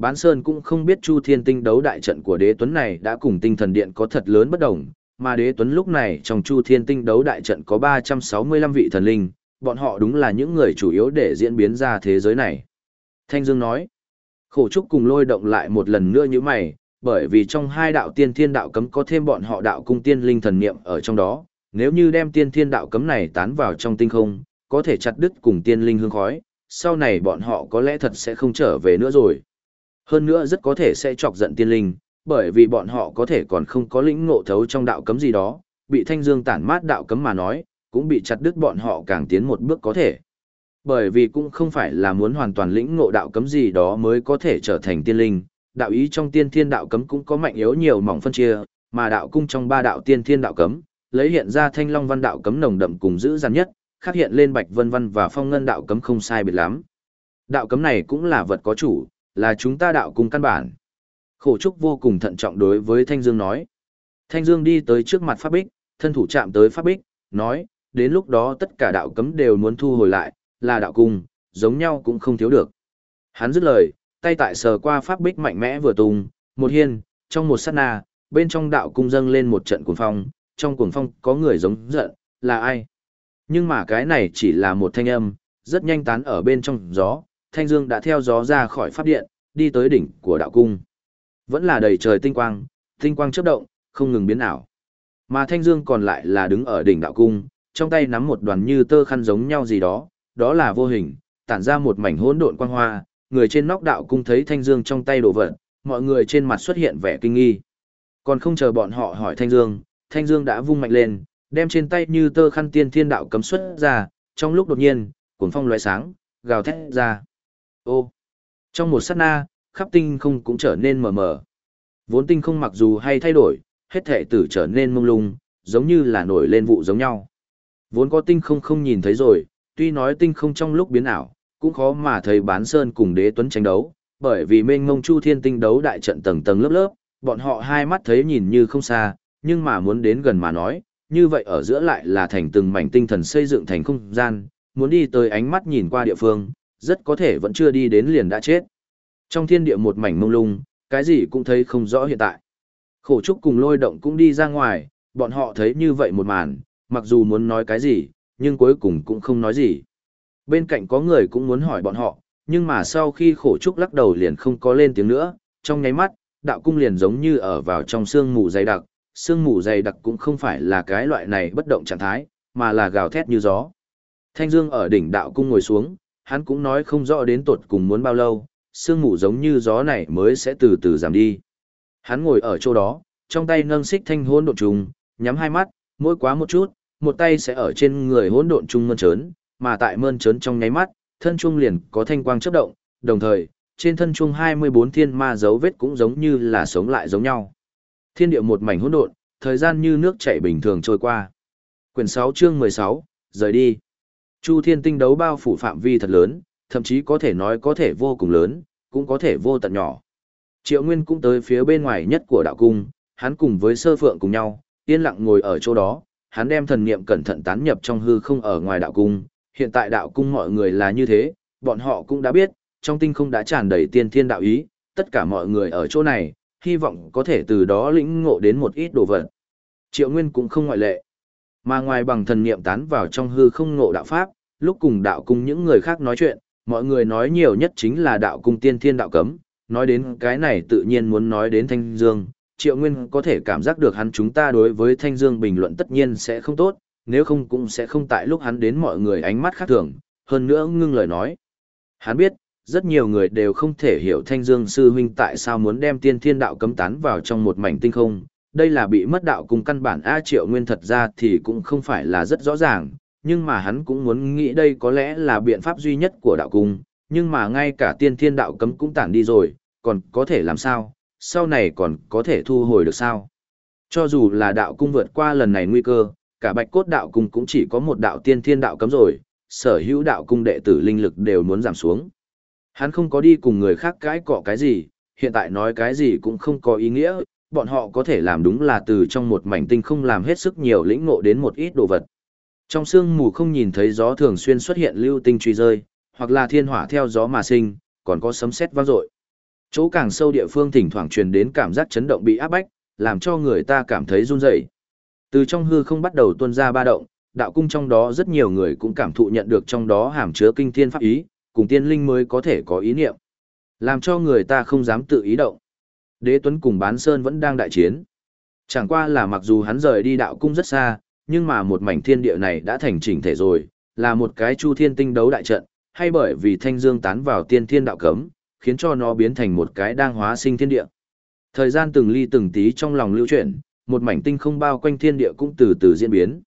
Bán Sơn cũng không biết Chu Thiên Tinh đấu đại trận của đế tuấn này đã cùng tinh thần điện có thật lớn bất đồng, mà đế tuấn lúc này trong Chu Thiên Tinh đấu đại trận có 365 vị thần linh, bọn họ đúng là những người chủ yếu để diễn biến ra thế giới này. Thanh Dương nói, khổ trúc cùng lôi động lại một lần nữa như mày, bởi vì trong hai đạo tiên thiên đạo cấm có thêm bọn họ đạo cung tiên linh thần niệm ở trong đó, nếu như đem tiên thiên đạo cấm này tán vào trong tinh không, có thể chặt đứt cùng tiên linh hương khói, sau này bọn họ có lẽ thật sẽ không trở về nữa rồi. Hơn nữa rất có thể sẽ chọc giận tiên linh, bởi vì bọn họ có thể còn không có lĩnh ngộ thấu trong đạo cấm gì đó, bị thanh dương tản mát đạo cấm mà nói, cũng bị chặt đứt bọn họ càng tiến một bước có thể. Bởi vì cũng không phải là muốn hoàn toàn lĩnh ngộ đạo cấm gì đó mới có thể trở thành tiên linh, đạo ý trong tiên thiên đạo cấm cũng có mạnh yếu nhiều mỏng phân chia, mà đạo cung trong ba đạo tiên thiên đạo cấm, lấy hiện ra thanh long văn đạo cấm nồng đậm cùng giữ dằn nhất, khác hiện lên bạch vân văn và phong ngân đạo cấm không sai biệt lắm. Đạo cấm này cũng là vật có chủ, là chúng ta đạo cung căn bản. Khổ trúc vô cùng thận trọng đối với Thanh Dương nói. Thanh Dương đi tới trước mặt Pháp Bích, thân thủ chạm tới Pháp Bích, nói, đến lúc đó tất cả đạo cấm đều muốn thu hồi lại, là đạo cung, giống nhau cũng không thiếu được. Hắn dứt lời, tay tại sờ qua Pháp Bích mạnh mẽ vừa tung, một hiên, trong một sát na, bên trong đạo cung dâng lên một trận cuồng phong, trong cuồng phong có người giống giận, là ai? Nhưng mà cái này chỉ là một thanh âm, rất nhanh tán ở bên trong gió, Thanh Dương đã theo gió ra khỏi pháp điện, đi tới đỉnh của đạo cung. Vẫn là đầy trời tinh quang, tinh quang chớp động, không ngừng biến ảo. Mà Thanh Dương còn lại là đứng ở đỉnh đạo cung, trong tay nắm một đoàn như tơ khăn giống nhau gì đó, đó là vô hình, tản ra một mảnh hỗn độn quang hoa, người trên nóc đạo cung thấy Thanh Dương trong tay đồ vật, mọi người trên mặt xuất hiện vẻ kinh nghi. Còn không chờ bọn họ hỏi Thanh Dương, Thanh Dương đã vung mạnh lên, đem trên tay như tơ khăn tiên thiên đạo cấm xuất ra, trong lúc đột nhiên, cuồng phong lóe sáng, gào thét ra. Ô! Trong một sát na, khắp tinh không cũng trở nên mờ mờ. Vốn tinh không mặc dù hay thay đổi, hết thể tử trở nên mông lung, giống như là nổi lên vụ giống nhau. Vốn có tinh không không nhìn thấy rồi, tuy nói tinh không trong lúc biến ảo, cũng khó mà thấy bán sơn cùng đế tuấn tranh đấu, bởi vì mênh mông chu thiên tinh đấu đại trận tầng tầng lớp lớp, bọn họ hai mắt thấy nhìn như không xa, nhưng mà muốn đến gần mà nói, như vậy ở giữa lại là thành từng mảnh tinh thần xây dựng thành không gian, muốn đi tới ánh mắt nhìn qua địa phương, rất có thể vẫn chưa đi đến liền đã chết. Trong thiên địa một mảnh mông lung, cái gì cũng thấy không rõ hiện tại. Khổ trúc cùng lôi động cũng đi ra ngoài, bọn họ thấy như vậy một màn, mặc dù muốn nói cái gì, nhưng cuối cùng cũng không nói gì. Bên cạnh có người cũng muốn hỏi bọn họ, nhưng mà sau khi khổ trúc lắc đầu liền không có lên tiếng nữa, trong nháy mắt, đạo cung liền giống như ở vào trong sương mù dày đặc, sương mù dày đặc cũng không phải là cái loại này bất động trạng thái, mà là gào thét như gió. Thanh Dương ở đỉnh đạo cung ngồi xuống, hắn cũng nói không rõ đến tột cùng muốn bao lâu, sương mù giống như gió này mới sẽ từ từ giảm đi. Hắn ngồi ở chỗ đó, trong tay nâng xích thanh hỗn độn trùng, nhắm hai mắt, mỗi quá một chút, một tay sẽ ở trên người hỗn độn trùng mơn trớn, mà tại mơn trớn trong nháy mắt, thân trung liền có thanh quang chớp động, đồng thời, trên thân trung 24 thiên ma dấu vết cũng giống như là sống lại giống nhau. Thiên địa một mảnh hỗn độn, thời gian như nước chảy bình thường trôi qua. Quyển 6 chương 16, rời đi. Chu thiên tinh đấu bao phủ phạm vi thật lớn, thậm chí có thể nói có thể vô cùng lớn, cũng có thể vô tận nhỏ. Triệu Nguyên cũng tới phía bên ngoài nhất của đạo cung, hắn cùng với sơ phượng cùng nhau, yên lặng ngồi ở chỗ đó, hắn đem thần niệm cẩn thận tán nhập trong hư không ở ngoài đạo cung. Hiện tại đạo cung mọi người là như thế, bọn họ cũng đã biết, trong tinh không đã tràn đầy tiên thiên đạo ý, tất cả mọi người ở chỗ này, hy vọng có thể từ đó lĩnh ngộ đến một ít đồ vật. Triệu Nguyên cũng không ngoại lệ. Mà ngoài bằng thần niệm tán vào trong hư không ngộ đạo pháp, lúc cùng đạo cung những người khác nói chuyện, mọi người nói nhiều nhất chính là đạo cung tiên thiên đạo cấm, nói đến cái này tự nhiên muốn nói đến Thanh Dương, Triệu Nguyên có thể cảm giác được hắn chúng ta đối với Thanh Dương bình luận tất nhiên sẽ không tốt, nếu không cũng sẽ không tại lúc hắn đến mọi người ánh mắt khác thường, hơn nữa ngưng lời nói. Hắn biết, rất nhiều người đều không thể hiểu Thanh Dương sư huynh tại sao muốn đem tiên thiên đạo cấm tán vào trong một mảnh tinh không, đây là bị mất đạo cùng căn bản A Triệu Nguyên thật ra thì cũng không phải là rất rõ ràng, nhưng mà hắn cũng muốn nghĩ đây có lẽ là biện pháp duy nhất của đạo cung, nhưng mà ngay cả tiên thiên đạo cấm cũng tản đi rồi, còn có thể làm sao, sau này còn có thể thu hồi được sao. Cho dù là đạo cung vượt qua lần này nguy cơ, cả bạch cốt đạo cung cũng chỉ có một đạo tiên thiên đạo cấm rồi, sở hữu đạo cung đệ tử linh lực đều muốn giảm xuống. Hắn không có đi cùng người khác cãi cọ cái gì, hiện tại nói cái gì cũng không có ý nghĩa, bọn họ có thể làm đúng là từ trong một mảnh tinh không làm hết sức nhiều lĩnh ngộ đến một ít đồ vật. Trong sương mù không nhìn thấy gió thường xuyên xuất hiện lưu tinh truy rơi, hoặc là thiên hỏa theo gió mà sinh, còn có sấm sét vang dội. Chỗ càng sâu địa phương thỉnh thoảng truyền đến cảm giác chấn động bị áp bách, làm cho người ta cảm thấy run rẩy. Từ trong hư không bắt đầu tuôn ra ba động, đạo cung trong đó rất nhiều người cũng cảm thụ nhận được trong đó hàm chứa kinh thiên pháp ý, cùng tiên linh mới có thể có ý niệm. Làm cho người ta không dám tự ý động. Đế Tuấn cùng Bán Sơn vẫn đang đại chiến. Chẳng qua là mặc dù hắn rời đi đạo cung rất xa, nhưng mà một mảnh thiên địa này đã thành chỉnh thể rồi, là một cái chu thiên tinh đấu đại trận, hay bởi vì thanh dương tán vào tiên thiên đạo cấm, khiến cho nó biến thành một cái đang hóa sinh thiên địa. Thời gian từng ly từng tí trong lòng lưu chuyển, một mảnh tinh không bao quanh thiên địa cũng từ từ diễn biến.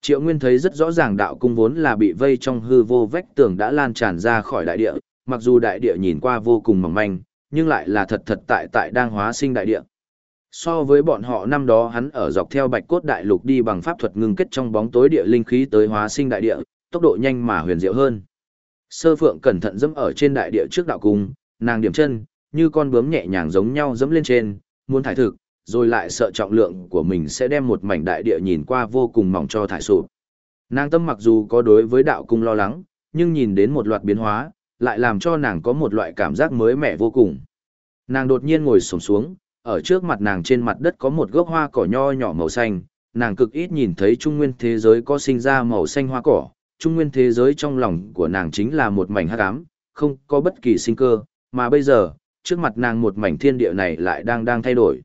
Triệu Nguyên thấy rất rõ ràng đạo cung vốn là bị vây trong hư vô vách tường đã lan tràn ra khỏi đại địa, mặc dù đại địa nhìn qua vô cùng mỏng manh, nhưng lại là thật thật tại tại đang hóa sinh đại địa. So với bọn họ năm đó hắn ở dọc theo bạch cốt đại lục đi bằng pháp thuật ngưng kết trong bóng tối địa linh khí tới hóa sinh đại địa, tốc độ nhanh mà huyền diệu hơn. Sơ Phượng cẩn thận dẫm ở trên đại địa trước đạo cung, nàng điểm chân, như con bướm nhẹ nhàng giống nhau dẫm lên trên, muốn thải thực, rồi lại sợ trọng lượng của mình sẽ đem một mảnh đại địa nhìn qua vô cùng mỏng cho thải sụp. Nàng tâm mặc dù có đối với đạo cung lo lắng, nhưng nhìn đến một loạt biến hóa, lại làm cho nàng có một loại cảm giác mới mẻ vô cùng. Nàng đột nhiên ngồi xổm xuống, ở trước mặt nàng trên mặt đất có một gốc hoa cỏ nho nhỏ màu xanh, nàng cực ít nhìn thấy trung nguyên thế giới có sinh ra màu xanh hoa cỏ, trung nguyên thế giới trong lòng của nàng chính là một mảnh hắc ám, không có bất kỳ sinh cơ, mà bây giờ, trước mặt nàng một mảnh thiên địa này lại đang đang thay đổi.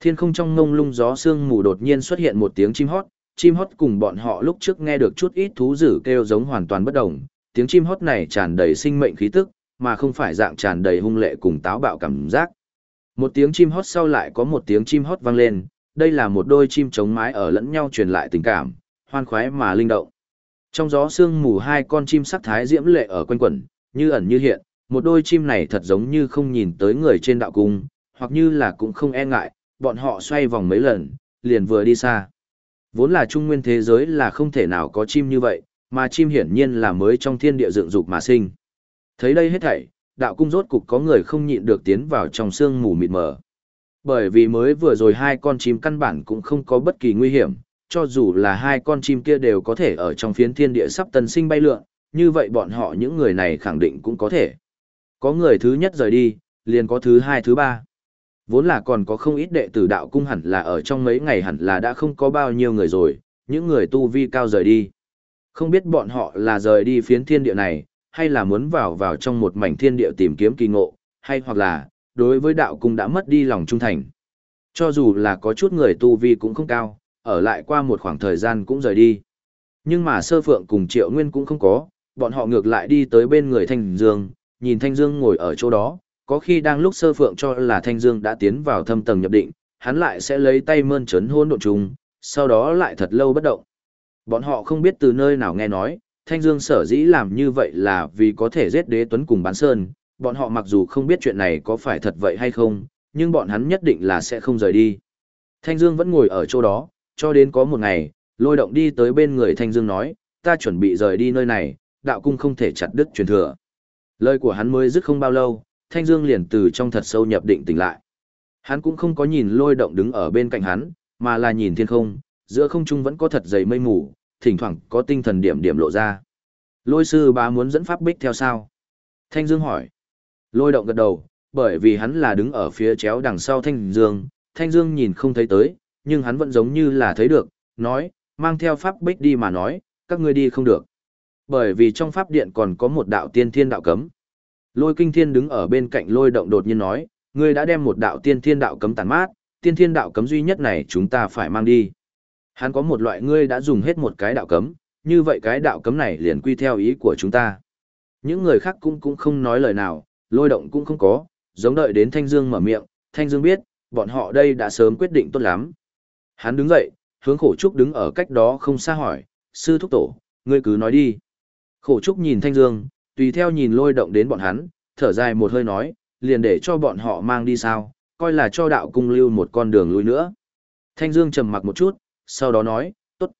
Thiên không trong ngông lung gió sương mù đột nhiên xuất hiện một tiếng chim hót, chim hót cùng bọn họ lúc trước nghe được chút ít thú dữ kêu giống hoàn toàn bất đồng, tiếng chim hót này tràn đầy sinh mệnh khí tức, mà không phải dạng tràn đầy hung lệ cùng táo bạo cảm giác. Một tiếng chim hót sau lại có một tiếng chim hót vang lên, đây là một đôi chim chống mái ở lẫn nhau truyền lại tình cảm, hoan khoái mà linh động. Trong gió sương mù hai con chim sắc thái diễm lệ ở quanh quẩn, như ẩn như hiện, một đôi chim này thật giống như không nhìn tới người trên đạo cung, hoặc như là cũng không e ngại, bọn họ xoay vòng mấy lần, liền vừa đi xa. Vốn là trung nguyên thế giới là không thể nào có chim như vậy, mà chim hiển nhiên là mới trong thiên địa dựng dục mà sinh. Thấy đây hết thảy, đạo cung rốt cục có người không nhịn được tiến vào trong sương mù mịt mờ. Bởi vì mới vừa rồi hai con chim căn bản cũng không có bất kỳ nguy hiểm, cho dù là hai con chim kia đều có thể ở trong phiến thiên địa sắp tân sinh bay lượn, như vậy bọn họ những người này khẳng định cũng có thể. Có người thứ nhất rời đi, liền có thứ hai thứ ba. Vốn là còn có không ít đệ tử đạo cung hẳn là ở trong mấy ngày hẳn là đã không có bao nhiêu người rồi, những người tu vi cao rời đi. Không biết bọn họ là rời đi phiến thiên địa này, hay là muốn vào vào trong một mảnh thiên địa tìm kiếm kỳ ngộ, hay hoặc là, đối với đạo cung đã mất đi lòng trung thành. Cho dù là có chút người tu vi cũng không cao, ở lại qua một khoảng thời gian cũng rời đi. Nhưng mà sơ phượng cùng triệu nguyên cũng không có, bọn họ ngược lại đi tới bên người Thanh Dương, nhìn Thanh Dương ngồi ở chỗ đó, có khi đang lúc sơ phượng cho là Thanh Dương đã tiến vào thâm tầng nhập định, hắn lại sẽ lấy tay mơn trấn hôn độn trùng, sau đó lại thật lâu bất động. Bọn họ không biết từ nơi nào nghe nói, Thanh Dương sở dĩ làm như vậy là vì có thể giết đế tuấn cùng bán sơn, bọn họ mặc dù không biết chuyện này có phải thật vậy hay không, nhưng bọn hắn nhất định là sẽ không rời đi. Thanh Dương vẫn ngồi ở chỗ đó, cho đến có một ngày, lôi động đi tới bên người Thanh Dương nói, ta chuẩn bị rời đi nơi này, đạo cung không thể chặt đứt truyền thừa. Lời của hắn mới dứt không bao lâu, Thanh Dương liền từ trong thật sâu nhập định tỉnh lại. Hắn cũng không có nhìn lôi động đứng ở bên cạnh hắn, mà là nhìn thiên không, giữa không trung vẫn có thật dày mây mù, thỉnh thoảng có tinh thần điểm điểm lộ ra. Lôi sư bá muốn dẫn pháp bích theo sao? Thanh Dương hỏi. Lôi động gật đầu, bởi vì hắn là đứng ở phía chéo đằng sau Thanh Dương, Thanh Dương nhìn không thấy tới, nhưng hắn vẫn giống như là thấy được, nói, mang theo pháp bích đi mà nói, các ngươi đi không được. Bởi vì trong pháp điện còn có một đạo tiên thiên đạo cấm. Lôi kinh thiên đứng ở bên cạnh lôi động đột nhiên nói, ngươi đã đem một đạo tiên thiên đạo cấm tàn mát, tiên thiên đạo cấm duy nhất này chúng ta phải mang đi. Hắn có một loại ngươi đã dùng hết một cái đạo cấm, như vậy cái đạo cấm này liền quy theo ý của chúng ta. Những người khác cũng cũng không nói lời nào, lôi động cũng không có, giống đợi đến Thanh Dương mở miệng, Thanh Dương biết, bọn họ đây đã sớm quyết định tốt lắm. Hắn đứng dậy, hướng khổ trúc đứng ở cách đó không xa hỏi, sư thúc tổ, ngươi cứ nói đi. Khổ trúc nhìn Thanh Dương, tùy theo nhìn lôi động đến bọn hắn, thở dài một hơi nói, liền để cho bọn họ mang đi sao, coi là cho đạo cung lưu một con đường lui nữa. Thanh Dương trầm mặc một chút, sau đó nói, tốt.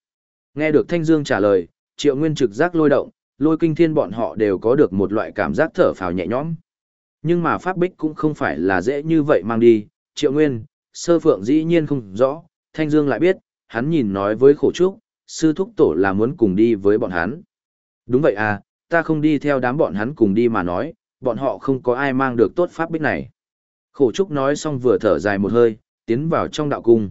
Nghe được Thanh Dương trả lời, triệu nguyên trực giác lôi động, lôi kinh thiên bọn họ đều có được một loại cảm giác thở phào nhẹ nhõm. Nhưng mà pháp bích cũng không phải là dễ như vậy mang đi, triệu nguyên, sơ phượng dĩ nhiên không rõ, Thanh Dương lại biết, hắn nhìn nói với khổ trúc, sư thúc tổ là muốn cùng đi với bọn hắn. Đúng vậy à, ta không đi theo đám bọn hắn cùng đi mà nói, bọn họ không có ai mang được tốt pháp bích này. Khổ trúc nói xong vừa thở dài một hơi, tiến vào trong đạo cung.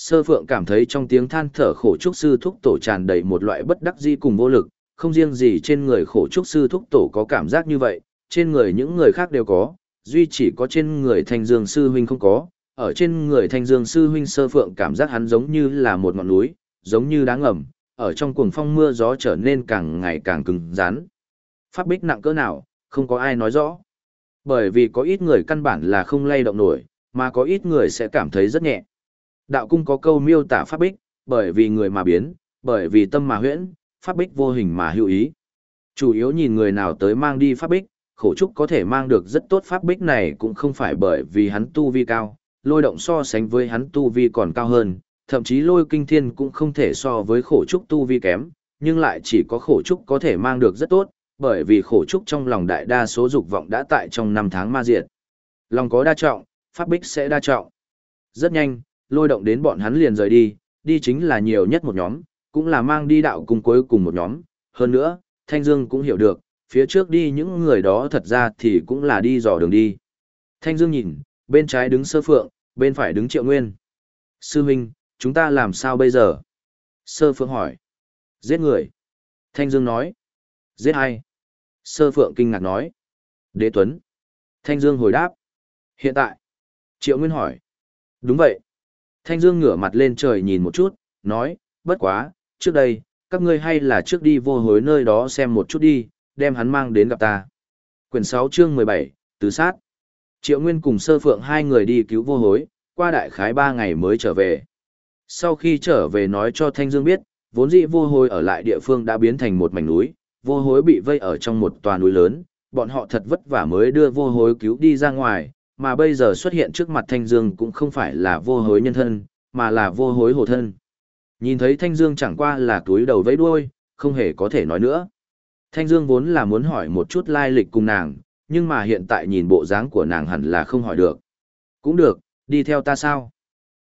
Sơ phượng cảm thấy trong tiếng than thở khổ trúc sư thúc tổ tràn đầy một loại bất đắc dĩ cùng vô lực, không riêng gì trên người khổ trúc sư thúc tổ có cảm giác như vậy, trên người những người khác đều có, duy chỉ có trên người thanh dương sư huynh không có, ở trên người thanh dương sư huynh sơ phượng cảm giác hắn giống như là một ngọn núi, giống như đá ngầm, ở trong cuồng phong mưa gió trở nên càng ngày càng cứng rắn. Pháp bích nặng cỡ nào, không có ai nói rõ. Bởi vì có ít người căn bản là không lay động nổi, mà có ít người sẽ cảm thấy rất nhẹ. Đạo cung có câu miêu tả pháp bích, bởi vì người mà biến, bởi vì tâm mà huyễn, pháp bích vô hình mà hữu ý. Chủ yếu nhìn người nào tới mang đi pháp bích, khổ trúc có thể mang được rất tốt pháp bích này cũng không phải bởi vì hắn tu vi cao, lôi động so sánh với hắn tu vi còn cao hơn, thậm chí lôi kinh thiên cũng không thể so với khổ trúc tu vi kém, nhưng lại chỉ có khổ trúc có thể mang được rất tốt, bởi vì khổ trúc trong lòng đại đa số dục vọng đã tại trong năm tháng ma diệt. Lòng có đa trọng, pháp bích sẽ đa trọng. Rất nhanh, lôi động đến bọn hắn liền rời đi, đi chính là nhiều nhất một nhóm, cũng là mang đi đạo cùng cuối cùng một nhóm. Hơn nữa, Thanh Dương cũng hiểu được, phía trước đi những người đó thật ra thì cũng là đi dò đường đi. Thanh Dương nhìn, bên trái đứng sơ phượng, bên phải đứng triệu nguyên. Sư huynh, chúng ta làm sao bây giờ? Sơ phượng hỏi. Giết người. Thanh Dương nói. Giết ai? Sơ phượng kinh ngạc nói. Đế Tuấn. Thanh Dương hồi đáp. Hiện tại. Triệu Nguyên hỏi. Đúng vậy. Thanh Dương ngửa mặt lên trời nhìn một chút, nói, bất quá, trước đây, các ngươi hay là trước đi vô hối nơi đó xem một chút đi, đem hắn mang đến gặp ta. Quyển 6 chương 17, Tứ sát. Triệu Nguyên cùng Sơ Phượng hai người đi cứu vô hối, qua đại khái 3 ngày mới trở về. Sau khi trở về nói cho Thanh Dương biết, vốn dĩ vô hối ở lại địa phương đã biến thành một mảnh núi, vô hối bị vây ở trong một tòa núi lớn, bọn họ thật vất vả mới đưa vô hối cứu đi ra ngoài, mà bây giờ xuất hiện trước mặt Thanh Dương cũng không phải là vô hối nhân thân, mà là vô hối hồ thân. Nhìn thấy Thanh Dương chẳng qua là túi đầu vẫy đuôi, không hề có thể nói nữa. Thanh Dương vốn là muốn hỏi một chút lai lịch cùng nàng, nhưng mà hiện tại nhìn bộ dáng của nàng hẳn là không hỏi được. Cũng được, đi theo ta sao?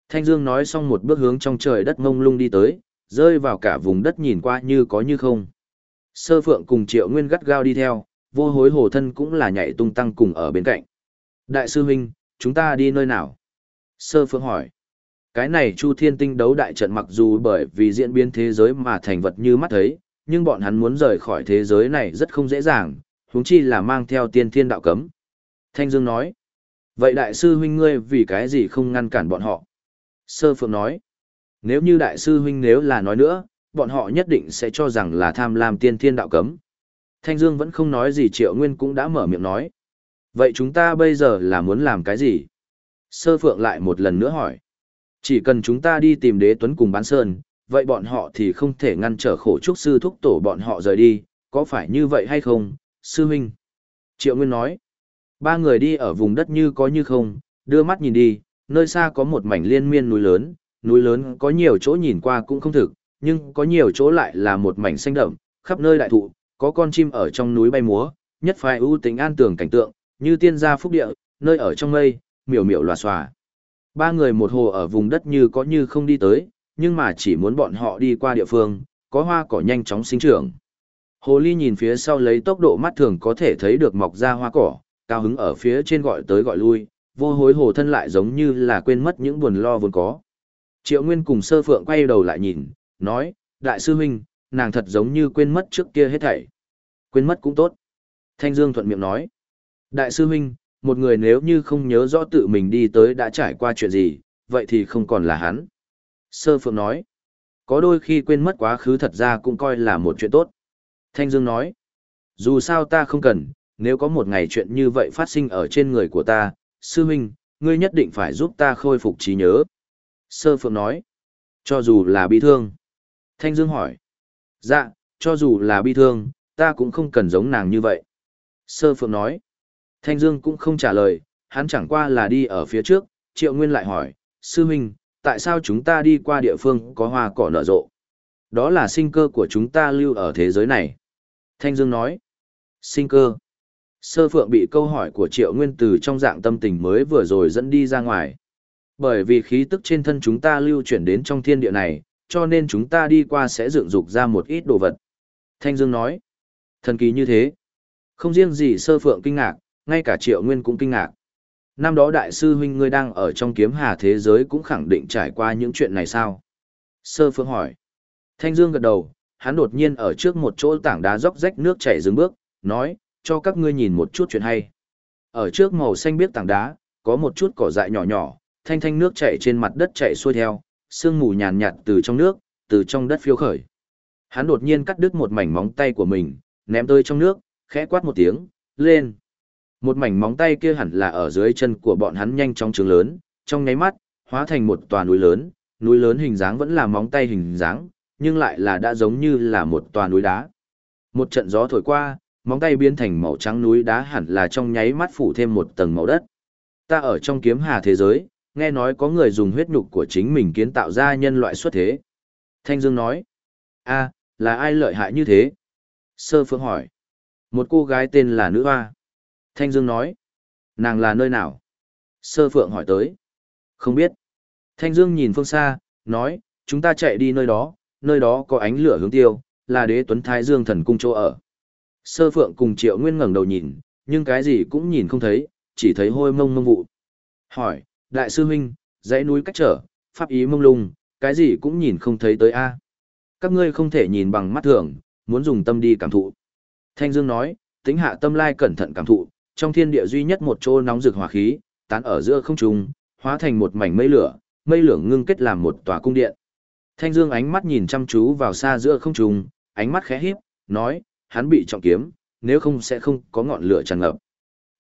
Thanh Dương nói xong một bước hướng trong trời đất ngông lung đi tới, rơi vào cả vùng đất nhìn qua như có như không. Sơ Phượng cùng Triệu Nguyên gắt gao đi theo, vô hối hồ thân cũng là nhảy tung tăng cùng ở bên cạnh. Đại sư huynh, chúng ta đi nơi nào? Sơ Phượng hỏi. Cái này Chu Thiên Tinh đấu đại trận mặc dù bởi vì diễn biến thế giới mà thành vật như mắt thấy, nhưng bọn hắn muốn rời khỏi thế giới này rất không dễ dàng, huống chi là mang theo tiên thiên đạo cấm. Thanh Dương nói. Vậy đại sư huynh ngươi vì cái gì không ngăn cản bọn họ? Sơ Phượng nói. Nếu như đại sư huynh nếu là nói nữa, bọn họ nhất định sẽ cho rằng là tham lam tiên thiên đạo cấm. Thanh Dương vẫn không nói gì Triệu Nguyên cũng đã mở miệng nói. Vậy chúng ta bây giờ là muốn làm cái gì? Sơ Phượng lại một lần nữa hỏi. Chỉ cần chúng ta đi tìm đế tuấn cùng bán sơn, vậy bọn họ thì không thể ngăn trở khổ trúc sư thúc tổ bọn họ rời đi, có phải như vậy hay không, sư huynh? Triệu Nguyên nói. Ba người đi ở vùng đất như có như không, đưa mắt nhìn đi, nơi xa có một mảnh liên miên núi lớn, núi lớn có nhiều chỗ nhìn qua cũng không thực, nhưng có nhiều chỗ lại là một mảnh xanh đậm, khắp nơi đại thụ, có con chim ở trong núi bay múa, nhất phái ưu tính an tường cảnh tượng, như tiên gia phúc địa, nơi ở trong mây, miểu miểu lòa xòa. Ba người một hồ ở vùng đất như có như không đi tới, nhưng mà chỉ muốn bọn họ đi qua địa phương, có hoa cỏ nhanh chóng sinh trưởng. Hồ ly nhìn phía sau lấy tốc độ mắt thường có thể thấy được mọc ra hoa cỏ, cao hứng ở phía trên gọi tới gọi lui, vô hối hồ thân lại giống như là quên mất những buồn lo vốn có. Triệu Nguyên cùng sơ phượng quay đầu lại nhìn, nói, đại sư huynh, nàng thật giống như quên mất trước kia hết thảy. Quên mất cũng tốt. Thanh Dương thuận miệng nói, đại sư huynh, một người nếu như không nhớ rõ tự mình đi tới đã trải qua chuyện gì, vậy thì không còn là hắn. Sơ Phượng nói, có đôi khi quên mất quá khứ thật ra cũng coi là một chuyện tốt. Thanh Dương nói, dù sao ta không cần, nếu có một ngày chuyện như vậy phát sinh ở trên người của ta, sư huynh, ngươi nhất định phải giúp ta khôi phục trí nhớ. Sơ Phượng nói, cho dù là bi thương. Thanh Dương hỏi, dạ, cho dù là bi thương, ta cũng không cần giống nàng như vậy. Sơ Phượng nói, Thanh Dương cũng không trả lời, hắn chẳng qua là đi ở phía trước, Triệu Nguyên lại hỏi, sư huynh, tại sao chúng ta đi qua địa phương có hoa cỏ nở rộ? Đó là sinh cơ của chúng ta lưu ở thế giới này. Thanh Dương nói, sinh cơ. Sơ Phượng bị câu hỏi của Triệu Nguyên từ trong dạng tâm tình mới vừa rồi dẫn đi ra ngoài. Bởi vì khí tức trên thân chúng ta lưu chuyển đến trong thiên địa này, cho nên chúng ta đi qua sẽ dựng dục ra một ít đồ vật. Thanh Dương nói, thần kỳ như thế. Không riêng gì Sơ Phượng kinh ngạc, ngay cả Triệu Nguyên cũng kinh ngạc. Năm đó đại sư huynh ngươi đang ở trong kiếm hà thế giới cũng khẳng định trải qua những chuyện này sao? Sơ Phương hỏi. Thanh Dương gật đầu, hắn đột nhiên ở trước một chỗ tảng đá róc rách nước chảy dừng bước, nói, cho các ngươi nhìn một chút chuyện hay. Ở trước màu xanh biếc tảng đá, có một chút cỏ dại nhỏ nhỏ, thanh thanh nước chảy trên mặt đất chảy xuôi theo, sương mù nhàn nhạt từ trong nước, từ trong đất phiêu khởi. Hắn đột nhiên cắt đứt một mảnh móng tay của mình, ném tới trong nước, khẽ quát một tiếng, lên. Một mảnh móng tay kia hẳn là ở dưới chân của bọn hắn nhanh chóng trường lớn, trong nháy mắt, hóa thành một tòa núi lớn, núi lớn hình dáng vẫn là móng tay hình dáng, nhưng lại là đã giống như là một tòa núi đá. Một trận gió thổi qua, móng tay biến thành màu trắng núi đá hẳn là trong nháy mắt phủ thêm một tầng màu đất. Ta ở trong kiếm hà thế giới, nghe nói có người dùng huyết nhục của chính mình kiến tạo ra nhân loại xuất thế. Thanh Dương nói, a, là ai lợi hại như thế? Sơ Phương hỏi, một cô gái tên là Nữ Hoa. Thanh Dương nói, nàng là nơi nào? Sơ Phượng hỏi tới, không biết. Thanh Dương nhìn phương xa, nói, chúng ta chạy đi nơi đó, nơi đó có ánh lửa hướng tiêu, là đế tuấn thái dương thần cung chỗ ở. Sơ Phượng cùng Triệu Nguyên ngẩng đầu nhìn, nhưng cái gì cũng nhìn không thấy, chỉ thấy hôi mông mông vụ. Hỏi, đại sư huynh, dãy núi cách trở, pháp ý mông lung, cái gì cũng nhìn không thấy tới a. Các ngươi không thể nhìn bằng mắt thường, muốn dùng tâm đi cảm thụ. Thanh Dương nói, tính hạ tâm lai cẩn thận cảm thụ, trong thiên địa duy nhất một chỗ nóng rực hỏa khí, tán ở giữa không trung, hóa thành một mảnh mây lửa, mây lửa ngưng kết làm một tòa cung điện. Thanh Dương ánh mắt nhìn chăm chú vào xa giữa không trung, ánh mắt khẽ híp, nói, hắn bị trọng kiếm, nếu không sẽ không có ngọn lửa tràn ngập.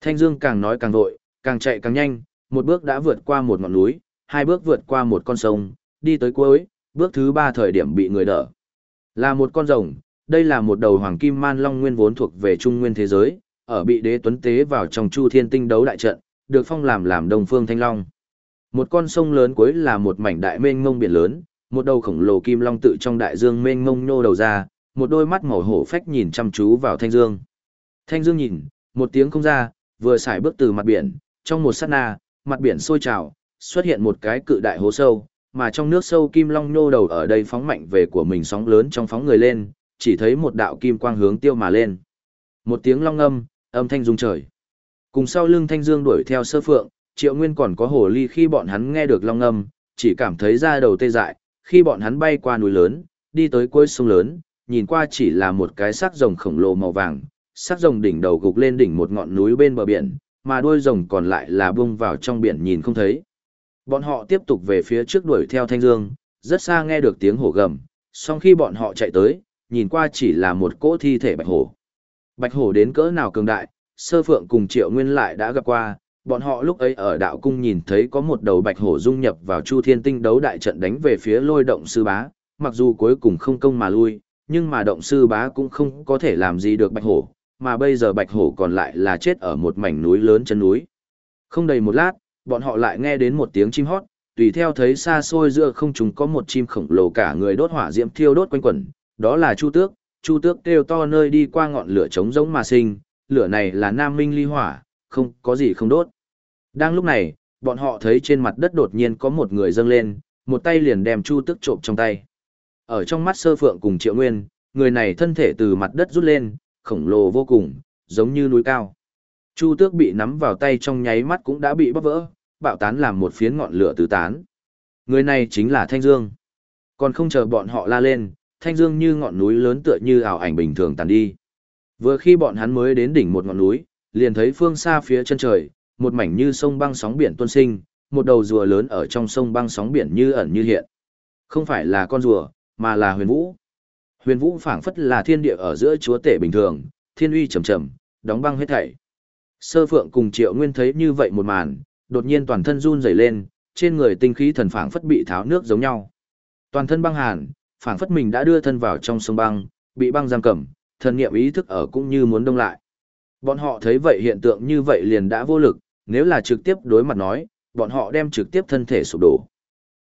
Thanh Dương càng nói càng vội, càng chạy càng nhanh, một bước đã vượt qua một ngọn núi, hai bước vượt qua một con sông, đi tới cuối, bước thứ ba thời điểm bị người đỡ. Là một con rồng, đây là một đầu hoàng kim man long nguyên vốn thuộc về trung nguyên thế giới, ở bị đế tuấn tế vào trong chu thiên tinh đấu đại trận, được phong làm làm đông phương thanh long. Một con sông lớn cuối là một mảnh đại mênh mông biển lớn, một đầu khổng lồ kim long tự trong đại dương mênh mông nhô đầu ra, một đôi mắt màu hổ phách nhìn chăm chú vào thanh dương. Thanh dương nhìn, một tiếng không ra, vừa xài bước từ mặt biển, trong một sát na, mặt biển sôi trào, xuất hiện một cái cự đại hố sâu, mà trong nước sâu kim long nhô đầu ở đây phóng mạnh về của mình sóng lớn trong phóng người lên, chỉ thấy một đạo kim quang hướng tiêu mà lên. Một tiếng long âm, âm thanh rung trời. Cùng sau lưng thanh dương đuổi theo sơ phượng, triệu nguyên còn có hồ ly khi bọn hắn nghe được long âm, chỉ cảm thấy da đầu tê dại, khi bọn hắn bay qua núi lớn, đi tới cuối sông lớn, nhìn qua chỉ là một cái xác rồng khổng lồ màu vàng, xác rồng đỉnh đầu gục lên đỉnh một ngọn núi bên bờ biển, mà đuôi rồng còn lại là bung vào trong biển nhìn không thấy. Bọn họ tiếp tục về phía trước đuổi theo Thanh Dương, rất xa nghe được tiếng hổ gầm, song khi bọn họ chạy tới, nhìn qua chỉ là một cỗ thi thể bạch hổ. Bạch hổ đến cỡ nào cường đại, sơ phượng cùng triệu nguyên lại đã gặp qua, bọn họ lúc ấy ở đạo cung nhìn thấy có một đầu bạch hổ dung nhập vào chu thiên tinh đấu đại trận đánh về phía lôi động sư bá, mặc dù cuối cùng không công mà lui, nhưng mà động sư bá cũng không có thể làm gì được bạch hổ, mà bây giờ bạch hổ còn lại là chết ở một mảnh núi lớn chân núi. Không đầy một lát, bọn họ lại nghe đến một tiếng chim hót, tùy theo thấy xa xôi giữa không trung có một chim khổng lồ cả người đốt hỏa diễm thiêu đốt quanh quẩn, đó là Chu Tước, Chu Tước kêu to nơi đi qua ngọn lửa trống giống mà sinh, lửa này là Nam Minh ly hỏa, không có gì không đốt. Đang lúc này, bọn họ thấy trên mặt đất đột nhiên có một người dâng lên, một tay liền đem Chu Tước trộm trong tay. Ở trong mắt Sơ Phượng cùng Triệu Nguyên, người này thân thể từ mặt đất rút lên, khổng lồ vô cùng, giống như núi cao. Chu Tước bị nắm vào tay trong nháy mắt cũng đã bị bóc vỡ, bạo tán làm một phiến ngọn lửa tứ tán. Người này chính là Thanh Dương. Còn không chờ bọn họ la lên, Thanh Dương như ngọn núi lớn tựa như ảo ảnh bình thường tàn đi. Vừa khi bọn hắn mới đến đỉnh một ngọn núi, liền thấy phương xa phía chân trời, một mảnh như sông băng sóng biển tuôn sinh, một đầu rùa lớn ở trong sông băng sóng biển như ẩn như hiện. Không phải là con rùa, mà là huyền vũ. Huyền vũ phảng phất là thiên địa ở giữa chúa tể bình thường, thiên uy trầm trầm, đóng băng hết thảy. Sơ Phượng cùng Triệu Nguyên thấy như vậy một màn, đột nhiên toàn thân run rẩy lên, trên người tinh khí thần phảng phất bị tháo nước giống nhau. Toàn thân băng hàn, phảng phất mình đã đưa thân vào trong sông băng, bị băng giam cầm, thần niệm ý thức ở cũng như muốn đông lại. Bọn họ thấy vậy hiện tượng như vậy liền đã vô lực, nếu là trực tiếp đối mặt nói, bọn họ đem trực tiếp thân thể sụp đổ.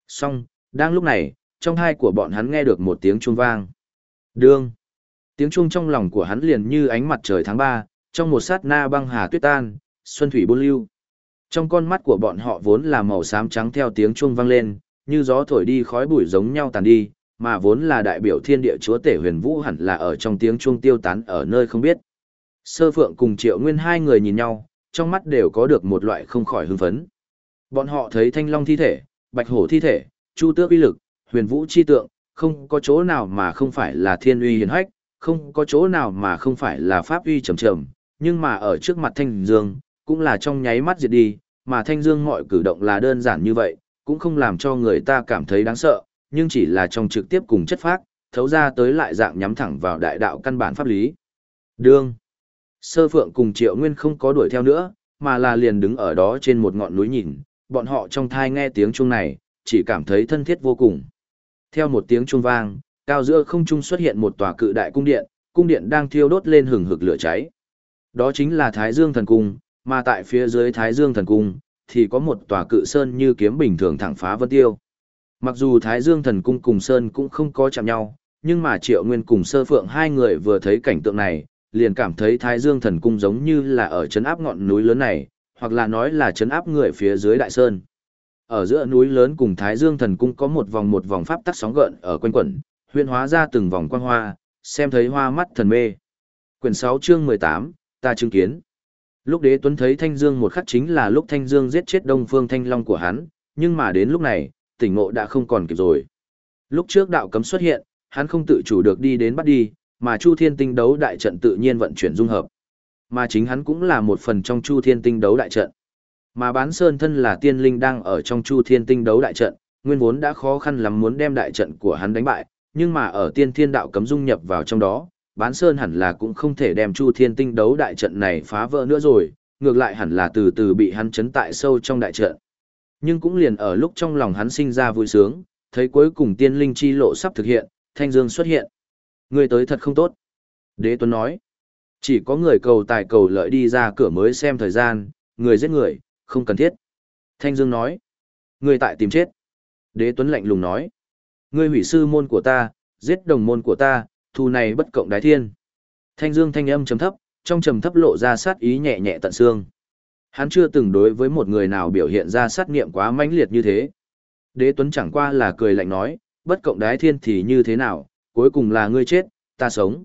Song, đang lúc này, trong hai của bọn hắn nghe được một tiếng chuông vang. Đương. Tiếng chuông trong lòng của hắn liền như ánh mặt trời tháng 3, trong một sát na băng hà tuyết tan, xuân thủy buôn lưu. Trong con mắt của bọn họ vốn là màu xám trắng theo tiếng chuông vang lên, như gió thổi đi khói bụi giống nhau tàn đi, mà vốn là đại biểu thiên địa chúa tể huyền vũ hẳn là ở trong tiếng chuông tiêu tán ở nơi không biết. Sơ Phượng cùng Triệu Nguyên hai người nhìn nhau, trong mắt đều có được một loại không khỏi hưng phấn. Bọn họ thấy thanh long thi thể, bạch hổ thi thể, chu tước uy lực, huyền vũ chi tượng, không có chỗ nào mà không phải là thiên uy hiền hách, không có chỗ nào mà không phải là pháp uy trầm trầm, nhưng mà ở trước mặt thanh dương, cũng là trong nháy mắt diệt đi, mà thanh dương mọi cử động là đơn giản như vậy, cũng không làm cho người ta cảm thấy đáng sợ, nhưng chỉ là trong trực tiếp cùng chất phác, thấu ra tới lại dạng nhắm thẳng vào đại đạo căn bản pháp lý. Đương. Sơ Phượng cùng Triệu Nguyên không có đuổi theo nữa, mà là liền đứng ở đó trên một ngọn núi nhìn, bọn họ trong thai nghe tiếng chuông này, chỉ cảm thấy thân thiết vô cùng. Theo một tiếng chuông vang, cao giữa không trung xuất hiện một tòa cự đại cung điện, cung điện đang thiêu đốt lên hừng hực lửa cháy. Đó chính là Thái Dương Thần Cung, mà tại phía dưới Thái Dương Thần Cung, thì có một tòa cự sơn như kiếm bình thường thẳng phá vân tiêu. Mặc dù Thái Dương Thần Cung cùng Sơn cũng không có chạm nhau, nhưng mà Triệu Nguyên cùng Sơ Phượng hai người vừa thấy cảnh tượng này, liền cảm thấy Thái Dương Thần Cung giống như là ở chấn áp ngọn núi lớn này, hoặc là nói là chấn áp người phía dưới đại sơn. Ở giữa núi lớn cùng Thái Dương Thần Cung có một vòng một vòng pháp tắc sóng gợn ở quanh quẩn, huyễn hóa ra từng vòng quang hoa, xem thấy hoa mắt thần mê. Quyển 6 chương 18, ta chứng kiến. Lúc đế tuấn thấy Thanh Dương một khắc chính là lúc Thanh Dương giết chết Đông Phương Thanh Long của hắn, nhưng mà đến lúc này, tỉnh ngộ đã không còn kịp rồi. Lúc trước đạo cấm xuất hiện, hắn không tự chủ được đi đến bắt đi, mà Chu Thiên Tinh đấu đại trận tự nhiên vận chuyển dung hợp. Mà chính hắn cũng là một phần trong Chu Thiên Tinh đấu đại trận. Mà bán sơn thân là tiên linh đang ở trong Chu Thiên Tinh đấu đại trận, nguyên vốn đã khó khăn lắm muốn đem đại trận của hắn đánh bại, nhưng mà ở tiên thiên đạo cấm dung nhập vào trong đó, bán sơn hẳn là cũng không thể đem Chu Thiên Tinh đấu đại trận này phá vỡ nữa rồi, ngược lại hẳn là từ từ bị hắn chấn tại sâu trong đại trận. Nhưng cũng liền ở lúc trong lòng hắn sinh ra vui sướng, thấy cuối cùng tiên linh chi lộ sắp thực hiện, thanh dương xuất hiện. Người tới thật không tốt. Đế Tuấn nói, chỉ có người cầu tài cầu lợi đi ra cửa mới xem thời gian, người giết người, không cần thiết. Thanh Dương nói, người tại tìm chết. Đế Tuấn lạnh lùng nói, ngươi hủy sư môn của ta, giết đồng môn của ta, thù này bất cộng đái thiên. Thanh Dương thanh âm trầm thấp, trong trầm thấp lộ ra sát ý nhẹ nhẹ tận xương. Hắn chưa từng đối với một người nào biểu hiện ra sát niệm quá mãnh liệt như thế. Đế Tuấn chẳng qua là cười lạnh nói, bất cộng đái thiên thì như thế nào, cuối cùng là ngươi chết, ta sống.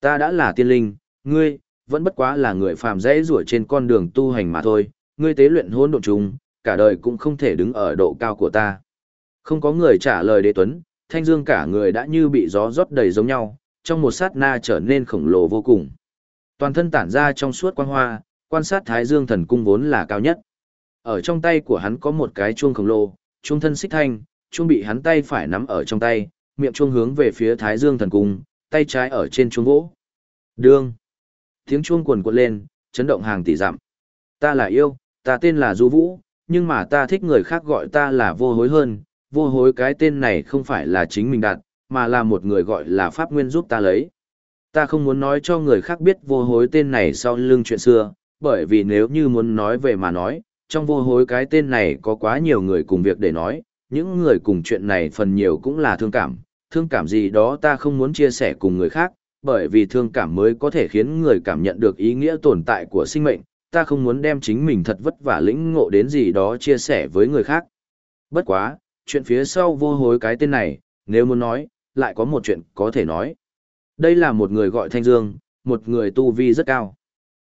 Ta đã là tiên linh, ngươi, vẫn bất quá là người phàm dễ rủa trên con đường tu hành mà thôi, ngươi tế luyện hôn độn trùng, cả đời cũng không thể đứng ở độ cao của ta. Không có người trả lời đế tuấn, thanh dương cả người đã như bị gió rót đầy giống nhau, trong một sát na trở nên khổng lồ vô cùng. Toàn thân tản ra trong suốt quang hoa, quan sát thái dương thần cung vốn là cao nhất. Ở trong tay của hắn có một cái chuông khổng lồ, chuông thân xích thanh, chuông bị hắn tay phải nắm ở trong tay, miệng chuông hướng về phía thái dương thần cung, tay trái ở trên chuông gỗ. Đương. Tiếng chuông quần quật lên, chấn động hàng tỷ dặm. Ta là yêu, ta tên là Du Vũ, nhưng mà ta thích người khác gọi ta là vô hối hơn, vô hối cái tên này không phải là chính mình đặt, mà là một người gọi là Pháp Nguyên giúp ta lấy. Ta không muốn nói cho người khác biết vô hối tên này sau lưng chuyện xưa, bởi vì nếu như muốn nói về mà nói, trong vô hối cái tên này có quá nhiều người cùng việc để nói, những người cùng chuyện này phần nhiều cũng là thương cảm, thương cảm gì đó ta không muốn chia sẻ cùng người khác, bởi vì thương cảm mới có thể khiến người cảm nhận được ý nghĩa tồn tại của sinh mệnh, ta không muốn đem chính mình thật vất vả lĩnh ngộ đến gì đó chia sẻ với người khác. Bất quá, chuyện phía sau vô hối cái tên này, nếu muốn nói, lại có một chuyện có thể nói. Đây là một người gọi Thanh Dương, một người tu vi rất cao.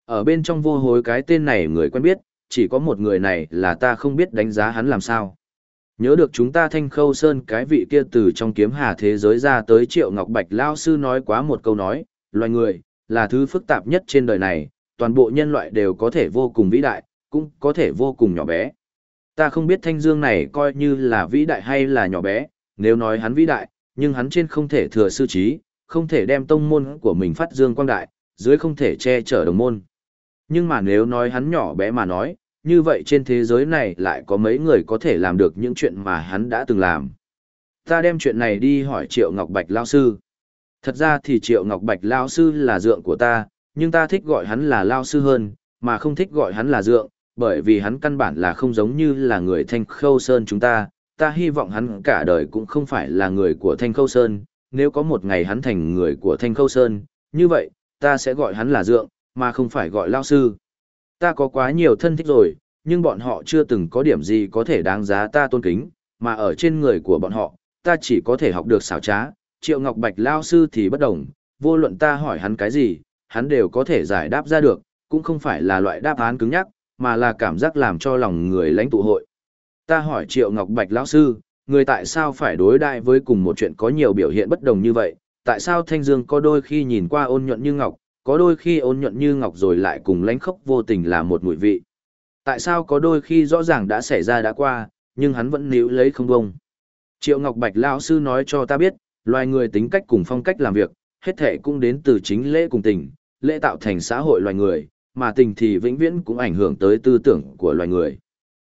Ở bên trong vô hối cái tên này người quen biết, chỉ có một người này là ta không biết đánh giá hắn làm sao. Nhớ được chúng ta thanh khâu sơn cái vị kia từ trong kiếm hà thế giới ra tới triệu ngọc bạch lao sư nói quá một câu nói, loài người, là thứ phức tạp nhất trên đời này, toàn bộ nhân loại đều có thể vô cùng vĩ đại, cũng có thể vô cùng nhỏ bé. Ta không biết thanh dương này coi như là vĩ đại hay là nhỏ bé, nếu nói hắn vĩ đại, nhưng hắn trên không thể thừa sư trí, không thể đem tông môn của mình phát dương quang đại, dưới không thể che chở đồng môn. Nhưng mà nếu nói hắn nhỏ bé mà nói, như vậy trên thế giới này lại có mấy người có thể làm được những chuyện mà hắn đã từng làm. Ta đem chuyện này đi hỏi Triệu Ngọc Bạch Lao Sư. Thật ra thì Triệu Ngọc Bạch Lao Sư là dượng của ta, nhưng ta thích gọi hắn là Lao Sư hơn, mà không thích gọi hắn là dượng, bởi vì hắn căn bản là không giống như là người Thanh Khâu Sơn chúng ta. Ta hy vọng hắn cả đời cũng không phải là người của Thanh Khâu Sơn, nếu có một ngày hắn thành người của Thanh Khâu Sơn, như vậy, ta sẽ gọi hắn là dượng, mà không phải gọi Lao Sư. Ta có quá nhiều thân thích rồi, nhưng bọn họ chưa từng có điểm gì có thể đáng giá ta tôn kính, mà ở trên người của bọn họ, ta chỉ có thể học được xảo trá. Triệu Ngọc Bạch Lao sư thì bất đồng, vô luận ta hỏi hắn cái gì, hắn đều có thể giải đáp ra được, cũng không phải là loại đáp án cứng nhắc, mà là cảm giác làm cho lòng người lãnh tụ hội. Ta hỏi Triệu Ngọc Bạch Lão sư, người tại sao phải đối đại với cùng một chuyện có nhiều biểu hiện bất đồng như vậy, tại sao Thanh Dương có đôi khi nhìn qua ôn nhuận như ngọc, có đôi khi ôn nhuận như ngọc rồi lại cùng lánh khốc vô tình là một mùi vị. Tại sao có đôi khi rõ ràng đã xảy ra đã qua, nhưng hắn vẫn níu lấy không bông. Triệu Ngọc Bạch Lão sư nói cho ta biết, loài người tính cách cùng phong cách làm việc, hết thể cũng đến từ chính lễ cùng tình, lễ tạo thành xã hội loài người, mà tình thì vĩnh viễn cũng ảnh hưởng tới tư tưởng của loài người.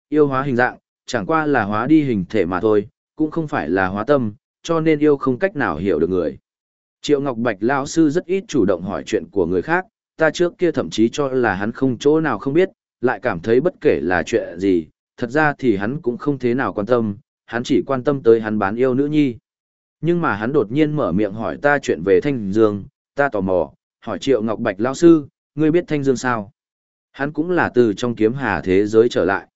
Yêu hóa hình dạng, chẳng qua là hóa đi hình thể mà thôi, cũng không phải là hóa tâm, cho nên yêu không cách nào hiểu được người. Triệu Ngọc Bạch lão sư rất ít chủ động hỏi chuyện của người khác, ta trước kia thậm chí cho là hắn không chỗ nào không biết, lại cảm thấy bất kể là chuyện gì, thật ra thì hắn cũng không thế nào quan tâm, hắn chỉ quan tâm tới hắn bán yêu nữ nhi. Nhưng mà hắn đột nhiên mở miệng hỏi ta chuyện về Thanh Dương, ta tò mò, hỏi Triệu Ngọc Bạch lão sư, ngươi biết Thanh Dương sao? Hắn cũng là từ trong kiếm hà thế giới trở lại.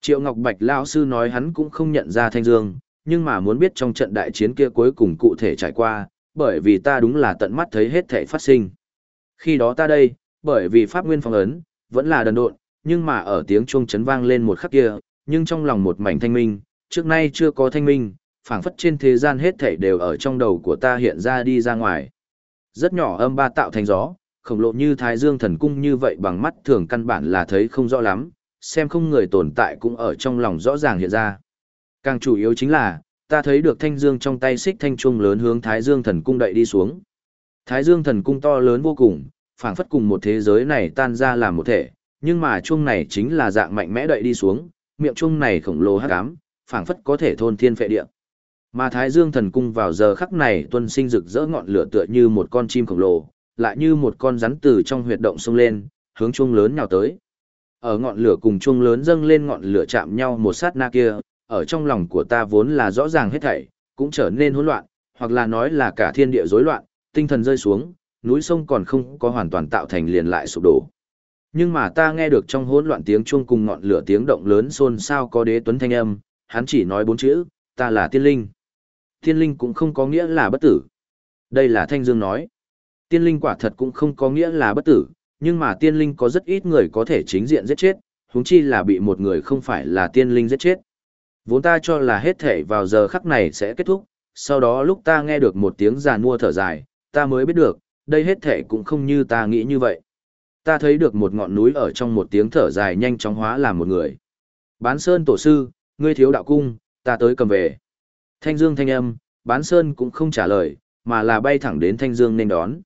Triệu Ngọc Bạch lão sư nói hắn cũng không nhận ra Thanh Dương, nhưng mà muốn biết trong trận đại chiến kia cuối cùng cụ thể trải qua, bởi vì ta đúng là tận mắt thấy hết thể phát sinh. Khi đó ta đây, bởi vì pháp nguyên phong ấn, vẫn là đần độn, nhưng mà ở tiếng chuông chấn vang lên một khắc kia, nhưng trong lòng một mảnh thanh minh, trước nay chưa có thanh minh, phảng phất trên thế gian hết thảy đều ở trong đầu của ta hiện ra đi ra ngoài. Rất nhỏ âm ba tạo thành gió, khổng lộ như thái dương thần cung như vậy bằng mắt thường căn bản là thấy không rõ lắm, xem không người tồn tại cũng ở trong lòng rõ ràng hiện ra. Càng chủ yếu chính là, ta thấy được thanh dương trong tay xích thanh chuông lớn hướng thái dương thần cung đậy đi xuống. Thái dương thần cung to lớn vô cùng, phảng phất cùng một thế giới này tan ra làm một thể, nhưng mà chuông này chính là dạng mạnh mẽ đậy đi xuống, miệng chuông này khổng lồ hắc ám, phảng phất có thể thôn thiên phệ địa. Mà Thái Dương thần cung vào giờ khắc này tuân sinh rực rỡ ngọn lửa tựa như một con chim khổng lồ, lại như một con rắn từ trong huyệt động xông lên, hướng chuông lớn nhào tới. Ở ngọn lửa cùng chuông lớn dâng lên ngọn lửa chạm nhau một sát na kia, ở trong lòng của ta vốn là rõ ràng hết thảy, cũng trở nên hỗn loạn, hoặc là nói là cả thiên địa rối loạn, tinh thần rơi xuống, núi sông còn không có hoàn toàn tạo thành liền lại sụp đổ. Nhưng mà ta nghe được trong hỗn loạn tiếng chuông cùng ngọn lửa tiếng động lớn xôn xao có đế tuấn thanh âm, hắn chỉ nói bốn chữ, ta là tiên linh. Tiên linh cũng không có nghĩa là bất tử. Đây là Thanh Dương nói. Tiên linh quả thật cũng không có nghĩa là bất tử, nhưng mà tiên linh có rất ít người có thể chính diện giết chết, huống chi là bị một người không phải là tiên linh giết chết. Vốn ta cho là hết thể vào giờ khắc này sẽ kết thúc, sau đó lúc ta nghe được một tiếng giàn mua thở dài, ta mới biết được, đây hết thể cũng không như ta nghĩ như vậy. Ta thấy được một ngọn núi ở trong một tiếng thở dài nhanh chóng hóa làm một người. Bán Sơn tổ sư, ngươi thiếu đạo cung, ta tới cầm về. Thanh Dương thanh âm, Bán Sơn cũng không trả lời, mà là bay thẳng đến Thanh Dương nên đón.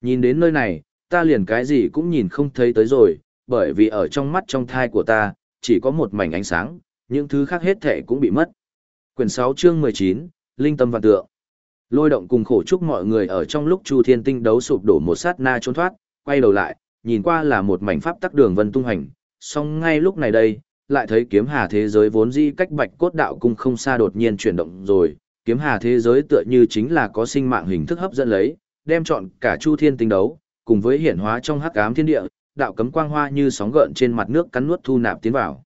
Nhìn đến nơi này, ta liền cái gì cũng nhìn không thấy tới rồi, bởi vì ở trong mắt trong thai của ta, chỉ có một mảnh ánh sáng, những thứ khác hết thể cũng bị mất. Quyển 6 chương 19, Linh tâm vạn tượng. Lôi động cùng khổ chúc mọi người ở trong lúc Chu Thiên Tinh đấu sụp đổ một sát na trốn thoát, quay đầu lại, nhìn qua là một mảnh pháp tắc đường vân tung hành, song ngay lúc này đây, lại thấy kiếm hà thế giới vốn di cách bạch cốt đạo cung không xa đột nhiên chuyển động rồi, kiếm hà thế giới tựa như chính là có sinh mạng hình thức hấp dẫn lấy, đem chọn cả Chu Thiên Tinh đấu, cùng với hiển hóa trong hắc ám thiên địa, đạo cấm quang hoa như sóng gợn trên mặt nước cắn nuốt thu nạp tiến vào.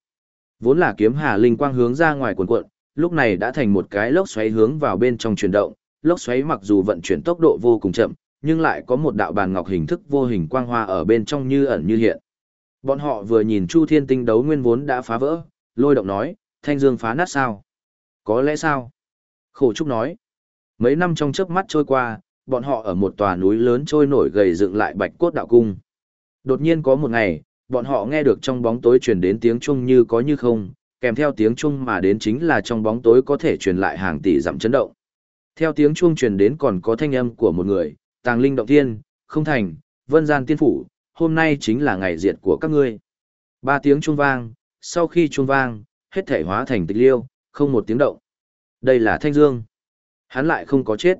Vốn là kiếm hà linh quang hướng ra ngoài cuộn cuộn, lúc này đã thành một cái lốc xoáy hướng vào bên trong chuyển động, lốc xoáy mặc dù vận chuyển tốc độ vô cùng chậm, nhưng lại có một đạo bàn ngọc hình thức vô hình quang hoa ở bên trong như ẩn như hiện. Bọn họ vừa nhìn Chu Thiên Tinh đấu nguyên vốn đã phá vỡ, lôi động nói, Thanh Dương phá nát sao? Có lẽ sao? Khổ Trúc nói, mấy năm trong chớp mắt trôi qua, bọn họ ở một tòa núi lớn trôi nổi gầy dựng lại bạch cốt đạo cung. Đột nhiên có một ngày, bọn họ nghe được trong bóng tối truyền đến tiếng chuông như có như không, kèm theo tiếng chuông mà đến chính là trong bóng tối có thể truyền lại hàng tỷ dặm chấn động. Theo tiếng chuông truyền đến còn có thanh âm của một người, tàng linh động thiên, không thành, vân gian tiên phủ, hôm nay chính là ngày diệt của các ngươi. Ba tiếng chuông vang, sau khi chuông vang, hết thể hóa thành tịch liêu, không một tiếng động. Đây là Thanh Dương. Hắn lại không có chết.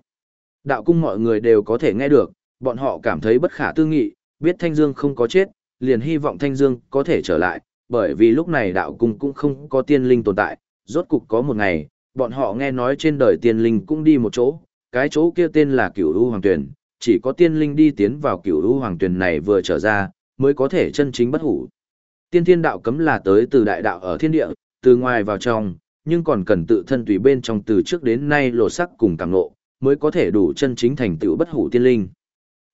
Đạo cung mọi người đều có thể nghe được, bọn họ cảm thấy bất khả tư nghị, biết Thanh Dương không có chết, liền hy vọng Thanh Dương có thể trở lại, bởi vì lúc này đạo cung cũng không có tiên linh tồn tại, rốt cục có một ngày, bọn họ nghe nói trên đời tiên linh cũng đi một chỗ, cái chỗ kia tên là Cửu U Hoàng Tuyển, chỉ có tiên linh đi tiến vào Cửu U Hoàng Tuyển này vừa trở ra, mới có thể chân chính bất hủ. Tiên thiên đạo cấm là tới từ đại đạo ở thiên địa, từ ngoài vào trong, nhưng còn cần tự thân tùy bên trong từ trước đến nay lộ sắc cùng càng ngộ, mới có thể đủ chân chính thành tựu bất hủ tiên linh.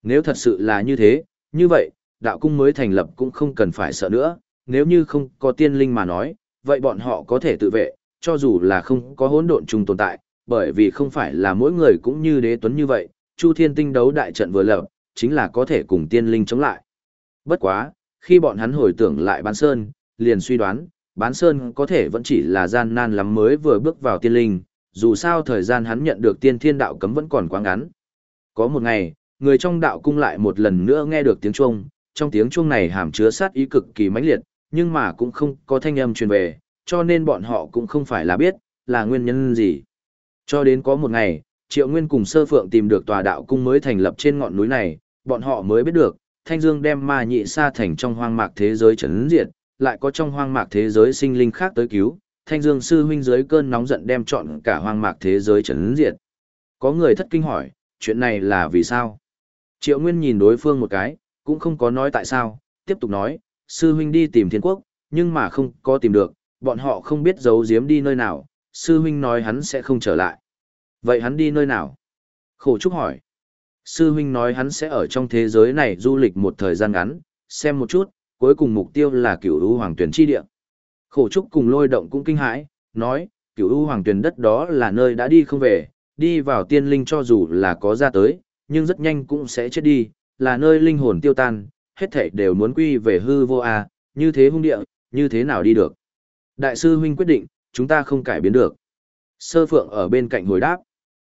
Nếu thật sự là như thế, như vậy, đạo cung mới thành lập cũng không cần phải sợ nữa, nếu như không có tiên linh mà nói, vậy bọn họ có thể tự vệ, cho dù là không có hỗn độn chung tồn tại, bởi vì không phải là mỗi người cũng như đế tuấn như vậy, Chu Thiên Tinh đấu đại trận vừa lập, chính là có thể cùng tiên linh chống lại. Bất quá, khi bọn hắn hồi tưởng lại Bán Sơn, liền suy đoán, Bán Sơn có thể vẫn chỉ là gian nan lắm mới vừa bước vào tiên linh, dù sao thời gian hắn nhận được tiên thiên đạo cấm vẫn còn quá ngắn. Có một ngày, người trong đạo cung lại một lần nữa nghe được tiếng chuông, trong tiếng chuông này hàm chứa sát ý cực kỳ mãnh liệt, nhưng mà cũng không có thanh âm truyền về, cho nên bọn họ cũng không phải là biết, là nguyên nhân gì. Cho đến có một ngày, Triệu Nguyên cùng Sơ Phượng tìm được tòa đạo cung mới thành lập trên ngọn núi này, bọn họ mới biết được, Thanh Dương đem ma nhị sa thành trong hoang mạc thế giới trấn diệt, lại có trong hoang mạc thế giới sinh linh khác tới cứu, Thanh Dương sư huynh dưới cơn nóng giận đem chọn cả hoang mạc thế giới trấn diệt. Có người thất kinh hỏi, chuyện này là vì sao? Triệu Nguyên nhìn đối phương một cái, cũng không có nói tại sao, tiếp tục nói, sư huynh đi tìm thiên quốc, nhưng mà không có tìm được, bọn họ không biết giấu giếm đi nơi nào, sư huynh nói hắn sẽ không trở lại. Vậy hắn đi nơi nào? Khổ Trúc hỏi. Sư huynh nói hắn sẽ ở trong thế giới này du lịch một thời gian ngắn, xem một chút, cuối cùng mục tiêu là cửu u hoàng tuyển chi địa. Khổ Trúc cùng lôi động cũng kinh hãi, nói, cửu u hoàng tuyển đất đó là nơi đã đi không về, đi vào tiên linh cho dù là có ra tới, nhưng rất nhanh cũng sẽ chết đi, là nơi linh hồn tiêu tan, hết thảy đều muốn quy về hư vô a, như thế hung địa, như thế nào đi được. Đại sư huynh quyết định, chúng ta không cải biến được. Sơ Phượng ở bên cạnh hồi đáp.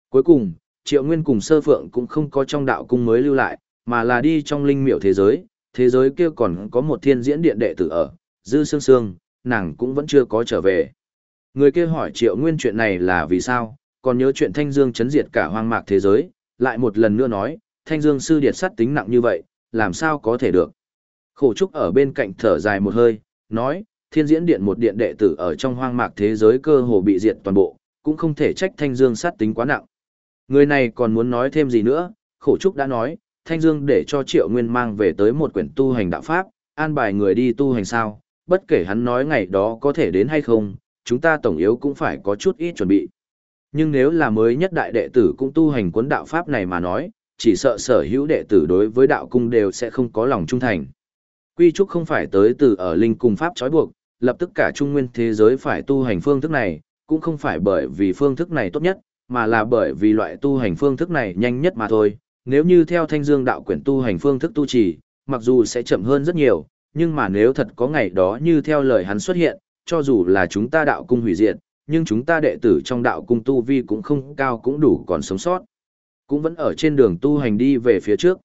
Cuối cùng, Triệu Nguyên cùng Sơ Phượng cũng không có trong đạo cung mới lưu lại, mà là đi trong linh miểu thế giới, thế giới kia còn có một thiên diễn điện đệ tử ở, Dư Sương Sương, nàng cũng vẫn chưa có trở về. Người kia hỏi Triệu Nguyên chuyện này là vì sao, còn nhớ chuyện Thanh Dương chấn diệt cả hoang mạc thế giới, lại một lần nữa nói, Thanh Dương sư điệt sắt tính nặng như vậy, làm sao có thể được. Khổ Trúc ở bên cạnh thở dài một hơi, nói, thiên diễn điện một điện đệ tử ở trong hoang mạc thế giới cơ hồ bị diệt toàn bộ, cũng không thể trách Thanh Dương sát tính quá nặng. Người này còn muốn nói thêm gì nữa, khổ trúc đã nói, Thanh Dương để cho Triệu Nguyên mang về tới một quyển tu hành đạo pháp, an bài người đi tu hành sao, bất kể hắn nói ngày đó có thể đến hay không, chúng ta tổng yếu cũng phải có chút ít chuẩn bị. Nhưng nếu là mới nhất đại đệ tử cũng tu hành cuốn đạo pháp này mà nói, chỉ sợ sở hữu đệ tử đối với đạo cung đều sẽ không có lòng trung thành. Quy trúc không phải tới từ ở linh cung pháp trói buộc, lập tức cả trung nguyên thế giới phải tu hành phương thức này, cũng không phải bởi vì phương thức này tốt nhất, mà là bởi vì loại tu hành phương thức này nhanh nhất mà thôi. Nếu như theo thanh dương đạo quyển tu hành phương thức tu trì, mặc dù sẽ chậm hơn rất nhiều, nhưng mà nếu thật có ngày đó như theo lời hắn xuất hiện, cho dù là chúng ta đạo cung hủy diệt, nhưng chúng ta đệ tử trong đạo cung tu vi cũng không cao cũng đủ còn sống sót. Cũng vẫn ở trên đường tu hành đi về phía trước.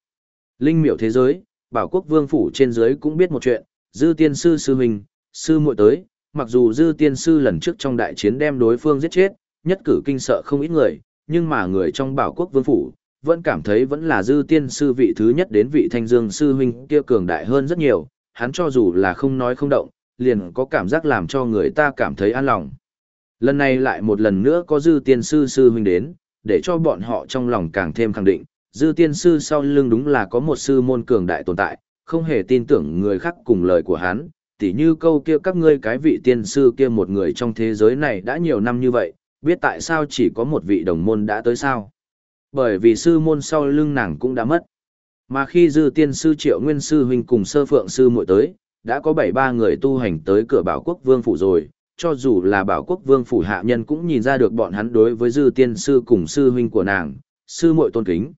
Linh miểu thế giới, bảo quốc vương phủ trên dưới cũng biết một chuyện, dư tiên sư sư huynh, sư muội tới, mặc dù dư tiên sư lần trước trong đại chiến đem đối phương giết chết, nhất cử kinh sợ không ít người, nhưng mà người trong bảo quốc vương phủ, vẫn cảm thấy vẫn là dư tiên sư vị thứ nhất đến vị thanh dương sư huynh kia cường đại hơn rất nhiều, hắn cho dù là không nói không động, liền có cảm giác làm cho người ta cảm thấy an lòng. Lần này lại một lần nữa có dư tiên sư sư huynh đến, để cho bọn họ trong lòng càng thêm khẳng định, dư tiên sư sau lưng đúng là có một sư môn cường đại tồn tại, không hề tin tưởng người khác cùng lời của hắn, tỉ như câu kia các ngươi cái vị tiên sư kia một người trong thế giới này đã nhiều năm như vậy, biết tại sao chỉ có một vị đồng môn đã tới sao. Bởi vì sư môn sau lưng nàng cũng đã mất. Mà khi dư tiên sư triệu nguyên sư huynh cùng sơ phượng sư muội tới, đã có bảy ba người tu hành tới cửa bảo quốc vương phủ rồi, cho dù là bảo quốc vương phủ hạ nhân cũng nhìn ra được bọn hắn đối với dư tiên sư cùng sư huynh của nàng, sư muội tôn kính.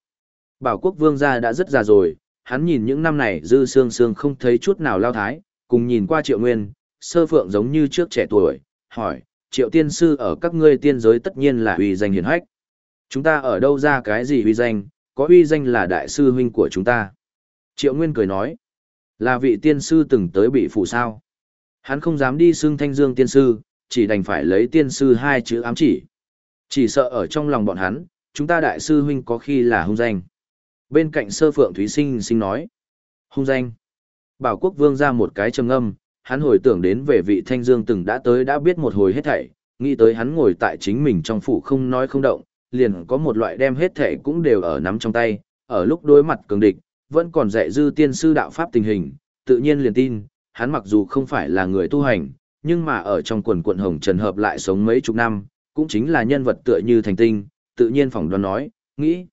Bảo quốc vương gia đã rất già rồi, hắn nhìn những năm này dư sương sương không thấy chút nào lao thái, cùng nhìn qua triệu nguyên, sơ phượng giống như trước trẻ tuổi, hỏi, triệu tiên sư ở các ngươi tiên giới tất nhiên là uy danh hiển hách. Chúng ta ở đâu ra cái gì uy danh, có uy danh là đại sư huynh của chúng ta. Triệu Nguyên cười nói, là vị tiên sư từng tới bị phụ sao. Hắn không dám đi xưng thanh dương tiên sư, chỉ đành phải lấy tiên sư hai chữ ám chỉ. Chỉ sợ ở trong lòng bọn hắn, chúng ta đại sư huynh có khi là hung danh. Bên cạnh sơ phượng Thúy Sinh sinh nói, hung danh. Bảo quốc vương ra một cái trầm âm, hắn hồi tưởng đến về vị thanh dương từng đã tới đã biết một hồi hết thảy, nghĩ tới hắn ngồi tại chính mình trong phủ không nói không động, liền có một loại đem hết thảy cũng đều ở nắm trong tay, ở lúc đối mặt cường địch, vẫn còn dạy dư tiên sư đạo pháp tình hình, tự nhiên liền tin, hắn mặc dù không phải là người tu hành, nhưng mà ở trong quần quận hồng trần hợp lại sống mấy chục năm, cũng chính là nhân vật tựa như thành tinh, tự nhiên phỏng đoán nói, nghĩ.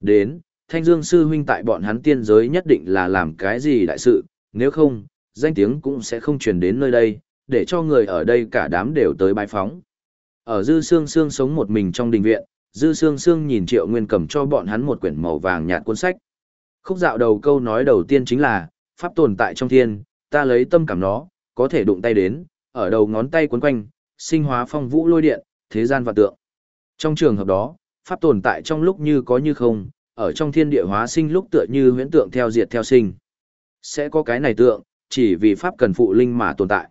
Đến, thanh dương sư huynh tại bọn hắn tiên giới nhất định là làm cái gì đại sự, nếu không, danh tiếng cũng sẽ không truyền đến nơi đây, để cho người ở đây cả đám đều tới bái phóng. Ở Dư Sương Sương sống một mình trong đình viện, Dư Sương Sương nhìn Triệu Nguyên cầm cho bọn hắn một quyển màu vàng nhạt cuốn sách. Khúc dạo đầu câu nói đầu tiên chính là, Pháp tồn tại trong thiên, ta lấy tâm cảm nó, có thể đụng tay đến, ở đầu ngón tay cuốn quanh, sinh hóa phong vũ lôi điện, thế gian và tượng. Trong trường hợp đó, Pháp tồn tại trong lúc như có như không, ở trong thiên địa hóa sinh lúc tựa như huyễn tượng theo diệt theo sinh. Sẽ có cái này tượng, chỉ vì pháp cần phụ linh mà tồn tại.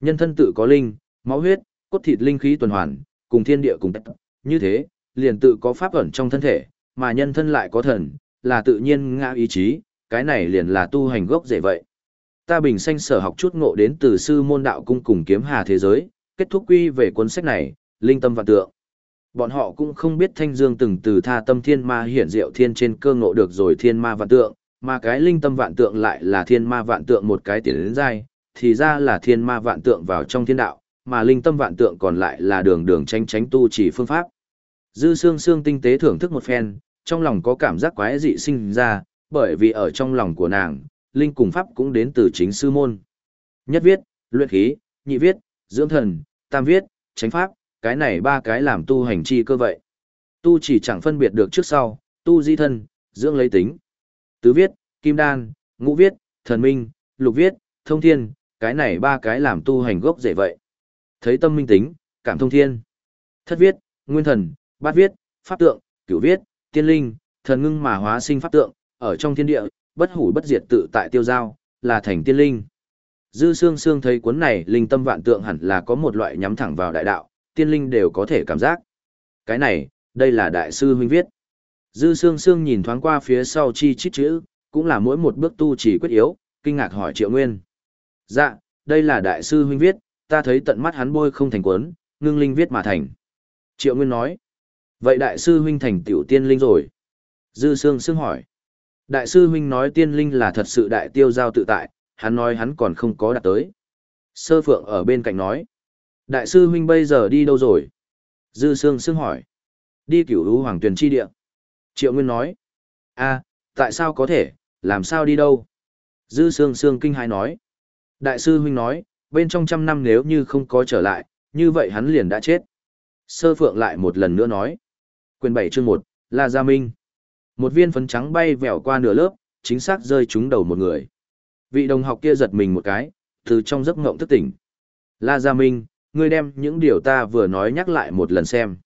Nhân thân tự có linh, máu huyết, cốt thịt linh khí tuần hoàn, cùng thiên địa cùng tất. Như thế, liền tự có pháp ẩn trong thân thể, mà nhân thân lại có thần, là tự nhiên ngã ý chí, cái này liền là tu hành gốc rễ vậy. Ta bình sanh sở học chút ngộ đến từ sư môn đạo cung cùng kiếm hà thế giới, kết thúc quy về cuốn sách này, linh tâm vạn tượng. Bọn họ cũng không biết Thanh Dương từng từ tha tâm thiên ma hiển diệu thiên trên cơ ngộ được rồi thiên ma vạn tượng, mà cái linh tâm vạn tượng lại là thiên ma vạn tượng một cái tiền đến dai, thì ra là thiên ma vạn tượng vào trong thiên đạo, mà linh tâm vạn tượng còn lại là đường đường tranh tránh tu chỉ phương pháp. Dư xương xương tinh tế thưởng thức một phen, trong lòng có cảm giác quái dị sinh ra, bởi vì ở trong lòng của nàng, linh cùng pháp cũng đến từ chính sư môn. Nhất viết, luyện khí, nhị viết, dưỡng thần, tam viết, tránh pháp, cái này ba cái làm tu hành chi cơ vậy. Tu chỉ chẳng phân biệt được trước sau, tu di thân, dưỡng lấy tính. Tứ viết, kim đan, ngũ viết, thần minh, lục viết, thông thiên, cái này ba cái làm tu hành gốc dễ vậy. Thấy tâm minh tính, cảm thông thiên. Thất viết, nguyên thần, bát viết, pháp tượng, cửu viết, tiên linh, thần ngưng mà hóa sinh pháp tượng, ở trong thiên địa, bất hủ bất diệt tự tại tiêu giao, là thành tiên linh. Dư Sương Sương thấy cuốn này linh tâm vạn tượng hẳn là có một loại nhắm thẳng vào đại đạo, tiên linh đều có thể cảm giác. Cái này, đây là đại sư huynh viết. Dư Sương Sương nhìn thoáng qua phía sau chi chít chữ, cũng là mỗi một bước tu chỉ quyết yếu, kinh ngạc hỏi Triệu Nguyên. Dạ, đây là đại sư huynh viết, ta thấy tận mắt hắn bôi không thành cuốn, ngưng linh viết mà thành. Triệu Nguyên nói. Vậy đại sư huynh thành tiểu tiên linh rồi. Dư Sương Sương hỏi. Đại sư huynh nói tiên linh là thật sự đại tiêu giao tự tại, hắn nói hắn còn không có đạt tới. Sơ Phượng ở bên cạnh nói. Đại sư huynh bây giờ đi đâu rồi? Dư Sương Sương hỏi. Đi cửu lũ hoàng tuyển chi địa. Triệu Nguyên nói. a tại sao có thể, làm sao đi đâu? Dư Sương Sương kinh hãi nói. Đại sư huynh nói, bên trong trăm năm nếu như không có trở lại, như vậy hắn liền đã chết. Sơ Phượng lại một lần nữa nói. Quyền 7 chương 1, La Gia Minh. Một viên phấn trắng bay vèo qua nửa lớp, chính xác rơi trúng đầu một người. Vị đồng học kia giật mình một cái, từ trong giấc ngộng thức tỉnh. La Gia Minh, ngươi đem những điều ta vừa nói nhắc lại một lần xem.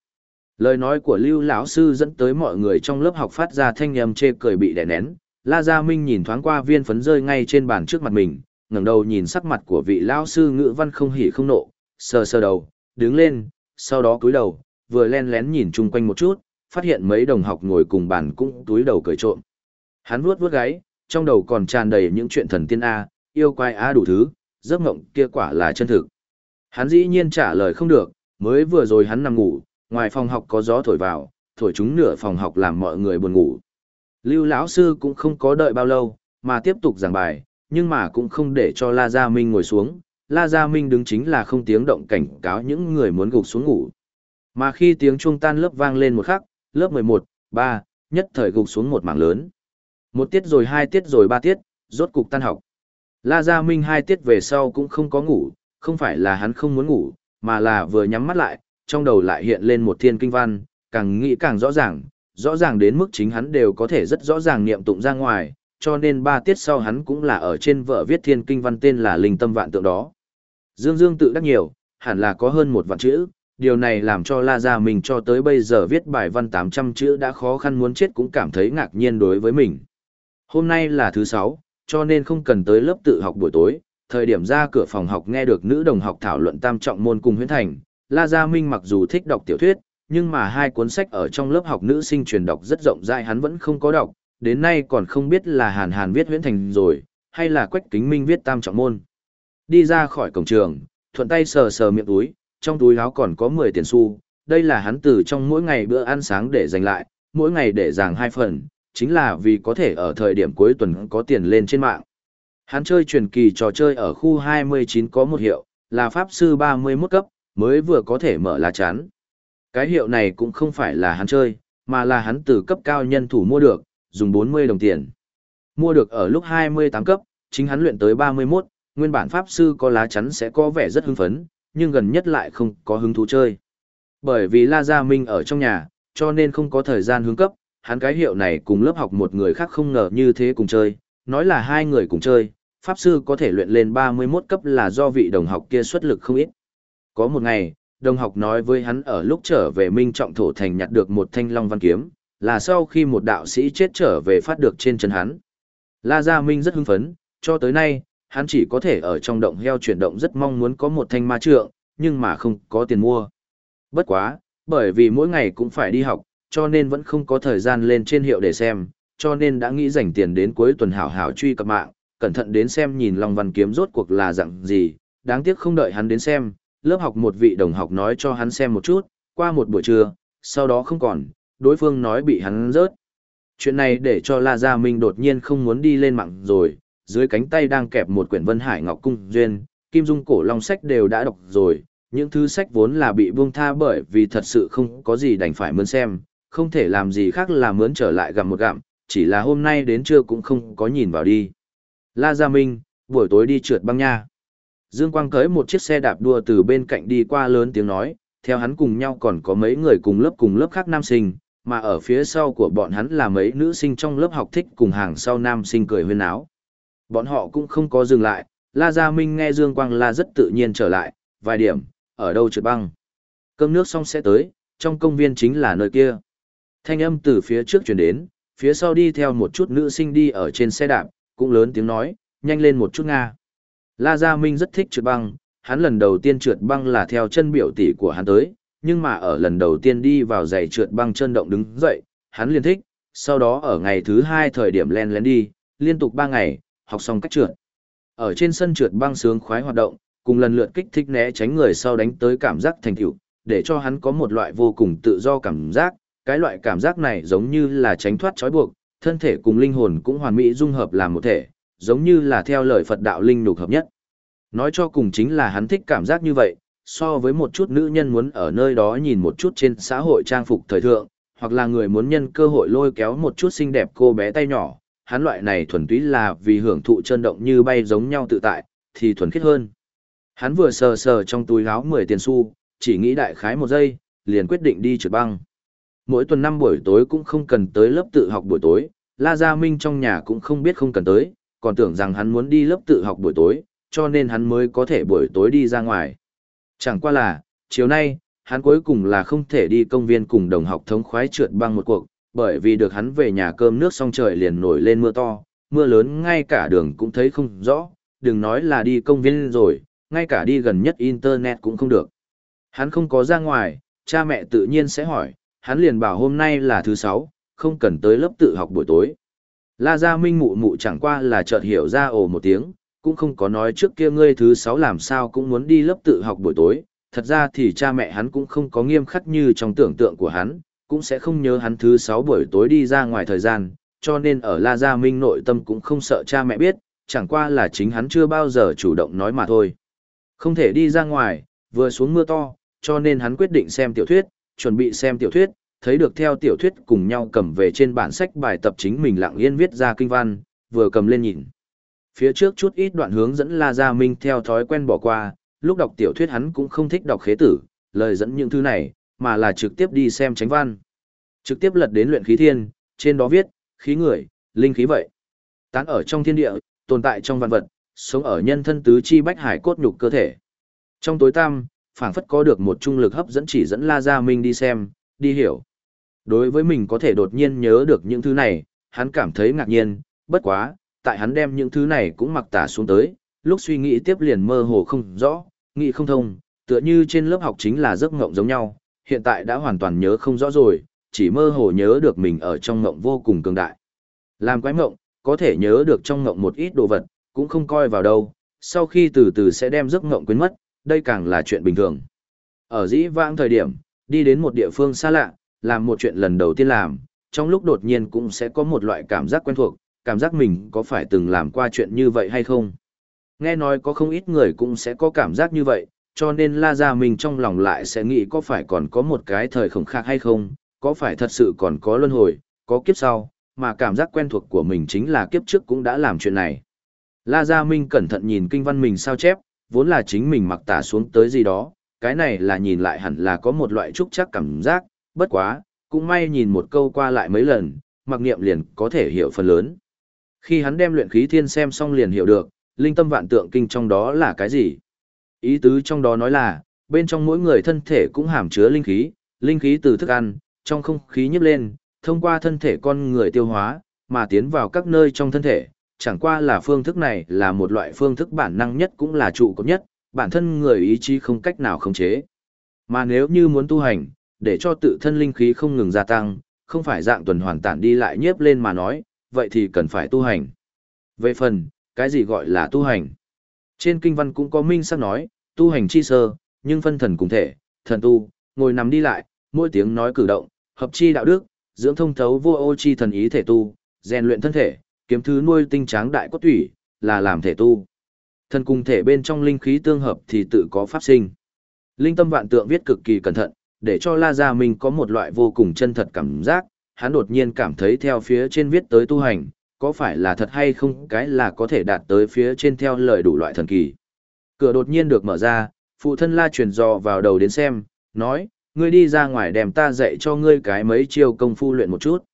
Lời nói của Lưu lão sư dẫn tới mọi người trong lớp học phát ra thanh âm chê cười bị đè nén. La Gia Minh nhìn thoáng qua viên phấn rơi ngay trên bàn trước mặt mình, ngẩng đầu nhìn sắc mặt của vị lão sư ngữ văn không hỉ không nộ, sờ sờ đầu, đứng lên, sau đó cúi đầu, vừa len lén nhìn chung quanh một chút, phát hiện mấy đồng học ngồi cùng bàn cũng túi đầu cười trộm. Hắn vuốt vuốt gáy, trong đầu còn tràn đầy những chuyện thần tiên A, yêu quái A đủ thứ, giấc mộng kia quả là chân thực. Hắn dĩ nhiên trả lời không được, mới vừa rồi hắn nằm ngủ, ngoài phòng học có gió thổi vào, thổi chúng nửa phòng học làm mọi người buồn ngủ. Lưu lão sư cũng không có đợi bao lâu, mà tiếp tục giảng bài, nhưng mà cũng không để cho La Gia Minh ngồi xuống. La Gia Minh đứng chính là không tiếng động cảnh cáo những người muốn gục xuống ngủ. Mà khi tiếng chuông tan lớp vang lên một khắc, lớp 11, 3, nhất thời gục xuống một mảng lớn. Một tiết rồi hai tiết rồi ba tiết, rốt cục tan học. La Gia Minh hai tiết về sau cũng không có ngủ, không phải là hắn không muốn ngủ, mà là vừa nhắm mắt lại, trong đầu lại hiện lên một thiên kinh văn, càng nghĩ càng rõ ràng, rõ ràng đến mức chính hắn đều có thể rất rõ ràng niệm tụng ra ngoài, cho nên ba tiết sau hắn cũng là ở trên vợ viết thiên kinh văn tên là linh tâm vạn tượng đó. Dương Dương tự đắc nhiều, hẳn là có hơn một vạn chữ, điều này làm cho La Gia Minh cho tới bây giờ viết bài văn 800 chữ đã khó khăn muốn chết cũng cảm thấy ngạc nhiên đối với mình. Hôm nay là thứ sáu, cho nên không cần tới lớp tự học buổi tối, thời điểm ra cửa phòng học nghe được nữ đồng học thảo luận tam trọng môn cùng huyễn thành, La Gia Minh mặc dù thích đọc tiểu thuyết, nhưng mà hai cuốn sách ở trong lớp học nữ sinh truyền đọc rất rộng rãi hắn vẫn không có đọc, đến nay còn không biết là Hàn Hàn viết huyễn thành rồi, hay là Quách Kính Minh viết tam trọng môn. Đi ra khỏi cổng trường, thuận tay sờ sờ miệng túi, trong túi áo còn có 10 tiền xu, đây là hắn từ trong mỗi ngày bữa ăn sáng để dành lại, mỗi ngày để giảng hai phần, chính là vì có thể ở thời điểm cuối tuần có tiền lên trên mạng. Hắn chơi truyền kỳ trò chơi ở khu 29 có một hiệu, là Pháp Sư 31 cấp, mới vừa có thể mở lá chắn. Cái hiệu này cũng không phải là hắn chơi, mà là hắn từ cấp cao nhân thủ mua được, dùng 40 đồng tiền. Mua được ở lúc 28 cấp, chính hắn luyện tới 31, nguyên bản Pháp Sư có lá chắn sẽ có vẻ rất hưng phấn, nhưng gần nhất lại không có hứng thú chơi. Bởi vì La Gia Minh ở trong nhà, cho nên không có thời gian hướng cấp, hắn cái hiệu này cùng lớp học một người khác không ngờ như thế cùng chơi, nói là hai người cùng chơi, Pháp Sư có thể luyện lên 31 cấp là do vị đồng học kia xuất lực không ít. Có một ngày, đồng học nói với hắn ở lúc trở về Minh Trọng Thổ Thành nhặt được một thanh long văn kiếm, là sau khi một đạo sĩ chết trở về phát được trên chân hắn. La Gia Minh rất hưng phấn, cho tới nay, hắn chỉ có thể ở trong động heo chuyển động rất mong muốn có một thanh ma trượng, nhưng mà không có tiền mua. Bất quá, bởi vì mỗi ngày cũng phải đi học, cho nên vẫn không có thời gian lên trên hiệu để xem, cho nên đã nghĩ dành tiền đến cuối tuần hảo hảo truy cập mạng, cẩn thận đến xem nhìn Long Văn Kiếm rốt cuộc là dạng gì, đáng tiếc không đợi hắn đến xem, lớp học một vị đồng học nói cho hắn xem một chút, qua một buổi trưa, sau đó không còn, đối phương nói bị hắn rớt. Chuyện này để cho La Gia Minh đột nhiên không muốn đi lên mạng rồi, dưới cánh tay đang kẹp một quyển Vân Hải Ngọc Cung Duyên, Kim Dung Cổ Long sách đều đã đọc rồi, những thứ sách vốn là bị buông tha bởi vì thật sự không có gì đành phải mướn xem, không thể làm gì khác là mướn trở lại gặm một gặm, chỉ là hôm nay đến trưa cũng không có nhìn vào đi. La Gia Minh, buổi tối đi trượt băng nha. Dương Quang cưới một chiếc xe đạp đua từ bên cạnh đi qua lớn tiếng nói, theo hắn cùng nhau còn có mấy người cùng lớp cùng lớp khác nam sinh, mà ở phía sau của bọn hắn là mấy nữ sinh trong lớp học thích cùng hàng sau nam sinh cười huyên áo. Bọn họ cũng không có dừng lại, La Gia Minh nghe Dương Quang La rất tự nhiên trở lại, vài điểm, ở đâu trượt băng. Cơm nước xong sẽ tới, trong công viên chính là nơi kia. Thanh âm từ phía trước chuyển đến, phía sau đi theo một chút nữ sinh đi ở trên xe đạp, cũng lớn tiếng nói, nhanh lên một chút Nga. La Gia Minh rất thích trượt băng, hắn lần đầu tiên trượt băng là theo chân biểu tỷ của hắn tới, nhưng mà ở lần đầu tiên đi vào giày trượt băng chân động đứng dậy, hắn liền thích, sau đó ở ngày thứ hai thời điểm len lén đi, liên tục ba ngày, học xong cách trượt. Ở trên sân trượt băng sướng khoái hoạt động, cùng lần lượt kích thích né tránh người sau đánh tới cảm giác thành tựu, để cho hắn có một loại vô cùng tự do cảm giác, cái loại cảm giác này giống như là tránh thoát trói buộc, thân thể cùng linh hồn cũng hoàn mỹ dung hợp làm một thể, giống như là theo lời Phật đạo linh nục hợp nhất. Nói cho cùng chính là hắn thích cảm giác như vậy, so với một chút nữ nhân muốn ở nơi đó nhìn một chút trên xã hội trang phục thời thượng, hoặc là người muốn nhân cơ hội lôi kéo một chút xinh đẹp cô bé tay nhỏ, hắn loại này thuần túy là vì hưởng thụ chân động như bay giống nhau tự tại, thì thuần khiết hơn. Hắn vừa sờ sờ trong túi áo 10 tiền xu, chỉ nghĩ đại khái một giây, liền quyết định đi trượt băng. Mỗi tuần năm buổi tối cũng không cần tới lớp tự học buổi tối, La Gia Minh trong nhà cũng không biết không cần tới, còn tưởng rằng hắn muốn đi lớp tự học buổi tối, cho nên hắn mới có thể buổi tối đi ra ngoài. Chẳng qua là, chiều nay, hắn cuối cùng là không thể đi công viên cùng đồng học thống khoái trượt băng một cuộc, bởi vì được hắn về nhà cơm nước xong trời liền nổi lên mưa to, mưa lớn ngay cả đường cũng thấy không rõ, đừng nói là đi công viên rồi, ngay cả đi gần nhất internet cũng không được. Hắn không có ra ngoài, cha mẹ tự nhiên sẽ hỏi, hắn liền bảo hôm nay là thứ sáu, không cần tới lớp tự học buổi tối. La Gia Minh mụ mụ chẳng qua là chợt hiểu ra ồ một tiếng, cũng không có nói trước kia ngươi thứ sáu làm sao cũng muốn đi lớp tự học buổi tối, thật ra thì cha mẹ hắn cũng không có nghiêm khắc như trong tưởng tượng của hắn, cũng sẽ không nhớ hắn thứ sáu buổi tối đi ra ngoài thời gian, cho nên ở La Gia Minh nội tâm cũng không sợ cha mẹ biết, chẳng qua là chính hắn chưa bao giờ chủ động nói mà thôi. Không thể đi ra ngoài, vừa xuống mưa to, cho nên hắn quyết định xem tiểu thuyết, chuẩn bị xem tiểu thuyết, thấy được theo tiểu thuyết cùng nhau cầm về trên bản sách bài tập chính mình lặng yên viết ra kinh văn, vừa cầm lên nhìn. Phía trước chút ít đoạn hướng dẫn La Gia Minh theo thói quen bỏ qua, lúc đọc tiểu thuyết hắn cũng không thích đọc khế tử, lời dẫn những thứ này, mà là trực tiếp đi xem tránh văn. Trực tiếp lật đến luyện khí thiên, trên đó viết, khí người, linh khí vậy. Tán ở trong thiên địa, tồn tại trong vạn vật, sống ở nhân thân tứ chi bách hải cốt nhục cơ thể. Trong tối tăm, phảng phất có được một trung lực hấp dẫn chỉ dẫn La Gia Minh đi xem, đi hiểu. Đối với mình có thể đột nhiên nhớ được những thứ này, hắn cảm thấy ngạc nhiên, bất quá, tại hắn đem những thứ này cũng mặc tả xuống tới, lúc suy nghĩ tiếp liền mơ hồ không rõ, nghĩ không thông, tựa như trên lớp học chính là giấc ngộng giống nhau, hiện tại đã hoàn toàn nhớ không rõ rồi, chỉ mơ hồ nhớ được mình ở trong ngộng vô cùng cường đại. Làm quái ngộng, có thể nhớ được trong ngộng một ít đồ vật, cũng không coi vào đâu, sau khi từ từ sẽ đem giấc ngộng quên mất, đây càng là chuyện bình thường. Ở dĩ vãng thời điểm, đi đến một địa phương xa lạ, làm một chuyện lần đầu tiên làm, trong lúc đột nhiên cũng sẽ có một loại cảm giác quen thuộc, cảm giác mình có phải từng làm qua chuyện như vậy hay không. Nghe nói có không ít người cũng sẽ có cảm giác như vậy, cho nên La Gia Minh trong lòng lại sẽ nghĩ có phải còn có một cái thời khổng khắc hay không, có phải thật sự còn có luân hồi, có kiếp sau, mà cảm giác quen thuộc của mình chính là kiếp trước cũng đã làm chuyện này. La Gia Minh cẩn thận nhìn kinh văn mình sao chép, vốn là chính mình mặc tả xuống tới gì đó, cái này là nhìn lại hẳn là có một loại trúc chắc cảm giác, bất quá, cũng may nhìn một câu qua lại mấy lần, mặc niệm liền có thể hiểu phần lớn. Khi hắn đem luyện khí thiên xem xong liền hiểu được, linh tâm vạn tượng kinh trong đó là cái gì. Ý tứ trong đó nói là, bên trong mỗi người thân thể cũng hàm chứa linh khí, linh khí từ thức ăn, trong không khí nhấp lên, thông qua thân thể con người tiêu hóa, mà tiến vào các nơi trong thân thể, chẳng qua là phương thức này là một loại phương thức bản năng nhất cũng là trụ cột nhất, bản thân người ý chí không cách nào khống chế. Mà nếu như muốn tu hành, để cho tự thân linh khí không ngừng gia tăng, không phải dạng tuần hoàn tản đi lại nhiếp lên mà nói, vậy thì cần phải tu hành. Về phần, cái gì gọi là tu hành? Trên kinh văn cũng có minh sắc nói, tu hành chi sơ, nhưng phân thần cùng thể, thần tu, ngồi nằm đi lại, mỗi tiếng nói cử động, hợp chi đạo đức, dưỡng thông thấu vô ô chi thần ý thể tu, rèn luyện thân thể, kiếm thứ nuôi tinh tráng đại cốt thủy, là làm thể tu. Thân cùng thể bên trong linh khí tương hợp thì tự có pháp sinh. Linh tâm vạn tượng viết cực kỳ cẩn thận, để cho La Gia Minh có một loại vô cùng chân thật cảm giác, hắn đột nhiên cảm thấy theo phía trên viết tới tu hành, có phải là thật hay không cái là có thể đạt tới phía trên theo lời đủ loại thần kỳ. Cửa đột nhiên được mở ra, phụ thân La truyền dò vào đầu đến xem, nói, ngươi đi ra ngoài đem ta dạy cho ngươi cái mấy chiêu công phu luyện một chút.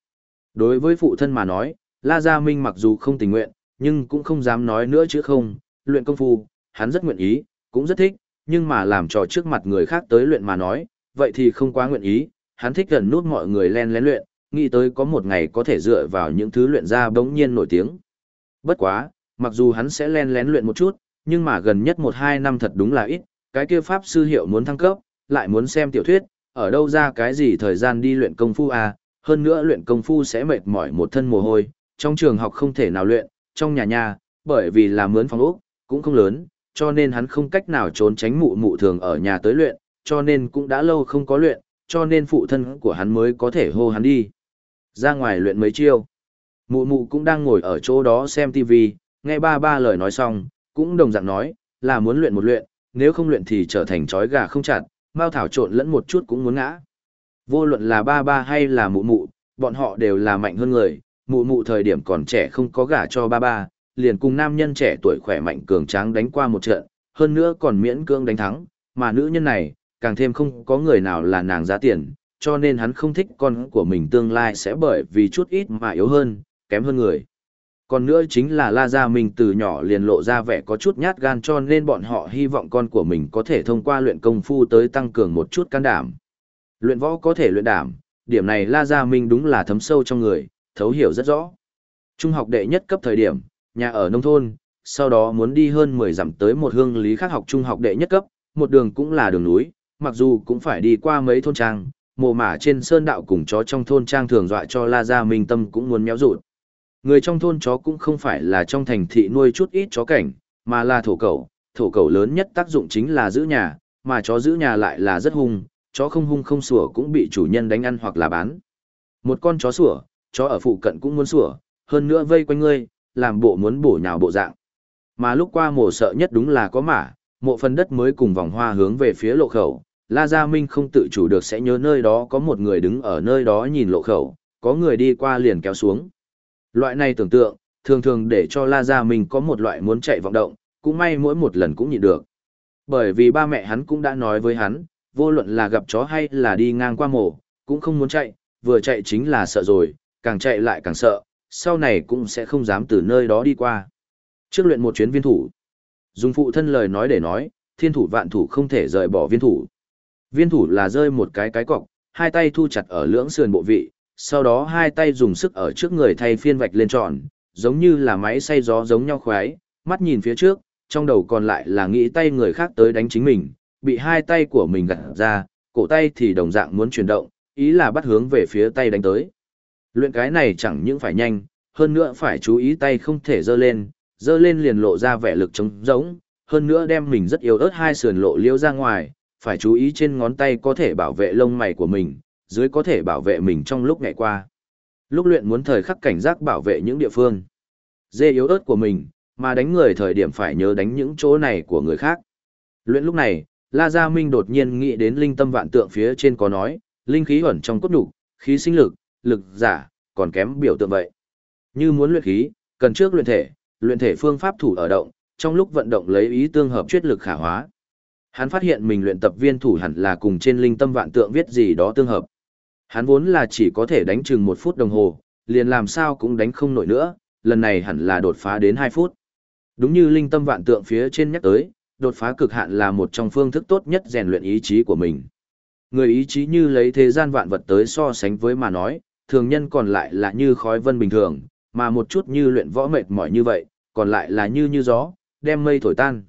Đối với phụ thân mà nói, La Gia Minh mặc dù không tình nguyện, nhưng cũng không dám nói nữa chứ không, luyện công phu, hắn rất nguyện ý, cũng rất thích, nhưng mà làm trò trước mặt người khác tới luyện mà nói, vậy thì không quá nguyện ý, hắn thích gần nút mọi người len lén luyện, nghĩ tới có một ngày có thể dựa vào những thứ luyện ra bỗng nhiên nổi tiếng. Bất quá, mặc dù hắn sẽ len lén luyện một chút, nhưng mà gần nhất một hai năm thật đúng là ít, cái kia pháp sư hiệu muốn thăng cấp, lại muốn xem tiểu thuyết, ở đâu ra cái gì thời gian đi luyện công phu à, hơn nữa luyện công phu sẽ mệt mỏi một thân mồ hôi, trong trường học không thể nào luyện, trong nhà nhà, bởi vì là mướn phòng ốc, cũng không lớn, cho nên hắn không cách nào trốn tránh mụ mụ thường ở nhà tới luyện, cho nên cũng đã lâu không có luyện, cho nên phụ thân của hắn mới có thể hô hắn đi. Ra ngoài luyện mấy chiêu. Mụ mụ cũng đang ngồi ở chỗ đó xem TV, nghe ba ba lời nói xong, cũng đồng dạng nói, là muốn luyện một luyện, nếu không luyện thì trở thành chói gà không chặt, mau thảo trộn lẫn một chút cũng muốn ngã. Vô luận là ba ba hay là mụ mụ, bọn họ đều là mạnh hơn người, mụ mụ thời điểm còn trẻ không có gả cho ba ba, liền cùng nam nhân trẻ tuổi khỏe mạnh cường tráng đánh qua một trận, hơn nữa còn miễn cưỡng đánh thắng, mà nữ nhân này, càng thêm không có người nào là nàng giá tiền, cho nên hắn không thích con của mình tương lai sẽ bởi vì chút ít mà yếu hơn, kém hơn người. Còn nữa chính là La Gia Minh từ nhỏ liền lộ ra vẻ có chút nhát gan cho nên bọn họ hy vọng con của mình có thể thông qua luyện công phu tới tăng cường một chút can đảm. Luyện võ có thể luyện đảm, điểm này La Gia Minh đúng là thấm sâu trong người, thấu hiểu rất rõ. Trung học đệ nhất cấp thời điểm, nhà ở nông thôn, sau đó muốn đi hơn 10 dặm tới một hương lý khác học trung học đệ nhất cấp, một đường cũng là đường núi, mặc dù cũng phải đi qua mấy thôn trang, mồ mả trên sơn đạo cùng chó trong thôn trang thường dọa cho La Gia Minh tâm cũng muốn méo rụt. Người trong thôn chó cũng không phải là trong thành thị nuôi chút ít chó cảnh, mà là thổ cẩu. Thổ cẩu lớn nhất tác dụng chính là giữ nhà, mà chó giữ nhà lại là rất hung, chó không hung không sủa cũng bị chủ nhân đánh ăn hoặc là bán. Một con chó sủa, chó ở phụ cận cũng muốn sủa, hơn nữa vây quanh ngươi, làm bộ muốn bổ nhào bộ dạng. Mà lúc qua mổ sợ nhất đúng là có mả, mộ phần đất mới cùng vòng hoa hướng về phía lộ khẩu, La Gia Minh không tự chủ được sẽ nhớ nơi đó có một người đứng ở nơi đó nhìn lộ khẩu, có người đi qua liền kéo xuống. Loại này tưởng tượng, thường thường để cho La Gia Minh có một loại muốn chạy vọng động, cũng may mỗi một lần cũng nhịn được. Bởi vì ba mẹ hắn cũng đã nói với hắn, vô luận là gặp chó hay là đi ngang qua mổ, cũng không muốn chạy, vừa chạy chính là sợ rồi, càng chạy lại càng sợ, sau này cũng sẽ không dám từ nơi đó đi qua. Trước luyện một chuyến viên thủ, dùng phụ thân lời nói để nói, thiên thủ vạn thủ không thể rời bỏ viên thủ. Viên thủ là rơi một cái cái cọc, hai tay thu chặt ở lưỡng sườn bộ vị, sau đó hai tay dùng sức ở trước người thay phiên vạch lên tròn, giống như là máy xay gió giống nhau khoái, mắt nhìn phía trước, trong đầu còn lại là nghĩ tay người khác tới đánh chính mình, bị hai tay của mình gặt ra, cổ tay thì đồng dạng muốn chuyển động, ý là bắt hướng về phía tay đánh tới. Luyện cái này chẳng những phải nhanh, hơn nữa phải chú ý tay không thể dơ lên, dơ lên liền lộ ra vẻ lực trống giống, hơn nữa đem mình rất yếu ớt hai sườn lộ liêu ra ngoài, phải chú ý trên ngón tay có thể bảo vệ lông mày của mình, dưới có thể bảo vệ mình trong lúc ngày qua. Lúc luyện muốn thời khắc cảnh giác bảo vệ những địa phương. Dê yếu ớt của mình, mà đánh người thời điểm phải nhớ đánh những chỗ này của người khác. Luyện lúc này, La Gia Minh đột nhiên nghĩ đến linh tâm vạn tượng phía trên có nói, linh khí ẩn trong cốt đủ, khí sinh lực, lực giả, còn kém biểu tượng vậy. Như muốn luyện khí, cần trước luyện thể, luyện thể phương pháp thủ ở động, trong lúc vận động lấy ý tương hợp chuyết lực khả hóa. Hắn phát hiện mình luyện tập viên thủ hẳn là cùng trên linh tâm vạn tượng viết gì đó tương hợp. Hắn vốn là chỉ có thể đánh chừng một phút đồng hồ, liền làm sao cũng đánh không nổi nữa, lần này hẳn là đột phá đến hai phút. Đúng như linh tâm vạn tượng phía trên nhắc tới, đột phá cực hạn là một trong phương thức tốt nhất rèn luyện ý chí của mình. Người ý chí như lấy thế gian vạn vật tới so sánh với mà nói, thường nhân còn lại là như khói vân bình thường, mà một chút như luyện võ mệt mỏi như vậy, còn lại là như như gió, đem mây thổi tan.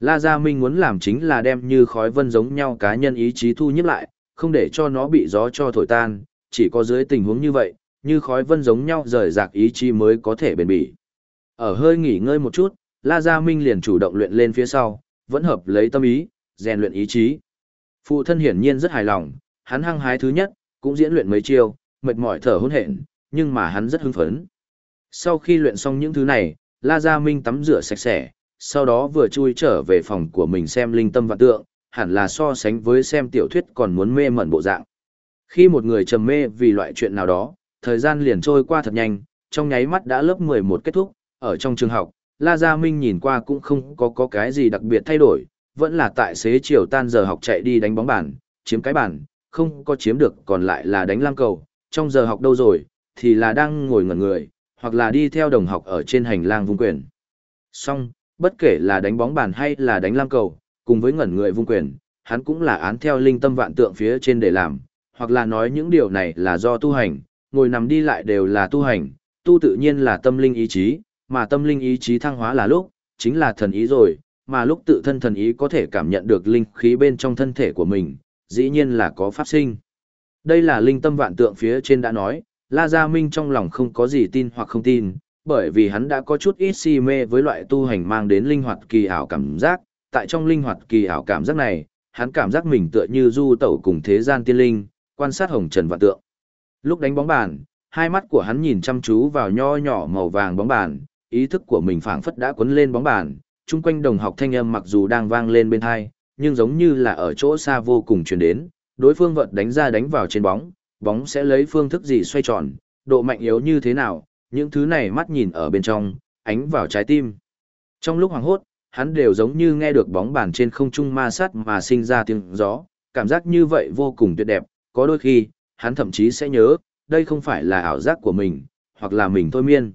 La Gia Minh muốn làm chính là đem như khói vân giống nhau cá nhân ý chí thu nhếp lại, không để cho nó bị gió cho thổi tan, chỉ có dưới tình huống như vậy, như khói vân giống nhau rời rạc ý chí mới có thể bền bỉ. Ở hơi nghỉ ngơi một chút, La Gia Minh liền chủ động luyện lên phía sau, vẫn hợp lấy tâm ý, rèn luyện ý chí. Phụ thân hiển nhiên rất hài lòng, hắn hăng hái thứ nhất, cũng diễn luyện mấy chiêu, mệt mỏi thở hổn hển, nhưng mà hắn rất hưng phấn. Sau khi luyện xong những thứ này, La Gia Minh tắm rửa sạch sẽ, sau đó vừa chui trở về phòng của mình xem linh tâm vạn tượng, hẳn là so sánh với xem tiểu thuyết còn muốn mê mẩn bộ dạng. Khi một người trầm mê vì loại chuyện nào đó, thời gian liền trôi qua thật nhanh, trong nháy mắt đã lớp 11 kết thúc, ở trong trường học, La Gia Minh nhìn qua cũng không có, có cái gì đặc biệt thay đổi, vẫn là tại xế chiều tan giờ học chạy đi đánh bóng bàn, chiếm cái bàn, không có chiếm được còn lại là đánh lam cầu, trong giờ học đâu rồi, thì là đang ngồi ngẩn người, hoặc là đi theo đồng học ở trên hành lang vung quyền. Xong, bất kể là đánh bóng bàn hay là đánh lam cầu, cùng với ngẩn người vung quyền, hắn cũng là án theo linh tâm vạn tượng phía trên để làm, hoặc là nói những điều này là do tu hành, ngồi nằm đi lại đều là tu hành, tu tự nhiên là tâm linh ý chí, mà tâm linh ý chí thăng hóa là lúc, chính là thần ý rồi, mà lúc tự thân thần ý có thể cảm nhận được linh khí bên trong thân thể của mình, dĩ nhiên là có pháp sinh. Đây là linh tâm vạn tượng phía trên đã nói, La Gia Minh trong lòng không có gì tin hoặc không tin, bởi vì hắn đã có chút ít si mê với loại tu hành mang đến linh hoạt kỳ ảo cảm giác, tại trong linh hoạt kỳ ảo cảm giác này, hắn cảm giác mình tựa như du tẩu cùng thế gian tiên linh, quan sát hồng trần vạn tượng. Lúc đánh bóng bàn, hai mắt của hắn nhìn chăm chú vào nho nhỏ màu vàng bóng bàn, ý thức của mình phảng phất đã cuốn lên bóng bàn, chung quanh đồng học thanh âm mặc dù đang vang lên bên tai, nhưng giống như là ở chỗ xa vô cùng truyền đến, đối phương vật đánh ra đánh vào trên bóng, bóng sẽ lấy phương thức gì xoay tròn, độ mạnh yếu như thế nào, những thứ này mắt nhìn ở bên trong, ánh vào trái tim. Trong lúc hoàng hốt, hắn đều giống như nghe được bóng bàn trên không trung ma sát mà sinh ra tiếng gió, cảm giác như vậy vô cùng tuyệt đẹp, có đôi khi, hắn thậm chí sẽ nhớ, đây không phải là ảo giác của mình, hoặc là mình thôi miên.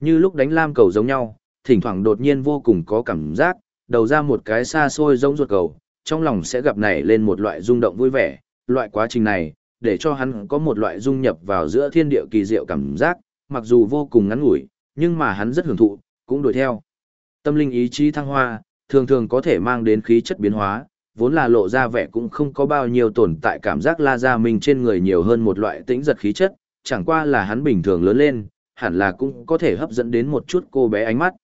Như lúc đánh lam cầu giống nhau, thỉnh thoảng đột nhiên vô cùng có cảm giác, đầu ra một cái xa xôi giống ruột cầu, trong lòng sẽ gặp nảy lên một loại rung động vui vẻ, loại quá trình này, để cho hắn có một loại dung nhập vào giữa thiên địa kỳ diệu cảm giác, mặc dù vô cùng ngắn ngủi, nhưng mà hắn rất hưởng thụ, cũng đuổi theo. Tâm linh ý chí thăng hoa, thường thường có thể mang đến khí chất biến hóa, vốn là lộ ra vẻ cũng không có bao nhiêu tồn tại cảm giác la gia Minh trên người nhiều hơn một loại tĩnh giật khí chất, chẳng qua là hắn bình thường lớn lên, hẳn là cũng có thể hấp dẫn đến một chút cô bé ánh mắt.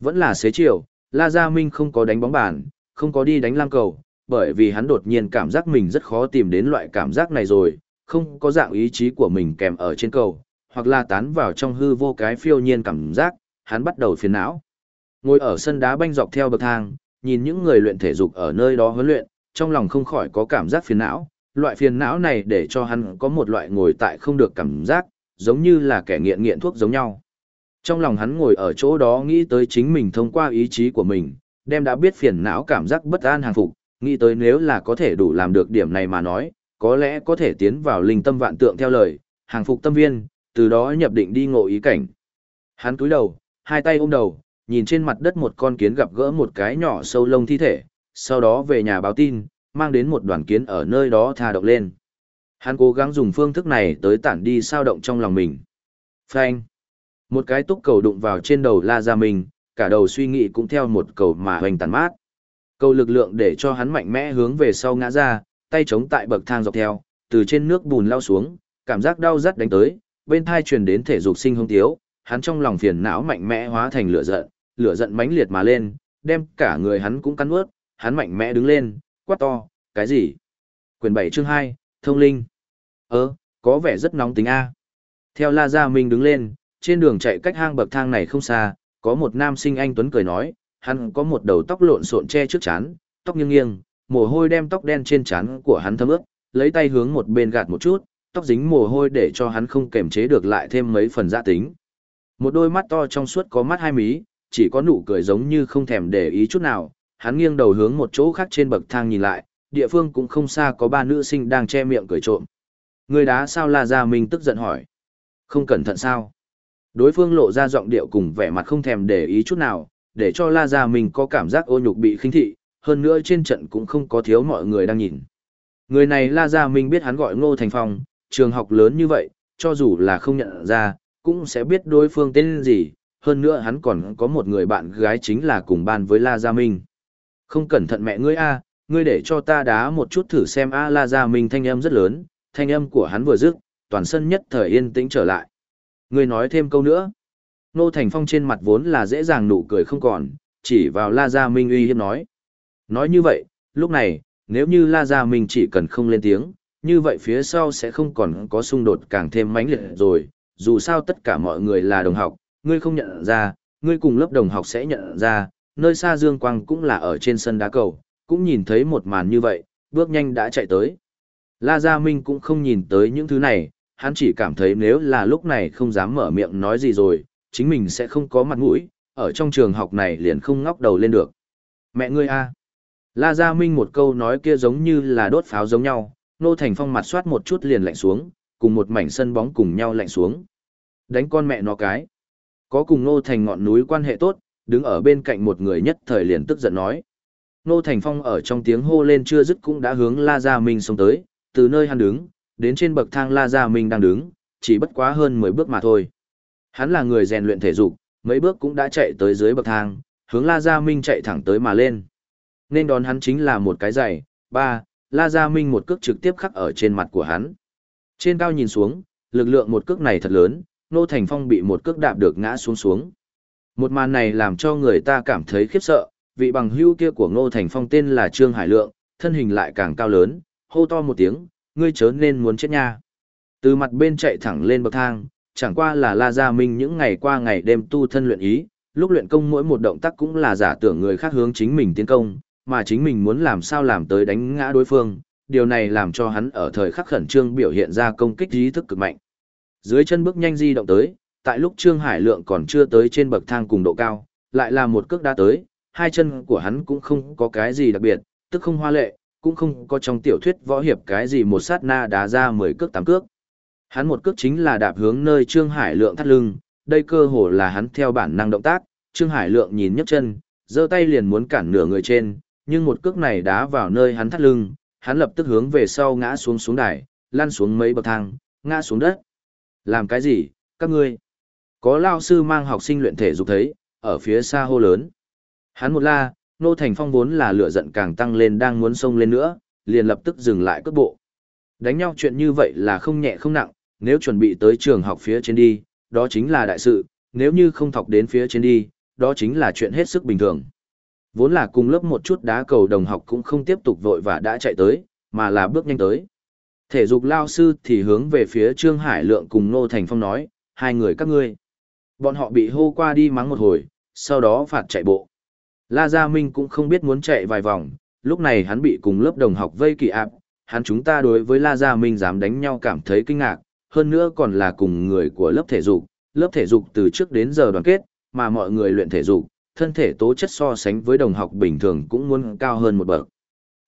Vẫn là xế chiều, La Gia Minh không có đánh bóng bàn, không có đi đánh lam cầu, bởi vì hắn đột nhiên cảm giác mình rất khó tìm đến loại cảm giác này rồi, không có dạng ý chí của mình kèm ở trên cầu, hoặc là tán vào trong hư vô cái phiêu nhiên cảm giác, hắn bắt đầu phiền não. Ngồi ở sân đá banh dọc theo bậc thang, nhìn những người luyện thể dục ở nơi đó huấn luyện, trong lòng không khỏi có cảm giác phiền não, loại phiền não này để cho hắn có một loại ngồi tại không được cảm giác, giống như là kẻ nghiện nghiện thuốc giống nhau. Trong lòng hắn ngồi ở chỗ đó nghĩ tới chính mình thông qua ý chí của mình, đem đã biết phiền não cảm giác bất an hàng phục, nghĩ tới nếu là có thể đủ làm được điểm này mà nói, có lẽ có thể tiến vào linh tâm vạn tượng theo lời, hàng phục tâm viên, từ đó nhập định đi ngộ ý cảnh. Hắn cúi đầu, hai tay ôm đầu, nhìn trên mặt đất một con kiến gặp gỡ một cái nhỏ sâu lông thi thể, sau đó về nhà báo tin, mang đến một đoàn kiến ở nơi đó thà động lên. Hắn cố gắng dùng phương thức này tới tản đi sao động trong lòng mình. Phanh. Một cái túc cầu đụng vào trên đầu La ra mình cả đầu suy nghĩ cũng theo một cầu mà hoành tàn mát. Cầu lực lượng để cho hắn mạnh mẽ hướng về sau ngã ra, tay chống tại bậc thang dọc theo, từ trên nước bùn lao xuống, cảm giác đau rát đánh tới, bên thai truyền đến thể dục sinh hông tiếu, hắn trong lòng phiền não mạnh mẽ hóa thành lửa giận, lửa giận mãnh liệt mà lên, đem cả người hắn cũng cắn ướt, hắn mạnh mẽ đứng lên, quát to, cái gì? Quyền 7 chương 2, thông linh. Ơ, có vẻ rất nóng tính A. Theo La Gia Minh đứng lên, trên đường chạy cách hang bậc thang này không xa, có một nam sinh anh Tuấn cười nói, hắn có một đầu tóc lộn xộn che trước chán, tóc nghiêng nghiêng, mồ hôi đem tóc đen trên chán của hắn thấm ướt, lấy tay hướng một bên gạt một chút, tóc dính mồ hôi để cho hắn không kềm chế được lại thêm mấy phần gia tính. Một đôi mắt to trong suốt có mắt hai mí, chỉ có nụ cười giống như không thèm để ý chút nào, hắn nghiêng đầu hướng một chỗ khác trên bậc thang nhìn lại, địa phương cũng không xa có ba nữ sinh đang che miệng cười trộm. Người đá sao La Gia Minh tức giận hỏi. Không cẩn thận sao? Đối phương lộ ra giọng điệu cùng vẻ mặt không thèm để ý chút nào, để cho La Gia Minh có cảm giác ô nhục bị khinh thị, hơn nữa trên trận cũng không có thiếu mọi người đang nhìn. Người này La Gia Minh biết hắn gọi Ngô Thành Phong, trường học lớn như vậy, cho dù là không nhận ra, cũng sẽ biết đối phương tên gì, hơn nữa hắn còn có một người bạn gái chính là cùng ban với La Gia Minh. Không cẩn thận mẹ ngươi a, ngươi để cho ta đá một chút thử xem a La Gia Minh thanh âm rất lớn, thanh âm của hắn vừa dứt, toàn sân nhất thời yên tĩnh trở lại. Ngươi nói thêm câu nữa. Nô Thành Phong trên mặt vốn là dễ dàng nụ cười không còn, chỉ vào La Gia Minh uy hiếp nói. Nói như vậy, lúc này, nếu như La Gia Minh chỉ cần không lên tiếng, như vậy phía sau sẽ không còn có xung đột càng thêm mãnh liệt rồi, dù sao tất cả mọi người là đồng học, ngươi không nhận ra, ngươi cùng lớp đồng học sẽ nhận ra, nơi xa Dương Quang cũng là ở trên sân đá cầu, cũng nhìn thấy một màn như vậy, bước nhanh đã chạy tới. La Gia Minh cũng không nhìn tới những thứ này, hắn chỉ cảm thấy nếu là lúc này không dám mở miệng nói gì rồi, chính mình sẽ không có mặt mũi, ở trong trường học này liền không ngóc đầu lên được. Mẹ ngươi a La Gia Minh một câu nói kia giống như là đốt pháo giống nhau, Nô Thành Phong mặt soát một chút liền lạnh xuống, cùng một mảnh sân bóng cùng nhau lạnh xuống. Đánh con mẹ nó cái. Có cùng Nô Thành ngọn núi quan hệ tốt, đứng ở bên cạnh một người nhất thời liền tức giận nói. Nô Thành Phong ở trong tiếng hô lên chưa dứt cũng đã hướng La Gia Minh xông tới, từ nơi hắn đứng, đến trên bậc thang La Gia Minh đang đứng, chỉ bất quá hơn 10 bước mà thôi. Hắn là người rèn luyện thể dục, mấy bước cũng đã chạy tới dưới bậc thang, hướng La Gia Minh chạy thẳng tới mà lên. Nên đón hắn chính là một cái giày, ba, La Gia Minh một cước trực tiếp khắc ở trên mặt của hắn. Trên cao nhìn xuống, lực lượng một cước này thật lớn, Nô Thành Phong bị một cước đạp được ngã xuống xuống. Một màn này làm cho người ta cảm thấy khiếp sợ, vị bằng hưu kia của Ngô Thành Phong tên là Trương Hải Lượng, thân hình lại càng cao lớn, hô to một tiếng, ngươi chớ nên muốn chết nha. Từ mặt bên chạy thẳng lên bậc thang, chẳng qua là La Gia Minh những ngày qua ngày đêm tu thân luyện ý, lúc luyện công mỗi một động tác cũng là giả tưởng người khác hướng chính mình tiến công, mà chính mình muốn làm sao làm tới đánh ngã đối phương, điều này làm cho hắn ở thời khắc khẩn trương biểu hiện ra công kích ý thức cực mạnh. Dưới chân bước nhanh di động tới, tại lúc Trương Hải Lượng còn chưa tới trên bậc thang cùng độ cao, lại là một cước đá tới, hai chân của hắn cũng không có cái gì đặc biệt, tức không hoa lệ, cũng không có trong tiểu thuyết võ hiệp cái gì một sát na đá ra 10 cước tám cước. Hắn một cước chính là đạp hướng nơi Trương Hải Lượng thắt lưng, đây cơ hồ là hắn theo bản năng động tác, Trương Hải Lượng nhìn nhấc chân, giơ tay liền muốn cản nửa người trên, nhưng một cước này đá vào nơi hắn thắt lưng, hắn lập tức hướng về sau ngã xuống xuống đài, lăn xuống mấy bậc thang, ngã xuống đất. Làm cái gì, các ngươi? Có lao sư mang học sinh luyện thể dục thấy, ở phía xa hô lớn. Hắn một la, Nô Thành Phong vốn là lửa giận càng tăng lên đang muốn xông lên nữa, liền lập tức dừng lại cước bộ. Đánh nhau chuyện như vậy là không nhẹ không nặng, nếu chuẩn bị tới trường học phía trên đi, đó chính là đại sự, nếu như không thọc đến phía trên đi, đó chính là chuyện hết sức bình thường. Vốn là cùng lớp một chút đá cầu đồng học cũng không tiếp tục vội và đã chạy tới, mà là bước nhanh tới. Thể dục lao sư thì hướng về phía Trương Hải Lượng cùng Nô Thành Phong nói, hai người các ngươi. Bọn họ bị hô qua đi mắng một hồi, sau đó phạt chạy bộ. La Gia Minh cũng không biết muốn chạy vài vòng, lúc này hắn bị cùng lớp đồng học vây kỳ ạp, hắn chúng ta đối với La Gia Minh dám đánh nhau cảm thấy kinh ngạc, hơn nữa còn là cùng người của lớp thể dục, lớp thể dục từ trước đến giờ đoàn kết, mà mọi người luyện thể dục, thân thể tố chất so sánh với đồng học bình thường cũng muốn cao hơn một bậc.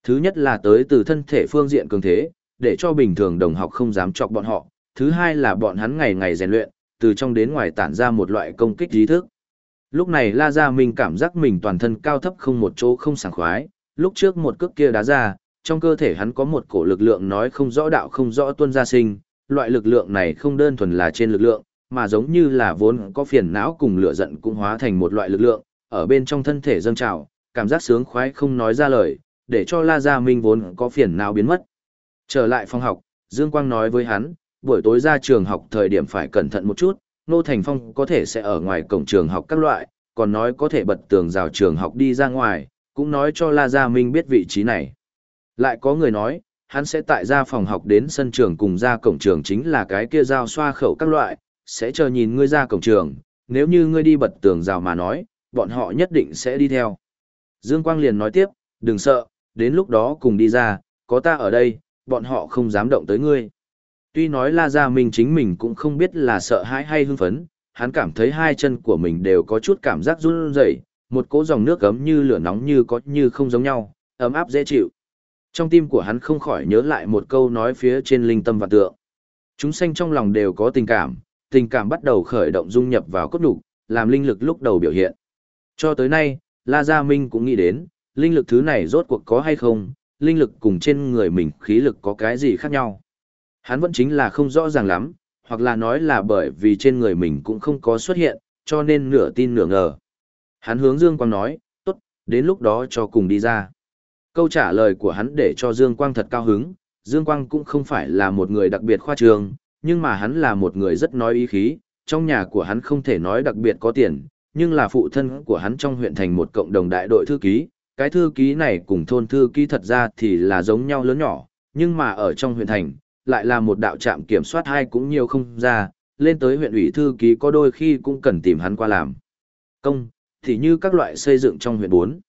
Thứ nhất là tới từ thân thể phương diện cường thế, để cho bình thường đồng học không dám chọc bọn họ, thứ hai là bọn hắn ngày ngày rèn luyện, từ trong đến ngoài tản ra một loại công kích trí thức. Lúc này La Gia Minh cảm giác mình toàn thân cao thấp không một chỗ không sảng khoái, lúc trước một cước kia đá ra, trong cơ thể hắn có một cổ lực lượng nói không rõ đạo không rõ tuân gia sinh, loại lực lượng này không đơn thuần là trên lực lượng, mà giống như là vốn có phiền não cùng lửa giận cũng hóa thành một loại lực lượng, ở bên trong thân thể dâng trào, cảm giác sướng khoái không nói ra lời, để cho La Gia Minh vốn có phiền não biến mất. Trở lại phòng học, Dương Quang nói với hắn, buổi tối ra trường học thời điểm phải cẩn thận một chút, Nô Thành Phong có thể sẽ ở ngoài cổng trường học các loại, còn nói có thể bật tường rào trường học đi ra ngoài, cũng nói cho La Gia Minh biết vị trí này. Lại có người nói, hắn sẽ tại ra phòng học đến sân trường cùng ra cổng trường chính là cái kia giao xoa khẩu các loại, sẽ chờ nhìn ngươi ra cổng trường, nếu như ngươi đi bật tường rào mà nói, bọn họ nhất định sẽ đi theo. Dương Quang liền nói tiếp, đừng sợ, đến lúc đó cùng đi ra, có ta ở đây, bọn họ không dám động tới ngươi. Tuy nói La Gia Minh chính mình cũng không biết là sợ hãi hay hưng phấn, hắn cảm thấy hai chân của mình đều có chút cảm giác run rẩy, một cỗ dòng nước ấm như lửa nóng như có như không giống nhau, ấm áp dễ chịu. Trong tim của hắn không khỏi nhớ lại một câu nói phía trên linh tâm và tượng. Chúng sanh trong lòng đều có tình cảm, tình cảm bắt đầu khởi động dung nhập vào cốt nhục, làm linh lực lúc đầu biểu hiện. Cho tới nay, La Gia Minh cũng nghĩ đến, linh lực thứ này rốt cuộc có hay không, linh lực cùng trên người mình khí lực có cái gì khác nhau. Hắn vẫn chính là không rõ ràng lắm, hoặc là nói là bởi vì trên người mình cũng không có xuất hiện, cho nên nửa tin nửa ngờ. Hắn hướng Dương Quang nói, tốt, đến lúc đó cho cùng đi ra. Câu trả lời của hắn để cho Dương Quang thật cao hứng, Dương Quang cũng không phải là một người đặc biệt khoa trường, nhưng mà hắn là một người rất nói ý khí, trong nhà của hắn không thể nói đặc biệt có tiền, nhưng là phụ thân của hắn trong huyện thành một cộng đồng đại đội thư ký, cái thư ký này cùng thôn thư ký thật ra thì là giống nhau lớn nhỏ, nhưng mà ở trong huyện thành, lại là một đạo trạm kiểm soát hai cũng nhiều không ra, lên tới huyện ủy thư ký có đôi khi cũng cần tìm hắn qua làm. Công, thì như các loại xây dựng trong huyện 4.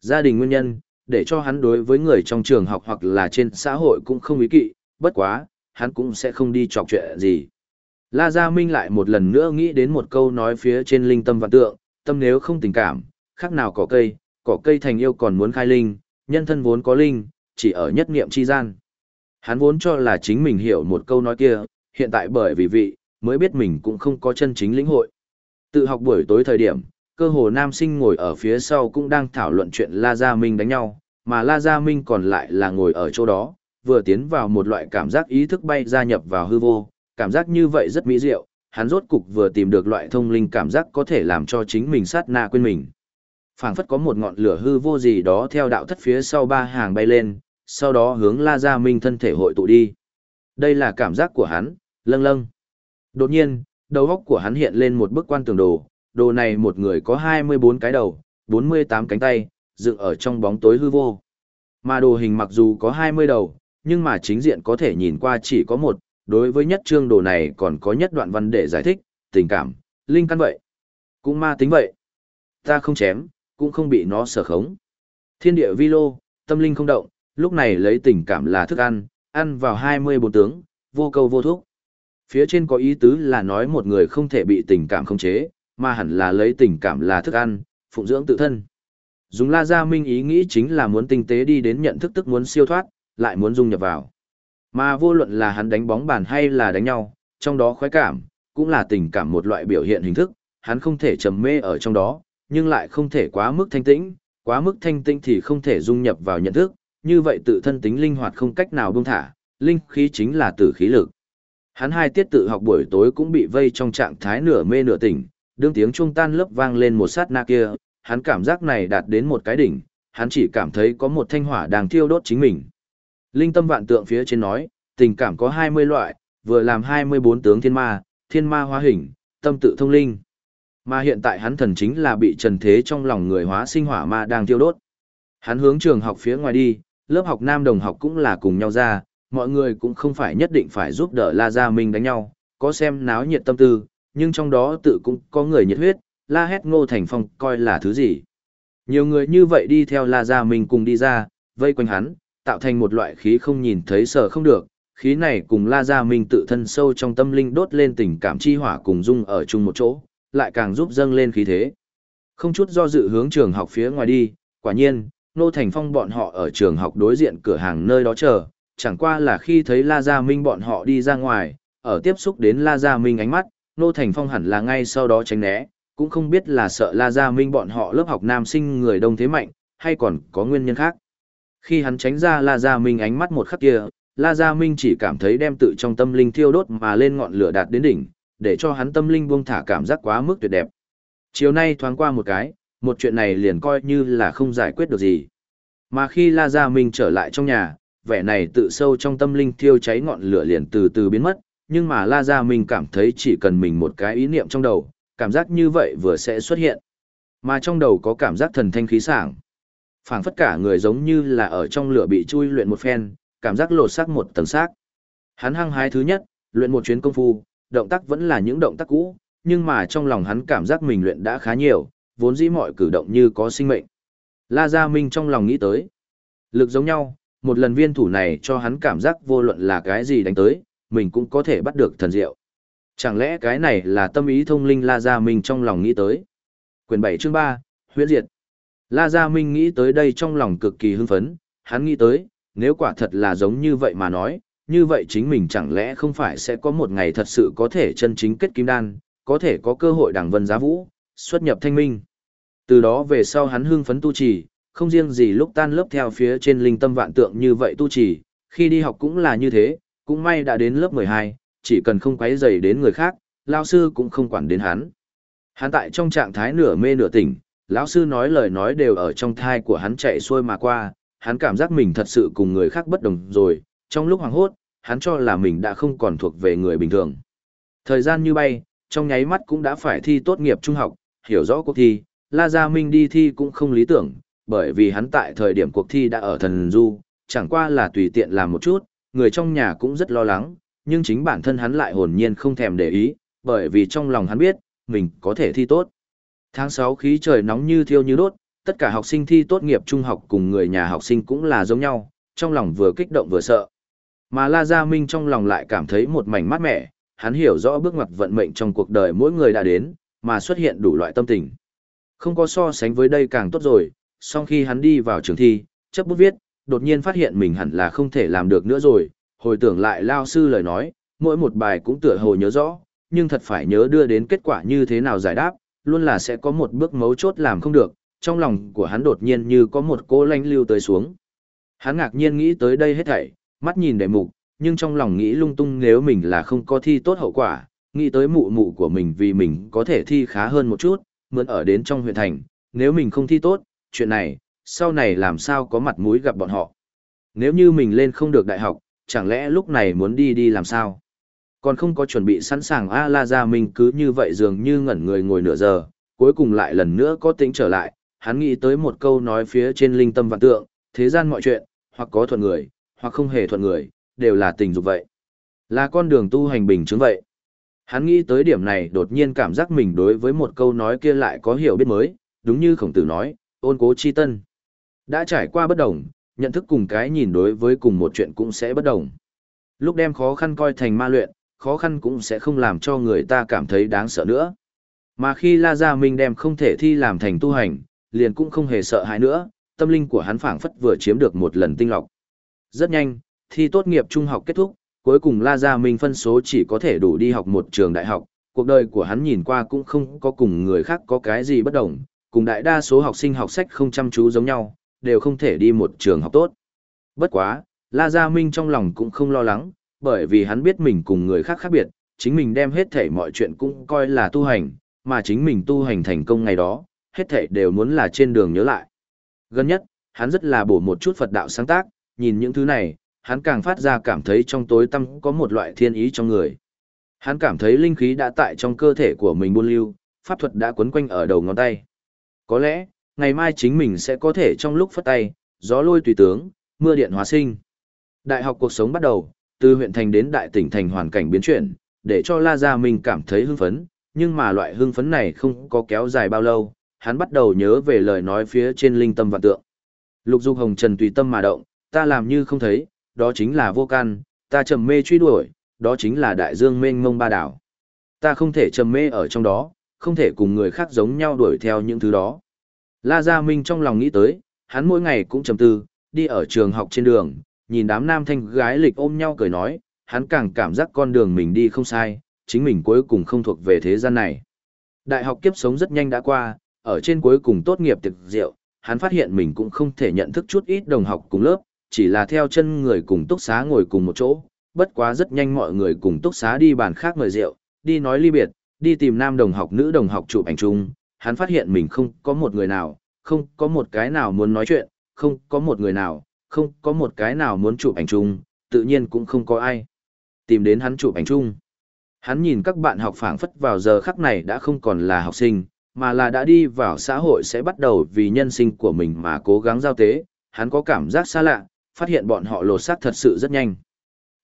Gia đình nguyên nhân, để cho hắn đối với người trong trường học hoặc là trên xã hội cũng không ý kỵ, bất quá, hắn cũng sẽ không đi chọc chuyện gì. La Gia Minh lại một lần nữa nghĩ đến một câu nói phía trên linh tâm vạn tượng, tâm nếu không tình cảm, khác nào cỏ cây, cỏ cây thành yêu còn muốn khai linh, nhân thân vốn có linh, chỉ ở nhất niệm chi gian. Hắn vốn cho là chính mình hiểu một câu nói kia, hiện tại bởi vì vị, mới biết mình cũng không có chân chính lĩnh hội. Tự học buổi tối thời điểm, cơ hồ nam sinh ngồi ở phía sau cũng đang thảo luận chuyện La Gia Minh đánh nhau, mà La Gia Minh còn lại là ngồi ở chỗ đó, vừa tiến vào một loại cảm giác ý thức bay gia nhập vào hư vô, cảm giác như vậy rất mỹ diệu, hắn rốt cục vừa tìm được loại thông linh cảm giác có thể làm cho chính mình sát na quên mình. phảng phất có một ngọn lửa hư vô gì đó theo đạo thất phía sau ba hàng bay lên, sau đó hướng La Gia Minh thân thể hội tụ đi. Đây là cảm giác của hắn, lâng lâng. Đột nhiên, đầu óc của hắn hiện lên một bức quan tường đồ, đồ này một người có 24 cái đầu, 48 cánh tay, dựng ở trong bóng tối hư vô. Mà đồ hình mặc dù có 20 đầu, nhưng mà chính diện có thể nhìn qua chỉ có một, đối với nhất chương đồ này còn có nhất đoạn văn để giải thích, tình cảm, linh căn vậy. Cũng ma tính vậy. Ta không chém, cũng không bị nó sở khống. Thiên địa vi lô, tâm linh không động, lúc này lấy tình cảm là thức ăn, ăn vào 24 tướng, vô câu vô thuốc. Phía trên có ý tứ là nói một người không thể bị tình cảm khống chế, mà hẳn là lấy tình cảm là thức ăn, phụng dưỡng tự thân. Dùng La Gia Minh ý nghĩ chính là muốn tinh tế đi đến nhận thức tức muốn siêu thoát, lại muốn dung nhập vào. Mà vô luận là hắn đánh bóng bàn hay là đánh nhau, trong đó khoái cảm, cũng là tình cảm một loại biểu hiện hình thức, hắn không thể trầm mê ở trong đó, nhưng lại không thể quá mức thanh tĩnh, quá mức thanh tĩnh thì không thể dung nhập vào nhận thức, như vậy tự thân tính linh hoạt không cách nào buông thả, linh khí chính là tử khí lực. Hắn hai tiết tự học buổi tối cũng bị vây trong trạng thái nửa mê nửa tỉnh, đương tiếng trung tan lớp vang lên một sát na kia, hắn cảm giác này đạt đến một cái đỉnh, hắn chỉ cảm thấy có một thanh hỏa đang thiêu đốt chính mình. Linh tâm vạn tượng phía trên nói, tình cảm có 20 loại, vừa làm 24 tướng thiên ma, thiên ma hóa hình, tâm tự thông linh. Mà hiện tại hắn thần chính là bị trần thế trong lòng người hóa sinh hỏa ma đang tiêu đốt. Hắn hướng trường học phía ngoài đi, lớp học nam đồng học cũng là cùng nhau ra, mọi người cũng không phải nhất định phải giúp đỡ La Gia Minh đánh nhau, có xem náo nhiệt tâm tư, nhưng trong đó tự cũng có người nhiệt huyết, la hét ngô thành phong coi là thứ gì. Nhiều người như vậy đi theo La Gia Minh cùng đi ra, vây quanh hắn, tạo thành một loại khí không nhìn thấy sợ không được, khí này cùng La Gia Minh tự thân sâu trong tâm linh đốt lên tình cảm chi hỏa cùng dung ở chung một chỗ, lại càng giúp dâng lên khí thế. Không chút do dự hướng trường học phía ngoài đi, quả nhiên, Nô Thành Phong bọn họ ở trường học đối diện cửa hàng nơi đó chờ, chẳng qua là khi thấy La Gia Minh bọn họ đi ra ngoài, ở tiếp xúc đến La Gia Minh ánh mắt, Nô Thành Phong hẳn là ngay sau đó tránh né, cũng không biết là sợ La Gia Minh bọn họ lớp học nam sinh người đông thế mạnh, hay còn có nguyên nhân khác. Khi hắn tránh ra La Gia Minh ánh mắt một khắc kia, La Gia Minh chỉ cảm thấy đem tự trong tâm linh thiêu đốt mà lên ngọn lửa đạt đến đỉnh, để cho hắn tâm linh buông thả cảm giác quá mức tuyệt đẹp. Chiều nay thoáng qua một cái, một chuyện này liền coi như là không giải quyết được gì. Mà khi La Gia Minh trở lại trong nhà, vẻ này tự sâu trong tâm linh thiêu cháy ngọn lửa liền từ từ biến mất, nhưng mà La Gia Minh cảm thấy chỉ cần mình một cái ý niệm trong đầu, cảm giác như vậy vừa sẽ xuất hiện. Mà trong đầu có cảm giác thần thanh khí sảng phảng phất cả người giống như là ở trong lửa bị chui luyện một phen, cảm giác lột xác một tầng xác. Hắn hăng hái thứ nhất, luyện một chuyến công phu, động tác vẫn là những động tác cũ, nhưng mà trong lòng hắn cảm giác mình luyện đã khá nhiều, vốn dĩ mọi cử động như có sinh mệnh. La Gia Minh trong lòng nghĩ tới. Lực giống nhau, một lần viên thủ này cho hắn cảm giác vô luận là cái gì đánh tới, mình cũng có thể bắt được thần diệu. Chẳng lẽ cái này là tâm ý thông linh La Gia Minh trong lòng nghĩ tới? Quyền 7 chương 3, huyễn diệt. La Gia Minh nghĩ tới đây trong lòng cực kỳ hưng phấn, hắn nghĩ tới, nếu quả thật là giống như vậy mà nói, như vậy chính mình chẳng lẽ không phải sẽ có một ngày thật sự có thể chân chính kết kim đan, có thể có cơ hội đẳng vân giá vũ, xuất nhập thanh minh. Từ đó về sau hắn hưng phấn tu trì, không riêng gì lúc tan lớp theo phía trên linh tâm vạn tượng như vậy tu trì, khi đi học cũng là như thế, cũng may đã đến lớp 12, chỉ cần không quấy rầy đến người khác, lao sư cũng không quản đến hắn. Hắn tại trong trạng thái nửa mê nửa tỉnh, lão sư nói lời nói đều ở trong thai của hắn chạy xuôi mà qua, hắn cảm giác mình thật sự cùng người khác bất đồng rồi, trong lúc hoàng hốt, hắn cho là mình đã không còn thuộc về người bình thường. Thời gian như bay, trong nháy mắt cũng đã phải thi tốt nghiệp trung học, hiểu rõ cuộc thi, La Gia Minh đi thi cũng không lý tưởng, bởi vì hắn tại thời điểm cuộc thi đã ở thần du, chẳng qua là tùy tiện làm một chút, người trong nhà cũng rất lo lắng, nhưng chính bản thân hắn lại hồn nhiên không thèm để ý, bởi vì trong lòng hắn biết, mình có thể thi tốt. Tháng 6 khí trời nóng như thiêu như đốt, tất cả học sinh thi tốt nghiệp trung học cùng người nhà học sinh cũng là giống nhau, trong lòng vừa kích động vừa sợ. Mà La Gia Minh trong lòng lại cảm thấy một mảnh mát mẻ, hắn hiểu rõ bước ngoặt vận mệnh trong cuộc đời mỗi người đã đến, mà xuất hiện đủ loại tâm tình. Không có so sánh với đây càng tốt rồi, sau khi hắn đi vào trường thi, chấp bút viết, đột nhiên phát hiện mình hẳn là không thể làm được nữa rồi, hồi tưởng lại lao sư lời nói, mỗi một bài cũng tựa hồ nhớ rõ, nhưng thật phải nhớ đưa đến kết quả như thế nào giải đáp, luôn là sẽ có một bước mấu chốt làm không được, trong lòng của hắn đột nhiên như có một cô lanh lưu tới xuống. Hắn ngạc nhiên nghĩ tới đây hết thảy, mắt nhìn đề mục, nhưng trong lòng nghĩ lung tung nếu mình là không có thi tốt hậu quả, nghĩ tới mụ mụ của mình vì mình có thể thi khá hơn một chút, mượn ở đến trong huyện thành, nếu mình không thi tốt, chuyện này, sau này làm sao có mặt mũi gặp bọn họ. Nếu như mình lên không được đại học, chẳng lẽ lúc này muốn đi đi làm sao? Còn không có chuẩn bị sẵn sàng A La Gia Minh cứ như vậy dường như ngẩn người ngồi nửa giờ, cuối cùng lại lần nữa có tính trở lại, hắn nghĩ tới một câu nói phía trên linh tâm vạn tượng, thế gian mọi chuyện, hoặc có thuận người, hoặc không hề thuận người, đều là tình dục vậy. Là con đường tu hành bình chứng vậy. Hắn nghĩ tới điểm này đột nhiên cảm giác mình đối với một câu nói kia lại có hiểu biết mới, đúng như khổng tử nói, ôn cố chi tân. Đã trải qua bất đồng, nhận thức cùng cái nhìn đối với cùng một chuyện cũng sẽ bất đồng. Lúc đem khó khăn coi thành ma luyện, khó khăn cũng sẽ không làm cho người ta cảm thấy đáng sợ nữa. Mà khi La Gia Minh đem không thể thi làm thành tu hành, liền cũng không hề sợ hãi nữa, tâm linh của hắn phảng phất vừa chiếm được một lần tinh lọc. Rất nhanh, thi tốt nghiệp trung học kết thúc, cuối cùng La Gia Minh phân số chỉ có thể đủ đi học một trường đại học, cuộc đời của hắn nhìn qua cũng không có cùng người khác có cái gì bất đồng, cùng đại đa số học sinh học sách không chăm chú giống nhau, đều không thể đi một trường học tốt. Bất quá, La Gia Minh trong lòng cũng không lo lắng, bởi vì hắn biết mình cùng người khác khác biệt, chính mình đem hết thể mọi chuyện cũng coi là tu hành, mà chính mình tu hành thành công ngày đó, hết thể đều muốn là trên đường nhớ lại. Gần nhất, hắn rất là bổ một chút Phật đạo sáng tác, nhìn những thứ này, hắn càng phát ra cảm thấy trong tối tâm có một loại thiên ý trong người. Hắn cảm thấy linh khí đã tại trong cơ thể của mình buôn lưu, pháp thuật đã quấn quanh ở đầu ngón tay. Có lẽ, ngày mai chính mình sẽ có thể trong lúc phất tay, gió lôi tùy tướng, mưa điện hóa sinh. Đại học cuộc sống bắt đầu, từ huyện thành đến đại tỉnh thành hoàn cảnh biến chuyển, để cho La Gia Minh cảm thấy hưng phấn, nhưng mà loại hưng phấn này không có kéo dài bao lâu, hắn bắt đầu nhớ về lời nói phía trên linh tâm và tượng. Lục Dục Hồng Trần tùy tâm mà động, ta làm như không thấy, đó chính là vô can, ta trầm mê truy đuổi, đó chính là đại dương mênh mông ba đảo. Ta không thể trầm mê ở trong đó, không thể cùng người khác giống nhau đuổi theo những thứ đó. La Gia Minh trong lòng nghĩ tới, hắn mỗi ngày cũng trầm tư, đi ở trường học trên đường, nhìn đám nam thanh gái lịch ôm nhau cười nói, hắn càng cảm giác con đường mình đi không sai, chính mình cuối cùng không thuộc về thế gian này. Đại học kiếp sống rất nhanh đã qua, ở trên cuối cùng tốt nghiệp tiệc rượu, hắn phát hiện mình cũng không thể nhận thức chút ít đồng học cùng lớp, chỉ là theo chân người cùng túc xá ngồi cùng một chỗ, bất quá rất nhanh mọi người cùng túc xá đi bàn khác mời rượu, đi nói ly biệt, đi tìm nam đồng học nữ đồng học chụp ảnh chung, hắn phát hiện mình không có một người nào, không có một cái nào muốn nói chuyện, không có một người nào, không có một cái nào muốn chụp ảnh chung, tự nhiên cũng không có ai. Tìm đến hắn chụp ảnh chung. Hắn nhìn các bạn học phảng phất vào giờ khắc này đã không còn là học sinh, mà là đã đi vào xã hội sẽ bắt đầu vì nhân sinh của mình mà cố gắng giao tế, hắn có cảm giác xa lạ, phát hiện bọn họ lột xác thật sự rất nhanh.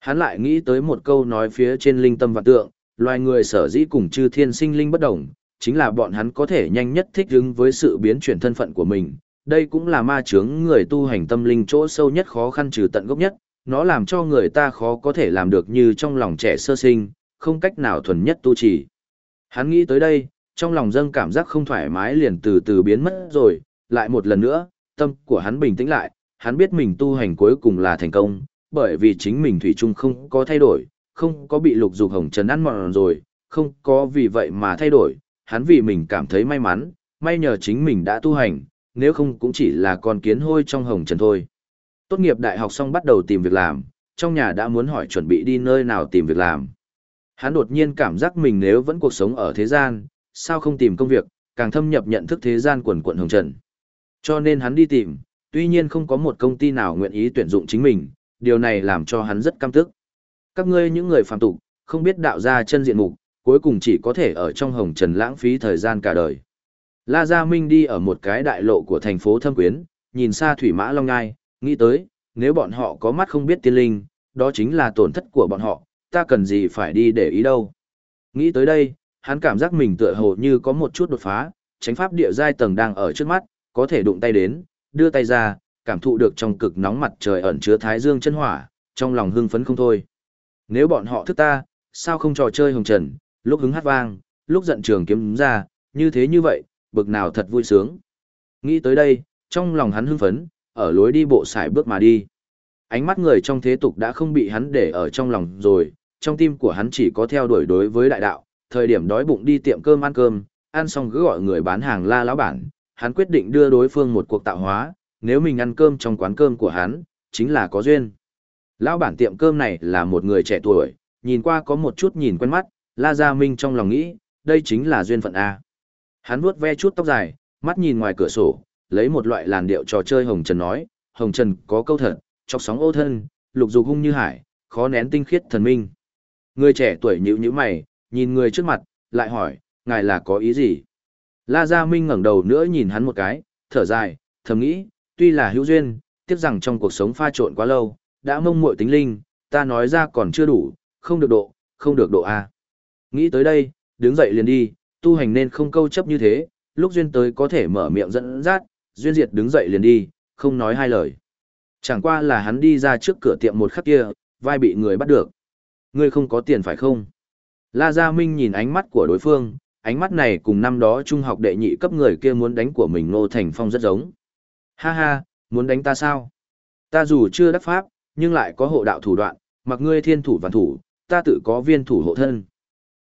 Hắn lại nghĩ tới một câu nói phía trên linh tâm và tượng, loài người sở dĩ cùng chư thiên sinh linh bất đồng, chính là bọn hắn có thể nhanh nhất thích ứng với sự biến chuyển thân phận của mình. Đây cũng là ma chướng người tu hành tâm linh chỗ sâu nhất khó khăn trừ tận gốc nhất, nó làm cho người ta khó có thể làm được như trong lòng trẻ sơ sinh, không cách nào thuần nhất tu trì. Hắn nghĩ tới đây, trong lòng dâng cảm giác không thoải mái liền từ từ biến mất rồi, lại một lần nữa, tâm của hắn bình tĩnh lại, hắn biết mình tu hành cuối cùng là thành công, bởi vì chính mình thủy chung không có thay đổi, không có bị lục dục hồng trần ăn mòn rồi, không có vì vậy mà thay đổi, hắn vì mình cảm thấy may mắn, may nhờ chính mình đã tu hành, nếu không cũng chỉ là con kiến hôi trong hồng trần thôi. Tốt nghiệp đại học xong bắt đầu tìm việc làm, trong nhà đã muốn hỏi chuẩn bị đi nơi nào tìm việc làm. Hắn đột nhiên cảm giác mình nếu vẫn cuộc sống ở thế gian, sao không tìm công việc, càng thâm nhập nhận thức thế gian quần quận hồng trần. Cho nên hắn đi tìm, tuy nhiên không có một công ty nào nguyện ý tuyển dụng chính mình, điều này làm cho hắn rất căm tức. Các ngươi những người phàm tục, không biết đạo ra chân diện mục, cuối cùng chỉ có thể ở trong hồng trần lãng phí thời gian cả đời. La Gia Minh đi ở một cái đại lộ của thành phố Thâm Quyến, nhìn xa thủy mã long ngai, nghĩ tới, nếu bọn họ có mắt không biết tiên linh, đó chính là tổn thất của bọn họ, ta cần gì phải đi để ý đâu. Nghĩ tới đây, hắn cảm giác mình tựa hồ như có một chút đột phá, tránh pháp địa giai tầng đang ở trước mắt, có thể đụng tay đến, đưa tay ra, cảm thụ được trong cực nóng mặt trời ẩn chứa thái dương chân hỏa, trong lòng hưng phấn không thôi. Nếu bọn họ thức ta, sao không trò chơi hồng trần, lúc hứng hát vang, lúc giận trường kiếm ra, như thế như vậy, bực nào thật vui sướng. Nghĩ tới đây, trong lòng hắn hưng phấn, ở lối đi bộ xài bước mà đi. Ánh mắt người trong thế tục đã không bị hắn để ở trong lòng rồi, trong tim của hắn chỉ có theo đuổi đối với đại đạo, thời điểm đói bụng đi tiệm cơm ăn cơm, ăn xong cứ gọi người bán hàng la lão bản, hắn quyết định đưa đối phương một cuộc tạo hóa, nếu mình ăn cơm trong quán cơm của hắn, chính là có duyên. Lão bản tiệm cơm này là một người trẻ tuổi, nhìn qua có một chút nhìn quen mắt, La Gia Minh trong lòng nghĩ, đây chính là duyên phận A. Hắn vuốt ve chút tóc dài, mắt nhìn ngoài cửa sổ, lấy một loại làn điệu trò chơi Hồng Trần nói, Hồng Trần có câu thật, chọc sóng ô thân, lục dục hung như hải, khó nén tinh khiết thần minh. Người trẻ tuổi nhíu nhíu mày, nhìn người trước mặt, lại hỏi, ngài là có ý gì? La Gia Minh ngẩng đầu nữa nhìn hắn một cái, thở dài, thầm nghĩ, tuy là hữu duyên, tiếc rằng trong cuộc sống pha trộn quá lâu, đã mông muội tính linh, ta nói ra còn chưa đủ, không được độ, không được độ A. Nghĩ tới đây, đứng dậy liền đi, tu hành nên không câu chấp như thế, lúc duyên tới có thể mở miệng dẫn dắt, duyên diệt đứng dậy liền đi, không nói hai lời. Chẳng qua là hắn đi ra trước cửa tiệm một khắc kia, vai bị người bắt được. Ngươi không có tiền phải không? La Gia Minh nhìn ánh mắt của đối phương, ánh mắt này cùng năm đó trung học đệ nhị cấp người kia muốn đánh của mình Ngô Thành Phong rất giống. Ha ha, muốn đánh ta sao? Ta dù chưa đắc pháp, nhưng lại có hộ đạo thủ đoạn, mặc ngươi thiên thủ vạn thủ, ta tự có viên thủ hộ thân.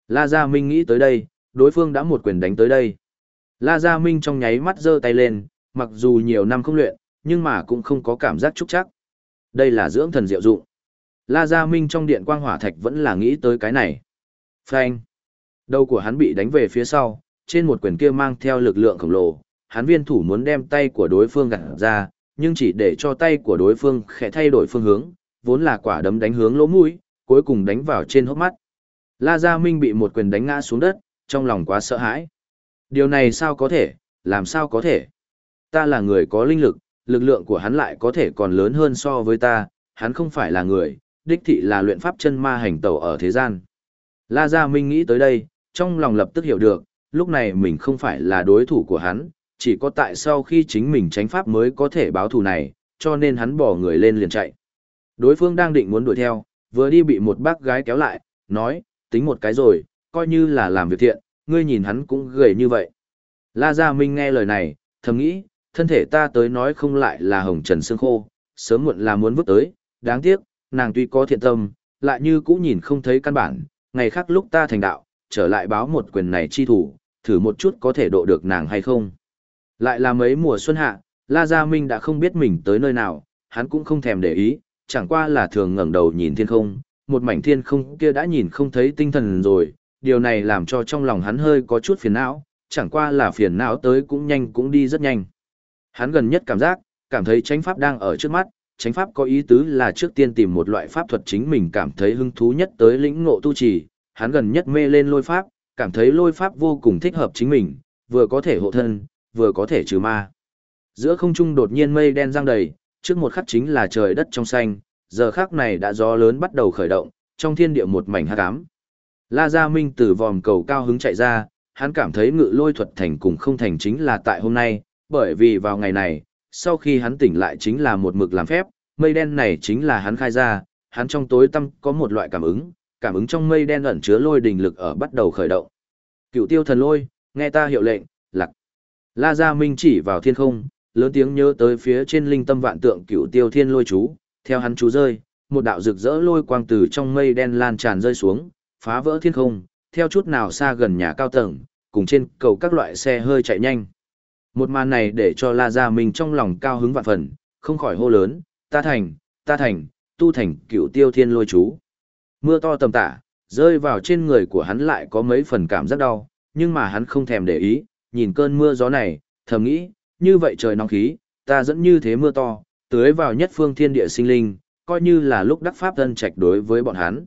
La Gia Minh nghĩ tới đây, đối phương đã một quyền đánh tới đây. La Gia Minh trong nháy mắt giơ tay lên, mặc dù nhiều năm không luyện, nhưng mà cũng không có cảm giác trúc chắc. Đây là dưỡng thần diệu dụng. La Gia Minh trong điện quang hỏa thạch vẫn là nghĩ tới cái này. Phanh. Đầu của hắn bị đánh về phía sau, trên một quyền kia mang theo lực lượng khổng lồ, hắn viên thủ muốn đem tay của đối phương gạt ra, nhưng chỉ để cho tay của đối phương khẽ thay đổi phương hướng, vốn là quả đấm đánh hướng lỗ mũi, cuối cùng đánh vào trên hốc mắt. La Gia Minh bị một quyền đánh ngã xuống đất, trong lòng quá sợ hãi. Điều này sao có thể, làm sao có thể? Ta là người có linh lực, lực lượng của hắn lại có thể còn lớn hơn so với ta, hắn không phải là người, đích thị là luyện pháp chân ma hành tẩu ở thế gian. La Gia Minh nghĩ tới đây, trong lòng lập tức hiểu được, lúc này mình không phải là đối thủ của hắn, chỉ có tại sau khi chính mình tránh pháp mới có thể báo thù này, cho nên hắn bỏ người lên liền chạy. Đối phương đang định muốn đuổi theo, vừa đi bị một bác gái kéo lại, nói, tính một cái rồi, coi như là làm việc thiện, ngươi nhìn hắn cũng gầy như vậy. La Gia Minh nghe lời này, thầm nghĩ, thân thể ta tới nói không lại là hồng trần xương khô, sớm muộn là muốn vứt tới, đáng tiếc, nàng tuy có thiện tâm, lại như cũ nhìn không thấy căn bản, ngày khác lúc ta thành đạo, trở lại báo một quyền này chi thủ, thử một chút có thể độ được nàng hay không. Lại là mấy mùa xuân hạ, La Gia Minh đã không biết mình tới nơi nào, hắn cũng không thèm để ý, chẳng qua là thường ngẩng đầu nhìn thiên không, một mảnh thiên không kia đã nhìn không thấy tinh thần rồi, điều này làm cho trong lòng hắn hơi có chút phiền não, chẳng qua là phiền não tới cũng nhanh cũng đi rất nhanh. Hắn gần nhất cảm giác, cảm thấy chánh pháp đang ở trước mắt, chánh pháp có ý tứ là trước tiên tìm một loại pháp thuật chính mình cảm thấy hứng thú nhất tới lĩnh ngộ tu trì, hắn gần nhất mê lên lôi pháp, cảm thấy lôi pháp vô cùng thích hợp chính mình, vừa có thể hộ thân, vừa có thể trừ ma. Giữa không trung đột nhiên mây đen giăng đầy, trước một khắc chính là trời đất trong xanh, giờ khắc này đã gió lớn bắt đầu khởi động, trong thiên địa một mảnh hắc ám. La Gia Minh từ vòm cầu cao hứng chạy ra, hắn cảm thấy ngự lôi thuật thành cùng không thành chính là tại hôm nay, bởi vì vào ngày này, sau khi hắn tỉnh lại chính là một mực làm phép, mây đen này chính là hắn khai ra, hắn trong tối tâm có một loại cảm ứng, cảm ứng trong mây đen ẩn chứa lôi đình lực ở bắt đầu khởi động. Cựu tiêu thần lôi, nghe ta hiệu lệnh, lạc. La Gia Minh chỉ vào thiên không, lớn tiếng nhớ tới phía trên linh tâm vạn tượng cựu tiêu thiên lôi chú, theo hắn chú rơi, một đạo rực rỡ lôi quang từ trong mây đen lan tràn rơi xuống, phá vỡ thiên không, theo chút nào xa gần nhà cao tầng, cùng trên cầu các loại xe hơi chạy nhanh. Một màn này để cho La Gia Minh trong lòng cao hứng vạn phần, không khỏi hô lớn, ta thành, ta thành, tu thành cựu tiêu thiên lôi chú. Mưa to tầm tả, rơi vào trên người của hắn lại có mấy phần cảm giác đau, nhưng mà hắn không thèm để ý, nhìn cơn mưa gió này, thầm nghĩ, như vậy trời nóng khí, ta dẫn như thế mưa to, tưới vào nhất phương thiên địa sinh linh, coi như là lúc đắc pháp thân trạch đối với bọn hắn.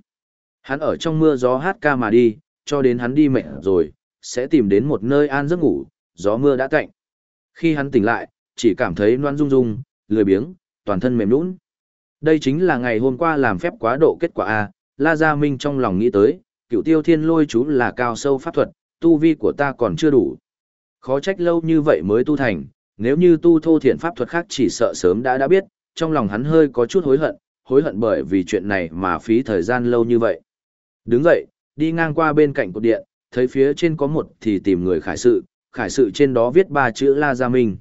Hắn ở trong mưa gió hát ca mà đi, cho đến hắn đi mệt rồi, sẽ tìm đến một nơi an giấc ngủ, gió mưa đã cạnh. Khi hắn tỉnh lại, chỉ cảm thấy noan rung rung, lười biếng, toàn thân mềm nũng. Đây chính là ngày hôm qua làm phép quá độ kết quả A, La Gia Minh trong lòng nghĩ tới, cựu tiêu thiên lôi chú là cao sâu pháp thuật, tu vi của ta còn chưa đủ. Khó trách lâu như vậy mới tu thành, nếu như tu thô thiện pháp thuật khác chỉ sợ sớm đã đã biết, trong lòng hắn hơi có chút hối hận, hối hận bởi vì chuyện này mà phí thời gian lâu như vậy. Đứng dậy, đi ngang qua bên cạnh cột điện, thấy phía trên có một thì tìm người khải sự, khải sự trên đó viết ba chữ La Gia Minh.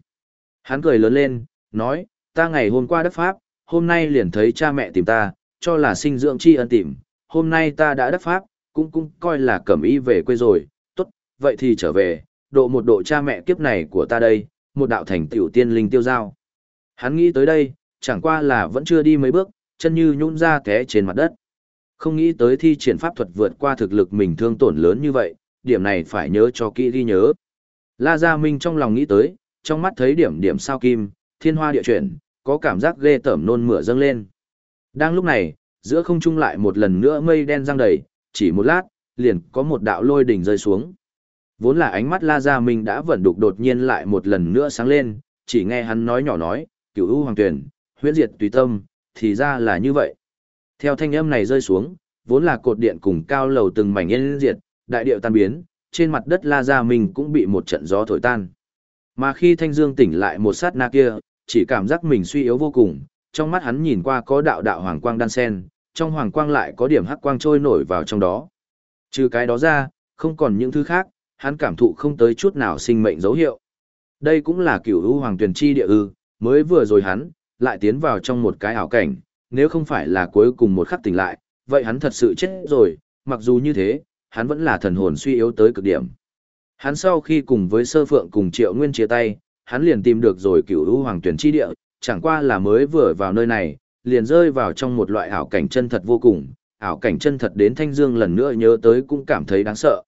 Hắn cười lớn lên, nói, ta ngày hôm qua đất Pháp, hôm nay liền thấy cha mẹ tìm ta, cho là sinh dưỡng tri ân tìm, hôm nay ta đã đất Pháp, cũng cũng coi là cẩm ý về quê rồi, tốt, vậy thì trở về, độ một độ cha mẹ kiếp này của ta đây, một đạo thành tiểu tiên linh tiêu giao. Hắn nghĩ tới đây, chẳng qua là vẫn chưa đi mấy bước, chân như nhũn ra té trên mặt đất. Không nghĩ tới thi triển pháp thuật vượt qua thực lực mình thương tổn lớn như vậy, điểm này phải nhớ cho kỹ ghi nhớ. La Gia Minh trong lòng nghĩ tới, trong mắt thấy điểm điểm sao kim, thiên hoa địa chuyển, có cảm giác ghê tởm nôn mửa dâng lên. Đang lúc này, giữa không trung lại một lần nữa mây đen răng đầy, chỉ một lát, liền có một đạo lôi đỉnh rơi xuống. Vốn là ánh mắt La Gia Minh đã vẫn đục đột nhiên lại một lần nữa sáng lên, chỉ nghe hắn nói nhỏ nói, cửu u hoàng tuyển, huyễn diệt tùy tâm, thì ra là như vậy. Theo thanh âm này rơi xuống, vốn là cột điện cùng cao lầu từng mảnh yên diệt, đại điệu tan biến, trên mặt đất La Gia Minh cũng bị một trận gió thổi tan. Mà khi Thanh Dương tỉnh lại một sát na kia, chỉ cảm giác mình suy yếu vô cùng, trong mắt hắn nhìn qua có đạo đạo hoàng quang đan sen, trong hoàng quang lại có điểm hắc quang trôi nổi vào trong đó. Trừ cái đó ra, không còn những thứ khác, hắn cảm thụ không tới chút nào sinh mệnh dấu hiệu. Đây cũng là cửu u hoàng tuyển chi địa ư, mới vừa rồi hắn, lại tiến vào trong một cái ảo cảnh, nếu không phải là cuối cùng một khắc tỉnh lại, vậy hắn thật sự chết rồi, mặc dù như thế, hắn vẫn là thần hồn suy yếu tới cực điểm. Hắn sau khi cùng với sơ phượng cùng triệu nguyên chia tay, hắn liền tìm được rồi cửu u hoàng tuyển chi địa, chẳng qua là mới vừa vào nơi này, liền rơi vào trong một loại ảo cảnh chân thật vô cùng, ảo cảnh chân thật đến Thanh Dương lần nữa nhớ tới cũng cảm thấy đáng sợ.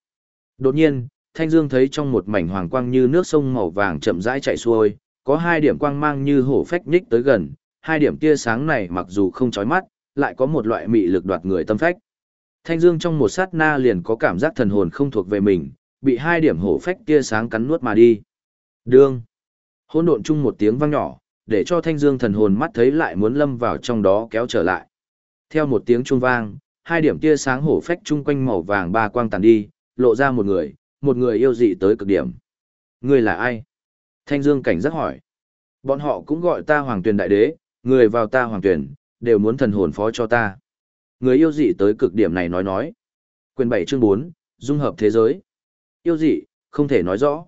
Đột nhiên, Thanh Dương thấy trong một mảnh hoàng quang như nước sông màu vàng chậm rãi chảy xuôi, có hai điểm quang mang như hổ phách nhích tới gần, hai điểm tia sáng này mặc dù không chói mắt, lại có một loại mị lực đoạt người tâm phách. Thanh Dương trong một sát na liền có cảm giác thần hồn không thuộc về mình, bị hai điểm hổ phách tia sáng cắn nuốt mà đi. Đương. Hỗn độn chung một tiếng vang nhỏ, để cho Thanh Dương thần hồn mắt thấy lại muốn lâm vào trong đó kéo trở lại. Theo một tiếng chuông vang, hai điểm tia sáng hổ phách chung quanh màu vàng ba quang tàn đi, lộ ra một người, một người yêu dị tới cực điểm. Người là ai? Thanh Dương cảnh giác hỏi. Bọn họ cũng gọi ta Hoàng Tuyền Đại Đế, người vào ta Hoàng Tuyền, đều muốn thần hồn phó cho ta. Người yêu dị tới cực điểm này nói nói. Quyền 7 chương 4, dung hợp thế giới. Yêu dị, không thể nói rõ.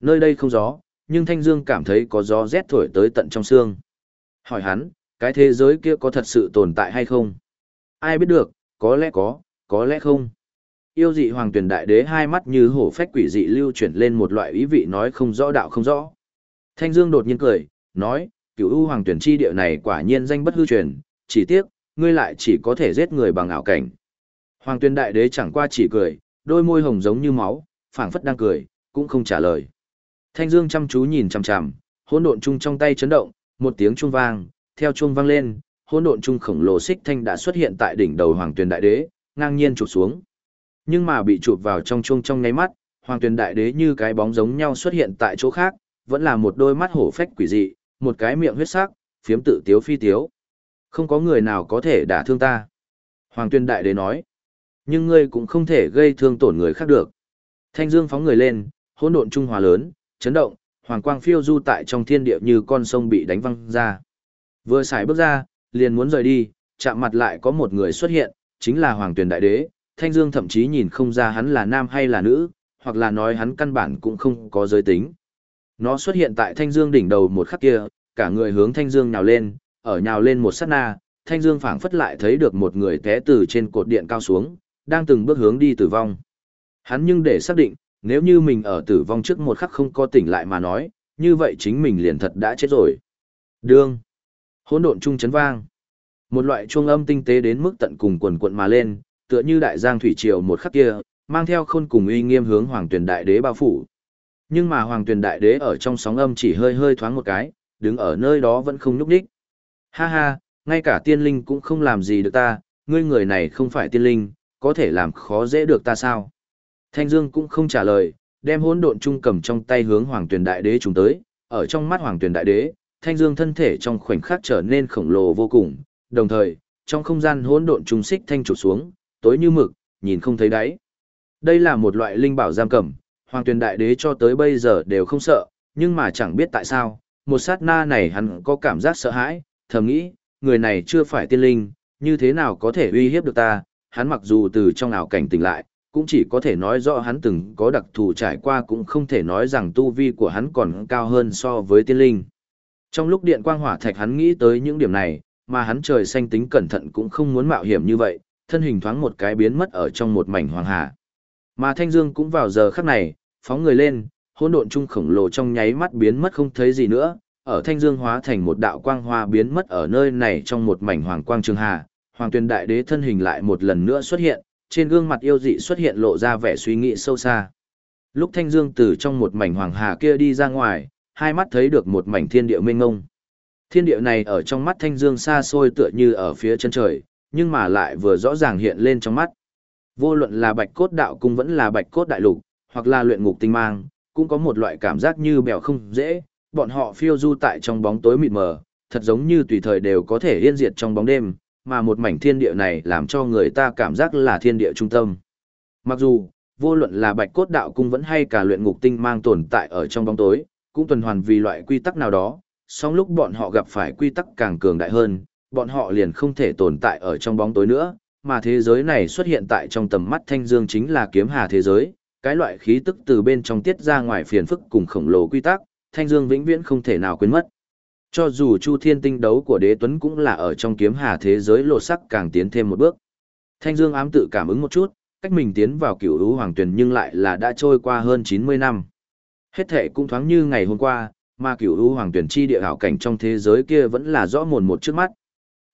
Nơi đây không gió, nhưng Thanh Dương cảm thấy có gió rét thổi tới tận trong xương. Hỏi hắn, cái thế giới kia có thật sự tồn tại hay không? Ai biết được, có lẽ có, có lẽ không. Yêu dị hoàng tuyển đại đế hai mắt như hổ phách quỷ dị lưu chuyển lên một loại ý vị nói không rõ đạo không rõ. Thanh Dương đột nhiên cười, nói, cựu u hoàng tuyển chi địa này quả nhiên danh bất hư truyền, chỉ tiếc, ngươi lại chỉ có thể giết người bằng ảo cảnh. Hoàng tuyên đại đế chẳng qua chỉ cười, đôi môi hồng giống như máu, phảng phất đang cười, cũng không trả lời. Thanh Dương chăm chú nhìn chằm chằm, hỗn độn chung trong tay chấn động, một tiếng chuông vang, theo chuông vang lên, hỗn độn chung khổng lồ xích thanh đã xuất hiện tại đỉnh đầu Hoàng Tuyền Đại Đế, ngang nhiên chụp xuống. Nhưng mà bị chụp vào trong chuông trong nháy mắt, Hoàng Tuyền Đại Đế như cái bóng giống nhau xuất hiện tại chỗ khác, vẫn là một đôi mắt hổ phách quỷ dị, một cái miệng huyết sắc, phiếm tự tiếu phi tiếu. Không có người nào có thể đả thương ta. Hoàng Tuyên Đại Đế nói. Nhưng ngươi cũng không thể gây thương tổn người khác được. Thanh Dương phóng người lên, hỗn độn trung hòa lớn, chấn động, hoàng quang phiêu du tại trong thiên địa như con sông bị đánh văng ra. Vừa xài bước ra, liền muốn rời đi, chạm mặt lại có một người xuất hiện, chính là Hoàng Tuyên Đại Đế, Thanh Dương thậm chí nhìn không ra hắn là nam hay là nữ, hoặc là nói hắn căn bản cũng không có giới tính. Nó xuất hiện tại Thanh Dương đỉnh đầu một khắc kia, cả người hướng Thanh Dương nhào lên, ở nhào lên một sát na, Thanh Dương phảng phất lại thấy được một người té từ trên cột điện cao xuống, đang từng bước hướng đi tử vong. Hắn nhưng để xác định, nếu như mình ở tử vong trước một khắc không có tỉnh lại mà nói, như vậy chính mình liền thật đã chết rồi. Đương. Hỗn độn trung chấn vang. Một loại chuông âm tinh tế đến mức tận cùng quần quận mà lên, tựa như đại giang thủy triều một khắc kia, mang theo khôn cùng uy nghiêm hướng Hoàng Tuyền Đại Đế bao phủ. Nhưng mà Hoàng Tuyền Đại Đế ở trong sóng âm chỉ hơi hơi thoáng một cái, đứng ở nơi đó vẫn không nhúc nhích. Ha ha, ngay cả tiên linh cũng không làm gì được ta, ngươi người này không phải tiên linh, có thể làm khó dễ được ta sao? Thanh Dương cũng không trả lời, đem hỗn độn trung cầm trong tay hướng Hoàng Tuyền Đại Đế trùng tới, ở trong mắt Hoàng Tuyền Đại Đế, Thanh Dương thân thể trong khoảnh khắc trở nên khổng lồ vô cùng, đồng thời, trong không gian hỗn độn trung xích thanh trụ xuống, tối như mực, nhìn không thấy đáy. Đây là một loại linh bảo giam cầm, Hoàng Tuyền Đại Đế cho tới bây giờ đều không sợ, nhưng mà chẳng biết tại sao, một sát na này hắn có cảm giác sợ hãi, thầm nghĩ, người này chưa phải tiên linh, như thế nào có thể uy hiếp được ta, hắn mặc dù từ trong ảo cảnh tỉnh lại, cũng chỉ có thể nói rõ hắn từng có đặc thù trải qua cũng không thể nói rằng tu vi của hắn còn cao hơn so với tiên linh. Trong lúc điện quang hỏa thạch hắn nghĩ tới những điểm này, mà hắn trời xanh tính cẩn thận cũng không muốn mạo hiểm như vậy, thân hình thoáng một cái biến mất ở trong một mảnh hoàng hà. Mà Thanh Dương cũng vào giờ khắc này, phóng người lên, hỗn độn trung khổng lồ trong nháy mắt biến mất không thấy gì nữa, ở Thanh Dương hóa thành một đạo quang hoa biến mất ở nơi này trong một mảnh hoàng quang trường hà, Hoàng Tuyền Đại Đế thân hình lại một lần nữa xuất hiện, trên gương mặt yêu dị xuất hiện lộ ra vẻ suy nghĩ sâu xa. Lúc Thanh Dương từ trong một mảnh hoàng hà kia đi ra ngoài, hai mắt thấy được một mảnh thiên địa mênh mông. Thiên địa này ở trong mắt Thanh Dương xa xôi tựa như ở phía chân trời, nhưng mà lại vừa rõ ràng hiện lên trong mắt. Vô luận là Bạch Cốt Đạo Cung vẫn là Bạch Cốt Đại Lục, hoặc là luyện ngục tinh mang, cũng có một loại cảm giác như bèo không dễ, bọn họ phiêu du tại trong bóng tối mịt mờ, thật giống như tùy thời đều có thể yên diệt trong bóng đêm, mà một mảnh thiên địa này làm cho người ta cảm giác là thiên địa trung tâm. Mặc dù, vô luận là bạch cốt đạo cung vẫn hay cả luyện ngục tinh mang tồn tại ở trong bóng tối, cũng tuần hoàn vì loại quy tắc nào đó, song lúc bọn họ gặp phải quy tắc càng cường đại hơn, bọn họ liền không thể tồn tại ở trong bóng tối nữa, mà thế giới này xuất hiện tại trong tầm mắt thanh dương chính là kiếm hà thế giới, cái loại khí tức từ bên trong tiết ra ngoài phiền phức cùng khổng lồ quy tắc, thanh dương vĩnh viễn không thể nào quên mất. Cho dù Chu Thiên tinh đấu của đế tuấn cũng là ở trong kiếm hà thế giới lộ sắc càng tiến thêm một bước. Thanh Dương ám tự cảm ứng một chút, cách mình tiến vào cửu Vũ hoàng tuyển nhưng lại là đã trôi qua hơn 90 năm. Hết thệ cũng thoáng như ngày hôm qua, mà cửu Vũ hoàng tuyển chi địa hảo cảnh trong thế giới kia vẫn là rõ mồn một trước mắt.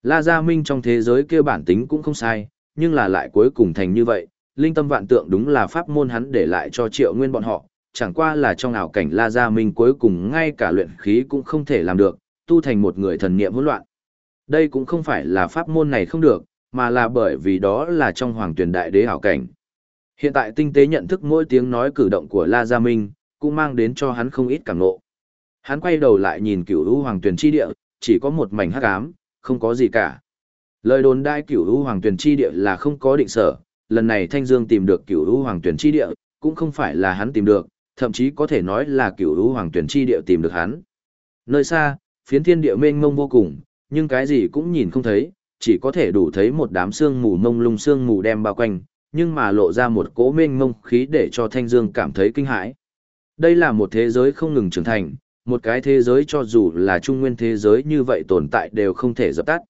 La Gia Minh trong thế giới kia bản tính cũng không sai, nhưng là lại cuối cùng thành như vậy, linh tâm vạn tượng đúng là pháp môn hắn để lại cho triệu nguyên bọn họ, chẳng qua là trong ảo cảnh La Gia Minh cuối cùng ngay cả luyện khí cũng không thể làm được, tu thành một người thần niệm hỗn loạn. Đây cũng không phải là pháp môn này không được, mà là bởi vì đó là trong hoàng tuyển đại đế ảo cảnh. Hiện tại tinh tế nhận thức mỗi tiếng nói cử động của La Gia Minh, cũng mang đến cho hắn không ít cảm ngộ. Hắn quay đầu lại nhìn cửu lũ hoàng tuyển chi địa, chỉ có một mảnh hắc ám, không có gì cả. Lời đồn đại cửu lũ hoàng tuyển chi địa là không có định sở, lần này Thanh Dương tìm được cửu lũ hoàng tuyển chi địa, cũng không phải là hắn tìm được, thậm chí có thể nói là cửu lũ hoàng tuyển chi địa tìm được hắn. Nơi xa, phiến thiên địa mênh mông vô cùng, nhưng cái gì cũng nhìn không thấy, chỉ có thể đủ thấy một đám sương mù mông lung sương mù đem bao quanh, nhưng mà lộ ra một cỗ mênh mông khí để cho Thanh Dương cảm thấy kinh hãi. Đây là một thế giới không ngừng trưởng thành, một cái thế giới cho dù là trung nguyên thế giới như vậy tồn tại đều không thể dập tắt.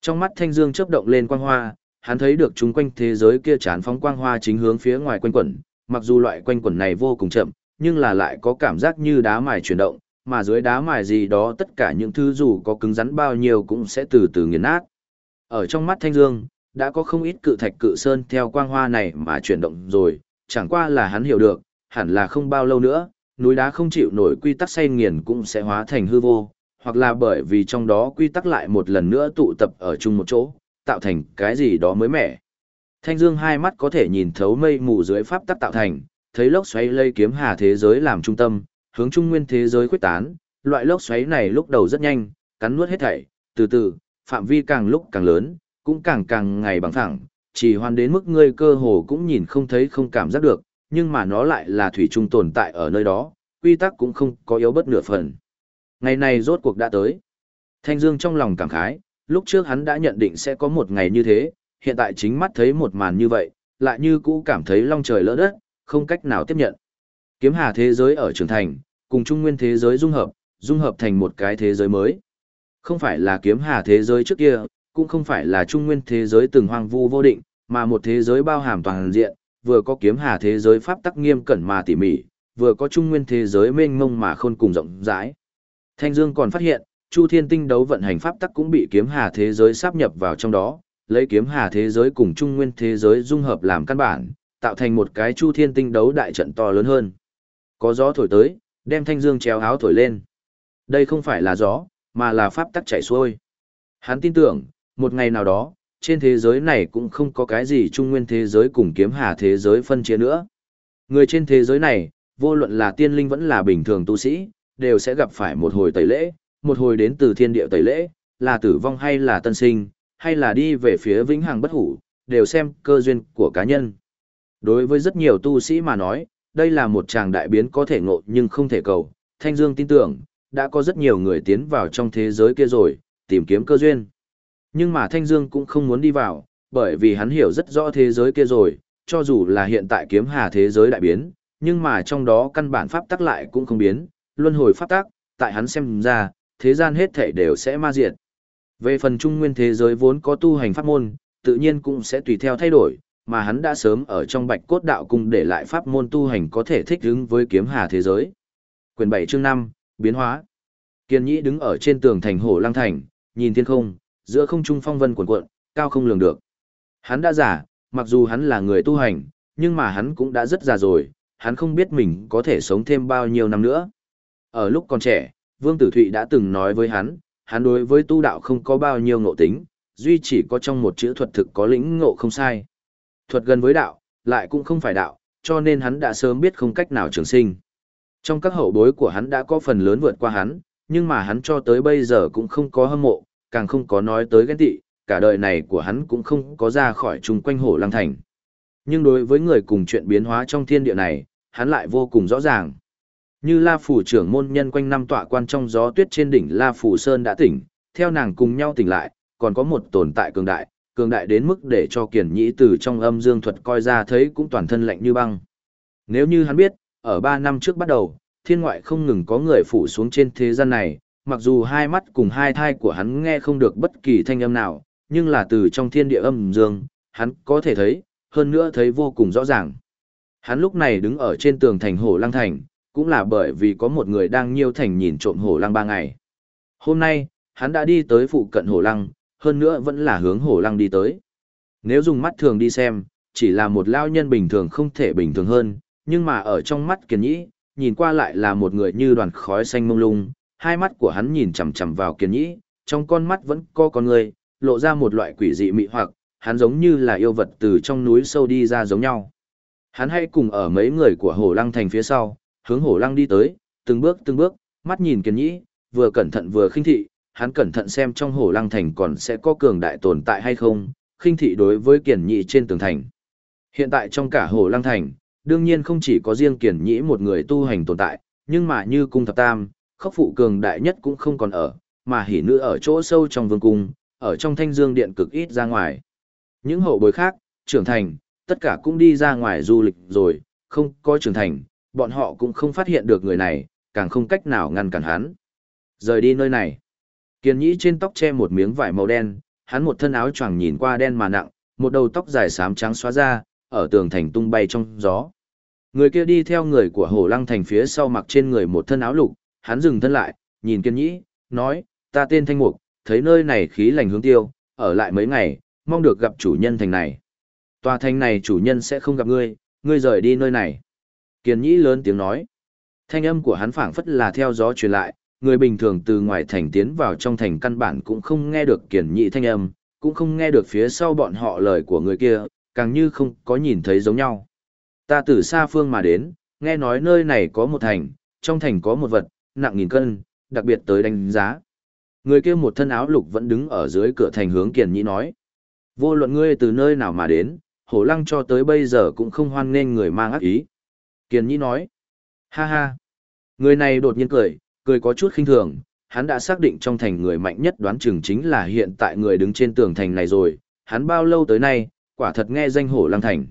Trong mắt Thanh Dương chớp động lên quang hoa, hắn thấy được chúng quanh thế giới kia chán phóng quang hoa chính hướng phía ngoài quanh quẩn, mặc dù loại quanh quẩn này vô cùng chậm, nhưng là lại có cảm giác như đá mài chuyển động, mà dưới đá mài gì đó tất cả những thứ dù có cứng rắn bao nhiêu cũng sẽ từ từ nghiền nát. Ở trong mắt Thanh Dương, đã có không ít cự thạch cự sơn theo quang hoa này mà chuyển động rồi, chẳng qua là hắn hiểu được, hẳn là không bao lâu nữa, núi đá không chịu nổi quy tắc say nghiền cũng sẽ hóa thành hư vô, hoặc là bởi vì trong đó quy tắc lại một lần nữa tụ tập ở chung một chỗ, tạo thành cái gì đó mới mẻ. Thanh Dương hai mắt có thể nhìn thấu mây mù dưới pháp tắc tạo thành, thấy lốc xoáy lây kiếm hà thế giới làm trung tâm, hướng trung nguyên thế giới khuếch tán, loại lốc xoáy này lúc đầu rất nhanh, cắn nuốt hết thảy, từ từ, phạm vi càng lúc càng lớn, cũng càng càng ngày bằng thẳng, chỉ hoàn đến mức ngươi cơ hồ cũng nhìn không thấy không cảm giác được, nhưng mà nó lại là thủy trung tồn tại ở nơi đó, quy tắc cũng không có yếu bất nửa phần. Ngày này rốt cuộc đã tới. Thanh Dương trong lòng cảm khái, lúc trước hắn đã nhận định sẽ có một ngày như thế, hiện tại chính mắt thấy một màn như vậy, lại như cũ cảm thấy long trời lỡ đất, không cách nào tiếp nhận. Kiếm hà thế giới ở trưởng thành, cùng trung nguyên thế giới dung hợp, dung hợp thành một cái thế giới mới. Không phải là kiếm hà thế giới trước kia, cũng không phải là trung nguyên thế giới từng hoang vu vô định, mà một thế giới bao hàm toàn diện, vừa có kiếm hà thế giới pháp tắc nghiêm cẩn mà tỉ mỉ, vừa có trung nguyên thế giới mênh mông mà khôn cùng rộng rãi. Thanh Dương còn phát hiện, Chu Thiên Tinh đấu vận hành pháp tắc cũng bị kiếm hà thế giới sáp nhập vào trong đó, lấy kiếm hà thế giới cùng trung nguyên thế giới dung hợp làm căn bản, tạo thành một cái chu thiên tinh đấu đại trận to lớn hơn. Có gió thổi tới, đem thanh dương treo áo thổi lên. Đây không phải là gió, mà là pháp tắc chảy xuôi. Hắn tin tưởng, một ngày nào đó, trên thế giới này cũng không có cái gì trung nguyên thế giới cùng kiếm hà thế giới phân chia nữa. Người trên thế giới này, vô luận là tiên linh vẫn là bình thường tu sĩ, đều sẽ gặp phải một hồi tẩy lễ, một hồi đến từ thiên địa tẩy lễ, là tử vong hay là tân sinh, hay là đi về phía vĩnh hằng bất hủ, đều xem cơ duyên của cá nhân. Đối với rất nhiều tu sĩ mà nói, đây là một tràng đại biến có thể ngộ nhưng không thể cầu. Thanh Dương tin tưởng, đã có rất nhiều người tiến vào trong thế giới kia rồi, tìm kiếm cơ duyên. Nhưng mà Thanh Dương cũng không muốn đi vào, bởi vì hắn hiểu rất rõ thế giới kia rồi, cho dù là hiện tại kiếm hà thế giới đại biến, nhưng mà trong đó căn bản pháp tắc lại cũng không biến, luân hồi pháp tắc, tại hắn xem ra, thế gian hết thảy đều sẽ ma diệt. Về phần trung nguyên thế giới vốn có tu hành pháp môn, tự nhiên cũng sẽ tùy theo thay đổi, mà hắn đã sớm ở trong bạch cốt đạo cung để lại pháp môn tu hành có thể thích ứng với kiếm hà thế giới. Quyền 7 chương 5, biến hóa. Kiên Nhĩ đứng ở trên tường thành hồ lăng thành, nhìn thiên không, giữa không trung phong vân cuộn cuộn, cao không lường được. Hắn đã giả, mặc dù hắn là người tu hành, nhưng mà hắn cũng đã rất già rồi, hắn không biết mình có thể sống thêm bao nhiêu năm nữa. Ở lúc còn trẻ, Vương Tử Thụy đã từng nói với hắn, hắn đối với tu đạo không có bao nhiêu ngộ tính, duy chỉ có trong một chữ thuật thực có lĩnh ngộ không sai. Thuật gần với đạo, lại cũng không phải đạo, cho nên hắn đã sớm biết không cách nào trường sinh. Trong các hậu bối của hắn đã có phần lớn vượt qua hắn, nhưng mà hắn cho tới bây giờ cũng không có hâm mộ, càng không có nói tới ghen tị, cả đời này của hắn cũng không có ra khỏi chung quanh hổ lăng thành. Nhưng đối với người cùng chuyện biến hóa trong thiên địa này, hắn lại vô cùng rõ ràng. Như La Phủ trưởng môn nhân quanh năm tọa quan trong gió tuyết trên đỉnh La Phủ Sơn đã tỉnh, theo nàng cùng nhau tỉnh lại, còn có một tồn tại cường đại, cường đại đến mức để cho kiển nhĩ từ trong âm dương thuật coi ra thấy cũng toàn thân lạnh như băng. Nếu như hắn biết, ở ba năm trước bắt đầu, thiên ngoại không ngừng có người phủ xuống trên thế gian này, mặc dù hai mắt cùng hai thai của hắn nghe không được bất kỳ thanh âm nào, nhưng là từ trong thiên địa âm dương, hắn có thể thấy, hơn nữa thấy vô cùng rõ ràng. Hắn lúc này đứng ở trên tường thành hổ lăng thành, cũng là bởi vì có một người đang nhiêu thành nhìn trộm hổ lăng ba ngày. Hôm nay, hắn đã đi tới phụ cận hổ lăng, hơn nữa vẫn là hướng hổ lăng đi tới. Nếu dùng mắt thường đi xem, chỉ là một lao nhân bình thường không thể bình thường hơn, nhưng mà ở trong mắt kiền nhĩ, nhìn qua lại là một người như đoàn khói xanh mông lung, hai mắt của hắn nhìn chằm chằm vào kiền nhĩ, trong con mắt vẫn có con người, lộ ra một loại quỷ dị mị hoặc, hắn giống như là yêu vật từ trong núi sâu đi ra giống nhau. Hắn hay cùng ở mấy người của hổ lăng thành phía sau, hướng hổ lăng đi tới, từng bước từng bước, mắt nhìn kiền nhĩ, vừa cẩn thận vừa khinh thị, hắn cẩn thận xem trong hổ lăng thành còn sẽ có cường đại tồn tại hay không, khinh thị đối với kiền nhĩ trên tường thành. Hiện tại trong cả hổ lăng thành, đương nhiên không chỉ có riêng kiền nhĩ một người tu hành tồn tại, nhưng mà như cung thập tam, khốc phụ cường đại nhất cũng không còn ở, mà hỉ nữ ở chỗ sâu trong vương cung, ở trong thanh dương điện cực ít ra ngoài. Những hậu bối khác, trưởng thành, tất cả cũng đi ra ngoài du lịch rồi, không có trưởng thành, bọn họ cũng không phát hiện được người này, càng không cách nào ngăn cản hắn. Rời đi nơi này. Kiên nhĩ trên tóc che một miếng vải màu đen, hắn một thân áo choàng nhìn qua đen mà nặng, một đầu tóc dài xám trắng xóa ra, ở tường thành tung bay trong gió. Người kia đi theo người của Hồ Lăng Thành phía sau mặc trên người một thân áo lục, hắn dừng thân lại, nhìn Kiên Nhĩ, nói, ta tên Thanh Mục, thấy nơi này khí lành hướng tiêu, ở lại mấy ngày, mong được gặp chủ nhân thành này. Tòa thành này chủ nhân sẽ không gặp ngươi, ngươi rời đi nơi này. Kiên Nhĩ lớn tiếng nói. Thanh âm của hắn phảng phất là theo gió truyền lại, người bình thường từ ngoài thành tiến vào trong thành căn bản cũng không nghe được Kiên Nhĩ thanh âm, cũng không nghe được phía sau bọn họ lời của người kia, càng như không có nhìn thấy giống nhau. Ta từ xa phương mà đến, nghe nói nơi này có một thành, trong thành có một vật, nặng nghìn cân, đặc biệt tới đánh giá. Người kia một thân áo lục vẫn đứng ở dưới cửa thành hướng Kiền Nhĩ nói. Vô luận ngươi từ nơi nào mà đến, hổ lăng cho tới bây giờ cũng không hoan nghênh người mang ác ý. Kiền Nhĩ nói. Ha ha. Người này đột nhiên cười, cười có chút khinh thường, hắn đã xác định trong thành người mạnh nhất đoán chừng chính là hiện tại người đứng trên tường thành này rồi, hắn bao lâu tới nay, quả thật nghe danh hổ lăng thành.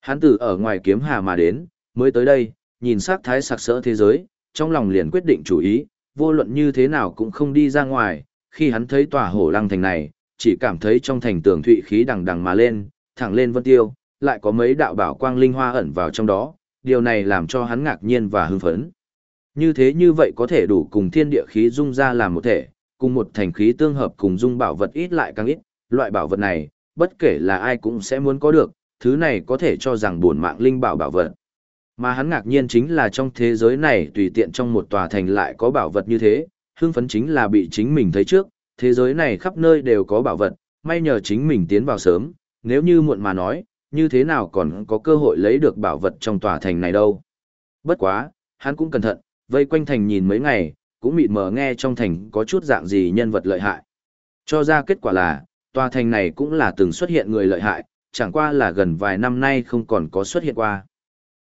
Hắn từ ở ngoài kiếm hà mà đến, mới tới đây, nhìn sắc thái sặc sỡ thế giới, trong lòng liền quyết định chủ ý, vô luận như thế nào cũng không đi ra ngoài, khi hắn thấy tòa hổ lăng thành này, chỉ cảm thấy trong thành tường thụy khí đằng đằng mà lên, thẳng lên vân tiêu, lại có mấy đạo bảo quang linh hoa ẩn vào trong đó, điều này làm cho hắn ngạc nhiên và hưng phấn. Như thế như vậy có thể đủ cùng thiên địa khí dung ra làm một thể, cùng một thành khí tương hợp cùng dung bảo vật ít lại càng ít, loại bảo vật này, bất kể là ai cũng sẽ muốn có được, thứ này có thể cho rằng buồn mạng linh bảo bảo vật. Mà hắn ngạc nhiên chính là trong thế giới này tùy tiện trong một tòa thành lại có bảo vật như thế, hưng phấn chính là bị chính mình thấy trước, thế giới này khắp nơi đều có bảo vật, may nhờ chính mình tiến vào sớm, nếu như muộn mà nói, như thế nào còn có cơ hội lấy được bảo vật trong tòa thành này đâu. Bất quá, hắn cũng cẩn thận, vây quanh thành nhìn mấy ngày, cũng mịt mờ nghe trong thành có chút dạng gì nhân vật lợi hại. Cho ra kết quả là, tòa thành này cũng là từng xuất hiện người lợi hại, chẳng qua là gần vài năm nay không còn có xuất hiện qua.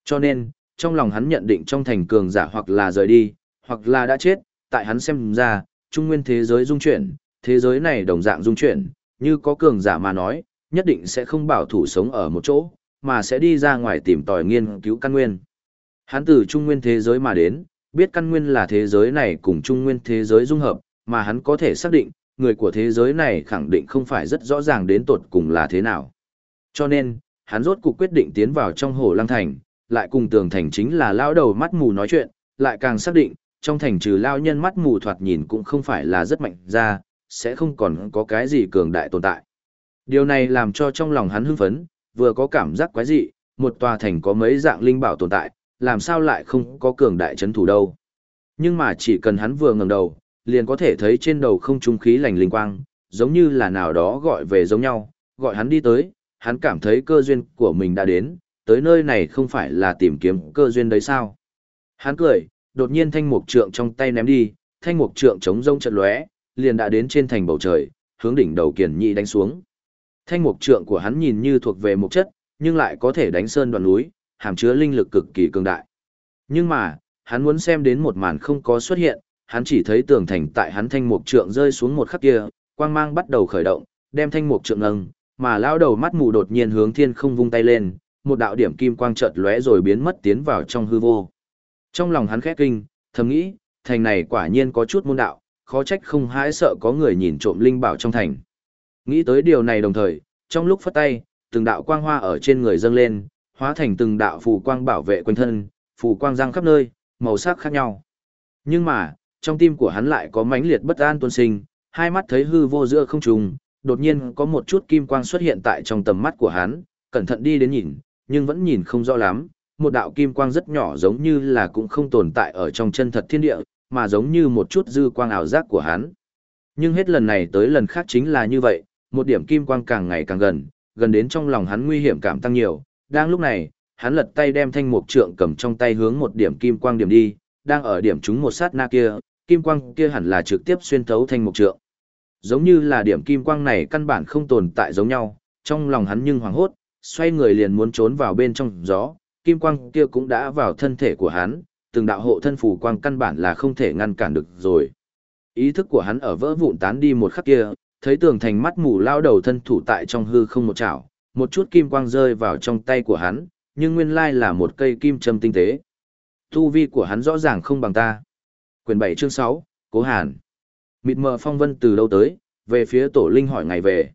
Cho nên, trong lòng hắn nhận định trong thành cường giả hoặc là rời đi, hoặc là đã chết, tại hắn xem ra, trung nguyên thế giới dung chuyển, thế giới này đồng dạng dung chuyển, như có cường giả mà nói, nhất định sẽ không bảo thủ sống ở một chỗ, mà sẽ đi ra ngoài tìm tòi nghiên cứu căn nguyên. Hắn từ trung nguyên thế giới mà đến, biết căn nguyên là thế giới này cùng trung nguyên thế giới dung hợp, mà hắn có thể xác định, người của thế giới này khẳng định không phải rất rõ ràng đến tột cùng là thế nào. Cho nên, hắn rốt cuộc quyết định tiến vào trong hồ lăng thành, lại cùng tường thành chính là lao đầu mắt mù nói chuyện, lại càng xác định, trong thành trừ lao nhân mắt mù thoạt nhìn cũng không phải là rất mạnh ra, sẽ không còn có cái gì cường đại tồn tại. Điều này làm cho trong lòng hắn hưng phấn, vừa có cảm giác quái dị, một tòa thành có mấy dạng linh bảo tồn tại, làm sao lại không có cường đại chấn thủ đâu. Nhưng mà chỉ cần hắn vừa ngẩng đầu, liền có thể thấy trên đầu không trung khí lành linh quang, giống như là nào đó gọi về giống nhau, gọi hắn đi tới, hắn cảm thấy cơ duyên của mình đã đến, tới nơi này không phải là tìm kiếm cơ duyên đấy sao. Hắn cười, đột nhiên thanh mục trượng trong tay ném đi, thanh mục trượng chống rông trận lóe, liền đã đến trên thành bầu trời, hướng đỉnh đầu kiền nhị đánh xuống. Thanh mục trượng của hắn nhìn như thuộc về mục chất, nhưng lại có thể đánh sơn đoạn núi, hàm chứa linh lực cực kỳ cường đại. Nhưng mà, hắn muốn xem đến một màn không có xuất hiện, hắn chỉ thấy tường thành tại hắn thanh mục trượng rơi xuống một khắc kia, quang mang bắt đầu khởi động, đem thanh mục trượng nâng, mà lao đầu mắt mù đột nhiên hướng thiên không vung tay lên, một đạo điểm kim quang chợt lóe rồi biến mất tiến vào trong hư vô. Trong lòng hắn khẽ kinh, thầm nghĩ, thành này quả nhiên có chút môn đạo, khó trách không hãi sợ có người nhìn trộm linh bảo trong thành. Nghĩ tới điều này đồng thời, trong lúc phất tay, từng đạo quang hoa ở trên người dâng lên, hóa thành từng đạo phù quang bảo vệ quanh thân, phù quang răng khắp nơi, màu sắc khác nhau. Nhưng mà, trong tim của hắn lại có mãnh liệt bất an tuôn sinh, hai mắt thấy hư vô giữa không trùng, đột nhiên có một chút kim quang xuất hiện tại trong tầm mắt của hắn, cẩn thận đi đến nhìn, nhưng vẫn nhìn không rõ lắm, một đạo kim quang rất nhỏ giống như là cũng không tồn tại ở trong chân thật thiên địa, mà giống như một chút dư quang ảo giác của hắn. Nhưng hết lần này tới lần khác chính là như vậy, một điểm kim quang càng ngày càng gần, gần đến trong lòng hắn nguy hiểm cảm tăng nhiều. Đang lúc này, hắn lật tay đem thanh mục trượng cầm trong tay hướng một điểm kim quang điểm đi, đang ở điểm chúng một sát na kia, kim quang kia hẳn là trực tiếp xuyên thấu thanh mục trượng. Giống như là điểm kim quang này căn bản không tồn tại giống nhau, trong lòng hắn nhưng hoảng hốt, xoay người liền muốn trốn vào bên trong gió, kim quang kia cũng đã vào thân thể của hắn, từng đạo hộ thân phù quang căn bản là không thể ngăn cản được rồi. Ý thức của hắn ở vỡ vụn tán đi một khắc kia, thấy tường thành mắt mù lao đầu thân thủ tại trong hư không một chảo, một chút kim quang rơi vào trong tay của hắn, nhưng nguyên lai là một cây kim châm tinh tế. Tu vi của hắn rõ ràng không bằng ta. Quyền 7 chương 6, Cố Hàn. Mịt mờ phong vân từ đâu tới, về phía tổ linh hỏi ngày về.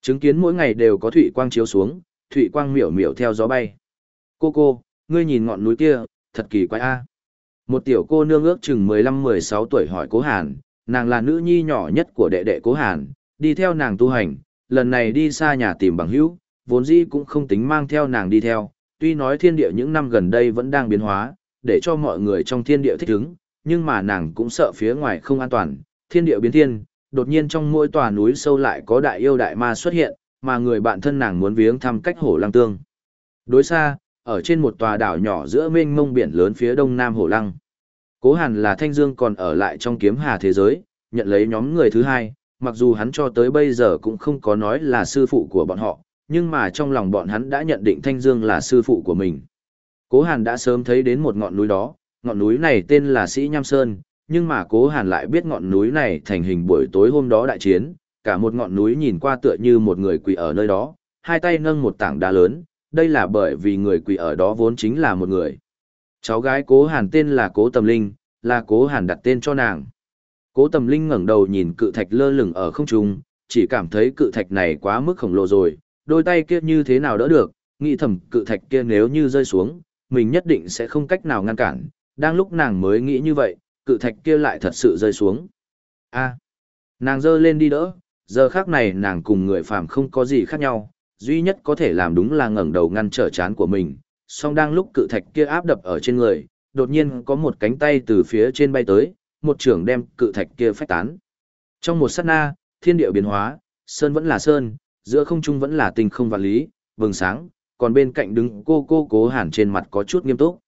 Chứng kiến mỗi ngày đều có thủy quang chiếu xuống, thủy quang miểu miểu theo gió bay. Cô cô, ngươi nhìn ngọn núi kia, thật kỳ quái a. Một tiểu cô nương ước chừng 15-16 tuổi hỏi Cố Hàn, nàng là nữ nhi nhỏ nhất của đệ đệ Cố Hàn, đi theo nàng tu hành, lần này đi xa nhà tìm bằng hữu, vốn dĩ cũng không tính mang theo nàng đi theo, tuy nói thiên địa những năm gần đây vẫn đang biến hóa, để cho mọi người trong thiên địa thích ứng, nhưng mà nàng cũng sợ phía ngoài không an toàn, thiên địa biến thiên, đột nhiên trong mỗi tòa núi sâu lại có đại yêu đại ma xuất hiện, mà người bạn thân nàng muốn viếng thăm cách hổ lăng tương. Đối xa, ở trên một tòa đảo nhỏ giữa mênh mông biển lớn phía đông nam hổ lăng. Cố Hàn là Thanh Dương còn ở lại trong kiếm hà thế giới, nhận lấy nhóm người thứ hai, mặc dù hắn cho tới bây giờ cũng không có nói là sư phụ của bọn họ, nhưng mà trong lòng bọn hắn đã nhận định Thanh Dương là sư phụ của mình. Cố Hàn đã sớm thấy đến một ngọn núi đó, ngọn núi này tên là Sĩ Nham Sơn, nhưng mà Cố Hàn lại biết ngọn núi này thành hình buổi tối hôm đó đại chiến, cả một ngọn núi nhìn qua tựa như một người quỳ ở nơi đó, hai tay nâng một tảng đá lớn, đây là bởi vì người quỳ ở đó vốn chính là một người. Cháu gái Cố Hàn tên là Cố Tầm Linh, là Cố Hàn đặt tên cho nàng. Cố Tầm Linh ngẩng đầu nhìn cự thạch lơ lửng ở không trung, chỉ cảm thấy cự thạch này quá mức khổng lồ rồi, đôi tay kia như thế nào đỡ được, nghĩ thầm cự thạch kia nếu như rơi xuống, mình nhất định sẽ không cách nào ngăn cản, đang lúc nàng mới nghĩ như vậy, cự thạch kia lại thật sự rơi xuống. A. nàng giơ lên đi đỡ, Giờ khác này nàng cùng người phàm không có gì khác nhau, duy nhất có thể làm đúng là ngẩng đầu ngăn trở chán của mình, song đang lúc cự thạch kia áp đập ở trên người, đột nhiên có một cánh tay từ phía trên bay tới, một trưởng đem cự thạch kia phách tán. Trong một sát na, thiên địa biến hóa, sơn vẫn là sơn, giữa không trung vẫn là tình không vạn lý, vầng sáng, còn bên cạnh đứng cô cô cố hàn trên mặt có chút nghiêm túc.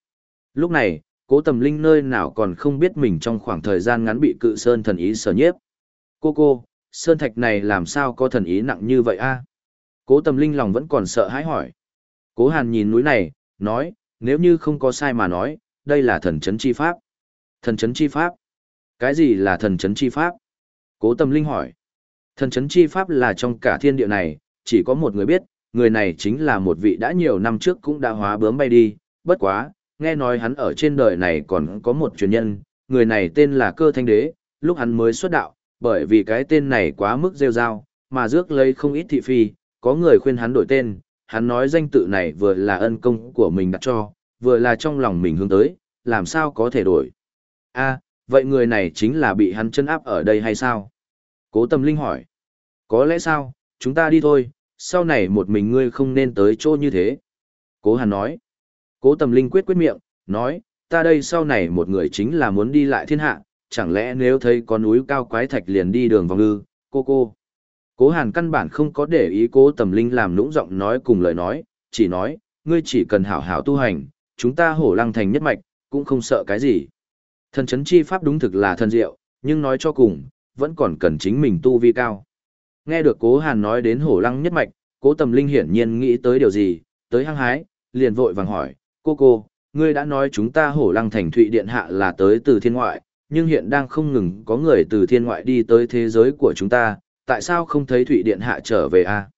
Lúc này, cố tầm linh nơi nào còn không biết mình trong khoảng thời gian ngắn bị cự sơn thần ý sở nhiếp. Cô cô, sơn thạch này làm sao có thần ý nặng như vậy a? Cố Tâm linh lòng vẫn còn sợ hãi hỏi. Cố hàn nhìn núi này, nói, nếu như không có sai mà nói, đây là thần chấn chi pháp. Thần chấn chi pháp? Cái gì là thần chấn chi pháp? Cố Tâm linh hỏi. Thần chấn chi pháp là trong cả thiên địa này, chỉ có một người biết, người này chính là một vị đã nhiều năm trước cũng đã hóa bướm bay đi, bất quá, nghe nói hắn ở trên đời này còn có một truyền nhân, người này tên là cơ thanh đế, lúc hắn mới xuất đạo, bởi vì cái tên này quá mức rêu rao, mà rước lấy không ít thị phi, có người khuyên hắn đổi tên, hắn nói danh tự này vừa là ân công của mình đặt cho, vừa là trong lòng mình hướng tới, làm sao có thể đổi. a vậy người này chính là bị hắn chân áp ở đây hay sao? Cố tâm linh hỏi. Có lẽ sao, chúng ta đi thôi, sau này một mình ngươi không nên tới chỗ như thế. Cố hàn nói. Cố tâm linh quyết quyết miệng, nói, ta đây sau này một người chính là muốn đi lại thiên hạ, chẳng lẽ nếu thấy có núi cao quái thạch liền đi đường vòng ư, cô cô. Cố hàn căn bản không có để ý cố tầm linh làm nũng giọng nói cùng lời nói, chỉ nói, ngươi chỉ cần hảo hảo tu hành, chúng ta hổ lăng thành nhất mạch, cũng không sợ cái gì. Thần chấn chi pháp đúng thực là thần diệu, nhưng nói cho cùng, vẫn còn cần chính mình tu vi cao. Nghe được cố hàn nói đến hổ lăng nhất mạch, cố tầm linh hiển nhiên nghĩ tới điều gì, tới hăng hái, liền vội vàng hỏi, cô cô, ngươi đã nói chúng ta hổ lăng thành thụy điện hạ là tới từ thiên ngoại, nhưng hiện đang không ngừng có người từ thiên ngoại đi tới thế giới của chúng ta, tại sao không thấy thụy điện hạ trở về a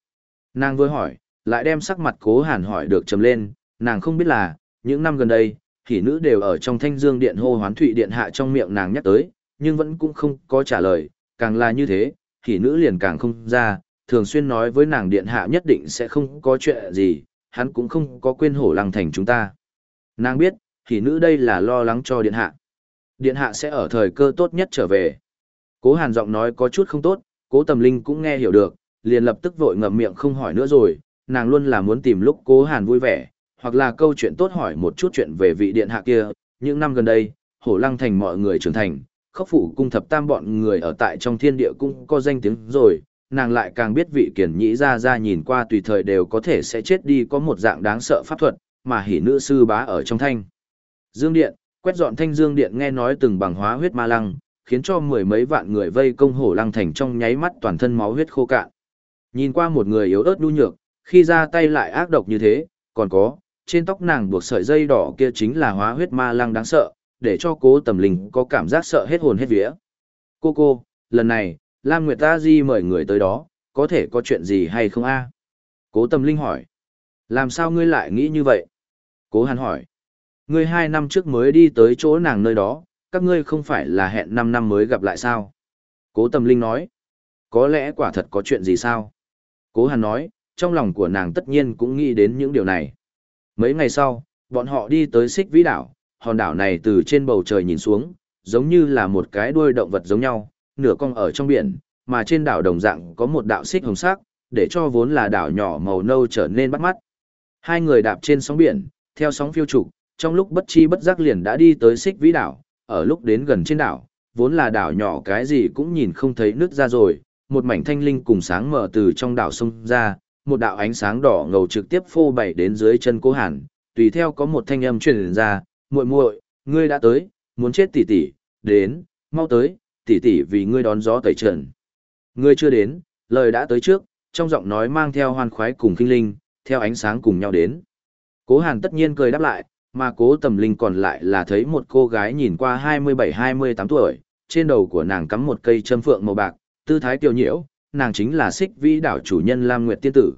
Nàng vừa hỏi, lại đem sắc mặt cố hàn hỏi được trầm lên, nàng không biết là, những năm gần đây, thì nữ đều ở trong thanh dương điện hô hoán thụy điện hạ trong miệng nàng nhắc tới, nhưng vẫn cũng không có trả lời, càng là như thế, thì nữ liền càng không ra, thường xuyên nói với nàng điện hạ nhất định sẽ không có chuyện gì, hắn cũng không có quên hổ lăng thành chúng ta. Nàng biết, thì nữ đây là lo lắng cho điện hạ. Điện hạ sẽ ở thời cơ tốt nhất trở về. Cố hàn giọng nói có chút không tốt, cố tầm linh cũng nghe hiểu được, liền lập tức vội ngậm miệng không hỏi nữa rồi, nàng luôn là muốn tìm lúc cố hàn vui vẻ, hoặc là câu chuyện tốt hỏi một chút chuyện về vị điện hạ kia, những năm gần đây, hổ lăng thành mọi người trưởng thành, khốc phủ cung thập tam bọn người ở tại trong thiên địa cũng có danh tiếng rồi, nàng lại càng biết vị kiển nhĩ ra ra nhìn qua tùy thời đều có thể sẽ chết đi có một dạng đáng sợ pháp thuật, mà hỉ nữ sư bá ở trong thanh. Dương Điện, quét dọn thanh Dương Điện nghe nói từng bằng hóa huyết ma lăng, khiến cho mười mấy vạn người vây công hổ lăng thành trong nháy mắt toàn thân máu huyết khô cạn. Nhìn qua một người yếu ớt nhu nhược, khi ra tay lại ác độc như thế, còn có, trên tóc nàng buộc sợi dây đỏ kia chính là hóa huyết ma lăng đáng sợ, để cho cố tầm linh có cảm giác sợ hết hồn hết vía. Cô cô, lần này, Lam Nguyệt Ta Di mời người tới đó, có thể có chuyện gì hay không a? Cố tầm linh hỏi. Làm sao ngươi lại nghĩ như vậy? Cố hàn hỏi. Ngươi hai năm trước mới đi tới chỗ nàng nơi đó, các ngươi không phải là hẹn năm năm mới gặp lại sao? Cố tầm linh nói. Có lẽ quả thật có chuyện gì sao? Cố hàn nói, trong lòng của nàng tất nhiên cũng nghĩ đến những điều này. Mấy ngày sau, bọn họ đi tới xích vĩ đảo, hòn đảo này từ trên bầu trời nhìn xuống, giống như là một cái đuôi động vật giống nhau, nửa cong ở trong biển, mà trên đảo đồng dạng có một đạo xích hồng sắc, để cho vốn là đảo nhỏ màu nâu trở nên bắt mắt. Hai người đạp trên sóng biển, theo sóng phiêu trục, trong lúc bất chi bất giác liền đã đi tới xích vĩ đảo, ở lúc đến gần trên đảo, vốn là đảo nhỏ cái gì cũng nhìn không thấy nước ra rồi, một mảnh thanh linh cùng sáng mở từ trong đảo sông ra, một đạo ánh sáng đỏ ngầu trực tiếp phô bày đến dưới chân cố hàn, tùy theo có một thanh âm truyền ra, muội muội, ngươi đã tới, muốn chết tỷ tỷ, đến, mau tới, tỷ tỷ vì ngươi đón gió tẩy trần. Ngươi chưa đến, lời đã tới trước, trong giọng nói mang theo hoan khoái cùng kinh linh, theo ánh sáng cùng nhau đến. Cố Hàn tất nhiên cười đáp lại, mà cố tầm linh còn lại là thấy một cô gái nhìn qua 27-28 tuổi, trên đầu của nàng cắm một cây châm phượng màu bạc, tư thái kiều nhiễu, nàng chính là xích vĩ đảo chủ nhân Lam Nguyệt Tiên Tử.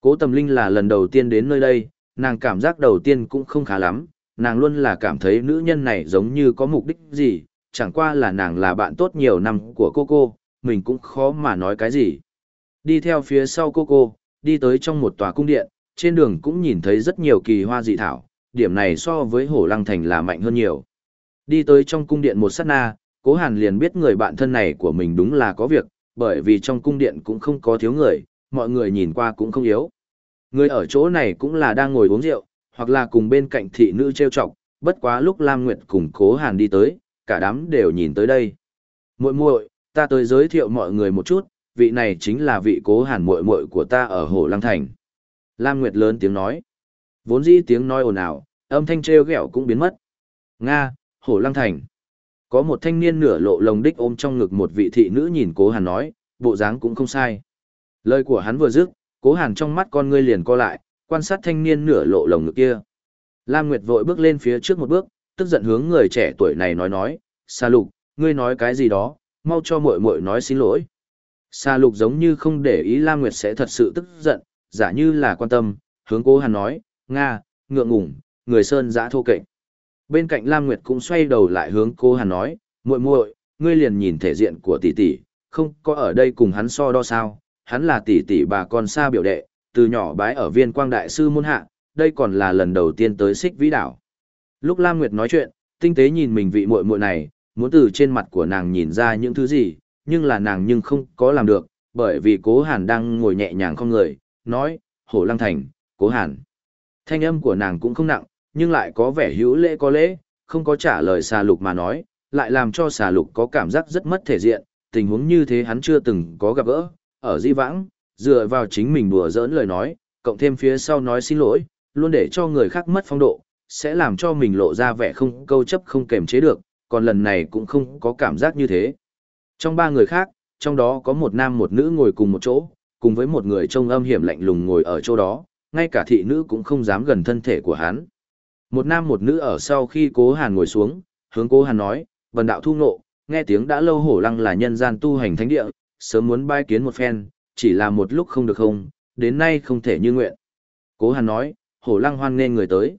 Cố tầm linh là lần đầu tiên đến nơi đây, nàng cảm giác đầu tiên cũng không khá lắm, nàng luôn là cảm thấy nữ nhân này giống như có mục đích gì, chẳng qua là nàng là bạn tốt nhiều năm của cô cô, mình cũng khó mà nói cái gì. Đi theo phía sau cô cô, đi tới trong một tòa cung điện, trên đường cũng nhìn thấy rất nhiều kỳ hoa dị thảo, điểm này so với hổ lăng thành là mạnh hơn nhiều. Đi tới trong cung điện một sát na, cố hàn liền biết người bạn thân này của mình đúng là có việc, bởi vì trong cung điện cũng không có thiếu người, mọi người nhìn qua cũng không yếu. Người ở chỗ này cũng là đang ngồi uống rượu, hoặc là cùng bên cạnh thị nữ trêu chọc, bất quá lúc Lam Nguyệt cùng Cố Hàn đi tới, cả đám đều nhìn tới đây. Muội muội, ta tới giới thiệu mọi người một chút, vị này chính là vị Cố Hàn muội muội của ta ở Hồ Lăng Thành. Lam Nguyệt lớn tiếng nói. Vốn dĩ tiếng nói ồn ào, âm thanh trêu ghẹo cũng biến mất. Nga, Hồ Lăng Thành. Có một thanh niên nửa lộ lồng đích ôm trong ngực một vị thị nữ nhìn Cố Hàn nói, bộ dáng cũng không sai. Lời của hắn vừa dứt, Cố Hàn trong mắt con ngươi liền co lại, quan sát thanh niên nửa lộ lồng ngực kia. Lam Nguyệt vội bước lên phía trước một bước, tức giận hướng người trẻ tuổi này nói nói, Sa Lục, ngươi nói cái gì đó, mau cho muội muội nói xin lỗi. Sa Lục giống như không để ý Lam Nguyệt sẽ thật sự tức giận, giả như là quan tâm, hướng Cố Hàn nói, Nga, ngượng ngủng, người sơn giã thô kệch. Bên cạnh Lam Nguyệt cũng xoay đầu lại hướng cô Hàn nói, muội muội, ngươi liền nhìn thể diện của tỷ tỷ, không có ở đây cùng hắn so đo sao, hắn là tỷ tỷ bà con xa biểu đệ, từ nhỏ bái ở viên quang đại sư môn hạ, đây còn là lần đầu tiên tới xích vĩ đảo. Lúc Lam Nguyệt nói chuyện, tinh tế nhìn mình vị muội muội này, muốn từ trên mặt của nàng nhìn ra những thứ gì, nhưng là nàng nhưng không có làm được, bởi vì cố hàn đang ngồi nhẹ nhàng không người, nói, hổ lăng thành, cố hàn. Thanh âm của nàng cũng không nặng, nhưng lại có vẻ hữu lễ có lễ, không có trả lời xà lục mà nói, lại làm cho xà lục có cảm giác rất mất thể diện, tình huống như thế hắn chưa từng có gặp gỡ, ở di vãng, dựa vào chính mình đùa giỡn lời nói, cộng thêm phía sau nói xin lỗi, luôn để cho người khác mất phong độ, sẽ làm cho mình lộ ra vẻ không câu chấp không kềm chế được, còn lần này cũng không có cảm giác như thế. Trong ba người khác, trong đó có một nam một nữ ngồi cùng một chỗ, cùng với một người trông âm hiểm lạnh lùng ngồi ở chỗ đó, ngay cả thị nữ cũng không dám gần thân thể của hắn. Một nam một nữ ở sau khi cố hàn ngồi xuống, hướng cố hàn nói, vần đạo thu ngộ, nghe tiếng đã lâu hổ lăng là nhân gian tu hành thánh địa, sớm muốn bai kiến một phen, chỉ là một lúc không được không, đến nay không thể như nguyện. Cố hàn nói, hổ lăng hoan nên người tới.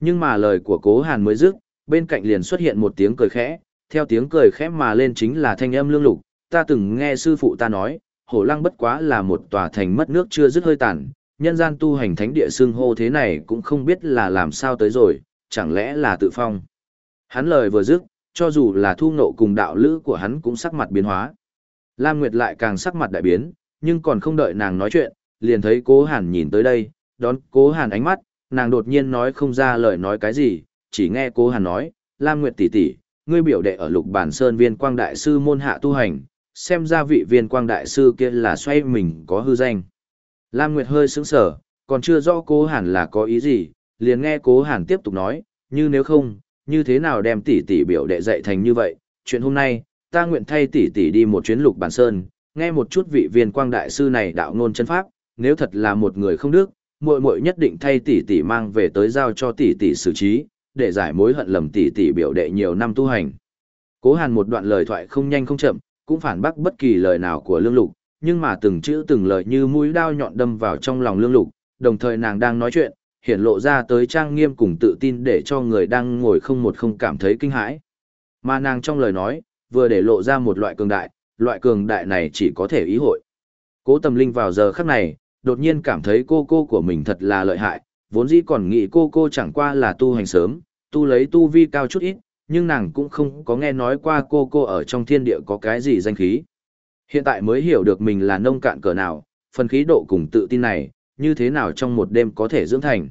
Nhưng mà lời của cố hàn mới dứt, bên cạnh liền xuất hiện một tiếng cười khẽ, theo tiếng cười khẽ mà lên chính là thanh âm lương lục, ta từng nghe sư phụ ta nói, hổ lăng bất quá là một tòa thành mất nước chưa dứt hơi tàn, nhân gian tu hành thánh địa xương hô thế này cũng không biết là làm sao tới rồi, chẳng lẽ là tự phong. Hắn lời vừa dứt, cho dù là thu nộ cùng đạo lữ của hắn cũng sắc mặt biến hóa. Lam Nguyệt lại càng sắc mặt đại biến, nhưng còn không đợi nàng nói chuyện, liền thấy cố hàn nhìn tới đây, đón cố hàn ánh mắt, nàng đột nhiên nói không ra lời nói cái gì, chỉ nghe cố hàn nói, Lam Nguyệt tỷ tỷ, ngươi biểu đệ ở lục bản sơn viên quang đại sư môn hạ tu hành, xem ra vị viên quang đại sư kia là xoay mình có hư danh. Lam Nguyệt hơi sững sờ, còn chưa rõ cố hàn là có ý gì, liền nghe cố hàn tiếp tục nói, như nếu không, như thế nào đem tỷ tỷ biểu đệ dạy thành như vậy, chuyện hôm nay, ta nguyện thay tỷ tỷ đi một chuyến lục bản sơn, nghe một chút vị viên quang đại sư này đạo ngôn chân pháp, nếu thật là một người không đức, muội muội nhất định thay tỷ tỷ mang về tới giao cho tỷ tỷ xử trí, để giải mối hận lầm tỷ tỷ biểu đệ nhiều năm tu hành. Cố Hàn một đoạn lời thoại không nhanh không chậm, cũng phản bác bất kỳ lời nào của Lương Lục, nhưng mà từng chữ từng lời như mũi đao nhọn đâm vào trong lòng Lương Lục, đồng thời nàng đang nói chuyện, hiện lộ ra tới trang nghiêm cùng tự tin để cho người đang ngồi không một không cảm thấy kinh hãi. Mà nàng trong lời nói, vừa để lộ ra một loại cường đại, loại cường đại này chỉ có thể ý hội. Cố Tâm Linh vào giờ khắc này, đột nhiên cảm thấy cô cô của mình thật là lợi hại, vốn dĩ còn nghĩ cô cô chẳng qua là tu hành sớm, tu lấy tu vi cao chút ít, nhưng nàng cũng không có nghe nói qua cô cô ở trong thiên địa có cái gì danh khí. Hiện tại mới hiểu được mình là nông cạn cỡ nào, phần khí độ cùng tự tin này, như thế nào trong một đêm có thể dưỡng thành.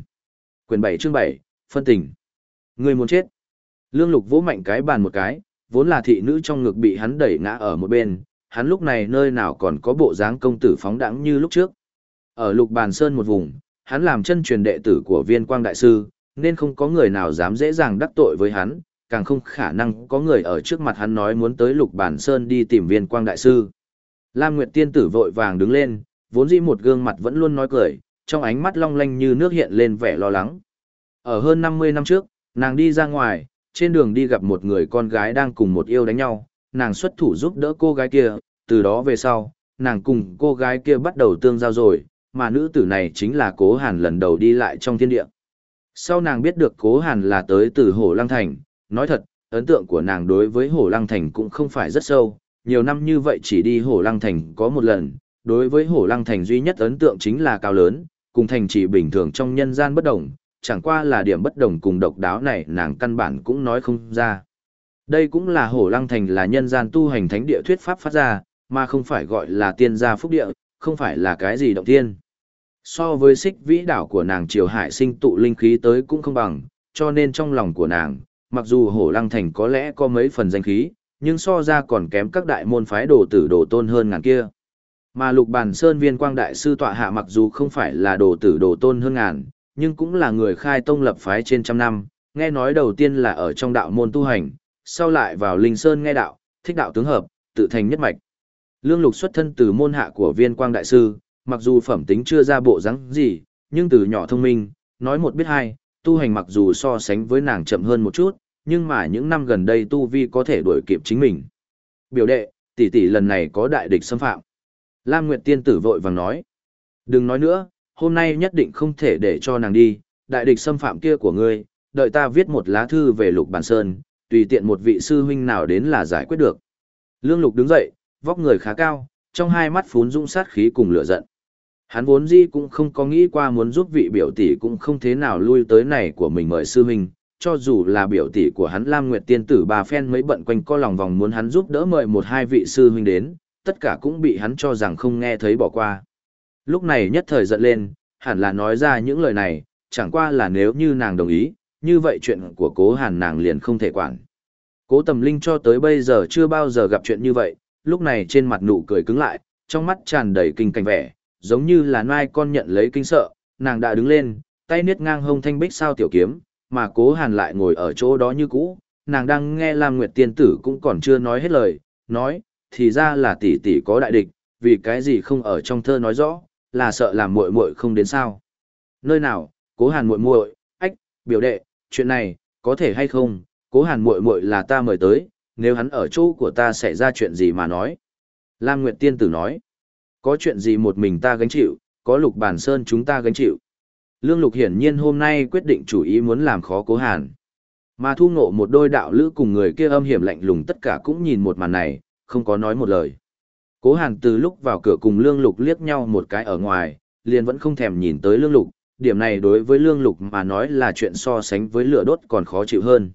Quyền 7 chương 7, phân tình. Người muốn chết. Lương Lục vỗ mạnh cái bàn một cái, vốn là thị nữ trong ngực bị hắn đẩy ngã ở một bên, hắn lúc này nơi nào còn có bộ dáng công tử phóng đẳng như lúc trước. Ở Lục Bàn Sơn một vùng, hắn làm chân truyền đệ tử của viên quang đại sư, nên không có người nào dám dễ dàng đắc tội với hắn, càng không khả năng có người ở trước mặt hắn nói muốn tới Lục Bàn Sơn đi tìm viên quang đại sư. Lam Nguyệt tiên tử vội vàng đứng lên, vốn dĩ một gương mặt vẫn luôn nói cười, trong ánh mắt long lanh như nước hiện lên vẻ lo lắng. Ở hơn 50 năm trước, nàng đi ra ngoài, trên đường đi gặp một người con gái đang cùng một yêu đánh nhau, nàng xuất thủ giúp đỡ cô gái kia, từ đó về sau, nàng cùng cô gái kia bắt đầu tương giao rồi, mà nữ tử này chính là Cố Hàn lần đầu đi lại trong thiên địa. Sau nàng biết được Cố Hàn là tới từ Hồ Lăng Thành, nói thật, ấn tượng của nàng đối với Hồ Lăng Thành cũng không phải rất sâu, nhiều năm như vậy chỉ đi hổ Lăng Thành có một lần, đối với hổ Lăng Thành duy nhất ấn tượng chính là cao lớn, cùng thành chỉ bình thường trong nhân gian bất đồng, chẳng qua là điểm bất đồng cùng độc đáo này nàng căn bản cũng nói không ra. Đây cũng là hổ Lăng Thành là nhân gian tu hành thánh địa thuyết pháp phát ra, mà không phải gọi là tiên gia phúc địa, không phải là cái gì động tiên. So với xích vĩ đảo của nàng triều hải sinh tụ linh khí tới cũng không bằng, cho nên trong lòng của nàng, mặc dù hổ lăng thành có lẽ có mấy phần danh khí, nhưng so ra còn kém các đại môn phái đồ tử đồ tôn hơn ngàn kia. Mà lục bàn sơn viên quang đại sư tọa hạ mặc dù không phải là đồ tử đồ tôn hơn ngàn, nhưng cũng là người khai tông lập phái trên trăm năm, nghe nói đầu tiên là ở trong đạo môn tu hành, sau lại vào linh sơn nghe đạo, thích đạo tướng hợp, tự thành nhất mạch. Lương lục xuất thân từ môn hạ của viên quang đại sư, mặc dù phẩm tính chưa ra bộ dáng gì, nhưng từ nhỏ thông minh, nói một biết hai, tu hành mặc dù so sánh với nàng chậm hơn một chút, nhưng mà những năm gần đây tu vi có thể đuổi kịp chính mình. Biểu đệ, tỷ tỷ lần này có đại địch xâm phạm. Lam Nguyệt tiên tử vội vàng nói. Đừng nói nữa, hôm nay nhất định không thể để cho nàng đi, đại địch xâm phạm kia của ngươi, đợi ta viết một lá thư về lục bản sơn, tùy tiện một vị sư huynh nào đến là giải quyết được. Lương lục đứng dậy, vóc người khá cao, trong hai mắt phún dũng sát khí cùng lửa giận. Hắn vốn gì cũng không có nghĩ qua muốn giúp vị biểu tỷ cũng không thế nào lui tới này của mình mời sư huynh, cho dù là biểu tỷ của hắn Lam Nguyệt tiên tử bà phen mấy bận quanh co lòng vòng muốn hắn giúp đỡ mời một hai vị sư huynh đến, tất cả cũng bị hắn cho rằng không nghe thấy bỏ qua. Lúc này nhất thời giận lên, hẳn là nói ra những lời này, chẳng qua là nếu như nàng đồng ý, như vậy chuyện của cố hàn nàng liền không thể quản. Cố tầm linh cho tới bây giờ chưa bao giờ gặp chuyện như vậy, lúc này trên mặt nụ cười cứng lại, trong mắt tràn đầy kinh cảnh vẻ, giống như là nai con nhận lấy kinh sợ, nàng đã đứng lên, tay niết ngang hông thanh bích sao tiểu kiếm, mà cố hàn lại ngồi ở chỗ đó như cũ, nàng đang nghe Lam Nguyệt tiên tử cũng còn chưa nói hết lời, nói, thì ra là tỷ tỷ có đại địch, vì cái gì không ở trong thơ nói rõ, là sợ làm muội muội không đến sao. Nơi nào, cố hàn muội muội, ách, biểu đệ, chuyện này, có thể hay không, cố hàn muội muội là ta mời tới, nếu hắn ở chỗ của ta sẽ ra chuyện gì mà nói. Lam Nguyệt Tiên Tử nói, có chuyện gì một mình ta gánh chịu, có lục bản sơn chúng ta gánh chịu. Lương Lục hiển nhiên hôm nay quyết định chủ ý muốn làm khó cố hàn. Mà thu ngộ một đôi đạo lữ cùng người kia âm hiểm lạnh lùng tất cả cũng nhìn một màn này, không có nói một lời. Cố hàn từ lúc vào cửa cùng Lương Lục liếc nhau một cái ở ngoài, liền vẫn không thèm nhìn tới Lương Lục, điểm này đối với Lương Lục mà nói là chuyện so sánh với lửa đốt còn khó chịu hơn.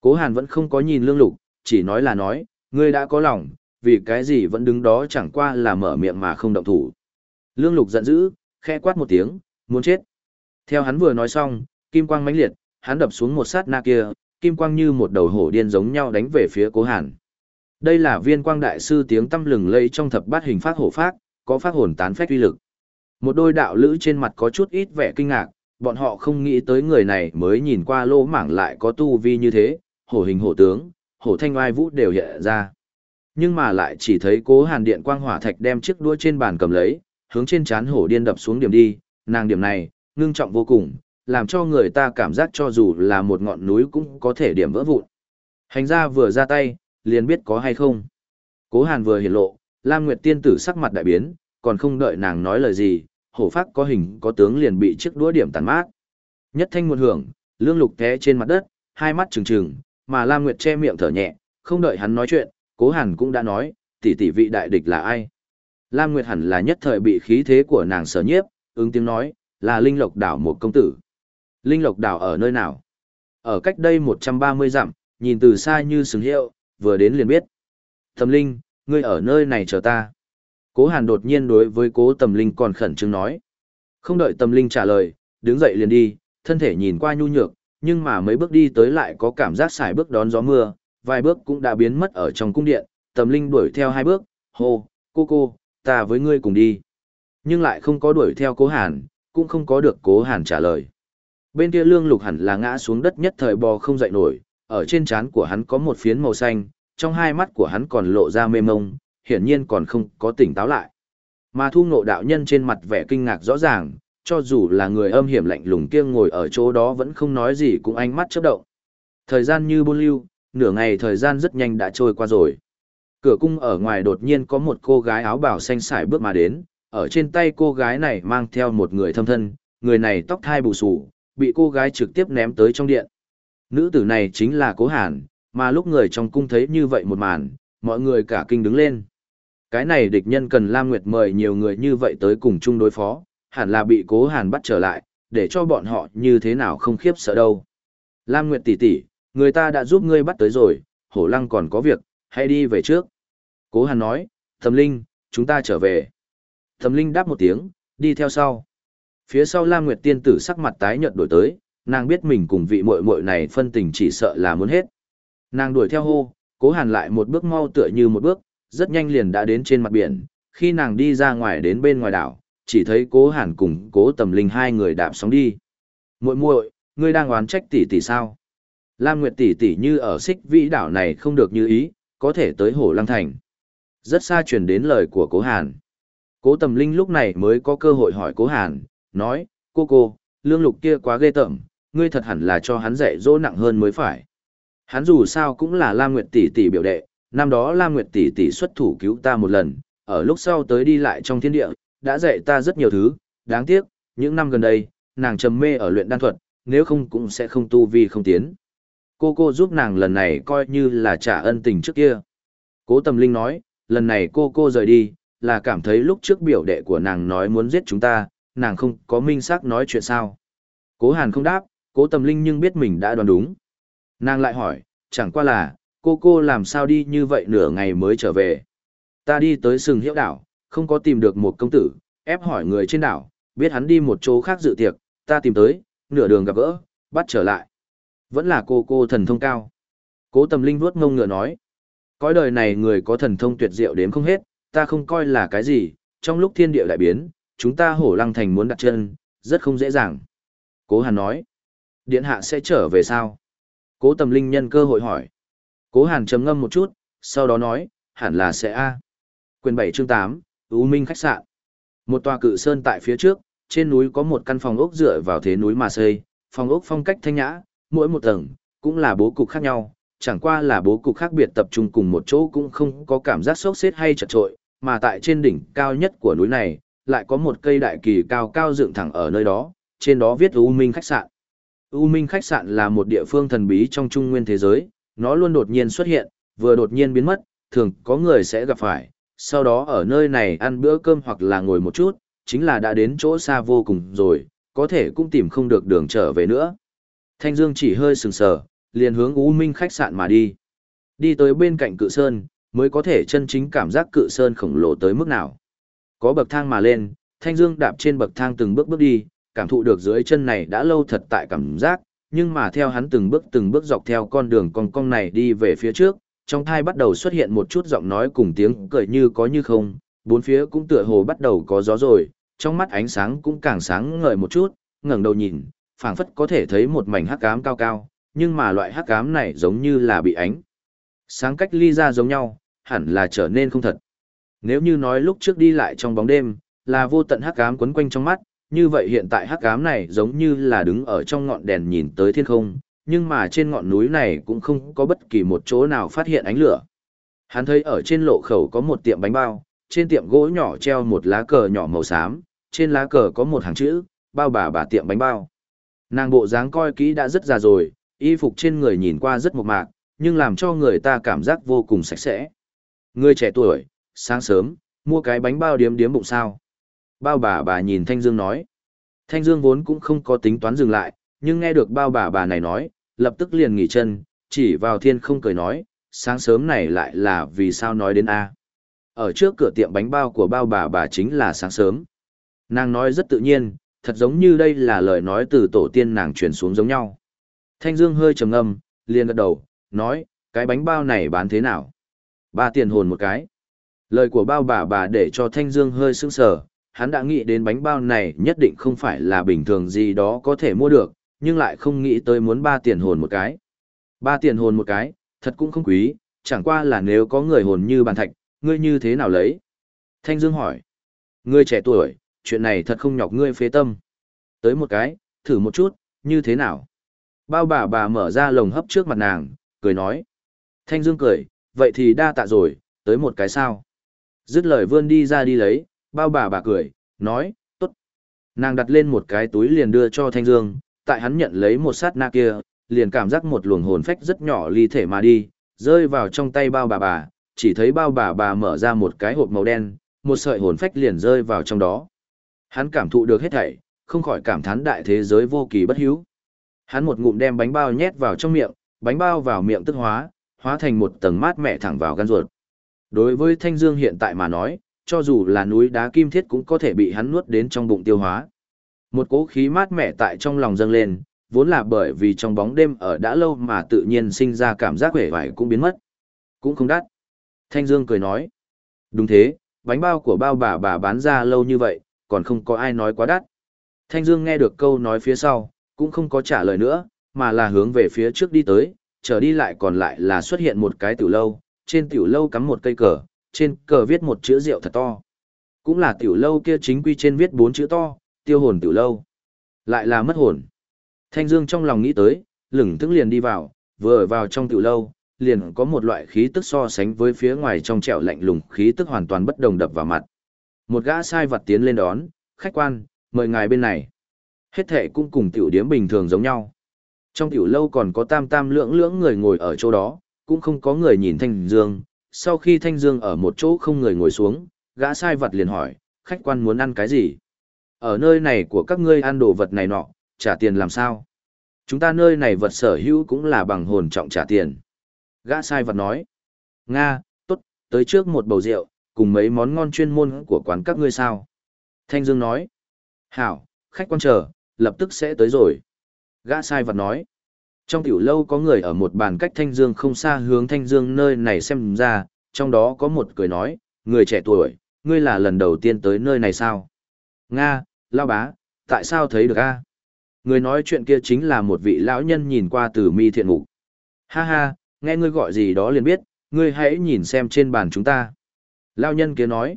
Cố hàn vẫn không có nhìn Lương Lục, chỉ nói là nói, ngươi đã có lòng, vì cái gì vẫn đứng đó chẳng qua là mở miệng mà không động thủ. Lương Lục giận dữ, khẽ quát một tiếng, muốn chết. Theo hắn vừa nói xong, kim quang mãnh liệt, hắn đập xuống một sát na kia, kim quang như một đầu hổ điên giống nhau đánh về phía Cố Hàn. Đây là viên quang đại sư tiếng tâm lừng lẫy trong thập bát hình phát hổ phát, có phát hồn tán phách uy lực. Một đôi đạo lữ trên mặt có chút ít vẻ kinh ngạc, bọn họ không nghĩ tới người này mới nhìn qua lỗ mảng lại có tu vi như thế, hổ hình hổ tướng, hổ thanh oai vũ đều hiện ra. Nhưng mà lại chỉ thấy cố hàn điện quang hỏa thạch đem chiếc đua trên bàn cầm lấy, hướng trên chán hổ điên đập xuống điểm đi, nàng điểm này, ngưng trọng vô cùng, làm cho người ta cảm giác cho dù là một ngọn núi cũng có thể điểm vỡ vụn. Hành gia vừa ra tay, liền biết có hay không. Cố hàn vừa hiển lộ, Lam Nguyệt tiên tử sắc mặt đại biến, còn không đợi nàng nói lời gì, hổ Phác có hình có tướng liền bị chiếc đũa điểm tàn mát. Nhất thanh một hưởng, lương lục té trên mặt đất, hai mắt trừng trừng, mà Lam Nguyệt che miệng thở nhẹ, không đợi hắn nói chuyện, cố hàn cũng đã nói, tỷ tỷ vị đại địch là ai. Lam Nguyệt hẳn là nhất thời bị khí thế của nàng sở nhiếp, ứng tiếng nói, là Linh Lộc đảo một công tử. Linh Lộc đảo ở nơi nào? Ở cách đây 130 dặm, nhìn từ xa như sừng hiệu, vừa đến liền biết. Tầm Linh, ngươi ở nơi này chờ ta. Cố Hàn đột nhiên đối với cố Tầm Linh còn khẩn trương nói. Không đợi Tầm Linh trả lời, đứng dậy liền đi, thân thể nhìn qua nhu nhược, nhưng mà mấy bước đi tới lại có cảm giác xài bước đón gió mưa, vài bước cũng đã biến mất ở trong cung điện, Tầm Linh đuổi theo hai bước, hô, cô cô, ta với ngươi cùng đi. Nhưng lại không có đuổi theo cố Hàn, cũng không có được cố Hàn trả lời. Bên kia lương lục hẳn là ngã xuống đất nhất thời bò không dậy nổi, ở trên trán của hắn có một phiến màu xanh, trong hai mắt của hắn còn lộ ra mê mông, hiển nhiên còn không có tỉnh táo lại. Mà thu ngộ đạo nhân trên mặt vẻ kinh ngạc rõ ràng, cho dù là người âm hiểm lạnh lùng kia ngồi ở chỗ đó vẫn không nói gì cũng ánh mắt chớp động. Thời gian như buôn lưu, nửa ngày thời gian rất nhanh đã trôi qua rồi. Cửa cung ở ngoài đột nhiên có một cô gái áo bào xanh xải bước mà đến, ở trên tay cô gái này mang theo một người thâm thân, người này tóc thai bù xù, bị cô gái trực tiếp ném tới trong điện. Nữ tử này chính là Cố Hàn, mà lúc người trong cung thấy như vậy một màn, mọi người cả kinh đứng lên. Cái này địch nhân cần Lam Nguyệt mời nhiều người như vậy tới cùng chung đối phó, hẳn là bị Cố Hàn bắt trở lại, để cho bọn họ như thế nào không khiếp sợ đâu. Lam Nguyệt tỷ tỷ, người ta đã giúp ngươi bắt tới rồi, hổ lăng còn có việc, hãy đi về trước. Cố Hàn nói, Thẩm Linh, chúng ta trở về. Thẩm Linh đáp một tiếng, đi theo sau. Phía sau Lam Nguyệt tiên tử sắc mặt tái nhợt đổi tới, nàng biết mình cùng vị muội muội này phân tình chỉ sợ là muốn hết. Nàng đuổi theo hô, Cố Hàn lại một bước mau tựa như một bước, rất nhanh liền đã đến trên mặt biển, khi nàng đi ra ngoài đến bên ngoài đảo, chỉ thấy Cố Hàn cùng Cố Tầm Linh hai người đạp sóng đi. "Muội muội, ngươi đang oán trách tỷ tỷ sao?" Lam Nguyệt tỷ tỷ như ở Xích Vĩ đảo này không được như ý, có thể tới Hổ Lăng thành. Rất xa truyền đến lời của Cố Hàn. Cố Tầm Linh lúc này mới có cơ hội hỏi Cố Hàn, nói, cô cô, lương lục kia quá ghê tởm, ngươi thật hẳn là cho hắn dạy dỗ nặng hơn mới phải. Hắn dù sao cũng là Lam Nguyệt tỷ tỷ biểu đệ, năm đó Lam Nguyệt tỷ tỷ xuất thủ cứu ta một lần, ở lúc sau tới đi lại trong thiên địa, đã dạy ta rất nhiều thứ, đáng tiếc, những năm gần đây, nàng trầm mê ở luyện đan thuật, nếu không cũng sẽ không tu vi không tiến. Cô cô giúp nàng lần này coi như là trả ân tình trước kia. Cố Tầm Linh nói, lần này cô cô rời đi, là cảm thấy lúc trước biểu đệ của nàng nói muốn giết chúng ta, nàng không có minh xác nói chuyện sao. Cố Hàn không đáp, cố Tầm Linh nhưng biết mình đã đoán đúng. Nàng lại hỏi, chẳng qua là, cô cô làm sao đi như vậy nửa ngày mới trở về. Ta đi tới sừng hiệu đảo, không có tìm được một công tử, ép hỏi người trên đảo, biết hắn đi một chỗ khác dự tiệc, ta tìm tới, nửa đường gặp gỡ, bắt trở lại. Vẫn là cô cô thần thông cao. Cố tầm linh vuốt ngông ngựa nói. Cõi đời này người có thần thông tuyệt diệu đến không hết, ta không coi là cái gì, trong lúc thiên địa đại biến, chúng ta hổ lăng thành muốn đặt chân, rất không dễ dàng. Cố Hàn nói. Điện hạ sẽ trở về sao? Cố tầm linh nhân cơ hội hỏi. Cố Hàn trầm ngâm một chút, sau đó nói, hẳn là sẽ A. Quyền 7 chương 8, U Minh khách sạn. Một tòa cự sơn tại phía trước, trên núi có một căn phòng ốc dựa vào thế núi mà xây, phòng ốc phong cách thanh nhã, mỗi một tầng, cũng là bố cục khác nhau, chẳng qua là bố cục khác biệt tập trung cùng một chỗ cũng không có cảm giác sốc xếp hay chật trội, mà tại trên đỉnh cao nhất của núi này, lại có một cây đại kỳ cao cao dựng thẳng ở nơi đó, trên đó viết U Minh khách sạn. U Minh khách sạn là một địa phương thần bí trong trung nguyên thế giới, nó luôn đột nhiên xuất hiện, vừa đột nhiên biến mất, thường có người sẽ gặp phải, sau đó ở nơi này ăn bữa cơm hoặc là ngồi một chút, chính là đã đến chỗ xa vô cùng rồi, có thể cũng tìm không được đường trở về nữa. Thanh Dương chỉ hơi sừng sờ, liền hướng U Minh khách sạn mà đi. Đi tới bên cạnh cự sơn, mới có thể chân chính cảm giác cự sơn khổng lồ tới mức nào. Có bậc thang mà lên, Thanh Dương đạp trên bậc thang từng bước bước đi, cảm thụ được dưới chân này đã lâu thật tại cảm giác, nhưng mà theo hắn từng bước từng bước dọc theo con đường cong cong này đi về phía trước, trong thai bắt đầu xuất hiện một chút giọng nói cùng tiếng cười như có như không, bốn phía cũng tựa hồ bắt đầu có gió rồi, trong mắt ánh sáng cũng càng sáng ngời một chút, ngẩng đầu nhìn, phảng phất có thể thấy một mảnh hắc ám cao cao, nhưng mà loại hắc ám này giống như là bị ánh sáng cách ly ra giống nhau, hẳn là trở nên không thật. Nếu như nói lúc trước đi lại trong bóng đêm, là vô tận hắc ám quấn quanh trong mắt, như vậy hiện tại hắc ám này giống như là đứng ở trong ngọn đèn nhìn tới thiên không, nhưng mà trên ngọn núi này cũng không có bất kỳ một chỗ nào phát hiện ánh lửa. Hắn thấy ở trên lộ khẩu có một tiệm bánh bao, trên tiệm gỗ nhỏ treo một lá cờ nhỏ màu xám, trên lá cờ có một hàng chữ, bao bà bà tiệm bánh bao. Nàng bộ dáng coi kỹ đã rất già rồi, y phục trên người nhìn qua rất mộc mạc, nhưng làm cho người ta cảm giác vô cùng sạch sẽ. Người trẻ tuổi, sáng sớm, mua cái bánh bao điếm điếm bụng sao. Bao bà bà nhìn Thanh Dương nói. Thanh Dương vốn cũng không có tính toán dừng lại, nhưng nghe được bao bà bà này nói, lập tức liền nghỉ chân, chỉ vào thiên không cười nói, sáng sớm này lại là vì sao nói đến A. Ở trước cửa tiệm bánh bao của bao bà bà chính là sáng sớm. Nàng nói rất tự nhiên, thật giống như đây là lời nói từ tổ tiên nàng truyền xuống giống nhau. Thanh Dương hơi trầm ngâm, liền gật đầu, nói, cái bánh bao này bán thế nào? Ba tiền hồn một cái. Lời của bao bà bà để cho Thanh Dương hơi sững sờ, hắn đã nghĩ đến bánh bao này nhất định không phải là bình thường gì đó có thể mua được, nhưng lại không nghĩ tới muốn ba tiền hồn một cái. Ba tiền hồn một cái, thật cũng không quý, chẳng qua là nếu có người hồn như bàn thạch, ngươi như thế nào lấy? Thanh Dương hỏi. Ngươi trẻ tuổi, chuyện này thật không nhọc ngươi phế tâm. Tới một cái, thử một chút, như thế nào? Bao bà bà mở ra lồng hấp trước mặt nàng, cười nói. Thanh Dương cười, vậy thì đa tạ rồi, tới một cái sao? Dứt lời vươn đi ra đi lấy, bao bà bà cười, nói, tốt. Nàng đặt lên một cái túi liền đưa cho Thanh Dương, tại hắn nhận lấy một sát na kia, liền cảm giác một luồng hồn phách rất nhỏ ly thể mà đi, rơi vào trong tay bao bà bà, chỉ thấy bao bà bà mở ra một cái hộp màu đen, một sợi hồn phách liền rơi vào trong đó. Hắn cảm thụ được hết thảy, không khỏi cảm thán đại thế giới vô kỳ bất hữu. Hắn một ngụm đem bánh bao nhét vào trong miệng, bánh bao vào miệng tức hóa, hóa thành một tầng mát mẻ thẳng vào gan ruột. Đối với Thanh Dương hiện tại mà nói, cho dù là núi đá kim thiết cũng có thể bị hắn nuốt đến trong bụng tiêu hóa. Một cỗ khí mát mẻ tại trong lòng dâng lên, vốn là bởi vì trong bóng đêm ở đã lâu mà tự nhiên sinh ra cảm giác vẻ vải cũng biến mất. Cũng không đắt. Thanh Dương cười nói. Đúng thế, bánh bao của bao bà bà bán ra lâu như vậy, còn không có ai nói quá đắt. Thanh Dương nghe được câu nói phía sau, cũng không có trả lời nữa, mà là hướng về phía trước đi tới, trở đi lại còn lại là xuất hiện một cái tiểu lâu, trên tiểu lâu cắm một cây cờ, trên cờ viết một chữ rượu thật to. Cũng là tiểu lâu kia chính quy trên viết bốn chữ to, tiêu hồn tiểu lâu. Lại là mất hồn. Thanh Dương trong lòng nghĩ tới, lửng thức liền đi vào, vừa ở vào trong tiểu lâu, liền có một loại khí tức so sánh với phía ngoài trong trẻo lạnh lùng khí tức hoàn toàn bất đồng đập vào mặt. Một gã sai vật tiến lên đón, khách quan, mời ngài bên này. Hết thệ cũng cùng tiểu điếm bình thường giống nhau. Trong tiểu lâu còn có tam tam lưỡng lưỡng người ngồi ở chỗ đó, cũng không có người nhìn Thanh Dương. Sau khi Thanh Dương ở một chỗ không người ngồi xuống, gã sai vật liền hỏi, khách quan muốn ăn cái gì? Ở nơi này của các ngươi ăn đồ vật này nọ, trả tiền làm sao? Chúng ta nơi này vật sở hữu cũng là bằng hồn trọng trả tiền. Gã sai vật nói, Nga, tốt, tới trước một bầu rượu, cùng mấy món ngon chuyên môn của quán các ngươi sao? Thanh Dương nói, Hảo, khách quan chờ, lập tức sẽ tới rồi. Gã sai vật nói, trong tiểu lâu có người ở một bàn cách Thanh Dương không xa hướng Thanh Dương nơi này xem ra, trong đó có một cười nói, người trẻ tuổi, ngươi là lần đầu tiên tới nơi này sao? Nga, lao bá, tại sao thấy được a? Người nói chuyện kia chính là một vị lão nhân nhìn qua từ mi thiện ngục. Ha ha, nghe ngươi gọi gì đó liền biết, ngươi hãy nhìn xem trên bàn chúng ta. Lão nhân kia nói.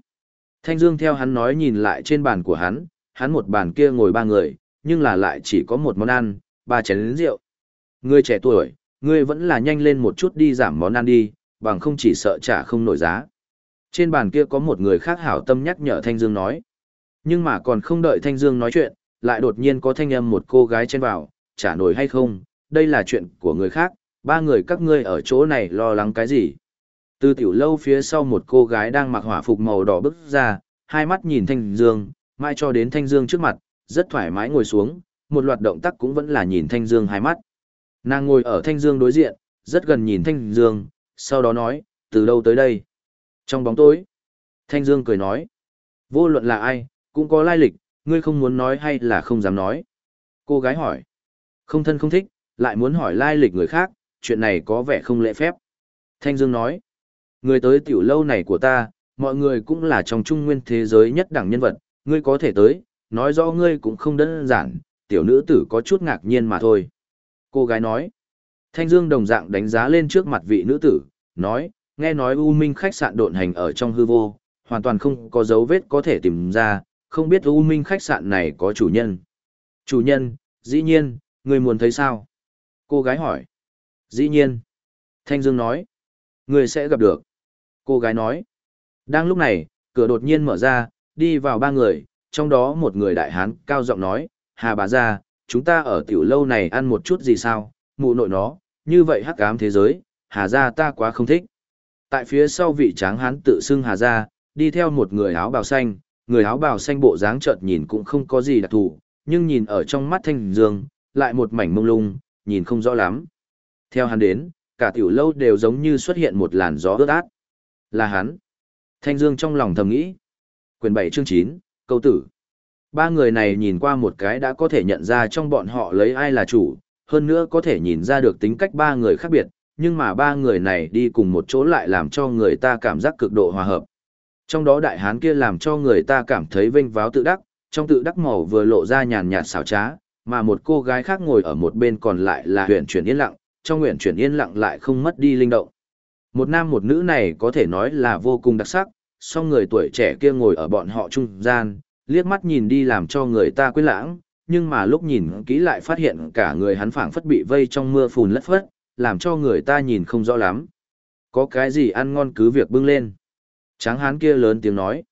Thanh Dương theo hắn nói nhìn lại trên bàn của hắn, hắn một bàn kia ngồi ba người, nhưng là lại chỉ có một món ăn, ba chén rượu. Ngươi trẻ tuổi, ngươi vẫn là nhanh lên một chút đi giảm món ăn đi, bằng không chỉ sợ trả không nổi giá. Trên bàn kia có một người khác hảo tâm nhắc nhở Thanh Dương nói. Nhưng mà còn không đợi Thanh Dương nói chuyện, lại đột nhiên có thanh âm một cô gái chen vào, trả nổi hay không, đây là chuyện của người khác, ba người các ngươi ở chỗ này lo lắng cái gì. Từ tiểu lâu phía sau một cô gái đang mặc hỏa phục màu đỏ bước ra, hai mắt nhìn Thanh Dương, mai cho đến Thanh Dương trước mặt, rất thoải mái ngồi xuống, một loạt động tác cũng vẫn là nhìn Thanh Dương hai mắt. Nàng ngồi ở Thanh Dương đối diện, rất gần nhìn Thanh Dương, sau đó nói, từ đâu tới đây? Trong bóng tối, Thanh Dương cười nói, vô luận là ai, cũng có lai lịch, ngươi không muốn nói hay là không dám nói. Cô gái hỏi, không thân không thích, lại muốn hỏi lai lịch người khác, chuyện này có vẻ không lễ phép. Thanh Dương nói, người tới tiểu lâu này của ta, mọi người cũng là trong trung nguyên thế giới nhất đẳng nhân vật, ngươi có thể tới, nói rõ ngươi cũng không đơn giản, tiểu nữ tử có chút ngạc nhiên mà thôi. Cô gái nói, Thanh Dương đồng dạng đánh giá lên trước mặt vị nữ tử, nói, nghe nói U Minh khách sạn độn hành ở trong hư vô, hoàn toàn không có dấu vết có thể tìm ra, không biết U Minh khách sạn này có chủ nhân. Chủ nhân, dĩ nhiên, người muốn thấy sao? Cô gái hỏi. Dĩ nhiên. Thanh Dương nói. Người sẽ gặp được. Cô gái nói. Đang lúc này, cửa đột nhiên mở ra, đi vào ba người, trong đó một người đại hán cao giọng nói, Hà bà ra, chúng ta ở tiểu lâu này ăn một chút gì sao, mụ nội nó, như vậy hắc ám thế giới, Hà ra ta quá không thích. Tại phía sau vị tráng hán tự xưng Hà ra, đi theo một người áo bào xanh, người áo bào xanh bộ dáng chợt nhìn cũng không có gì đặc thù, nhưng nhìn ở trong mắt Thanh Dương, lại một mảnh mông lung, nhìn không rõ lắm. Theo hắn đến, cả tiểu lâu đều giống như xuất hiện một làn gió ướt át. Là hắn. Thanh Dương trong lòng thầm nghĩ. Quyền 7 chương 9, câu tử. Ba người này nhìn qua một cái đã có thể nhận ra trong bọn họ lấy ai là chủ, hơn nữa có thể nhìn ra được tính cách ba người khác biệt, nhưng mà ba người này đi cùng một chỗ lại làm cho người ta cảm giác cực độ hòa hợp. Trong đó đại hán kia làm cho người ta cảm thấy vinh váo tự đắc, trong tự đắc màu vừa lộ ra nhàn nhạt xảo trá, mà một cô gái khác ngồi ở một bên còn lại là huyện chuyển yên lặng, trong huyện chuyển yên lặng lại không mất đi linh động. Một nam một nữ này có thể nói là vô cùng đặc sắc, song người tuổi trẻ kia ngồi ở bọn họ trung gian, liếc mắt nhìn đi làm cho người ta quên lãng, nhưng mà lúc nhìn kỹ lại phát hiện cả người hắn phảng phất bị vây trong mưa phùn lất phất, làm cho người ta nhìn không rõ lắm. Có cái gì ăn ngon cứ việc bưng lên. Tráng hán kia lớn tiếng nói.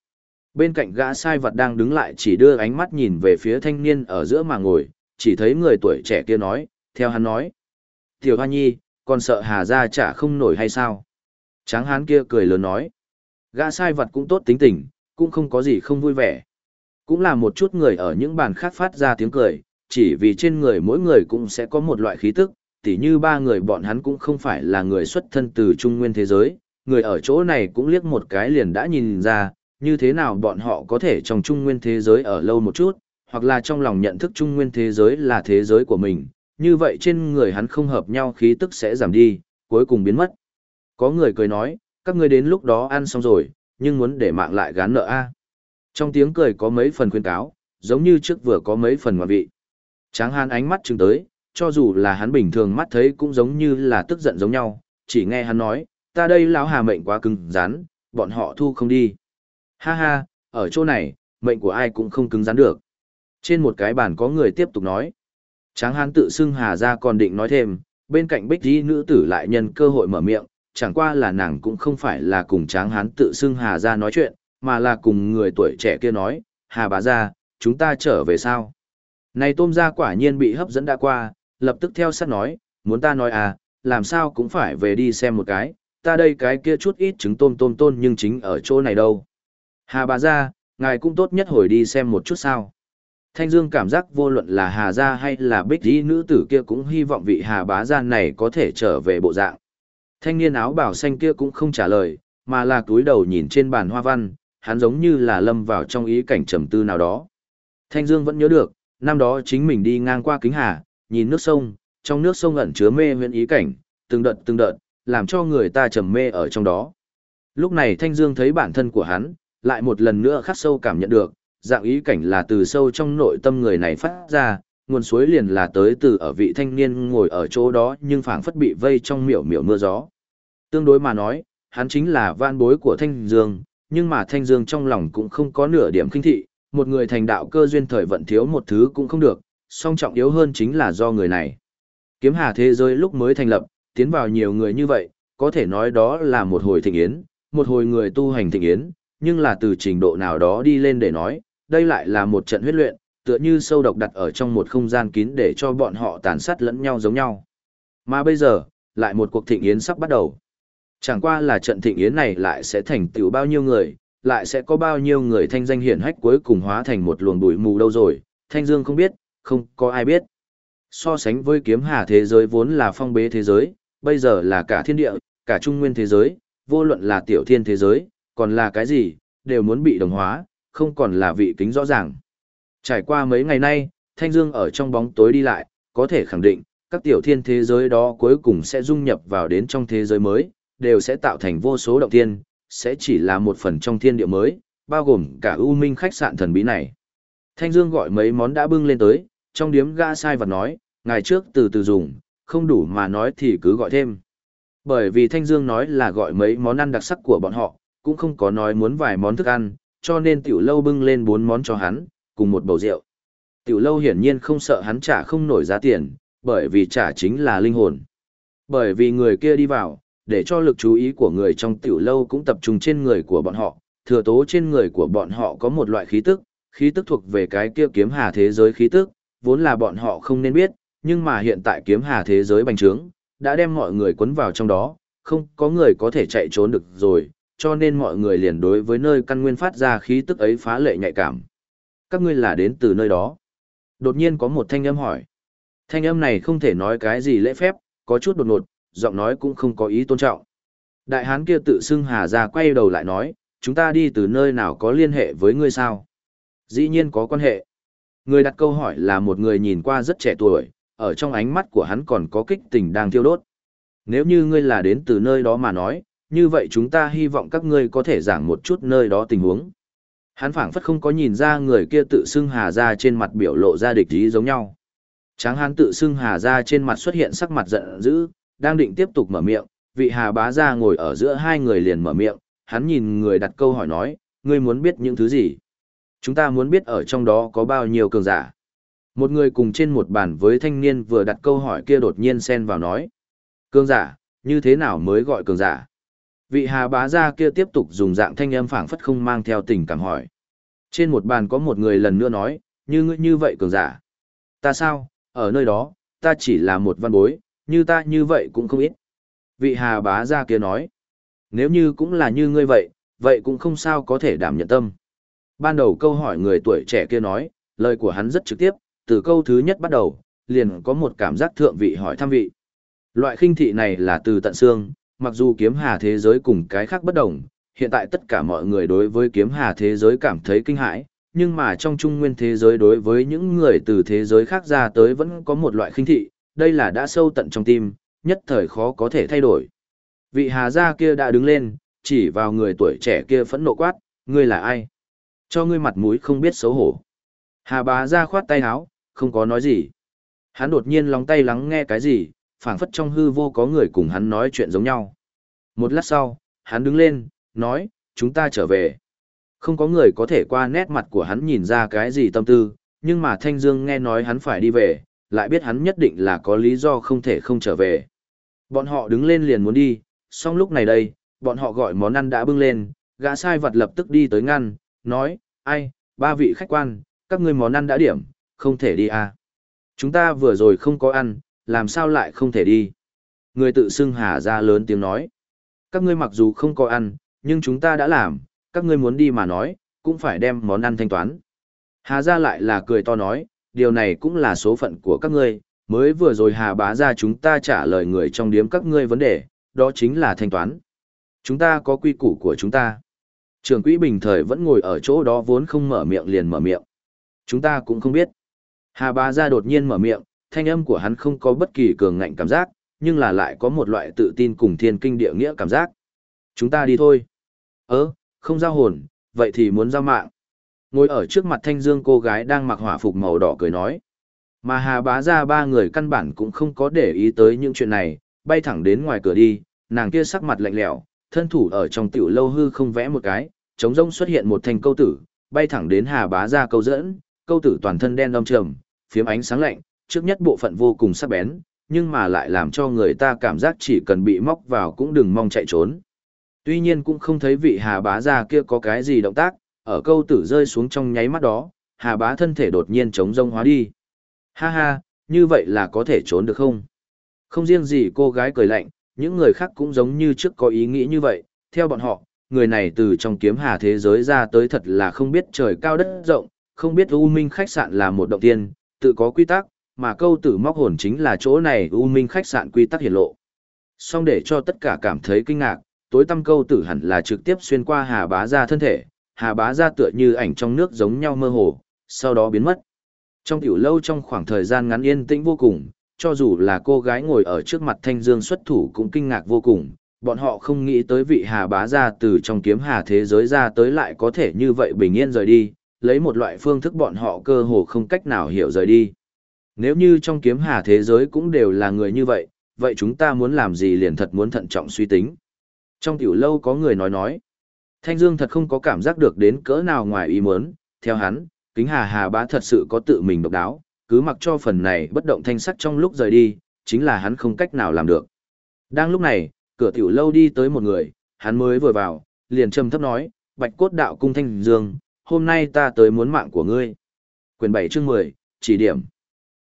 Bên cạnh gã sai vật đang đứng lại chỉ đưa ánh mắt nhìn về phía thanh niên ở giữa mà ngồi, chỉ thấy người tuổi trẻ kia nói, theo hắn nói. Tiểu Hoa Nhi, còn sợ Hà Gia trả không nổi hay sao? Tráng hán kia cười lớn nói. Gã sai vật cũng tốt tính tình, cũng không có gì không vui vẻ. Cũng là một chút người ở những bàn khác phát ra tiếng cười, chỉ vì trên người mỗi người cũng sẽ có một loại khí tức, tỉ như ba người bọn hắn cũng không phải là người xuất thân từ trung nguyên thế giới, người ở chỗ này cũng liếc một cái liền đã nhìn ra, như thế nào bọn họ có thể trong trung nguyên thế giới ở lâu một chút, hoặc là trong lòng nhận thức trung nguyên thế giới là thế giới của mình, như vậy trên người hắn không hợp nhau khí tức sẽ giảm đi, cuối cùng biến mất. Có người cười nói, các ngươi đến lúc đó ăn xong rồi, nhưng muốn để mạng lại gán nợ a. Trong tiếng cười có mấy phần khuyên cáo, giống như trước vừa có mấy phần ngoạn vị. Tráng hán ánh mắt chừng tới, cho dù là hắn bình thường mắt thấy cũng giống như là tức giận giống nhau, chỉ nghe hắn nói, ta đây lão hà mệnh quá cứng rắn, bọn họ thu không đi. Ha ha, ở chỗ này, mệnh của ai cũng không cứng rắn được. Trên một cái bàn có người tiếp tục nói. Tráng hán tự xưng hà ra còn định nói thêm, bên cạnh bích di nữ tử lại nhân cơ hội mở miệng, chẳng qua là nàng cũng không phải là cùng tráng hán tự xưng hà ra nói chuyện, mà là cùng người tuổi trẻ kia nói, hà bá ra, chúng ta trở về sao? Này tôm ra quả nhiên bị hấp dẫn đã qua, lập tức theo sát nói, muốn ta nói à, làm sao cũng phải về đi xem một cái, ta đây cái kia chút ít trứng tôm tôm tôn nhưng chính ở chỗ này đâu. Hà bà ra, ngài cũng tốt nhất hồi đi xem một chút sao. Thanh Dương cảm giác vô luận là Hà gia hay là Bích Dĩ nữ tử kia cũng hy vọng vị Hà bá gia này có thể trở về bộ dạng. Thanh niên áo bảo xanh kia cũng không trả lời, mà là túi đầu nhìn trên bàn hoa văn, hắn giống như là lâm vào trong ý cảnh trầm tư nào đó. Thanh Dương vẫn nhớ được, năm đó chính mình đi ngang qua kính hà, nhìn nước sông, trong nước sông ẩn chứa mê huyễn ý cảnh, từng đợt từng đợt, làm cho người ta trầm mê ở trong đó. Lúc này Thanh Dương thấy bản thân của hắn, lại một lần nữa khắc sâu cảm nhận được, dạng ý cảnh là từ sâu trong nội tâm người này phát ra, nguồn suối liền là tới từ ở vị thanh niên ngồi ở chỗ đó nhưng phảng phất bị vây trong miểu miểu mưa gió. Tương đối mà nói, hắn chính là van bối của Thanh Dương, nhưng mà Thanh Dương trong lòng cũng không có nửa điểm kinh thị, một người thành đạo cơ duyên thời vận thiếu một thứ cũng không được, song trọng yếu hơn chính là do người này. Kiếm hà thế giới lúc mới thành lập, tiến vào nhiều người như vậy, có thể nói đó là một hồi thịnh yến, một hồi người tu hành thịnh yến, nhưng là từ trình độ nào đó đi lên để nói, đây lại là một trận huyết luyện, tựa như sâu độc đặt ở trong một không gian kín để cho bọn họ tàn sát lẫn nhau giống nhau. Mà bây giờ, lại một cuộc thịnh yến sắp bắt đầu. Chẳng qua là trận thịnh yến này lại sẽ thành tựu bao nhiêu người, lại sẽ có bao nhiêu người thanh danh hiển hách cuối cùng hóa thành một luồng bụi mù đâu rồi, thanh dương không biết, không có ai biết. So sánh với kiếm hà thế giới vốn là phong bế thế giới, bây giờ là cả thiên địa, cả trung nguyên thế giới, vô luận là tiểu thiên thế giới, còn là cái gì, đều muốn bị đồng hóa, không còn là vị kính rõ ràng. Trải qua mấy ngày nay, Thanh Dương ở trong bóng tối đi lại, có thể khẳng định, các tiểu thiên thế giới đó cuối cùng sẽ dung nhập vào đến trong thế giới mới, đều sẽ tạo thành vô số động thiên, sẽ chỉ là một phần trong thiên địa mới, bao gồm cả ưu minh khách sạn thần bí này. Thanh Dương gọi mấy món đã bưng lên tới, trong điếm gã sai vật nói, ngày trước từ từ dùng, không đủ mà nói thì cứ gọi thêm. Bởi vì Thanh Dương nói là gọi mấy món ăn đặc sắc của bọn họ, cũng không có nói muốn vài món thức ăn, cho nên tiểu lâu bưng lên bốn món cho hắn, cùng một bầu rượu. Tiểu lâu hiển nhiên không sợ hắn trả không nổi giá tiền, bởi vì trả chính là linh hồn. Bởi vì người kia đi vào, để cho lực chú ý của người trong tiểu lâu cũng tập trung trên người của bọn họ, thừa tố trên người của bọn họ có một loại khí tức, khí tức thuộc về cái kia kiếm hà thế giới khí tức, vốn là bọn họ không nên biết, nhưng mà hiện tại kiếm hà thế giới bành trướng, đã đem mọi người cuốn vào trong đó, không có người có thể chạy trốn được rồi, cho nên mọi người liền đối với nơi căn nguyên phát ra khí tức ấy phá lệ nhạy cảm. Các ngươi là đến từ nơi đó. Đột nhiên có một thanh âm hỏi. Thanh âm này không thể nói cái gì lễ phép, có chút đột ngột, giọng nói cũng không có ý tôn trọng. Đại hán kia tự xưng hà ra quay đầu lại nói, chúng ta đi từ nơi nào có liên hệ với ngươi sao? Dĩ nhiên có quan hệ. Người đặt câu hỏi là một người nhìn qua rất trẻ tuổi, ở trong ánh mắt của hắn còn có kích tình đang thiêu đốt. Nếu như ngươi là đến từ nơi đó mà nói, như vậy chúng ta hy vọng các ngươi có thể giảng một chút nơi đó tình huống. Hắn phảng phất không có nhìn ra người kia tự xưng hà ra trên mặt biểu lộ ra địch ý giống nhau. Tráng hán tự xưng hà ra trên mặt xuất hiện sắc mặt giận dữ, đang định tiếp tục mở miệng, vị hà bá ra ngồi ở giữa hai người liền mở miệng, hắn nhìn người đặt câu hỏi nói, ngươi muốn biết những thứ gì? Chúng ta muốn biết ở trong đó có bao nhiêu cường giả. Một người cùng trên một bàn với thanh niên vừa đặt câu hỏi kia đột nhiên xen vào nói. Cường giả, như thế nào mới gọi cường giả? Vị hà bá gia kia tiếp tục dùng dạng thanh âm phảng phất không mang theo tình cảm hỏi. Trên một bàn có một người lần nữa nói, như ngươi như vậy cường giả. Ta sao, ở nơi đó, ta chỉ là một văn bối, như ta như vậy cũng không ít. Vị hà bá gia kia nói, nếu như cũng là như ngươi vậy, vậy cũng không sao có thể đảm nhận tâm. Ban đầu câu hỏi người tuổi trẻ kia nói, lời của hắn rất trực tiếp, từ câu thứ nhất bắt đầu, liền có một cảm giác thượng vị hỏi thăm vị. Loại khinh thị này là từ tận xương, mặc dù kiếm hà thế giới cùng cái khác bất đồng, hiện tại tất cả mọi người đối với kiếm hà thế giới cảm thấy kinh hãi, nhưng mà trong trung nguyên thế giới đối với những người từ thế giới khác ra tới vẫn có một loại khinh thị, đây là đã sâu tận trong tim, nhất thời khó có thể thay đổi. Vị hà gia kia đã đứng lên, chỉ vào người tuổi trẻ kia phẫn nộ quát, ngươi là ai? Cho ngươi mặt mũi không biết xấu hổ. Hà bá ra khoát tay áo, không có nói gì. Hắn đột nhiên lóng tay lắng nghe cái gì, phảng phất trong hư vô có người cùng hắn nói chuyện giống nhau. Một lát sau, hắn đứng lên, nói, chúng ta trở về. Không có người có thể qua nét mặt của hắn nhìn ra cái gì tâm tư, nhưng mà Thanh Dương nghe nói hắn phải đi về, lại biết hắn nhất định là có lý do không thể không trở về. Bọn họ đứng lên liền muốn đi, song lúc này đây, bọn họ gọi món ăn đã bưng lên, gã sai vật lập tức đi tới ngăn, nói, ai, ba vị khách quan, các ngươi món ăn đã điểm, không thể đi à. Chúng ta vừa rồi không có ăn, làm sao lại không thể đi. Người tự xưng hà ra lớn tiếng nói. Các ngươi mặc dù không có ăn, nhưng chúng ta đã làm, các ngươi muốn đi mà nói, cũng phải đem món ăn thanh toán. Hà ra lại là cười to nói, điều này cũng là số phận của các ngươi, mới vừa rồi hà bá ra chúng ta trả lời người trong điếm các ngươi vấn đề, đó chính là thanh toán. Chúng ta có quy củ của chúng ta. Trường quỹ bình thời vẫn ngồi ở chỗ đó vốn không mở miệng liền mở miệng. Chúng ta cũng không biết. Hà bá ra đột nhiên mở miệng, thanh âm của hắn không có bất kỳ cường ngạnh cảm giác, nhưng là lại có một loại tự tin cùng thiên kinh địa nghĩa cảm giác. Chúng ta đi thôi. Ơ, không giao hồn, vậy thì muốn giao mạng. Ngồi ở trước mặt thanh dương cô gái đang mặc hỏa phục màu đỏ cười nói. Mà hà bá ra ba người căn bản cũng không có để ý tới những chuyện này, bay thẳng đến ngoài cửa đi, nàng kia sắc mặt lạnh lẽo, thân thủ ở trong tiểu lâu hư không vẽ một cái, trống rông xuất hiện một thanh câu tử, bay thẳng đến hà bá ra câu dẫn, câu tử toàn thân đen đông trầm, phiếm ánh sáng lạnh, trước nhất bộ phận vô cùng sắc bén, nhưng mà lại làm cho người ta cảm giác chỉ cần bị móc vào cũng đừng mong chạy trốn. Tuy nhiên cũng không thấy vị hà bá ra kia có cái gì động tác, ở câu tử rơi xuống trong nháy mắt đó, hà bá thân thể đột nhiên chống rông hóa đi. Ha ha, như vậy là có thể trốn được không? Không riêng gì cô gái cười lạnh, những người khác cũng giống như trước có ý nghĩ như vậy, theo bọn họ, người này từ trong kiếm hà thế giới ra tới thật là không biết trời cao đất rộng, không biết U Minh khách sạn là một động tiên, tự có quy tắc, mà câu tử móc hồn chính là chỗ này U Minh khách sạn quy tắc hiển lộ. Song để cho tất cả cảm thấy kinh ngạc, tối tâm câu tử hẳn là trực tiếp xuyên qua hà bá ra thân thể, hà bá ra tựa như ảnh trong nước giống nhau mơ hồ, sau đó biến mất. Trong tiểu lâu trong khoảng thời gian ngắn yên tĩnh vô cùng, cho dù là cô gái ngồi ở trước mặt thanh dương xuất thủ cũng kinh ngạc vô cùng, bọn họ không nghĩ tới vị hà bá ra từ trong kiếm hà thế giới ra tới lại có thể như vậy bình yên rời đi, lấy một loại phương thức bọn họ cơ hồ không cách nào hiểu rời đi. Nếu như trong kiếm hà thế giới cũng đều là người như vậy, vậy chúng ta muốn làm gì liền thật muốn thận trọng suy tính. Trong tiểu lâu có người nói nói, Thanh Dương thật không có cảm giác được đến cỡ nào ngoài ý muốn, theo hắn, kính hà hà bá thật sự có tự mình độc đáo, cứ mặc cho phần này bất động thanh sắc trong lúc rời đi, chính là hắn không cách nào làm được. Đang lúc này, cửa tiểu lâu đi tới một người, hắn mới vừa vào, liền trầm thấp nói, bạch cốt đạo cung Thanh Dương, hôm nay ta tới muốn mạng của ngươi. Quyền 7 chương 10, chỉ điểm.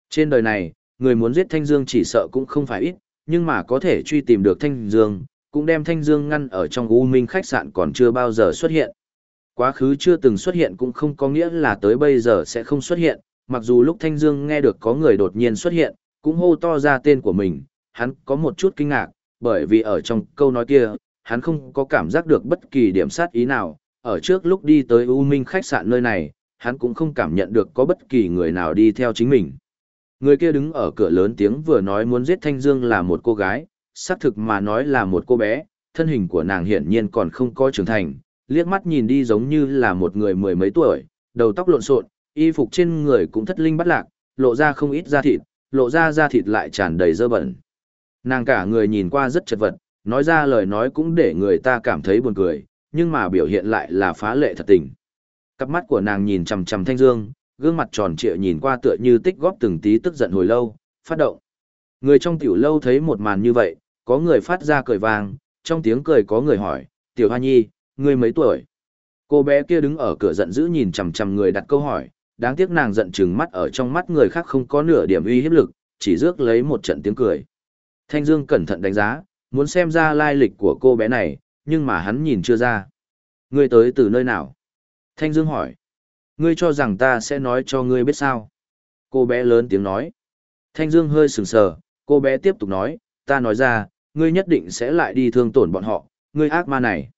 Trên đời này, người muốn giết Thanh Dương chỉ sợ cũng không phải ít, nhưng mà có thể truy tìm được Thanh Dương, cũng đem Thanh Dương ngăn ở trong U Minh khách sạn còn chưa bao giờ xuất hiện. Quá khứ chưa từng xuất hiện cũng không có nghĩa là tới bây giờ sẽ không xuất hiện, mặc dù lúc Thanh Dương nghe được có người đột nhiên xuất hiện, cũng hô to ra tên của mình, hắn có một chút kinh ngạc, bởi vì ở trong câu nói kia, hắn không có cảm giác được bất kỳ điểm sát ý nào, ở trước lúc đi tới U Minh khách sạn nơi này, hắn cũng không cảm nhận được có bất kỳ người nào đi theo chính mình. Người kia đứng ở cửa lớn tiếng vừa nói muốn giết Thanh Dương là một cô gái, xác thực mà nói là một cô bé, thân hình của nàng hiển nhiên còn không có trưởng thành, liếc mắt nhìn đi giống như là một người mười mấy tuổi, đầu tóc lộn xộn, y phục trên người cũng thất linh bắt lạc, lộ ra không ít da thịt, lộ ra da thịt lại tràn đầy dơ bẩn. Nàng cả người nhìn qua rất chật vật, nói ra lời nói cũng để người ta cảm thấy buồn cười, nhưng mà biểu hiện lại là phá lệ thật tình. Cặp mắt của nàng nhìn chằm chằm Thanh Dương, gương mặt tròn trịa nhìn qua tựa như tích góp từng tí tức giận hồi lâu, phát động. Người trong tiểu lâu thấy một màn như vậy, có người phát ra cười vang, trong tiếng cười có người hỏi, tiểu hoa nhi, ngươi mấy tuổi? Cô bé kia đứng ở cửa giận dữ nhìn chằm chằm người đặt câu hỏi, đáng tiếc nàng giận chừng mắt ở trong mắt người khác không có nửa điểm uy hiếp lực, chỉ rước lấy một trận tiếng cười. Thanh Dương cẩn thận đánh giá, muốn xem ra lai lịch của cô bé này, nhưng mà hắn nhìn chưa ra. Ngươi tới từ nơi nào? Thanh Dương hỏi. Ngươi cho rằng ta sẽ nói cho ngươi biết sao? Cô bé lớn tiếng nói. Thanh Dương hơi sừng sờ, cô bé tiếp tục nói, ta nói ra, ngươi nhất định sẽ lại đi thương tổn bọn họ, ngươi ác ma này.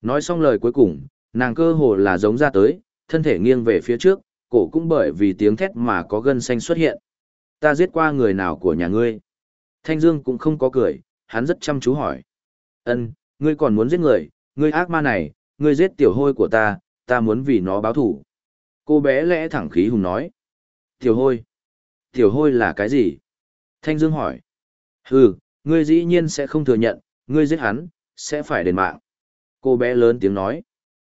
Nói xong lời cuối cùng, nàng cơ hồ là giống ra tới, thân thể nghiêng về phía trước, cổ cũng bởi vì tiếng thét mà có gân xanh xuất hiện. Ta giết qua người nào của nhà ngươi? Thanh Dương cũng không có cười, hắn rất chăm chú hỏi. Ân, ngươi còn muốn giết người, ngươi ác ma này, ngươi giết tiểu hôi của ta, ta muốn vì nó báo thù. Cô bé lẽ thẳng khí hùng nói. Tiểu hôi? Tiểu hôi là cái gì? Thanh Dương hỏi. Hừ, ngươi dĩ nhiên sẽ không thừa nhận, ngươi giết hắn, sẽ phải đền mạng. Cô bé lớn tiếng nói.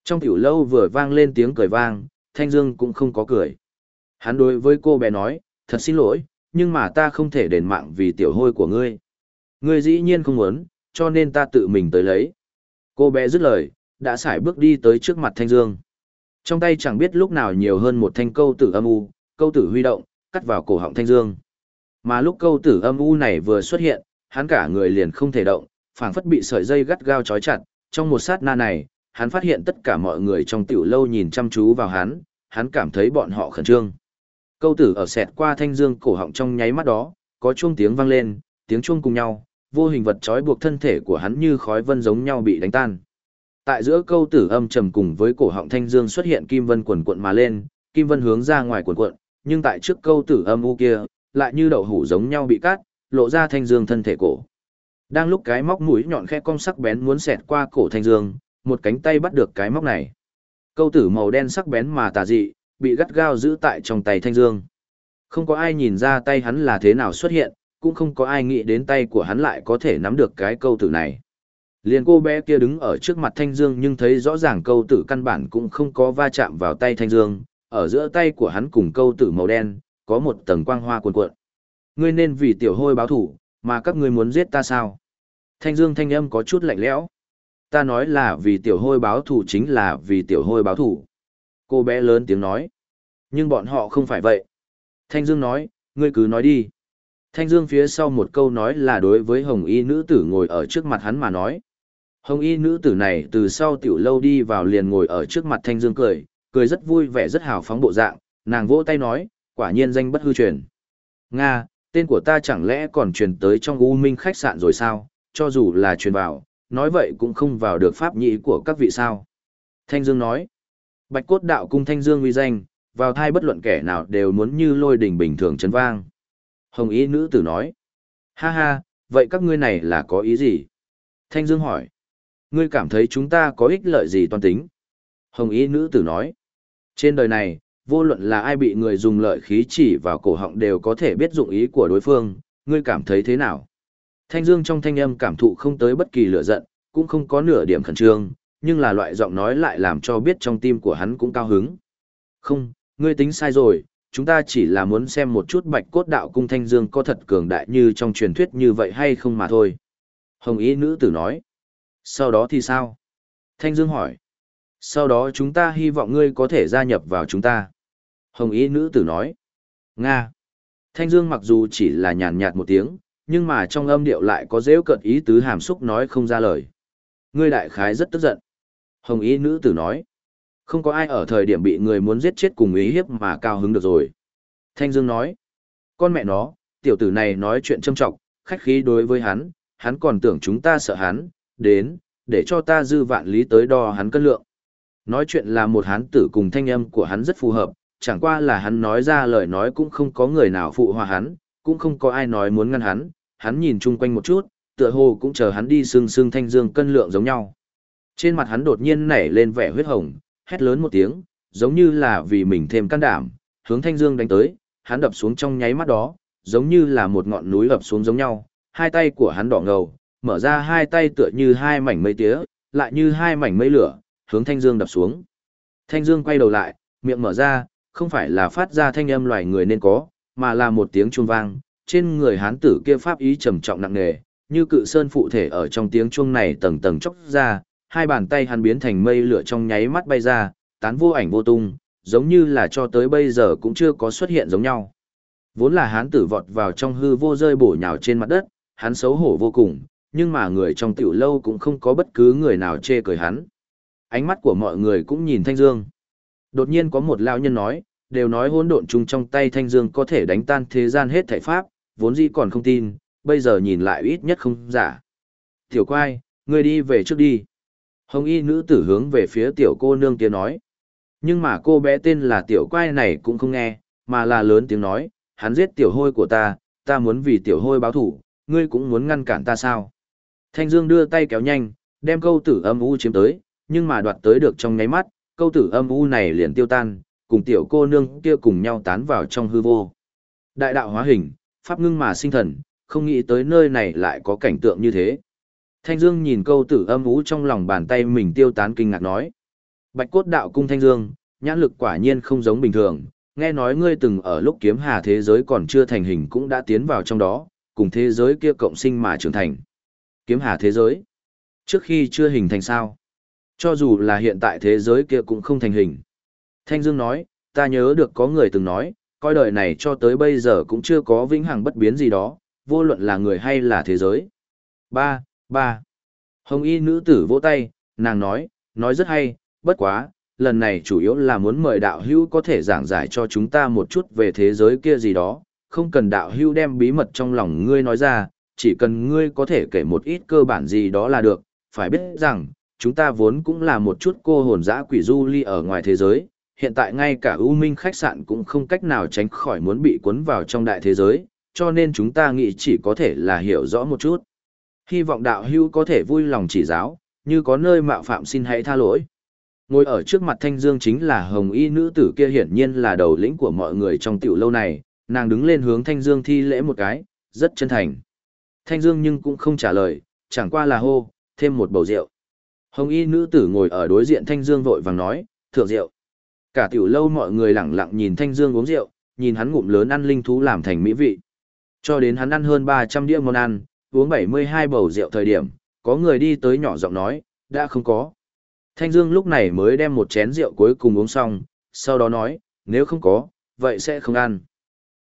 Trong tiểu lâu vừa vang lên tiếng cười vang, Thanh Dương cũng không có cười. Hắn đối với cô bé nói, thật xin lỗi, nhưng mà ta không thể đền mạng vì tiểu hôi của ngươi. Ngươi dĩ nhiên không muốn, cho nên ta tự mình tới lấy. Cô bé dứt lời, đã xải bước đi tới trước mặt Thanh Dương. Trong tay chẳng biết lúc nào nhiều hơn một thanh câu tử âm u, câu tử huy động, cắt vào cổ họng Thanh Dương. Mà lúc câu tử âm u này vừa xuất hiện, hắn cả người liền không thể động, phảng phất bị sợi dây gắt gao trói chặt. Trong một sát na này, hắn phát hiện tất cả mọi người trong tiểu lâu nhìn chăm chú vào hắn, hắn cảm thấy bọn họ khẩn trương. Câu tử ở sẹt qua thanh dương cổ họng trong nháy mắt đó, có chuông tiếng vang lên, tiếng chuông cùng nhau, vô hình vật trói buộc thân thể của hắn như khói vân giống nhau bị đánh tan. Tại giữa câu tử âm trầm cùng với cổ họng thanh dương xuất hiện kim vân quần cuộn mà lên, kim vân hướng ra ngoài quần cuộn, nhưng tại trước câu tử âm u kia, lại như đậu hủ giống nhau bị cắt, lộ ra thanh dương thân thể cổ. Đang lúc cái móc mũi nhọn khẽ cong sắc bén muốn xẹt qua cổ thanh dương, một cánh tay bắt được cái móc này. Câu tử màu đen sắc bén mà tà dị, bị gắt gao giữ tại trong tay thanh dương. Không có ai nhìn ra tay hắn là thế nào xuất hiện, cũng không có ai nghĩ đến tay của hắn lại có thể nắm được cái câu tử này. Liền cô bé kia đứng ở trước mặt Thanh Dương nhưng thấy rõ ràng câu tử căn bản cũng không có va chạm vào tay Thanh Dương, ở giữa tay của hắn cùng câu tử màu đen, có một tầng quang hoa cuồn cuộn. Ngươi nên vì tiểu hôi báo thủ, mà các ngươi muốn giết ta sao? Thanh Dương thanh âm có chút lạnh lẽo. Ta nói là vì tiểu hôi báo thủ chính là vì tiểu hôi báo thủ. Cô bé lớn tiếng nói. Nhưng bọn họ không phải vậy. Thanh Dương nói, ngươi cứ nói đi. Thanh Dương phía sau một câu nói là đối với hồng y nữ tử ngồi ở trước mặt hắn mà nói. Hồng y nữ tử này từ sau tiểu lâu đi vào liền ngồi ở trước mặt Thanh Dương cười, cười rất vui vẻ rất hào phóng bộ dạng, nàng vỗ tay nói, quả nhiên danh bất hư truyền. Nga, tên của ta chẳng lẽ còn truyền tới trong U Minh khách sạn rồi sao, cho dù là truyền vào, nói vậy cũng không vào được pháp nhị của các vị sao. Thanh Dương nói, Bạch cốt đạo cung Thanh Dương uy danh, vào thai bất luận kẻ nào đều muốn như lôi đỉnh bình thường chấn vang. Hồng Y nữ tử nói, ha ha, vậy các ngươi này là có ý gì? Thanh Dương hỏi, ngươi cảm thấy chúng ta có ích lợi gì toàn tính? Hồng Y nữ tử nói, trên đời này, vô luận là ai bị người dùng lợi khí chỉ vào cổ họng đều có thể biết dụng ý của đối phương, ngươi cảm thấy thế nào? Thanh Dương trong thanh âm cảm thụ không tới bất kỳ lửa giận, cũng không có nửa điểm khẩn trương, nhưng là loại giọng nói lại làm cho biết trong tim của hắn cũng cao hứng. Không, ngươi tính sai rồi, chúng ta chỉ là muốn xem một chút bạch cốt đạo cung Thanh Dương có thật cường đại như trong truyền thuyết như vậy hay không mà thôi. Hồng ý nữ tử nói. Sau đó thì sao? Thanh Dương hỏi. Sau đó chúng ta hy vọng ngươi có thể gia nhập vào chúng ta. Hồng ý nữ tử nói. Nga. Thanh Dương mặc dù chỉ là nhàn nhạt một tiếng, nhưng mà trong âm điệu lại có dễ cận ý tứ hàm xúc nói không ra lời. Ngươi đại khái rất tức giận. Hồng ý nữ tử nói. Không có ai ở thời điểm bị người muốn giết chết cùng ý hiếp mà cao hứng được rồi. Thanh Dương nói. Con mẹ nó, tiểu tử này nói chuyện châm trọng, khách khí đối với hắn, hắn còn tưởng chúng ta sợ hắn, đến, để cho ta dư vạn lý tới đo hắn cân lượng. Nói chuyện là một hán tử cùng thanh âm của hắn rất phù hợp, chẳng qua là hắn nói ra lời nói cũng không có người nào phụ hòa hắn, cũng không có ai nói muốn ngăn hắn, hắn nhìn chung quanh một chút, tựa hồ cũng chờ hắn đi sương sương thanh dương cân lượng giống nhau. Trên mặt hắn đột nhiên nảy lên vẻ huyết hồng, hét lớn một tiếng, giống như là vì mình thêm can đảm, hướng thanh dương đánh tới, hắn đập xuống trong nháy mắt đó, giống như là một ngọn núi ập xuống giống nhau, hai tay của hắn đỏ ngầu, mở ra hai tay tựa như hai mảnh mây tía, lại như hai mảnh mây lửa, hướng thanh dương đập xuống. Thanh dương quay đầu lại, miệng mở ra, không phải là phát ra thanh âm loài người nên có, mà là một tiếng chuông vang, trên người hán tử kia pháp ý trầm trọng nặng nề, như cự sơn phụ thể ở trong tiếng chuông này tầng tầng chốc ra, hai bàn tay hắn biến thành mây lửa trong nháy mắt bay ra, tán vô ảnh vô tung, giống như là cho tới bây giờ cũng chưa có xuất hiện giống nhau. Vốn là hán tử vọt vào trong hư vô rơi bổ nhào trên mặt đất, hắn xấu hổ vô cùng, nhưng mà người trong tiểu lâu cũng không có bất cứ người nào chê cười hắn. Ánh mắt của mọi người cũng nhìn Thanh Dương. Đột nhiên có một lão nhân nói, đều nói hỗn độn chung trong tay Thanh Dương có thể đánh tan thế gian hết thảy pháp, vốn dĩ còn không tin, bây giờ nhìn lại ít nhất không giả. Tiểu quai, ngươi đi về trước đi. Hồng y nữ tử hướng về phía tiểu cô nương kia nói. Nhưng mà cô bé tên là tiểu quai này cũng không nghe, mà là lớn tiếng nói, hắn giết tiểu hôi của ta, ta muốn vì tiểu hôi báo thủ, ngươi cũng muốn ngăn cản ta sao. Thanh Dương đưa tay kéo nhanh, đem câu tử âm u chiếm tới, nhưng mà đoạt tới được trong nháy mắt, câu tử âm u này liền tiêu tan, cùng tiểu cô nương kia cùng nhau tán vào trong hư vô. Đại đạo hóa hình, pháp ngưng mà sinh thần, không nghĩ tới nơi này lại có cảnh tượng như thế. Thanh Dương nhìn câu tử âm u trong lòng bàn tay mình tiêu tán kinh ngạc nói. Bạch cốt đạo cung Thanh Dương, nhãn lực quả nhiên không giống bình thường, nghe nói ngươi từng ở lúc kiếm hà thế giới còn chưa thành hình cũng đã tiến vào trong đó, cùng thế giới kia cộng sinh mà trưởng thành. Kiếm hà thế giới? Trước khi chưa hình thành sao? Cho dù là hiện tại thế giới kia cũng không thành hình. Thanh Dương nói, ta nhớ được có người từng nói, coi đời này cho tới bây giờ cũng chưa có vĩnh hằng bất biến gì đó, vô luận là người hay là thế giới. Ba, ba. Hồng y nữ tử vỗ tay, nàng nói, nói rất hay, bất quá, lần này chủ yếu là muốn mời đạo hữu có thể giảng giải cho chúng ta một chút về thế giới kia gì đó, không cần đạo hữu đem bí mật trong lòng ngươi nói ra, chỉ cần ngươi có thể kể một ít cơ bản gì đó là được, phải biết rằng, chúng ta vốn cũng là một chút cô hồn dã quỷ du ly ở ngoài thế giới, hiện tại ngay cả ưu minh khách sạn cũng không cách nào tránh khỏi muốn bị cuốn vào trong đại thế giới, cho nên chúng ta nghĩ chỉ có thể là hiểu rõ một chút. Hy vọng đạo hữu có thể vui lòng chỉ giáo, như có nơi mạo phạm xin hãy tha lỗi. Ngồi ở trước mặt Thanh Dương chính là hồng y nữ tử kia hiển nhiên là đầu lĩnh của mọi người trong tiểu lâu này, nàng đứng lên hướng Thanh Dương thi lễ một cái, rất chân thành. Thanh Dương nhưng cũng không trả lời, chẳng qua là hô, thêm một bầu rượu. Hồng y nữ tử ngồi ở đối diện Thanh Dương vội vàng nói, thượng rượu. Cả tiểu lâu mọi người lặng lặng nhìn Thanh Dương uống rượu, nhìn hắn ngụm lớn ăn linh thú làm thành mỹ vị. Cho đến hắn ăn hơn 300 đĩa món ăn, uống 72 bầu rượu thời điểm, có người đi tới nhỏ giọng nói, đã không có. Thanh Dương lúc này mới đem một chén rượu cuối cùng uống xong, sau đó nói, nếu không có, vậy sẽ không ăn.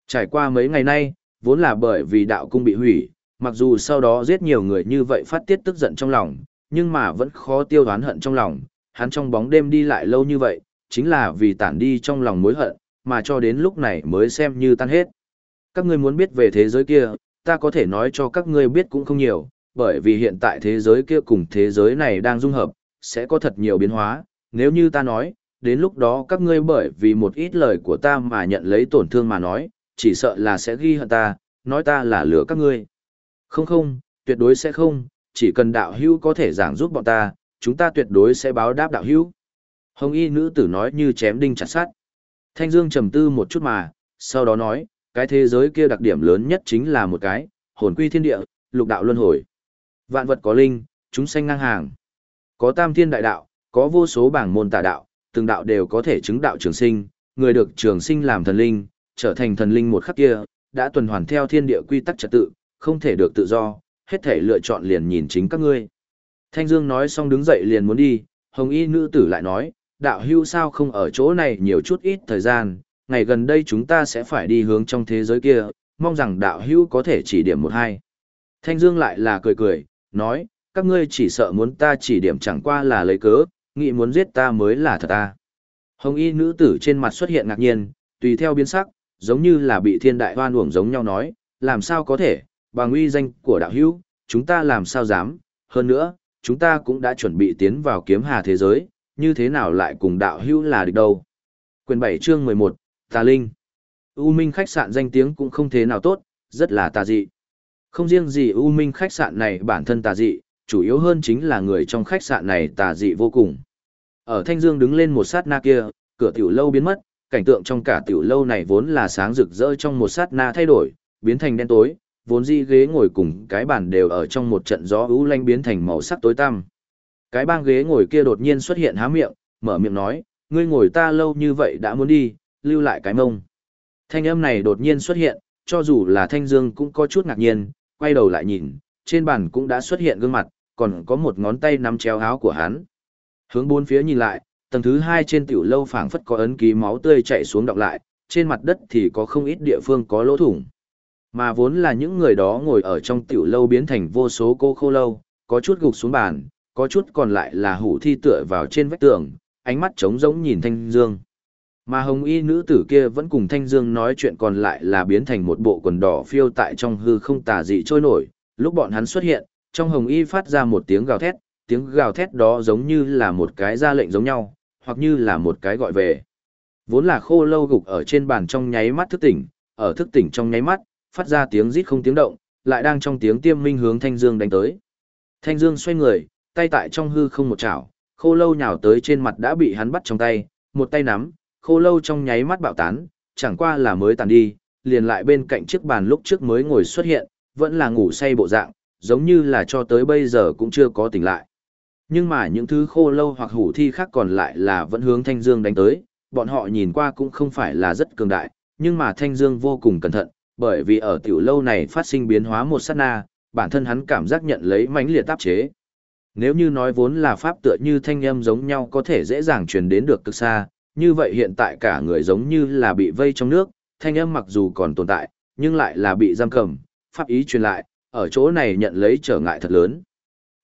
Trải qua mấy ngày nay, vốn là bởi vì đạo cung bị hủy, mặc dù sau đó giết nhiều người như vậy phát tiết tức giận trong lòng, nhưng mà vẫn khó tiêu đoán hận trong lòng, hắn trong bóng đêm đi lại lâu như vậy, chính là vì tản đi trong lòng mối hận, mà cho đến lúc này mới xem như tan hết. Các ngươi muốn biết về thế giới kia, ta có thể nói cho các ngươi biết cũng không nhiều, bởi vì hiện tại thế giới kia cùng thế giới này đang dung hợp, sẽ có thật nhiều biến hóa, nếu như ta nói, đến lúc đó các ngươi bởi vì một ít lời của ta mà nhận lấy tổn thương mà nói, chỉ sợ là sẽ ghi hận ta, nói ta là lửa các ngươi. Không không, tuyệt đối sẽ không, chỉ cần đạo hữu có thể giảng giúp bọn ta, chúng ta tuyệt đối sẽ báo đáp đạo hữu. Hồng y nữ tử nói như chém đinh chặt sắt. Thanh Dương trầm tư một chút mà, sau đó nói, cái thế giới kia đặc điểm lớn nhất chính là một cái, hồn quy thiên địa, lục đạo luân hồi. Vạn vật có linh, chúng sanh ngang hàng. Có tam thiên đại đạo, có vô số bảng môn tà đạo, từng đạo đều có thể chứng đạo trường sinh, người được trường sinh làm thần linh, trở thành thần linh một khắc kia, đã tuần hoàn theo thiên địa quy tắc trật tự, không thể được tự do, hết thể lựa chọn liền nhìn chính các ngươi. Thanh Dương nói xong đứng dậy liền muốn đi, hồng y nữ tử lại nói, đạo hưu sao không ở chỗ này nhiều chút ít thời gian, ngày gần đây chúng ta sẽ phải đi hướng trong thế giới kia, mong rằng đạo hưu có thể chỉ điểm một hai. Thanh Dương lại là cười cười, nói, các ngươi chỉ sợ muốn ta chỉ điểm chẳng qua là lấy cớ, nghĩ muốn giết ta mới là thật ta. Hồng y nữ tử trên mặt xuất hiện ngạc nhiên, tùy theo biến sắc, giống như là bị thiên đại hoan uổng giống nhau nói, làm sao có thể, bằng uy danh của đạo hữu, chúng ta làm sao dám, hơn nữa, chúng ta cũng đã chuẩn bị tiến vào kiếm hà thế giới, như thế nào lại cùng đạo hữu là địch đâu. Quyền 7 chương 11, Tà Linh U Minh khách sạn danh tiếng cũng không thế nào tốt, rất là tà dị. Không riêng gì U Minh khách sạn này bản thân tà dị, chủ yếu hơn chính là người trong khách sạn này tà dị vô cùng. Ở Thanh Dương đứng lên một sát na kia, cửa tiểu lâu biến mất, cảnh tượng trong cả tiểu lâu này vốn là sáng rực rỡ trong một sát na thay đổi, biến thành đen tối, vốn di ghế ngồi cùng cái bàn đều ở trong một trận gió ưu lanh biến thành màu sắc tối tăm. Cái bang ghế ngồi kia đột nhiên xuất hiện há miệng, mở miệng nói, ngươi ngồi ta lâu như vậy đã muốn đi, lưu lại cái mông. Thanh âm này đột nhiên xuất hiện, cho dù là Thanh Dương cũng có chút ngạc nhiên, quay đầu lại nhìn, trên bàn cũng đã xuất hiện gương mặt, còn có một ngón tay nắm chéo áo của hắn. Hướng bốn phía nhìn lại, tầng thứ hai trên tiểu lâu phảng phất có ấn ký máu tươi chảy xuống đọc lại, trên mặt đất thì có không ít địa phương có lỗ thủng. Mà vốn là những người đó ngồi ở trong tiểu lâu biến thành vô số cô khô lâu, có chút gục xuống bàn, có chút còn lại là hủ thi tựa vào trên vách tường, ánh mắt trống rỗng nhìn Thanh Dương. Mà hồng y nữ tử kia vẫn cùng Thanh Dương nói chuyện còn lại là biến thành một bộ quần đỏ phiêu tại trong hư không tà dị trôi nổi, lúc bọn hắn xuất hiện, trong hồng y phát ra một tiếng gào thét, tiếng gào thét đó giống như là một cái ra lệnh giống nhau, hoặc như là một cái gọi về. Vốn là khô lâu gục ở trên bàn trong nháy mắt thức tỉnh, ở thức tỉnh trong nháy mắt, phát ra tiếng rít không tiếng động, lại đang trong tiếng tiêm minh hướng Thanh Dương đánh tới. Thanh Dương xoay người, tay tại trong hư không một chảo, khô lâu nhào tới trên mặt đã bị hắn bắt trong tay, một tay nắm, khô lâu trong nháy mắt bạo tán, chẳng qua là mới tàn đi, liền lại bên cạnh chiếc bàn lúc trước mới ngồi xuất hiện, vẫn là ngủ say bộ dạng, giống như là cho tới bây giờ cũng chưa có tỉnh lại. Nhưng mà những thứ khô lâu hoặc hủ thi khác còn lại là vẫn hướng Thanh Dương đánh tới, bọn họ nhìn qua cũng không phải là rất cường đại, nhưng mà Thanh Dương vô cùng cẩn thận, bởi vì ở tiểu lâu này phát sinh biến hóa một sát na, bản thân hắn cảm giác nhận lấy mãnh liệt áp chế. Nếu như nói vốn là pháp tựa như thanh âm giống nhau có thể dễ dàng truyền đến được cực xa, như vậy hiện tại cả người giống như là bị vây trong nước, thanh âm mặc dù còn tồn tại, nhưng lại là bị giam cầm, pháp ý truyền lại, ở chỗ này nhận lấy trở ngại thật lớn.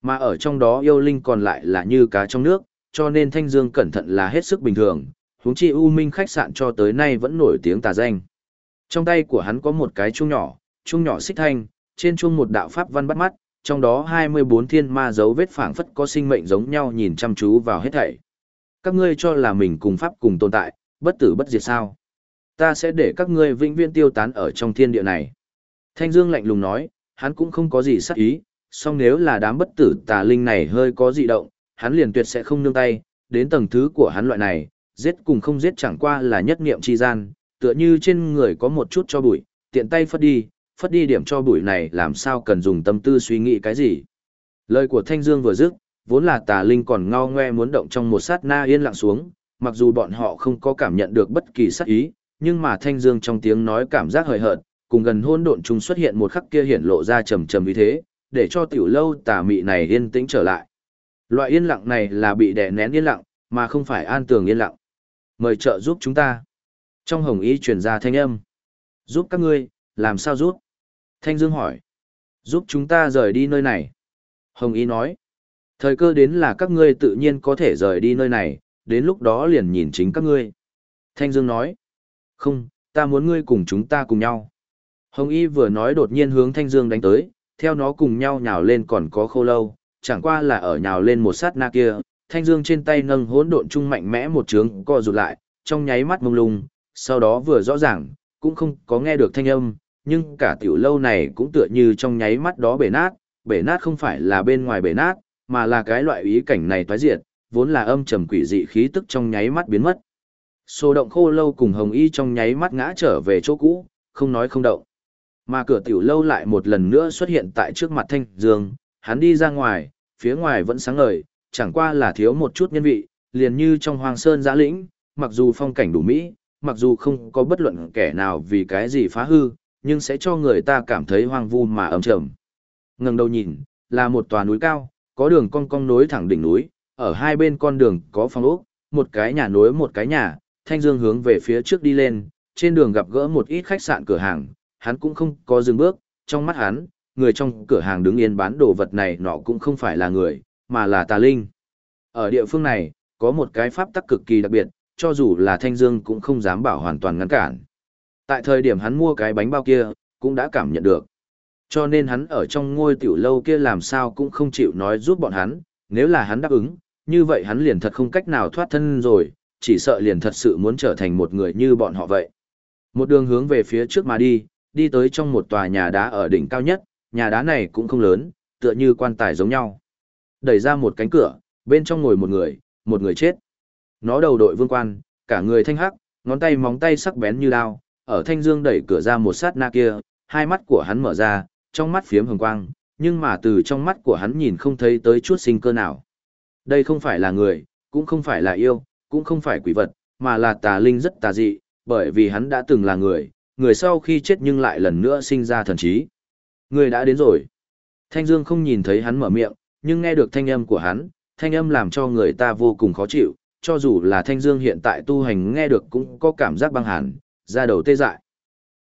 Mà ở trong đó yêu linh còn lại là như cá trong nước, cho nên Thanh Dương cẩn thận là hết sức bình thường, huống chi U Minh khách sạn cho tới nay vẫn nổi tiếng tà danh. Trong tay của hắn có một cái chuông nhỏ, chuông nhỏ xích thanh, trên chuông một đạo pháp văn bắt mắt, trong đó 24 thiên ma dấu vết phảng phất có sinh mệnh giống nhau nhìn chăm chú vào hết thảy. Các ngươi cho là mình cùng pháp cùng tồn tại, bất tử bất diệt sao? Ta sẽ để các ngươi vĩnh viễn tiêu tán ở trong thiên địa này. Thanh Dương lạnh lùng nói, hắn cũng không có gì sát ý, song nếu là đám bất tử tà linh này hơi có dị động, hắn liền tuyệt sẽ không nương tay, đến tầng thứ của hắn loại này, giết cùng không giết chẳng qua là nhất niệm chi gian, tựa như trên người có một chút cho bụi, tiện tay phất đi, phất đi điểm cho bụi này làm sao cần dùng tâm tư suy nghĩ cái gì. Lời của Thanh Dương vừa dứt, vốn là tà linh còn ngao ngoe muốn động trong một sát na yên lặng xuống, mặc dù bọn họ không có cảm nhận được bất kỳ sát ý, nhưng mà Thanh Dương trong tiếng nói cảm giác hời hợt, cùng gần hôn độn chúng xuất hiện một khắc kia hiển lộ ra trầm trầm như thế, để cho tiểu lâu tà mị này yên tĩnh trở lại. Loại yên lặng này là bị đè nén yên lặng, mà không phải an tường yên lặng. Mời trợ giúp chúng ta. Trong hồng ý truyền ra thanh âm. Giúp các ngươi, làm sao giúp? Thanh Dương hỏi. Giúp chúng ta rời đi nơi này. Hồng ý nói. Thời cơ đến là các ngươi tự nhiên có thể rời đi nơi này, đến lúc đó liền nhìn chính các ngươi. Thanh Dương nói. Không, ta muốn ngươi cùng chúng ta cùng nhau. Hồng Y vừa nói đột nhiên hướng Thanh Dương đánh tới, theo nó cùng nhau nhào lên còn có khô lâu, chẳng qua là ở nhào lên một sát na kia, Thanh Dương trên tay nâng hỗn độn trung mạnh mẽ một trướng co rụt lại, trong nháy mắt mông lung, sau đó vừa rõ ràng, cũng không có nghe được thanh âm, nhưng cả tiểu lâu này cũng tựa như trong nháy mắt đó bể nát, bể nát không phải là bên ngoài bể nát, mà là cái loại ý cảnh này toái diệt, vốn là âm trầm quỷ dị khí tức trong nháy mắt biến mất. Sô động khô lâu cùng hồng y trong nháy mắt ngã trở về chỗ cũ, không nói không động. Mà cửa tiểu lâu lại một lần nữa xuất hiện tại trước mặt thanh dương, hắn đi ra ngoài, phía ngoài vẫn sáng ngời, chẳng qua là thiếu một chút nhân vị, liền như trong hoàng sơn giã lĩnh, mặc dù phong cảnh đủ mỹ, mặc dù không có bất luận kẻ nào vì cái gì phá hư, nhưng sẽ cho người ta cảm thấy hoang vu mà ấm trầm. Ngẩng đầu nhìn, là một tòa núi cao, có đường cong cong nối thẳng đỉnh núi, ở hai bên con đường có phong ốc, một cái nhà nối một cái nhà, Thanh Dương hướng về phía trước đi lên, trên đường gặp gỡ một ít khách sạn cửa hàng, hắn cũng không có dừng bước, trong mắt hắn, người trong cửa hàng đứng yên bán đồ vật này nọ cũng không phải là người, mà là tà linh. Ở địa phương này, có một cái pháp tắc cực kỳ đặc biệt, cho dù là Thanh Dương cũng không dám bảo hoàn toàn ngăn cản. Tại thời điểm hắn mua cái bánh bao kia, cũng đã cảm nhận được. Cho nên hắn ở trong ngôi tiểu lâu kia làm sao cũng không chịu nói giúp bọn hắn, nếu là hắn đáp ứng, như vậy hắn liền thật không cách nào thoát thân rồi, chỉ sợ liền thật sự muốn trở thành một người như bọn họ vậy. Một đường hướng về phía trước mà đi, đi tới trong một tòa nhà đá ở đỉnh cao nhất, nhà đá này cũng không lớn, tựa như quan tài giống nhau. Đẩy ra một cánh cửa, bên trong ngồi một người, một người chết. Nó đầu đội vương quan, cả người thanh hắc, ngón tay móng tay sắc bén như đao, ở thanh dương đẩy cửa ra một sát na kia, hai mắt của hắn mở ra, trong mắt phiếm hồng quang, nhưng mà từ trong mắt của hắn nhìn không thấy tới chút sinh cơ nào. Đây không phải là người, cũng không phải là yêu, cũng không phải quỷ vật, mà là tà linh rất tà dị, bởi vì hắn đã từng là người, người sau khi chết nhưng lại lần nữa sinh ra thần trí. Người đã đến rồi. Thanh Dương không nhìn thấy hắn mở miệng, nhưng nghe được thanh âm của hắn, thanh âm làm cho người ta vô cùng khó chịu, cho dù là Thanh Dương hiện tại tu hành nghe được cũng có cảm giác băng hàn, da đầu tê dại.